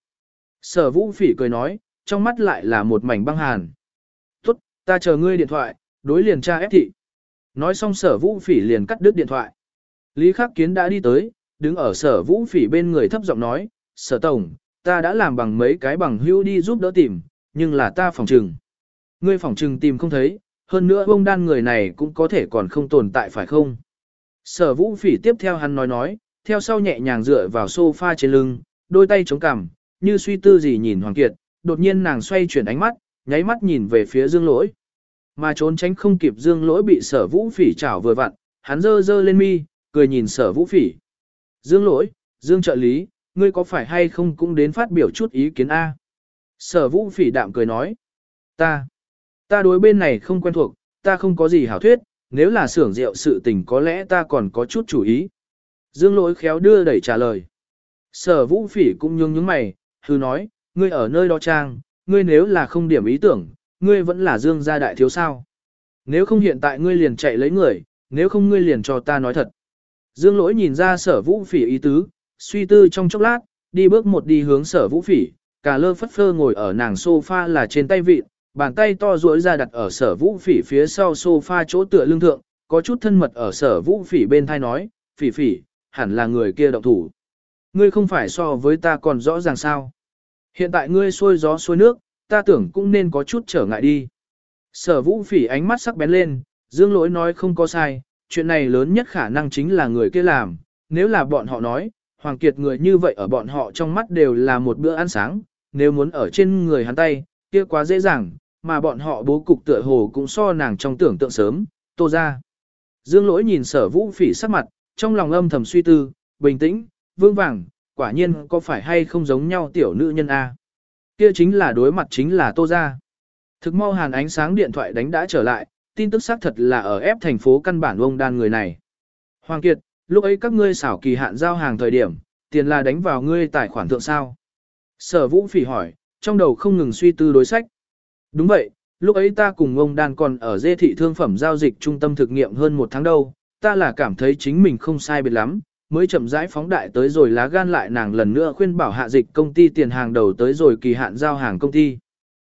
Sở vũ phỉ cười nói, trong mắt lại là một mảnh băng hàn. Ta chờ ngươi điện thoại, đối liền tra ép thị. Nói xong sở vũ phỉ liền cắt đứt điện thoại. Lý Khắc Kiến đã đi tới, đứng ở sở vũ phỉ bên người thấp giọng nói, sở tổng, ta đã làm bằng mấy cái bằng hưu đi giúp đỡ tìm, nhưng là ta phòng trừng. Ngươi phòng trừng tìm không thấy, hơn nữa bông đan người này cũng có thể còn không tồn tại phải không? Sở vũ phỉ tiếp theo hắn nói nói, theo sau nhẹ nhàng dựa vào sofa trên lưng, đôi tay chống cằm, như suy tư gì nhìn Hoàng Kiệt, đột nhiên nàng xoay chuyển ánh mắt, nháy mắt nhìn về phía dương lỗi. Mà trốn tránh không kịp dương lỗi bị sở vũ phỉ chảo vừa vặn, hắn dơ dơ lên mi, cười nhìn sở vũ phỉ. Dương lỗi, dương trợ lý, ngươi có phải hay không cũng đến phát biểu chút ý kiến A. Sở vũ phỉ đạm cười nói. Ta, ta đối bên này không quen thuộc, ta không có gì hảo thuyết, nếu là xưởng rượu sự tình có lẽ ta còn có chút chủ ý. Dương lỗi khéo đưa đẩy trả lời. Sở vũ phỉ cũng nhướng nhướng mày, hư nói, ngươi ở nơi đó trang, ngươi nếu là không điểm ý tưởng, ngươi vẫn là dương gia đại thiếu sao. Nếu không hiện tại ngươi liền chạy lấy người, nếu không ngươi liền cho ta nói thật. Dương lỗi nhìn ra sở vũ phỉ ý tứ, suy tư trong chốc lát, đi bước một đi hướng sở vũ phỉ, cả lơ phất phơ ngồi ở nàng sofa là trên tay vịt, bàn tay to duỗi ra đặt ở sở vũ phỉ phía sau sofa chỗ tựa lưng thượng, có chút thân mật ở sở vũ phỉ bên thai nói, phỉ phỉ, hẳn là người kia động thủ. Ngươi không phải so với ta còn rõ ràng sao. Hiện tại ngươi xuôi gió xuôi nước, ta tưởng cũng nên có chút trở ngại đi. Sở vũ phỉ ánh mắt sắc bén lên, dương lỗi nói không có sai, chuyện này lớn nhất khả năng chính là người kia làm, nếu là bọn họ nói, Hoàng Kiệt người như vậy ở bọn họ trong mắt đều là một bữa ăn sáng, nếu muốn ở trên người hắn tay, kia quá dễ dàng, mà bọn họ bố cục tựa hồ cũng so nàng trong tưởng tượng sớm, tô ra. Dương lỗi nhìn sở vũ phỉ sắc mặt, trong lòng âm thầm suy tư, bình tĩnh, vương vàng, quả nhiên có phải hay không giống nhau tiểu nữ nhân A. Kia chính là đối mặt chính là tô gia Thực mau hàn ánh sáng điện thoại đánh đã trở lại, tin tức xác thật là ở ép thành phố căn bản ông đan người này. Hoàng Kiệt, lúc ấy các ngươi xảo kỳ hạn giao hàng thời điểm, tiền là đánh vào ngươi tài khoản thượng sao? Sở vũ phỉ hỏi, trong đầu không ngừng suy tư đối sách. Đúng vậy, lúc ấy ta cùng ông đan còn ở dê thị thương phẩm giao dịch trung tâm thực nghiệm hơn một tháng đâu, ta là cảm thấy chính mình không sai biệt lắm, mới chậm rãi phóng đại tới rồi lá gan lại nàng lần nữa khuyên bảo hạ dịch công ty tiền hàng đầu tới rồi kỳ hạn giao hàng công ty.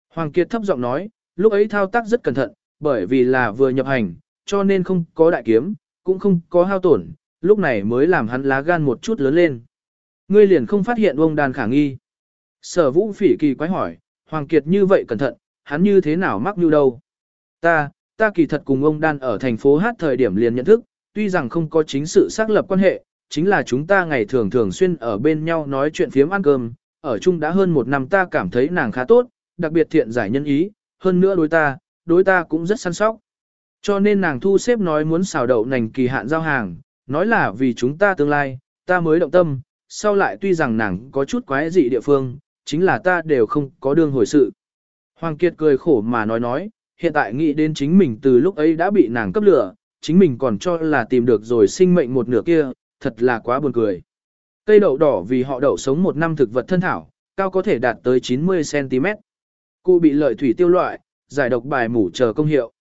Hoàng Kiệt thấp giọng nói, lúc ấy thao tác rất cẩn thận, bởi vì là vừa nhập hành, cho nên không có đại kiếm, cũng không có hao tổn, lúc này mới làm hắn lá gan một chút lớn lên. Ngươi liền không phát hiện ông đàn khả nghi. Sở vũ phỉ kỳ quái hỏi, Hoàng Kiệt như vậy cẩn thận, hắn như thế nào mắc như đâu. Ta, ta kỳ thật cùng ông đan ở thành phố hát thời điểm liền nhận thức, tuy rằng không có chính sự xác lập quan hệ, chính là chúng ta ngày thường thường xuyên ở bên nhau nói chuyện phiếm ăn cơm, ở chung đã hơn một năm ta cảm thấy nàng khá tốt, đặc biệt thiện giải nhân ý, hơn nữa đối ta, đối ta cũng rất săn sóc. Cho nên nàng thu xếp nói muốn xào đậu nành kỳ hạn giao hàng, nói là vì chúng ta tương lai, ta mới động tâm, sau lại tuy rằng nàng có chút quái dị địa phương, chính là ta đều không có đương hồi sự. Hoàng Kiệt cười khổ mà nói nói, hiện tại nghĩ đến chính mình từ lúc ấy đã bị nàng cấp lửa, chính mình còn cho là tìm được rồi sinh mệnh một nửa kia, thật là quá buồn cười. Cây đậu đỏ vì họ đậu sống một năm thực vật thân thảo, cao có thể đạt tới 90cm. Cụ bị lợi thủy tiêu loại, giải độc bài mủ chờ công hiệu.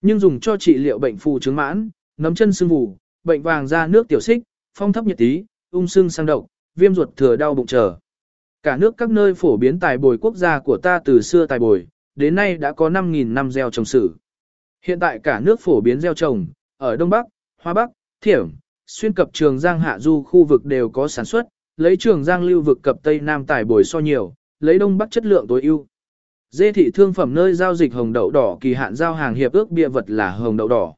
Nhưng dùng cho trị liệu bệnh phù chứng mãn, nấm chân sưng vù, bệnh vàng da nước tiểu xích, phong thấp nhiệt tí, ung sưng sang độc, viêm ruột thừa đau bụng chờ. Cả nước các nơi phổ biến tài bồi quốc gia của ta từ xưa tài bồi, đến nay đã có 5.000 năm gieo trồng sử. Hiện tại cả nước phổ biến gieo trồng, ở Đông Bắc, Hoa Bắc, Thiểm, xuyên cập trường Giang Hạ Du khu vực đều có sản xuất, lấy trường Giang lưu vực cập Tây Nam tài bồi so nhiều, lấy Đông Bắc chất lượng tối ưu. Dê thị thương phẩm nơi giao dịch hồng đậu đỏ kỳ hạn giao hàng hiệp ước bia vật là hồng đậu đỏ.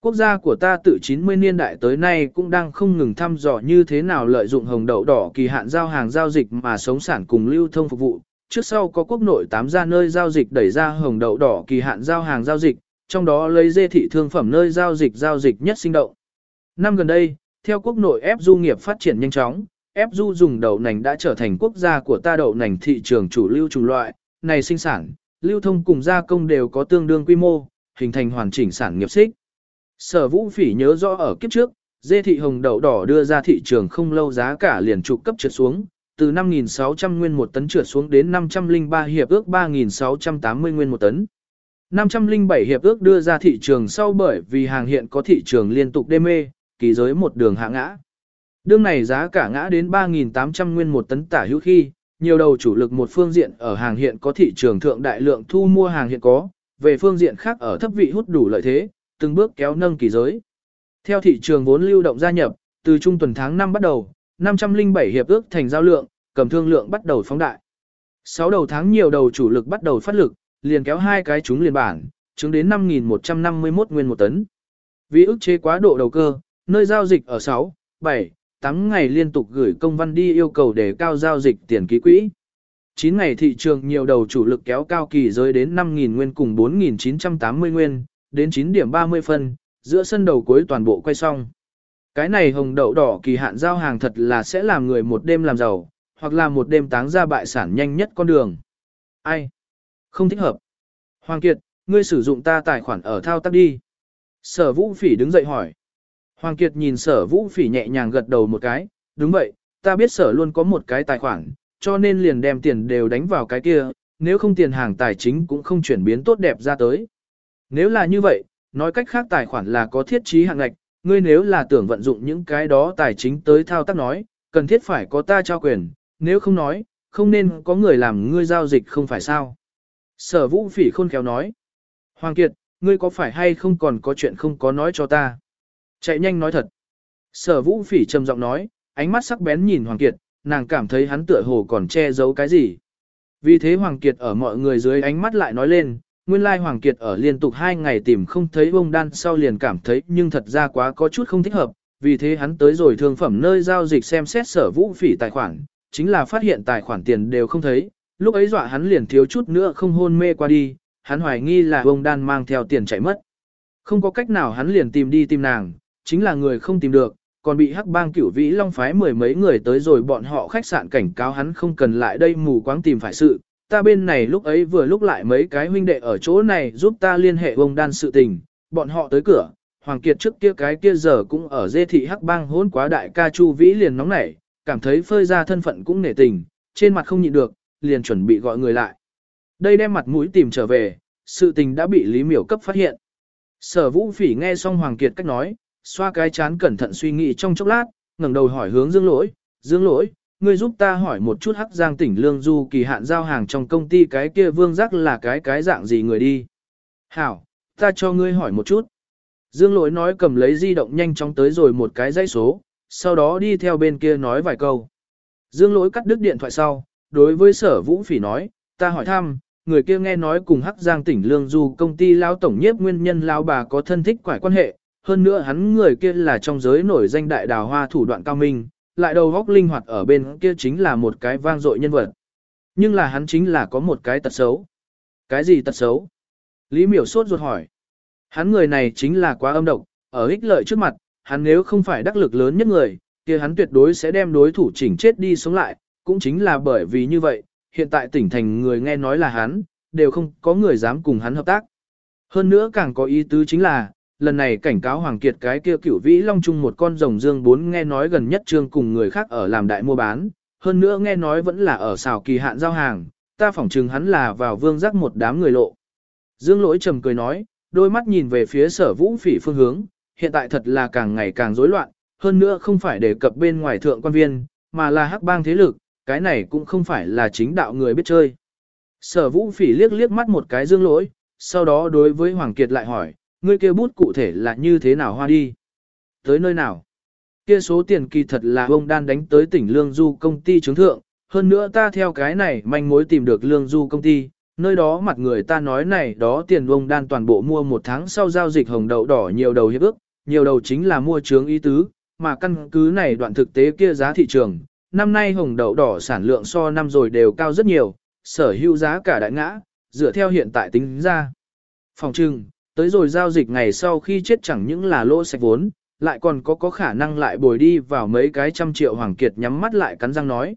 Quốc gia của ta từ 90 niên đại tới nay cũng đang không ngừng thăm dò như thế nào lợi dụng hồng đậu đỏ kỳ hạn giao hàng giao dịch mà sống sản cùng lưu thông phục vụ. Trước sau có quốc nội 8 ra nơi giao dịch đẩy ra hồng đậu đỏ kỳ hạn giao hàng giao dịch, trong đó lấy dê thị thương phẩm nơi giao dịch giao dịch nhất sinh động. Năm gần đây, theo quốc nội ép du nghiệp phát triển nhanh chóng, ép du dùng đậu nành đã trở thành quốc gia của ta đậu nành thị trường chủ lưu chủng loại, này sinh sản, lưu thông cùng gia công đều có tương đương quy mô, hình thành hoàn chỉnh sản nghiệp xích. Sở vũ phỉ nhớ rõ ở kiếp trước, dê thị hồng đậu đỏ đưa ra thị trường không lâu giá cả liền trục cấp trượt xuống, từ 5.600 nguyên một tấn trượt xuống đến 503 hiệp ước 3.680 nguyên một tấn. 507 hiệp ước đưa ra thị trường sau bởi vì hàng hiện có thị trường liên tục đê mê, kỳ giới một đường hạ ngã. Đương này giá cả ngã đến 3.800 nguyên một tấn tả hữu khi, nhiều đầu chủ lực một phương diện ở hàng hiện có thị trường thượng đại lượng thu mua hàng hiện có, về phương diện khác ở thấp vị hút đủ lợi thế, từng bước kéo nâng kỳ giới. Theo thị trường vốn lưu động gia nhập, từ trung tuần tháng 5 bắt đầu, 507 hiệp ước thành giao lượng, cầm thương lượng bắt đầu phóng đại. 6 đầu tháng nhiều đầu chủ lực bắt đầu phát lực, liền kéo hai cái chúng liền bản, chứng đến 5.151 nguyên một tấn. Vì ức chế quá độ đầu cơ, nơi giao dịch ở 6, 7, 8 ngày liên tục gửi công văn đi yêu cầu để cao giao dịch tiền ký quỹ. 9 ngày thị trường nhiều đầu chủ lực kéo cao kỳ giới đến 5.000 nguyên cùng 4.980 nguyên, đến 9 điểm 30 phân, giữa sân đầu cuối toàn bộ quay xong. Cái này hồng đậu đỏ kỳ hạn giao hàng thật là sẽ làm người một đêm làm giàu, hoặc là một đêm táng ra bại sản nhanh nhất con đường. Ai? Không thích hợp. Hoàng Kiệt, ngươi sử dụng ta tài khoản ở thao tác đi. Sở Vũ Phỉ đứng dậy hỏi. Hoàng Kiệt nhìn sở Vũ Phỉ nhẹ nhàng gật đầu một cái, đúng vậy, ta biết sở luôn có một cái tài khoản, cho nên liền đem tiền đều đánh vào cái kia, nếu không tiền hàng tài chính cũng không chuyển biến tốt đẹp ra tới. Nếu là như vậy, nói cách khác tài khoản là có thiết trí hạng ngạch, ngươi nếu là tưởng vận dụng những cái đó tài chính tới thao tác nói, cần thiết phải có ta trao quyền, nếu không nói, không nên có người làm ngươi giao dịch không phải sao. Sở vũ phỉ khôn khéo nói. Hoàng Kiệt, ngươi có phải hay không còn có chuyện không có nói cho ta? Chạy nhanh nói thật. Sở vũ phỉ trầm giọng nói, ánh mắt sắc bén nhìn Hoàng Kiệt, nàng cảm thấy hắn tựa hồ còn che giấu cái gì. Vì thế Hoàng Kiệt ở mọi người dưới ánh mắt lại nói lên, nguyên lai Hoàng Kiệt ở liên tục hai ngày tìm không thấy bông đan sau liền cảm thấy nhưng thật ra quá có chút không thích hợp, vì thế hắn tới rồi thương phẩm nơi giao dịch xem xét sở vũ phỉ tài khoản, chính là phát hiện tài khoản tiền đều không thấy, lúc ấy dọa hắn liền thiếu chút nữa không hôn mê qua đi, hắn hoài nghi là bông đan mang theo tiền chạy mất. Không có cách nào hắn liền tìm đi tìm nàng, chính là người không tìm được, còn bị hắc bang cửu vĩ long phái mười mấy người tới rồi bọn họ khách sạn cảnh cáo hắn không cần lại đây mù quáng tìm phải sự. Ta bên này lúc ấy vừa lúc lại mấy cái huynh đệ ở chỗ này giúp ta liên hệ ông đan sự tình, bọn họ tới cửa, Hoàng Kiệt trước kia cái kia giờ cũng ở dê thị hắc bang hôn quá đại ca Chu Vĩ liền nóng nảy, cảm thấy phơi ra thân phận cũng nể tình, trên mặt không nhịn được, liền chuẩn bị gọi người lại. Đây đem mặt mũi tìm trở về, sự tình đã bị Lý Miểu cấp phát hiện. Sở Vũ Phỉ nghe xong Hoàng Kiệt cách nói, xoa cái chán cẩn thận suy nghĩ trong chốc lát, ngẩng đầu hỏi hướng Dương Lỗi, Dương Lỗi, ngươi giúp ta hỏi một chút hắc giang tỉnh lương du kỳ hạn giao hàng trong công ty cái kia vương giác là cái cái dạng gì người đi. Hảo, ta cho ngươi hỏi một chút. Dương lỗi nói cầm lấy di động nhanh chóng tới rồi một cái dãy số, sau đó đi theo bên kia nói vài câu. Dương lỗi cắt đứt điện thoại sau, đối với sở vũ phỉ nói, ta hỏi thăm, người kia nghe nói cùng Hắc Giang tỉnh Lương Du công ty lao tổng nhiếp nguyên nhân lao bà có thân thích quải quan hệ, hơn nữa hắn người kia là trong giới nổi danh đại đào hoa thủ đoạn cao minh, lại đầu góc linh hoạt ở bên kia chính là một cái vang dội nhân vật. Nhưng là hắn chính là có một cái tật xấu. Cái gì tật xấu? Lý miểu sốt ruột hỏi. Hắn người này chính là quá âm độc, ở ích lợi trước mặt, hắn nếu không phải đắc lực lớn nhất người, kia hắn tuyệt đối sẽ đem đối thủ chỉnh chết đi sống lại, cũng chính là bởi vì như vậy, hiện tại tỉnh thành người nghe nói là hắn, đều không có người dám cùng hắn hợp tác. Hơn nữa càng có ý tứ chính là, lần này cảnh cáo Hoàng Kiệt cái kia cửu vĩ long chung một con rồng dương bốn nghe nói gần nhất trương cùng người khác ở làm đại mua bán, hơn nữa nghe nói vẫn là ở xào kỳ hạn giao hàng, ta phỏng chừng hắn là vào vương giác một đám người lộ. Dương lỗi trầm cười nói, đôi mắt nhìn về phía sở vũ phỉ phương hướng, hiện tại thật là càng ngày càng rối loạn, hơn nữa không phải đề cập bên ngoài thượng quan viên, mà là hắc bang thế lực, cái này cũng không phải là chính đạo người biết chơi. Sở vũ phỉ liếc liếc mắt một cái dương lỗi, sau đó đối với Hoàng Kiệt lại hỏi, ngươi kia bút cụ thể là như thế nào hoa đi? Tới nơi nào? Kia số tiền kỳ thật là ông đan đánh tới tỉnh Lương Du công ty chứng thượng, hơn nữa ta theo cái này manh mối tìm được Lương Du công ty, nơi đó mặt người ta nói này đó tiền ông đan toàn bộ mua một tháng sau giao dịch hồng đậu đỏ nhiều đầu hiệp ước, nhiều đầu chính là mua trướng ý tứ, mà căn cứ này đoạn thực tế kia giá thị trường, năm nay hồng đậu đỏ sản lượng so năm rồi đều cao rất nhiều, sở hữu giá cả đại ngã, dựa theo hiện tại tính ra. Phòng trưng, tới rồi giao dịch ngày sau khi chết chẳng những là lỗ sạch vốn, lại còn có có khả năng lại bồi đi vào mấy cái trăm triệu hoàng kiệt nhắm mắt lại cắn răng nói.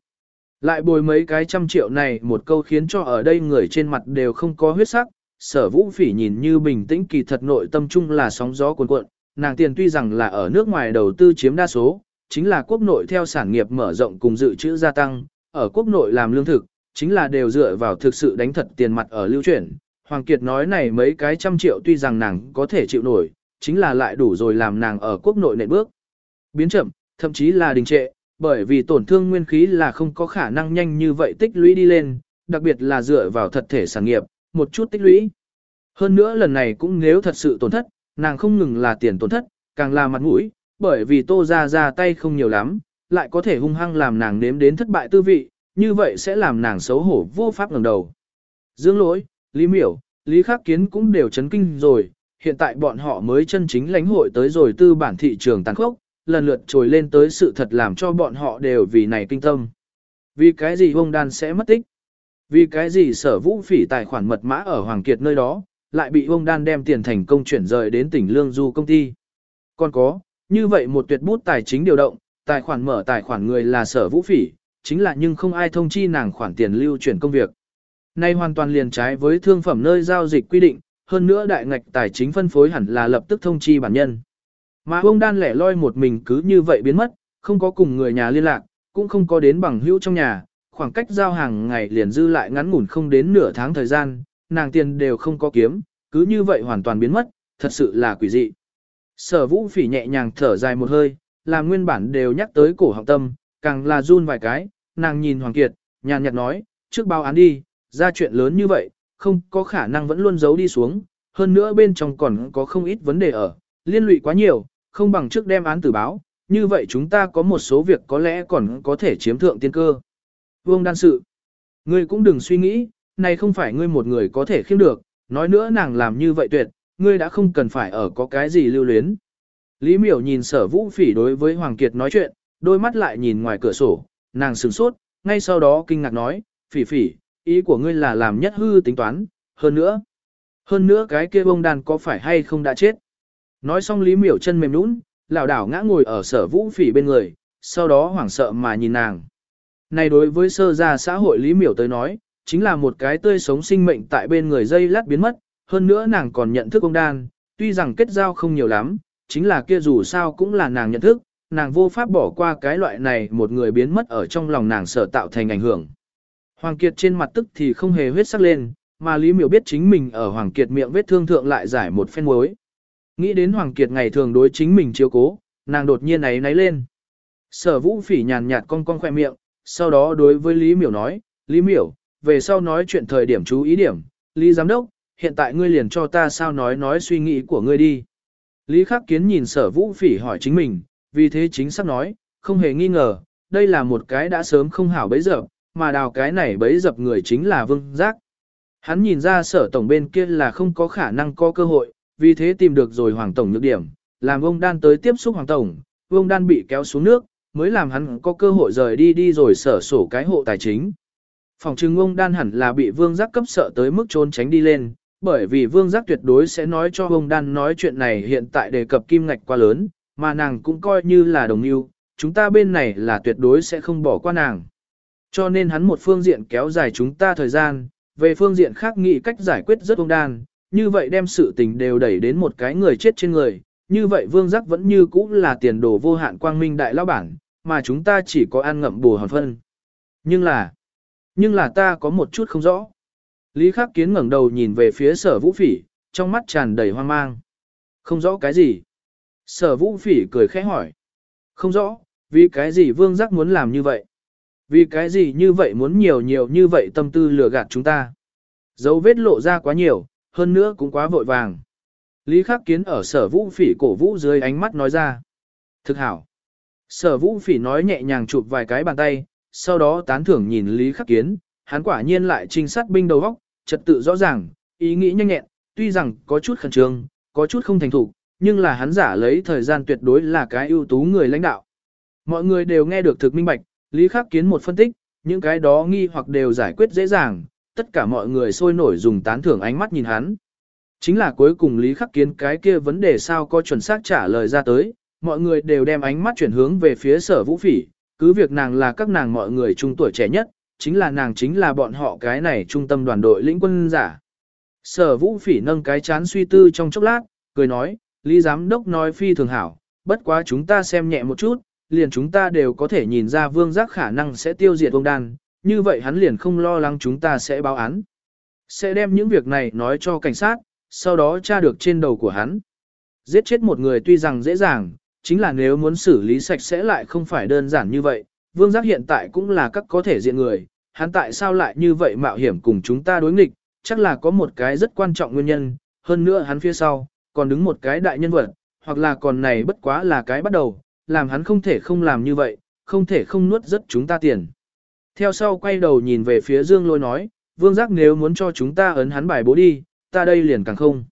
Lại bồi mấy cái trăm triệu này một câu khiến cho ở đây người trên mặt đều không có huyết sắc, sở vũ phỉ nhìn như bình tĩnh kỳ thật nội tâm trung là sóng gió cuồn cuộn, nàng tiền tuy rằng là ở nước ngoài đầu tư chiếm đa số, chính là quốc nội theo sản nghiệp mở rộng cùng dự trữ gia tăng, ở quốc nội làm lương thực, chính là đều dựa vào thực sự đánh thật tiền mặt ở lưu chuyển. Hoàng Kiệt nói này mấy cái trăm triệu tuy rằng nàng có thể chịu nổi, chính là lại đủ rồi làm nàng ở quốc nội nện bước. Biến chậm, thậm chí là đình trệ, bởi vì tổn thương nguyên khí là không có khả năng nhanh như vậy tích lũy đi lên, đặc biệt là dựa vào thật thể sản nghiệp, một chút tích lũy. Hơn nữa lần này cũng nếu thật sự tổn thất, nàng không ngừng là tiền tổn thất, càng là mặt mũi, bởi vì tô ra ra tay không nhiều lắm, lại có thể hung hăng làm nàng nếm đến thất bại tư vị, như vậy sẽ làm nàng xấu hổ vô pháp ngẩng đầu. Dương lỗi, Lý Miểu, Lý Khắc Kiến cũng đều chấn kinh rồi, hiện tại bọn họ mới chân chính lãnh hội tới rồi tư bản thị trường tàn khốc, lần lượt trồi lên tới sự thật làm cho bọn họ đều vì này kinh tâm. Vì cái gì Hung đan sẽ mất tích? Vì cái gì sở vũ phỉ tài khoản mật mã ở Hoàng Kiệt nơi đó, lại bị Hung đan đem tiền thành công chuyển rời đến tỉnh Lương Du công ty? Còn có, như vậy một tuyệt bút tài chính điều động, tài khoản mở tài khoản người là sở vũ phỉ, chính là nhưng không ai thông chi nàng khoản tiền lưu chuyển công việc. Nay hoàn toàn liền trái với thương phẩm nơi giao dịch quy định, hơn nữa đại ngạch tài chính phân phối hẳn là lập tức thông chi bản nhân. Mà ông đan lẻ loi một mình cứ như vậy biến mất, không có cùng người nhà liên lạc, cũng không có đến bằng hữu trong nhà, khoảng cách giao hàng ngày liền dư lại ngắn ngủn không đến nửa tháng thời gian, nàng tiền đều không có kiếm, cứ như vậy hoàn toàn biến mất, thật sự là quỷ dị. Sở vũ phỉ nhẹ nhàng thở dài một hơi, làm nguyên bản đều nhắc tới cổ họng tâm, càng là run vài cái, nàng nhìn Hoàng Kiệt, nhàn nhạt nói, trước báo án đi, ra chuyện lớn như vậy, không có khả năng vẫn luôn giấu đi xuống, hơn nữa bên trong còn có không ít vấn đề ở, liên lụy quá nhiều, không bằng trước đem án tử báo, như vậy chúng ta có một số việc có lẽ còn có thể chiếm thượng tiên cơ. Vương đan sự, ngươi cũng đừng suy nghĩ, này không phải ngươi một người có thể khiêm được, nói nữa nàng làm như vậy tuyệt, ngươi đã không cần phải ở có cái gì lưu luyến. Lý miểu nhìn sở vũ phỉ đối với Hoàng Kiệt nói chuyện, đôi mắt lại nhìn ngoài cửa sổ, nàng sửng sốt, ngay sau đó kinh ngạc nói, phỉ phỉ, ý của ngươi là làm nhất hư tính toán, hơn nữa. Hơn nữa cái kia bông đàn có phải hay không đã chết. Nói xong Lý miểu chân mềm nũng, lảo đảo ngã ngồi ở sở vũ phỉ bên người, sau đó hoảng sợ mà nhìn nàng. Này đối với sơ gia xã hội Lý miểu tới nói, chính là một cái tươi sống sinh mệnh tại bên người dây lát biến mất, hơn nữa nàng còn nhận thức ông đan, tuy rằng kết giao không nhiều lắm, chính là kia dù sao cũng là nàng nhận thức, nàng vô pháp bỏ qua cái loại này một người biến mất ở trong lòng nàng sở tạo thành ảnh hưởng. Hoàng Kiệt trên mặt tức thì không hề huyết sắc lên, mà Lý Miểu biết chính mình ở Hoàng Kiệt miệng vết thương thượng lại giải một phen mối. Nghĩ đến Hoàng Kiệt ngày thường đối chính mình chiếu cố, nàng đột nhiên ấy náy lên. Sở vũ phỉ nhàn nhạt cong cong khoe miệng, sau đó đối với Lý Miểu nói, Lý Miểu, về sau nói chuyện thời điểm chú ý điểm, Lý Giám Đốc, hiện tại ngươi liền cho ta sao nói nói suy nghĩ của ngươi đi. Lý Khắc Kiến nhìn sở vũ phỉ hỏi chính mình, vì thế chính sắp nói, không hề nghi ngờ, đây là một cái đã sớm không hảo bấy giờ, mà đào cái này bấy dập người chính là vương giác. Hắn nhìn ra sở tổng bên kia là không có khả năng có cơ hội, vì thế tìm được rồi hoàng tổng nhược điểm, làm ông đan tới tiếp xúc hoàng tổng, ông đan bị kéo xuống nước, mới làm hắn có cơ hội rời đi đi rồi sở sổ cái hộ tài chính. Phòng trưng ông đan hẳn là bị vương giác cấp sợ tới mức trốn tránh đi lên, bởi vì vương giác tuyệt đối sẽ nói cho ông đan nói chuyện này hiện tại đề cập kim ngạch quá lớn, mà nàng cũng coi như là đồng yêu, chúng ta bên này là tuyệt đối sẽ không bỏ qua nàng. Cho nên hắn một phương diện kéo dài chúng ta thời gian, về phương diện khác nghĩ cách giải quyết rất ông đan, như vậy đem sự tình đều đẩy đến một cái người chết trên người, như vậy vương giác vẫn như cũ là tiền đồ vô hạn quang minh đại lão bản, mà chúng ta chỉ có ăn ngậm bù hòn phân. Nhưng là, nhưng là ta có một chút không rõ. Lý Khắc Kiến ngẩng đầu nhìn về phía sở vũ phỉ, trong mắt tràn đầy hoang mang. Không rõ cái gì? Sở vũ phỉ cười khẽ hỏi. Không rõ, vì cái gì vương giác muốn làm như vậy? Vì cái gì như vậy muốn nhiều nhiều như vậy tâm tư lừa gạt chúng ta? Dấu vết lộ ra quá nhiều, hơn nữa cũng quá vội vàng. Lý Khắc Kiến ở sở vũ phỉ cổ vũ dưới ánh mắt nói ra. Thực hảo. Sở vũ phỉ nói nhẹ nhàng chụp vài cái bàn tay, sau đó tán thưởng nhìn Lý Khắc Kiến, hắn quả nhiên lại trinh sát binh đầu góc, trật tự rõ ràng, ý nghĩ nhanh nhẹn, tuy rằng có chút khẩn trương, có chút không thành thục, nhưng là hắn giả lấy thời gian tuyệt đối là cái ưu tú người lãnh đạo. Mọi người đều nghe được thực minh bạch, Lý Khắc Kiến một phân tích, những cái đó nghi hoặc đều giải quyết dễ dàng, tất cả mọi người sôi nổi dùng tán thưởng ánh mắt nhìn hắn. Chính là cuối cùng Lý Khắc Kiến cái kia vấn đề sao có chuẩn xác trả lời ra tới, mọi người đều đem ánh mắt chuyển hướng về phía sở vũ phỉ, cứ việc nàng là các nàng mọi người trung tuổi trẻ nhất, chính là nàng chính là bọn họ cái này trung tâm đoàn đội lĩnh quân giả. Sở vũ phỉ nâng cái chán suy tư trong chốc lát, cười nói, Lý Giám Đốc nói phi thường hảo, bất quá chúng ta xem nhẹ một chút, liền chúng ta đều có thể nhìn ra vương giác khả năng sẽ tiêu diệt ông đan, như vậy hắn liền không lo lắng chúng ta sẽ báo án. Sẽ đem những việc này nói cho cảnh sát, sau đó tra được trên đầu của hắn. Giết chết một người tuy rằng dễ dàng, chính là nếu muốn xử lý sạch sẽ lại không phải đơn giản như vậy. Vương giác hiện tại cũng là các có thể diện người, hắn tại sao lại như vậy mạo hiểm cùng chúng ta đối nghịch, chắc là có một cái rất quan trọng nguyên nhân, hơn nữa hắn phía sau, còn đứng một cái đại nhân vật, hoặc là còn này bất quá là cái bắt đầu, làm hắn không thể không làm như vậy, không thể không nuốt rất chúng ta tiền. Theo sau quay đầu nhìn về phía Dương Lôi nói, Vương Giác nếu muốn cho chúng ta ấn hắn bài bố đi, ta đây liền càng không.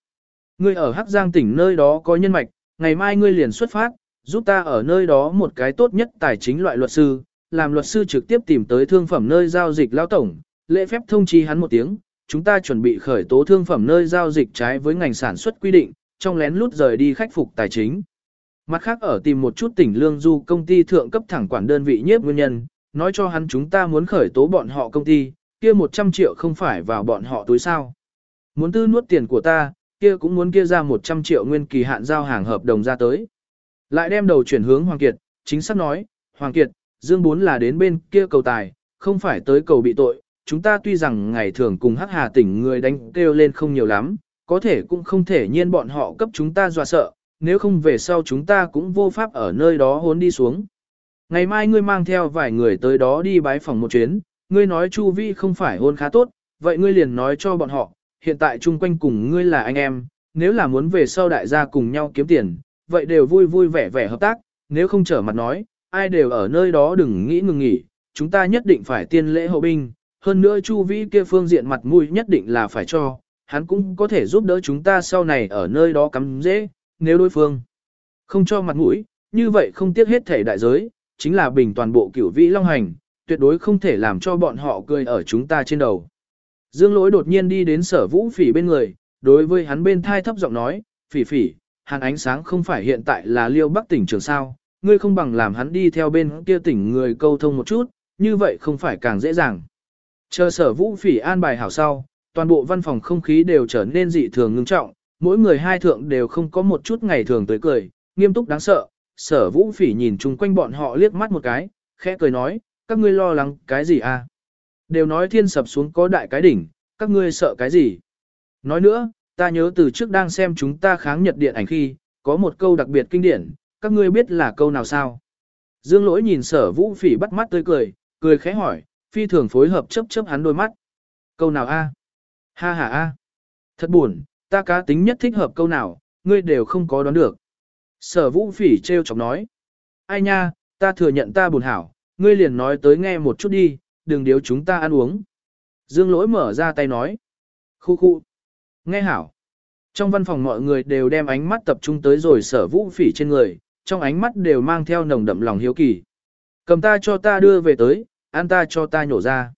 Ngươi ở Hắc Giang tỉnh nơi đó có nhân mạch, ngày mai ngươi liền xuất phát, giúp ta ở nơi đó một cái tốt nhất tài chính loại luật sư, làm luật sư trực tiếp tìm tới thương phẩm nơi giao dịch lao tổng, lễ phép thông chi hắn một tiếng, chúng ta chuẩn bị khởi tố thương phẩm nơi giao dịch trái với ngành sản xuất quy định, trong lén lút rời đi khắc phục tài chính. Mặt khác ở tìm một chút tỉnh lương du công ty thượng cấp thẳng quản đơn vị nhiếp nguyên nhân, nói cho hắn chúng ta muốn khởi tố bọn họ công ty, kia 100 triệu không phải vào bọn họ túi sao. Muốn tư nuốt tiền của ta, kia cũng muốn kia ra 100 triệu nguyên kỳ hạn giao hàng hợp đồng ra tới. Lại đem đầu chuyển hướng Hoàng Kiệt, chính xác nói, Hoàng Kiệt, Dương Bốn là đến bên kia cầu tài, không phải tới cầu bị tội, chúng ta tuy rằng ngày thường cùng hắc hà tỉnh người đánh kêu lên không nhiều lắm, có thể cũng không thể nhiên bọn họ cấp chúng ta dọa sợ, nếu không về sau chúng ta cũng vô pháp ở nơi đó hốn đi xuống. Ngày mai ngươi mang theo vài người tới đó đi bái phòng một chuyến, ngươi nói Chu Vi không phải hôn khá tốt, vậy ngươi liền nói cho bọn họ, hiện tại chung quanh cùng ngươi là anh em, nếu là muốn về sau đại gia cùng nhau kiếm tiền, vậy đều vui vui vẻ vẻ hợp tác, nếu không trở mặt nói, ai đều ở nơi đó đừng nghĩ ngừng nghỉ, chúng ta nhất định phải tiên lễ hậu binh, hơn nữa Chu Vi kia phương diện mặt mũi nhất định là phải cho, hắn cũng có thể giúp đỡ chúng ta sau này ở nơi đó cắm dễ, nếu đối phương không cho mặt mũi, như vậy không tiếc hết thể đại giới, chính là bình toàn bộ cửu vĩ long hành, tuyệt đối không thể làm cho bọn họ cười ở chúng ta trên đầu. Dương lỗi đột nhiên đi đến sở vũ phỉ bên người, đối với hắn bên thai thấp giọng nói, phỉ phỉ, hàn ánh sáng không phải hiện tại là liêu bắc tỉnh trường sao, ngươi không bằng làm hắn đi theo bên kia tỉnh người câu thông một chút, như vậy không phải càng dễ dàng. Chờ sở vũ phỉ an bài hảo sau, toàn bộ văn phòng không khí đều trở nên dị thường ngưng trọng, mỗi người hai thượng đều không có một chút ngày thường tới cười, nghiêm túc đáng sợ, sở vũ phỉ nhìn chung quanh bọn họ liếc mắt một cái, khẽ cười nói, các ngươi lo lắng cái gì à? Đều nói thiên sập xuống có đại cái đỉnh, các ngươi sợ cái gì? Nói nữa, ta nhớ từ trước đang xem chúng ta kháng nhật điện ảnh khi, có một câu đặc biệt kinh điển, các ngươi biết là câu nào sao? Dương lỗi nhìn sở vũ phỉ bắt mắt tươi cười, cười khẽ hỏi, phi thường phối hợp chấp chấp hắn đôi mắt. Câu nào a? Ha ha a. Thật buồn, ta cá tính nhất thích hợp câu nào, ngươi đều không có đoán được. Sở vũ phỉ treo chọc nói. Ai nha, ta thừa nhận ta buồn hảo, ngươi liền nói tới nghe một chút đi, đừng điếu chúng ta ăn uống. Dương lỗi mở ra tay nói. Khu khu. Nghe hảo. Trong văn phòng mọi người đều đem ánh mắt tập trung tới rồi sở vũ phỉ trên người, trong ánh mắt đều mang theo nồng đậm lòng hiếu kỳ. Cầm ta cho ta đưa về tới, ăn ta cho ta nhổ ra.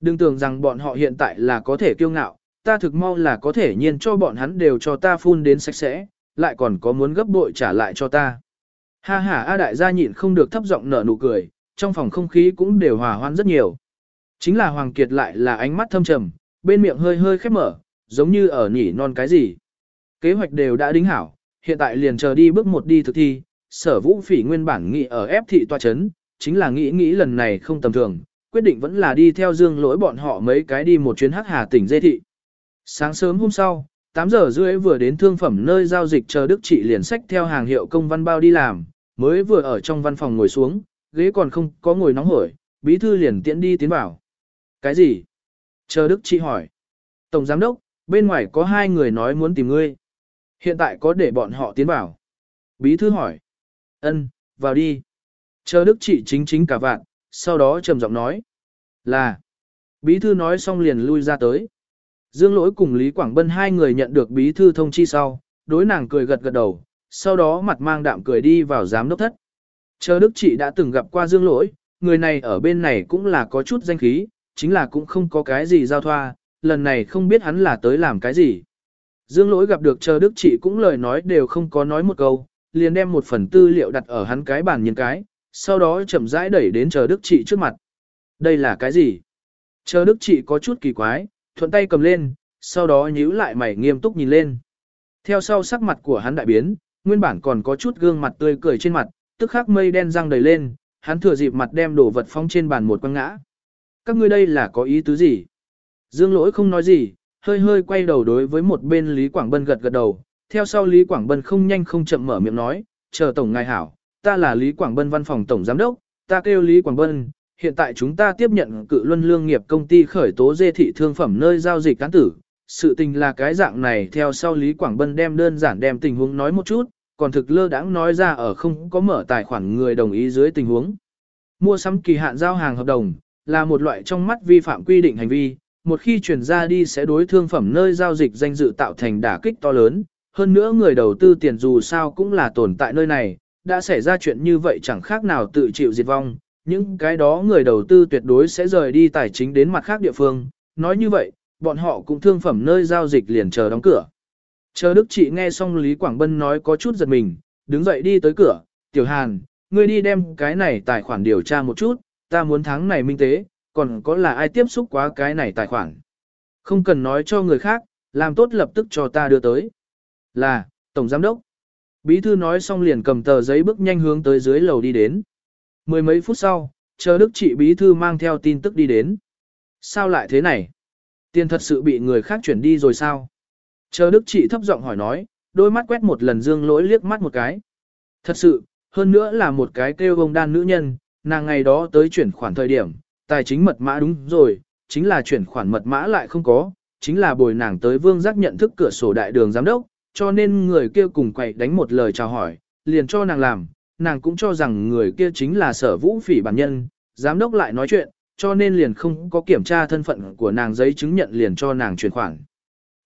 Đừng tưởng rằng bọn họ hiện tại là có thể kiêu ngạo, ta thực mau là có thể nhiên cho bọn hắn đều cho ta phun đến sạch sẽ, lại còn có muốn gấp bội trả lại cho ta. Ha ha A đại gia nhịn không được thấp giọng nở nụ cười, trong phòng không khí cũng đều hòa hoan rất nhiều. Chính là Hoàng Kiệt lại là ánh mắt thâm trầm, bên miệng hơi hơi khép mở, giống như ở nhỉ non cái gì. Kế hoạch đều đã đính hảo, hiện tại liền chờ đi bước một đi thực thi, sở vũ phỉ nguyên bản nghị ở ép thị tòa chấn, chính là nghĩ nghĩ lần này không tầm thường, quyết định vẫn là đi theo dương lỗi bọn họ mấy cái đi một chuyến hắc hà tỉnh dê thị. Sáng sớm hôm sau, 8 giờ rưỡi vừa đến thương phẩm nơi giao dịch chờ Đức Trị liền sách theo hàng hiệu công văn bao đi làm, mới vừa ở trong văn phòng ngồi xuống, ghế còn không có ngồi nóng hổi, bí thư liền tiễn đi tiến vào. Cái gì? Chờ Đức Trị hỏi. Tổng giám đốc, bên ngoài có hai người nói muốn tìm ngươi. Hiện tại có để bọn họ tiến vào. Bí thư hỏi. Ân, vào đi. Chờ Đức Trị chính chính cả vạn, sau đó trầm giọng nói. Là. Bí thư nói xong liền lui ra tới. Dương lỗi cùng Lý Quảng Bân hai người nhận được bí thư thông chi sau, đối nàng cười gật gật đầu, sau đó mặt mang đạm cười đi vào giám đốc thất. Chờ Đức Trị đã từng gặp qua Dương lỗi, người này ở bên này cũng là có chút danh khí, chính là cũng không có cái gì giao thoa, lần này không biết hắn là tới làm cái gì. Dương lỗi gặp được chờ Đức Trị cũng lời nói đều không có nói một câu, liền đem một phần tư liệu đặt ở hắn cái bàn nhìn cái, sau đó chậm rãi đẩy đến chờ Đức Trị trước mặt. Đây là cái gì? Chờ Đức Trị có chút kỳ quái, thuận tay cầm lên, sau đó nhíu lại mày nghiêm túc nhìn lên. Theo sau sắc mặt của hắn đại biến, nguyên bản còn có chút gương mặt tươi cười trên mặt, tức khắc mây đen răng đầy lên, hắn thừa dịp mặt đem đổ vật phong trên bàn một quăng ngã. Các ngươi đây là có ý tứ gì? Dương lỗi không nói gì, hơi hơi quay đầu đối với một bên Lý Quảng Bân gật gật đầu, theo sau Lý Quảng Bân không nhanh không chậm mở miệng nói, chờ tổng ngài hảo, ta là Lý Quảng Bân văn phòng tổng giám đốc, ta kêu Lý Quảng Bân, hiện tại chúng ta tiếp nhận cự luân lương nghiệp công ty khởi tố dê thị thương phẩm nơi giao dịch cán tử. Sự tình là cái dạng này theo sau Lý Quảng Bân đem đơn giản đem tình huống nói một chút, còn thực lơ đãng nói ra ở không có mở tài khoản người đồng ý dưới tình huống. Mua sắm kỳ hạn giao hàng hợp đồng, là một loại trong mắt vi phạm quy định hành vi, một khi chuyển ra đi sẽ đối thương phẩm nơi giao dịch danh dự tạo thành đả kích to lớn, hơn nữa người đầu tư tiền dù sao cũng là tồn tại nơi này, đã xảy ra chuyện như vậy chẳng khác nào tự chịu diệt vong, những cái đó người đầu tư tuyệt đối sẽ rời đi tài chính đến mặt khác địa phương, nói như vậy, bọn họ cũng thương phẩm nơi giao dịch liền chờ đóng cửa. Chờ Đức Trị nghe xong Lý Quảng Bân nói có chút giật mình, đứng dậy đi tới cửa, Tiểu Hàn, ngươi đi đem cái này tài khoản điều tra một chút, ta muốn tháng này minh tế, còn có là ai tiếp xúc quá cái này tài khoản. Không cần nói cho người khác, làm tốt lập tức cho ta đưa tới. Là, Tổng Giám Đốc. Bí thư nói xong liền cầm tờ giấy bước nhanh hướng tới dưới lầu đi đến. Mười mấy phút sau, chờ đức trị bí thư mang theo tin tức đi đến. Sao lại thế này? Tiền thật sự bị người khác chuyển đi rồi sao? Chờ đức trị thấp giọng hỏi nói, đôi mắt quét một lần dương lỗi liếc mắt một cái. Thật sự, hơn nữa là một cái kêu gông đan nữ nhân, nàng ngày đó tới chuyển khoản thời điểm, tài chính mật mã đúng rồi, chính là chuyển khoản mật mã lại không có, chính là bồi nàng tới vương giác nhận thức cửa sổ đại đường giám đốc, cho nên người kia cùng quậy đánh một lời chào hỏi, liền cho nàng làm, nàng cũng cho rằng người kia chính là sở vũ phỉ bản nhân, giám đốc lại nói chuyện, cho nên liền không có kiểm tra thân phận của nàng giấy chứng nhận liền cho nàng chuyển khoản.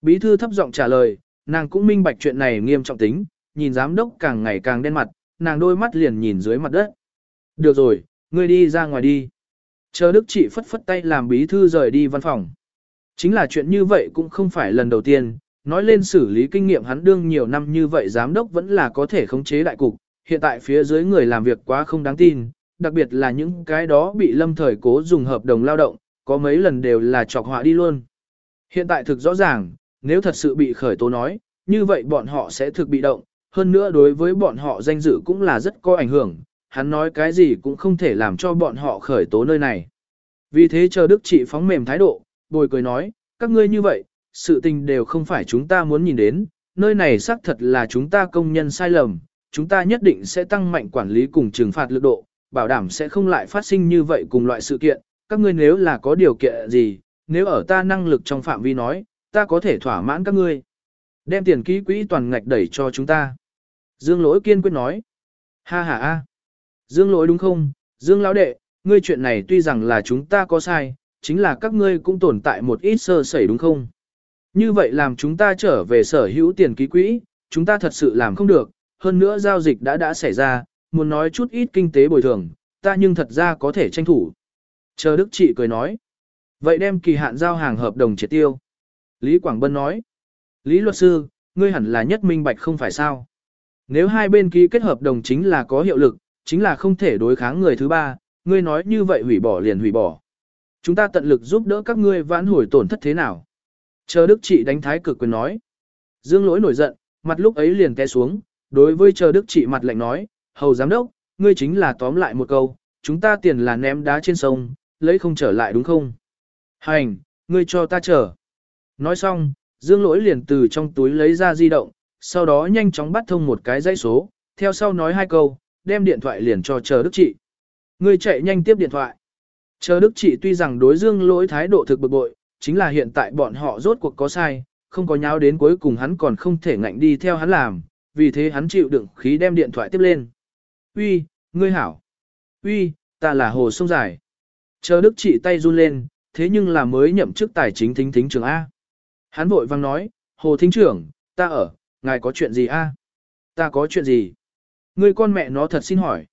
Bí thư thấp giọng trả lời, nàng cũng minh bạch chuyện này nghiêm trọng tính, nhìn giám đốc càng ngày càng đen mặt, nàng đôi mắt liền nhìn dưới mặt đất. Được rồi, ngươi đi ra ngoài đi. Chờ Đức chị phất phất tay làm bí thư rời đi văn phòng. Chính là chuyện như vậy cũng không phải lần đầu tiên, nói lên xử lý kinh nghiệm hắn đương nhiều năm như vậy giám đốc vẫn là có thể khống chế đại cục, hiện tại phía dưới người làm việc quá không đáng tin, đặc biệt là những cái đó bị lâm thời cố dùng hợp đồng lao động, có mấy lần đều là chọc họa đi luôn. Hiện tại thực rõ ràng, nếu thật sự bị khởi tố nói, như vậy bọn họ sẽ thực bị động, hơn nữa đối với bọn họ danh dự cũng là rất có ảnh hưởng, hắn nói cái gì cũng không thể làm cho bọn họ khởi tố nơi này. Vì thế chờ Đức Trị phóng mềm thái độ, bồi cười nói, các ngươi như vậy, sự tình đều không phải chúng ta muốn nhìn đến, nơi này xác thật là chúng ta công nhân sai lầm, chúng ta nhất định sẽ tăng mạnh quản lý cùng trừng phạt lực độ, bảo đảm sẽ không lại phát sinh như vậy cùng loại sự kiện, các ngươi nếu là có điều kiện gì, nếu ở ta năng lực trong phạm vi nói, ta có thể thỏa mãn các ngươi. Đem tiền ký quỹ toàn ngạch đẩy cho chúng ta. Dương lỗi kiên quyết nói. Ha ha ha. Dương lỗi đúng không? Dương lão đệ, ngươi chuyện này tuy rằng là chúng ta có sai, chính là các ngươi cũng tồn tại một ít sơ sẩy đúng không? Như vậy làm chúng ta trở về sở hữu tiền ký quỹ, chúng ta thật sự làm không được, hơn nữa giao dịch đã đã xảy ra, muốn nói chút ít kinh tế bồi thường, ta nhưng thật ra có thể tranh thủ. Chờ Đức Trị cười nói. Vậy đem kỳ hạn giao hàng hợp đồng triệt tiêu. Lý Quảng Bân nói. Lý luật sư, ngươi hẳn là nhất minh bạch không phải sao. Nếu hai bên ký kết hợp đồng chính là có hiệu lực, chính là không thể đối kháng người thứ ba, ngươi nói như vậy hủy bỏ liền hủy bỏ. Chúng ta tận lực giúp đỡ các ngươi vãn hồi tổn thất thế nào. Chờ Đức Trị đánh thái cực quyền nói. Dương lỗi nổi giận, mặt lúc ấy liền té xuống, đối với chờ Đức Trị mặt lạnh nói, hầu giám đốc, ngươi chính là tóm lại một câu, chúng ta tiền là ném đá trên sông, lấy không trở lại đúng không? Hành, ngươi cho ta chờ. Nói xong, Dương lỗi liền từ trong túi lấy ra di động, sau đó nhanh chóng bắt thông một cái dãy số, theo sau nói hai câu, đem điện thoại liền cho chờ Đức Trị. Ngươi chạy nhanh tiếp điện thoại. Chờ Đức Trị tuy rằng đối Dương lỗi thái độ thực bực bội, chính là hiện tại bọn họ rốt cuộc có sai, không có nháo đến cuối cùng hắn còn không thể ngạnh đi theo hắn làm, vì thế hắn chịu đựng khí đem điện thoại tiếp lên. Uy, ngươi hảo. Uy, ta là Hồ Sông Dài. Chờ Đức Trị tay run lên, thế nhưng là mới nhậm chức tài chính thính thính trưởng A. Hắn vội vang nói, Hồ Thính trưởng, ta ở, ngài có chuyện gì A? Ta có chuyện gì? Ngươi con mẹ nó thật xin hỏi.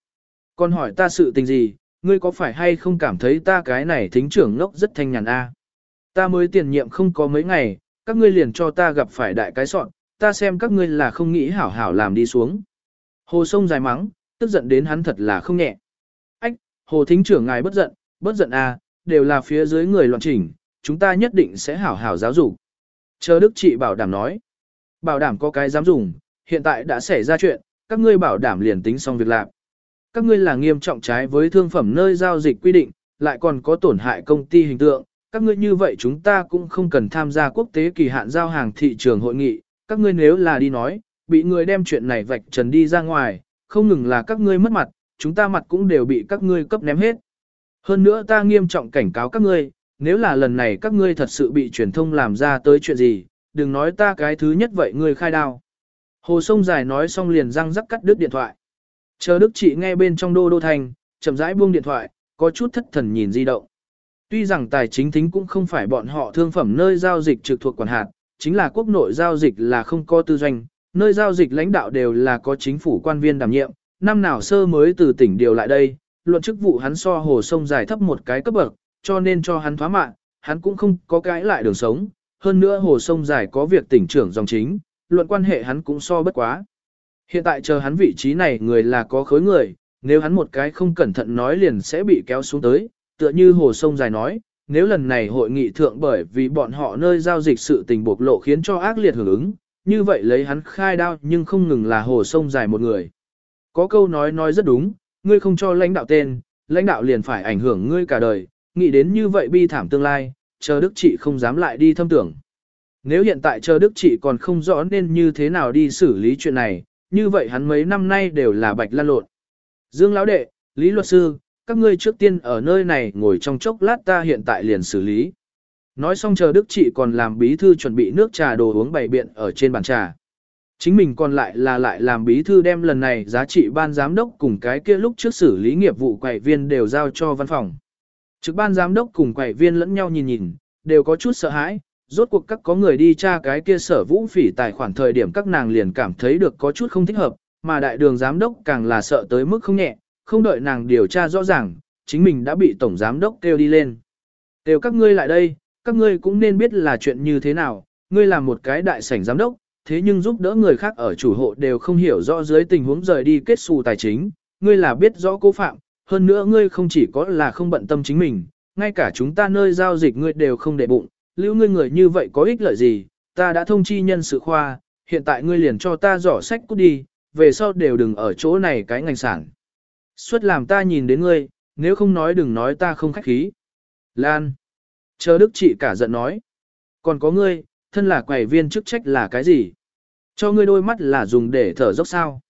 Con hỏi ta sự tình gì, ngươi có phải hay không cảm thấy ta cái này thính trưởng ngốc rất thanh nhàn A? Ta mới tiền nhiệm không có mấy ngày, các ngươi liền cho ta gặp phải đại cái soạn, ta xem các ngươi là không nghĩ hảo hảo làm đi xuống. Hồ sông dài mắng, tức giận đến hắn thật là không nhẹ. Ách, hồ thính trưởng ngài bất giận, bất giận à, đều là phía dưới người loạn chỉnh, chúng ta nhất định sẽ hảo hảo giáo dục. Chờ Đức Trị bảo đảm nói. Bảo đảm có cái dám dùng, hiện tại đã xảy ra chuyện, các ngươi bảo đảm liền tính xong việc làm. Các ngươi là nghiêm trọng trái với thương phẩm nơi giao dịch quy định, lại còn có tổn hại công ty hình tượng, các ngươi như vậy chúng ta cũng không cần tham gia quốc tế kỳ hạn giao hàng thị trường hội nghị, các ngươi nếu là đi nói, bị người đem chuyện này vạch trần đi ra ngoài, không ngừng là các ngươi mất mặt, chúng ta mặt cũng đều bị các ngươi cấp ném hết. Hơn nữa ta nghiêm trọng cảnh cáo các ngươi, nếu là lần này các ngươi thật sự bị truyền thông làm ra tới chuyện gì, đừng nói ta cái thứ nhất vậy ngươi khai đao. Hồ sông dài nói xong liền răng rắc cắt đứt điện thoại. Chờ Đức chị nghe bên trong đô đô thành, chậm rãi buông điện thoại, có chút thất thần nhìn di động. Tuy rằng tài chính thính cũng không phải bọn họ thương phẩm nơi giao dịch trực thuộc quản hạt, chính là quốc nội giao dịch là không có tư doanh, nơi giao dịch lãnh đạo đều là có chính phủ quan viên đảm nhiệm, năm nào sơ mới từ tỉnh điều lại đây, luận chức vụ hắn so hồ sông dài thấp một cái cấp bậc, cho nên cho hắn thoá mạng, hắn cũng không có cái lại đường sống, hơn nữa hồ sông dài có việc tỉnh trưởng dòng chính, luận quan hệ hắn cũng so bất quá. Hiện tại chờ hắn vị trí này người là có khối người, nếu hắn một cái không cẩn thận nói liền sẽ bị kéo xuống tới, tựa như hồ sông dài nói, nếu lần này hội nghị thượng bởi vì bọn họ nơi giao dịch sự tình bộc lộ khiến cho ác liệt hưởng ứng, như vậy lấy hắn khai đao nhưng không ngừng là hồ sông dài một người. Có câu nói nói rất đúng, ngươi không cho lãnh đạo tên, lãnh đạo liền phải ảnh hưởng ngươi cả đời, nghĩ đến như vậy bi thảm tương lai, chờ đức trị không dám lại đi thâm tưởng. Nếu hiện tại chờ đức trị còn không rõ nên như thế nào đi xử lý chuyện này, như vậy hắn mấy năm nay đều là bạch lan lộn. Dương lão đệ, Lý luật sư, các ngươi trước tiên ở nơi này ngồi trong chốc lát ta hiện tại liền xử lý. Nói xong chờ Đức Trị còn làm bí thư chuẩn bị nước trà đồ uống bày biện ở trên bàn trà. Chính mình còn lại là lại làm bí thư đem lần này giá trị ban giám đốc cùng cái kia lúc trước xử lý nghiệp vụ quầy viên đều giao cho văn phòng. Trực ban giám đốc cùng quầy viên lẫn nhau nhìn nhìn, đều có chút sợ hãi, rốt cuộc các có người đi tra cái kia sở vũ phỉ tài khoản thời điểm các nàng liền cảm thấy được có chút không thích hợp, mà đại đường giám đốc càng là sợ tới mức không nhẹ, không đợi nàng điều tra rõ ràng, chính mình đã bị tổng giám đốc kêu đi lên. Kêu các ngươi lại đây, các ngươi cũng nên biết là chuyện như thế nào, ngươi là một cái đại sảnh giám đốc, thế nhưng giúp đỡ người khác ở chủ hộ đều không hiểu rõ dưới tình huống rời đi kết xù tài chính, ngươi là biết rõ cố phạm, hơn nữa ngươi không chỉ có là không bận tâm chính mình, ngay cả chúng ta nơi giao dịch ngươi đều không để bụng, lưu ngươi người như vậy có ích lợi gì, ta đã thông chi nhân sự khoa, hiện tại ngươi liền cho ta giỏ sách cút đi, về sau đều đừng ở chỗ này cái ngành sản. Suất làm ta nhìn đến ngươi, nếu không nói đừng nói ta không khách khí. Lan. Chờ đức chị cả giận nói. Còn có ngươi, thân là quầy viên chức trách là cái gì? Cho ngươi đôi mắt là dùng để thở dốc sao?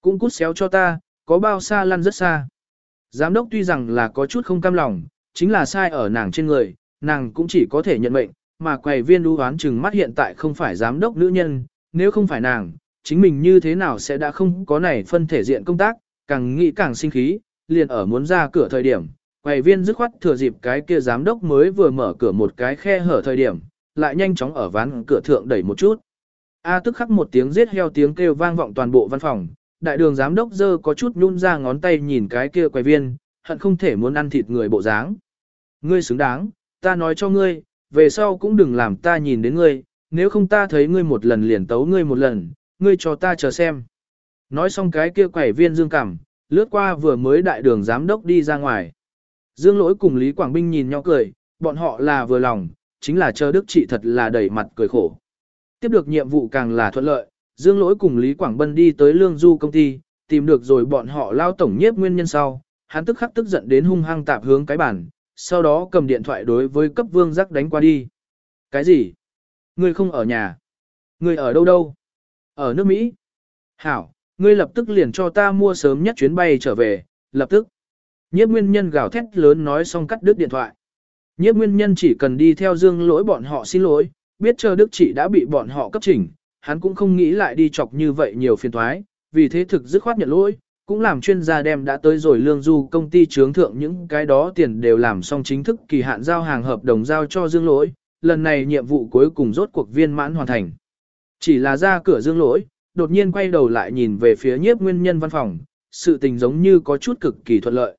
Cũng cút xéo cho ta, có bao xa lăn rất xa. Giám đốc tuy rằng là có chút không cam lòng, chính là sai ở nàng trên người, nàng cũng chỉ có thể nhận mệnh, mà quầy viên đu hoán chừng mắt hiện tại không phải giám đốc nữ nhân, nếu không phải nàng, chính mình như thế nào sẽ đã không có này phân thể diện công tác, càng nghĩ càng sinh khí, liền ở muốn ra cửa thời điểm, quầy viên dứt khoát thừa dịp cái kia giám đốc mới vừa mở cửa một cái khe hở thời điểm, lại nhanh chóng ở ván cửa thượng đẩy một chút. A tức khắc một tiếng giết heo tiếng kêu vang vọng toàn bộ văn phòng, đại đường giám đốc dơ có chút nhún ra ngón tay nhìn cái kia quầy viên, hận không thể muốn ăn thịt người bộ dáng. Ngươi xứng đáng, ta nói cho ngươi, về sau cũng đừng làm ta nhìn đến ngươi, nếu không ta thấy ngươi một lần liền tấu ngươi một lần, ngươi cho ta chờ xem. Nói xong cái kia quẩy viên dương cảm, lướt qua vừa mới đại đường giám đốc đi ra ngoài. Dương lỗi cùng Lý Quảng Binh nhìn nhau cười, bọn họ là vừa lòng, chính là chờ đức trị thật là đầy mặt cười khổ. Tiếp được nhiệm vụ càng là thuận lợi, Dương lỗi cùng Lý Quảng Bân đi tới lương du công ty, tìm được rồi bọn họ lao tổng nhiếp nguyên nhân sau, hắn tức khắc tức giận đến hung hăng tạp hướng cái bản, sau đó cầm điện thoại đối với cấp vương giác đánh qua đi. Cái gì? Ngươi không ở nhà? Ngươi ở đâu đâu? Ở nước Mỹ. Hảo, ngươi lập tức liền cho ta mua sớm nhất chuyến bay trở về, lập tức. Nhiếp nguyên nhân gào thét lớn nói xong cắt đứt điện thoại. Nhiếp nguyên nhân chỉ cần đi theo dương lỗi bọn họ xin lỗi, biết chờ đức chỉ đã bị bọn họ cấp chỉnh, hắn cũng không nghĩ lại đi chọc như vậy nhiều phiền thoái, vì thế thực dứt khoát nhận lỗi, cũng làm chuyên gia đem đã tới rồi lương du công ty trướng thượng những cái đó tiền đều làm xong chính thức kỳ hạn giao hàng hợp đồng giao cho dương lỗi, lần này nhiệm vụ cuối cùng rốt cuộc viên mãn hoàn thành. Chỉ là ra cửa dương lỗi, đột nhiên quay đầu lại nhìn về phía nhiếp nguyên nhân văn phòng, sự tình giống như có chút cực kỳ thuận lợi.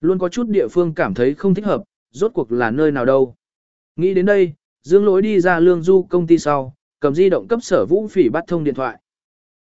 Luôn có chút địa phương cảm thấy không thích hợp, rốt cuộc là nơi nào đâu. Nghĩ đến đây, dương lỗi đi ra lương du công ty sau, cầm di động cấp sở vũ phỉ bắt thông điện thoại.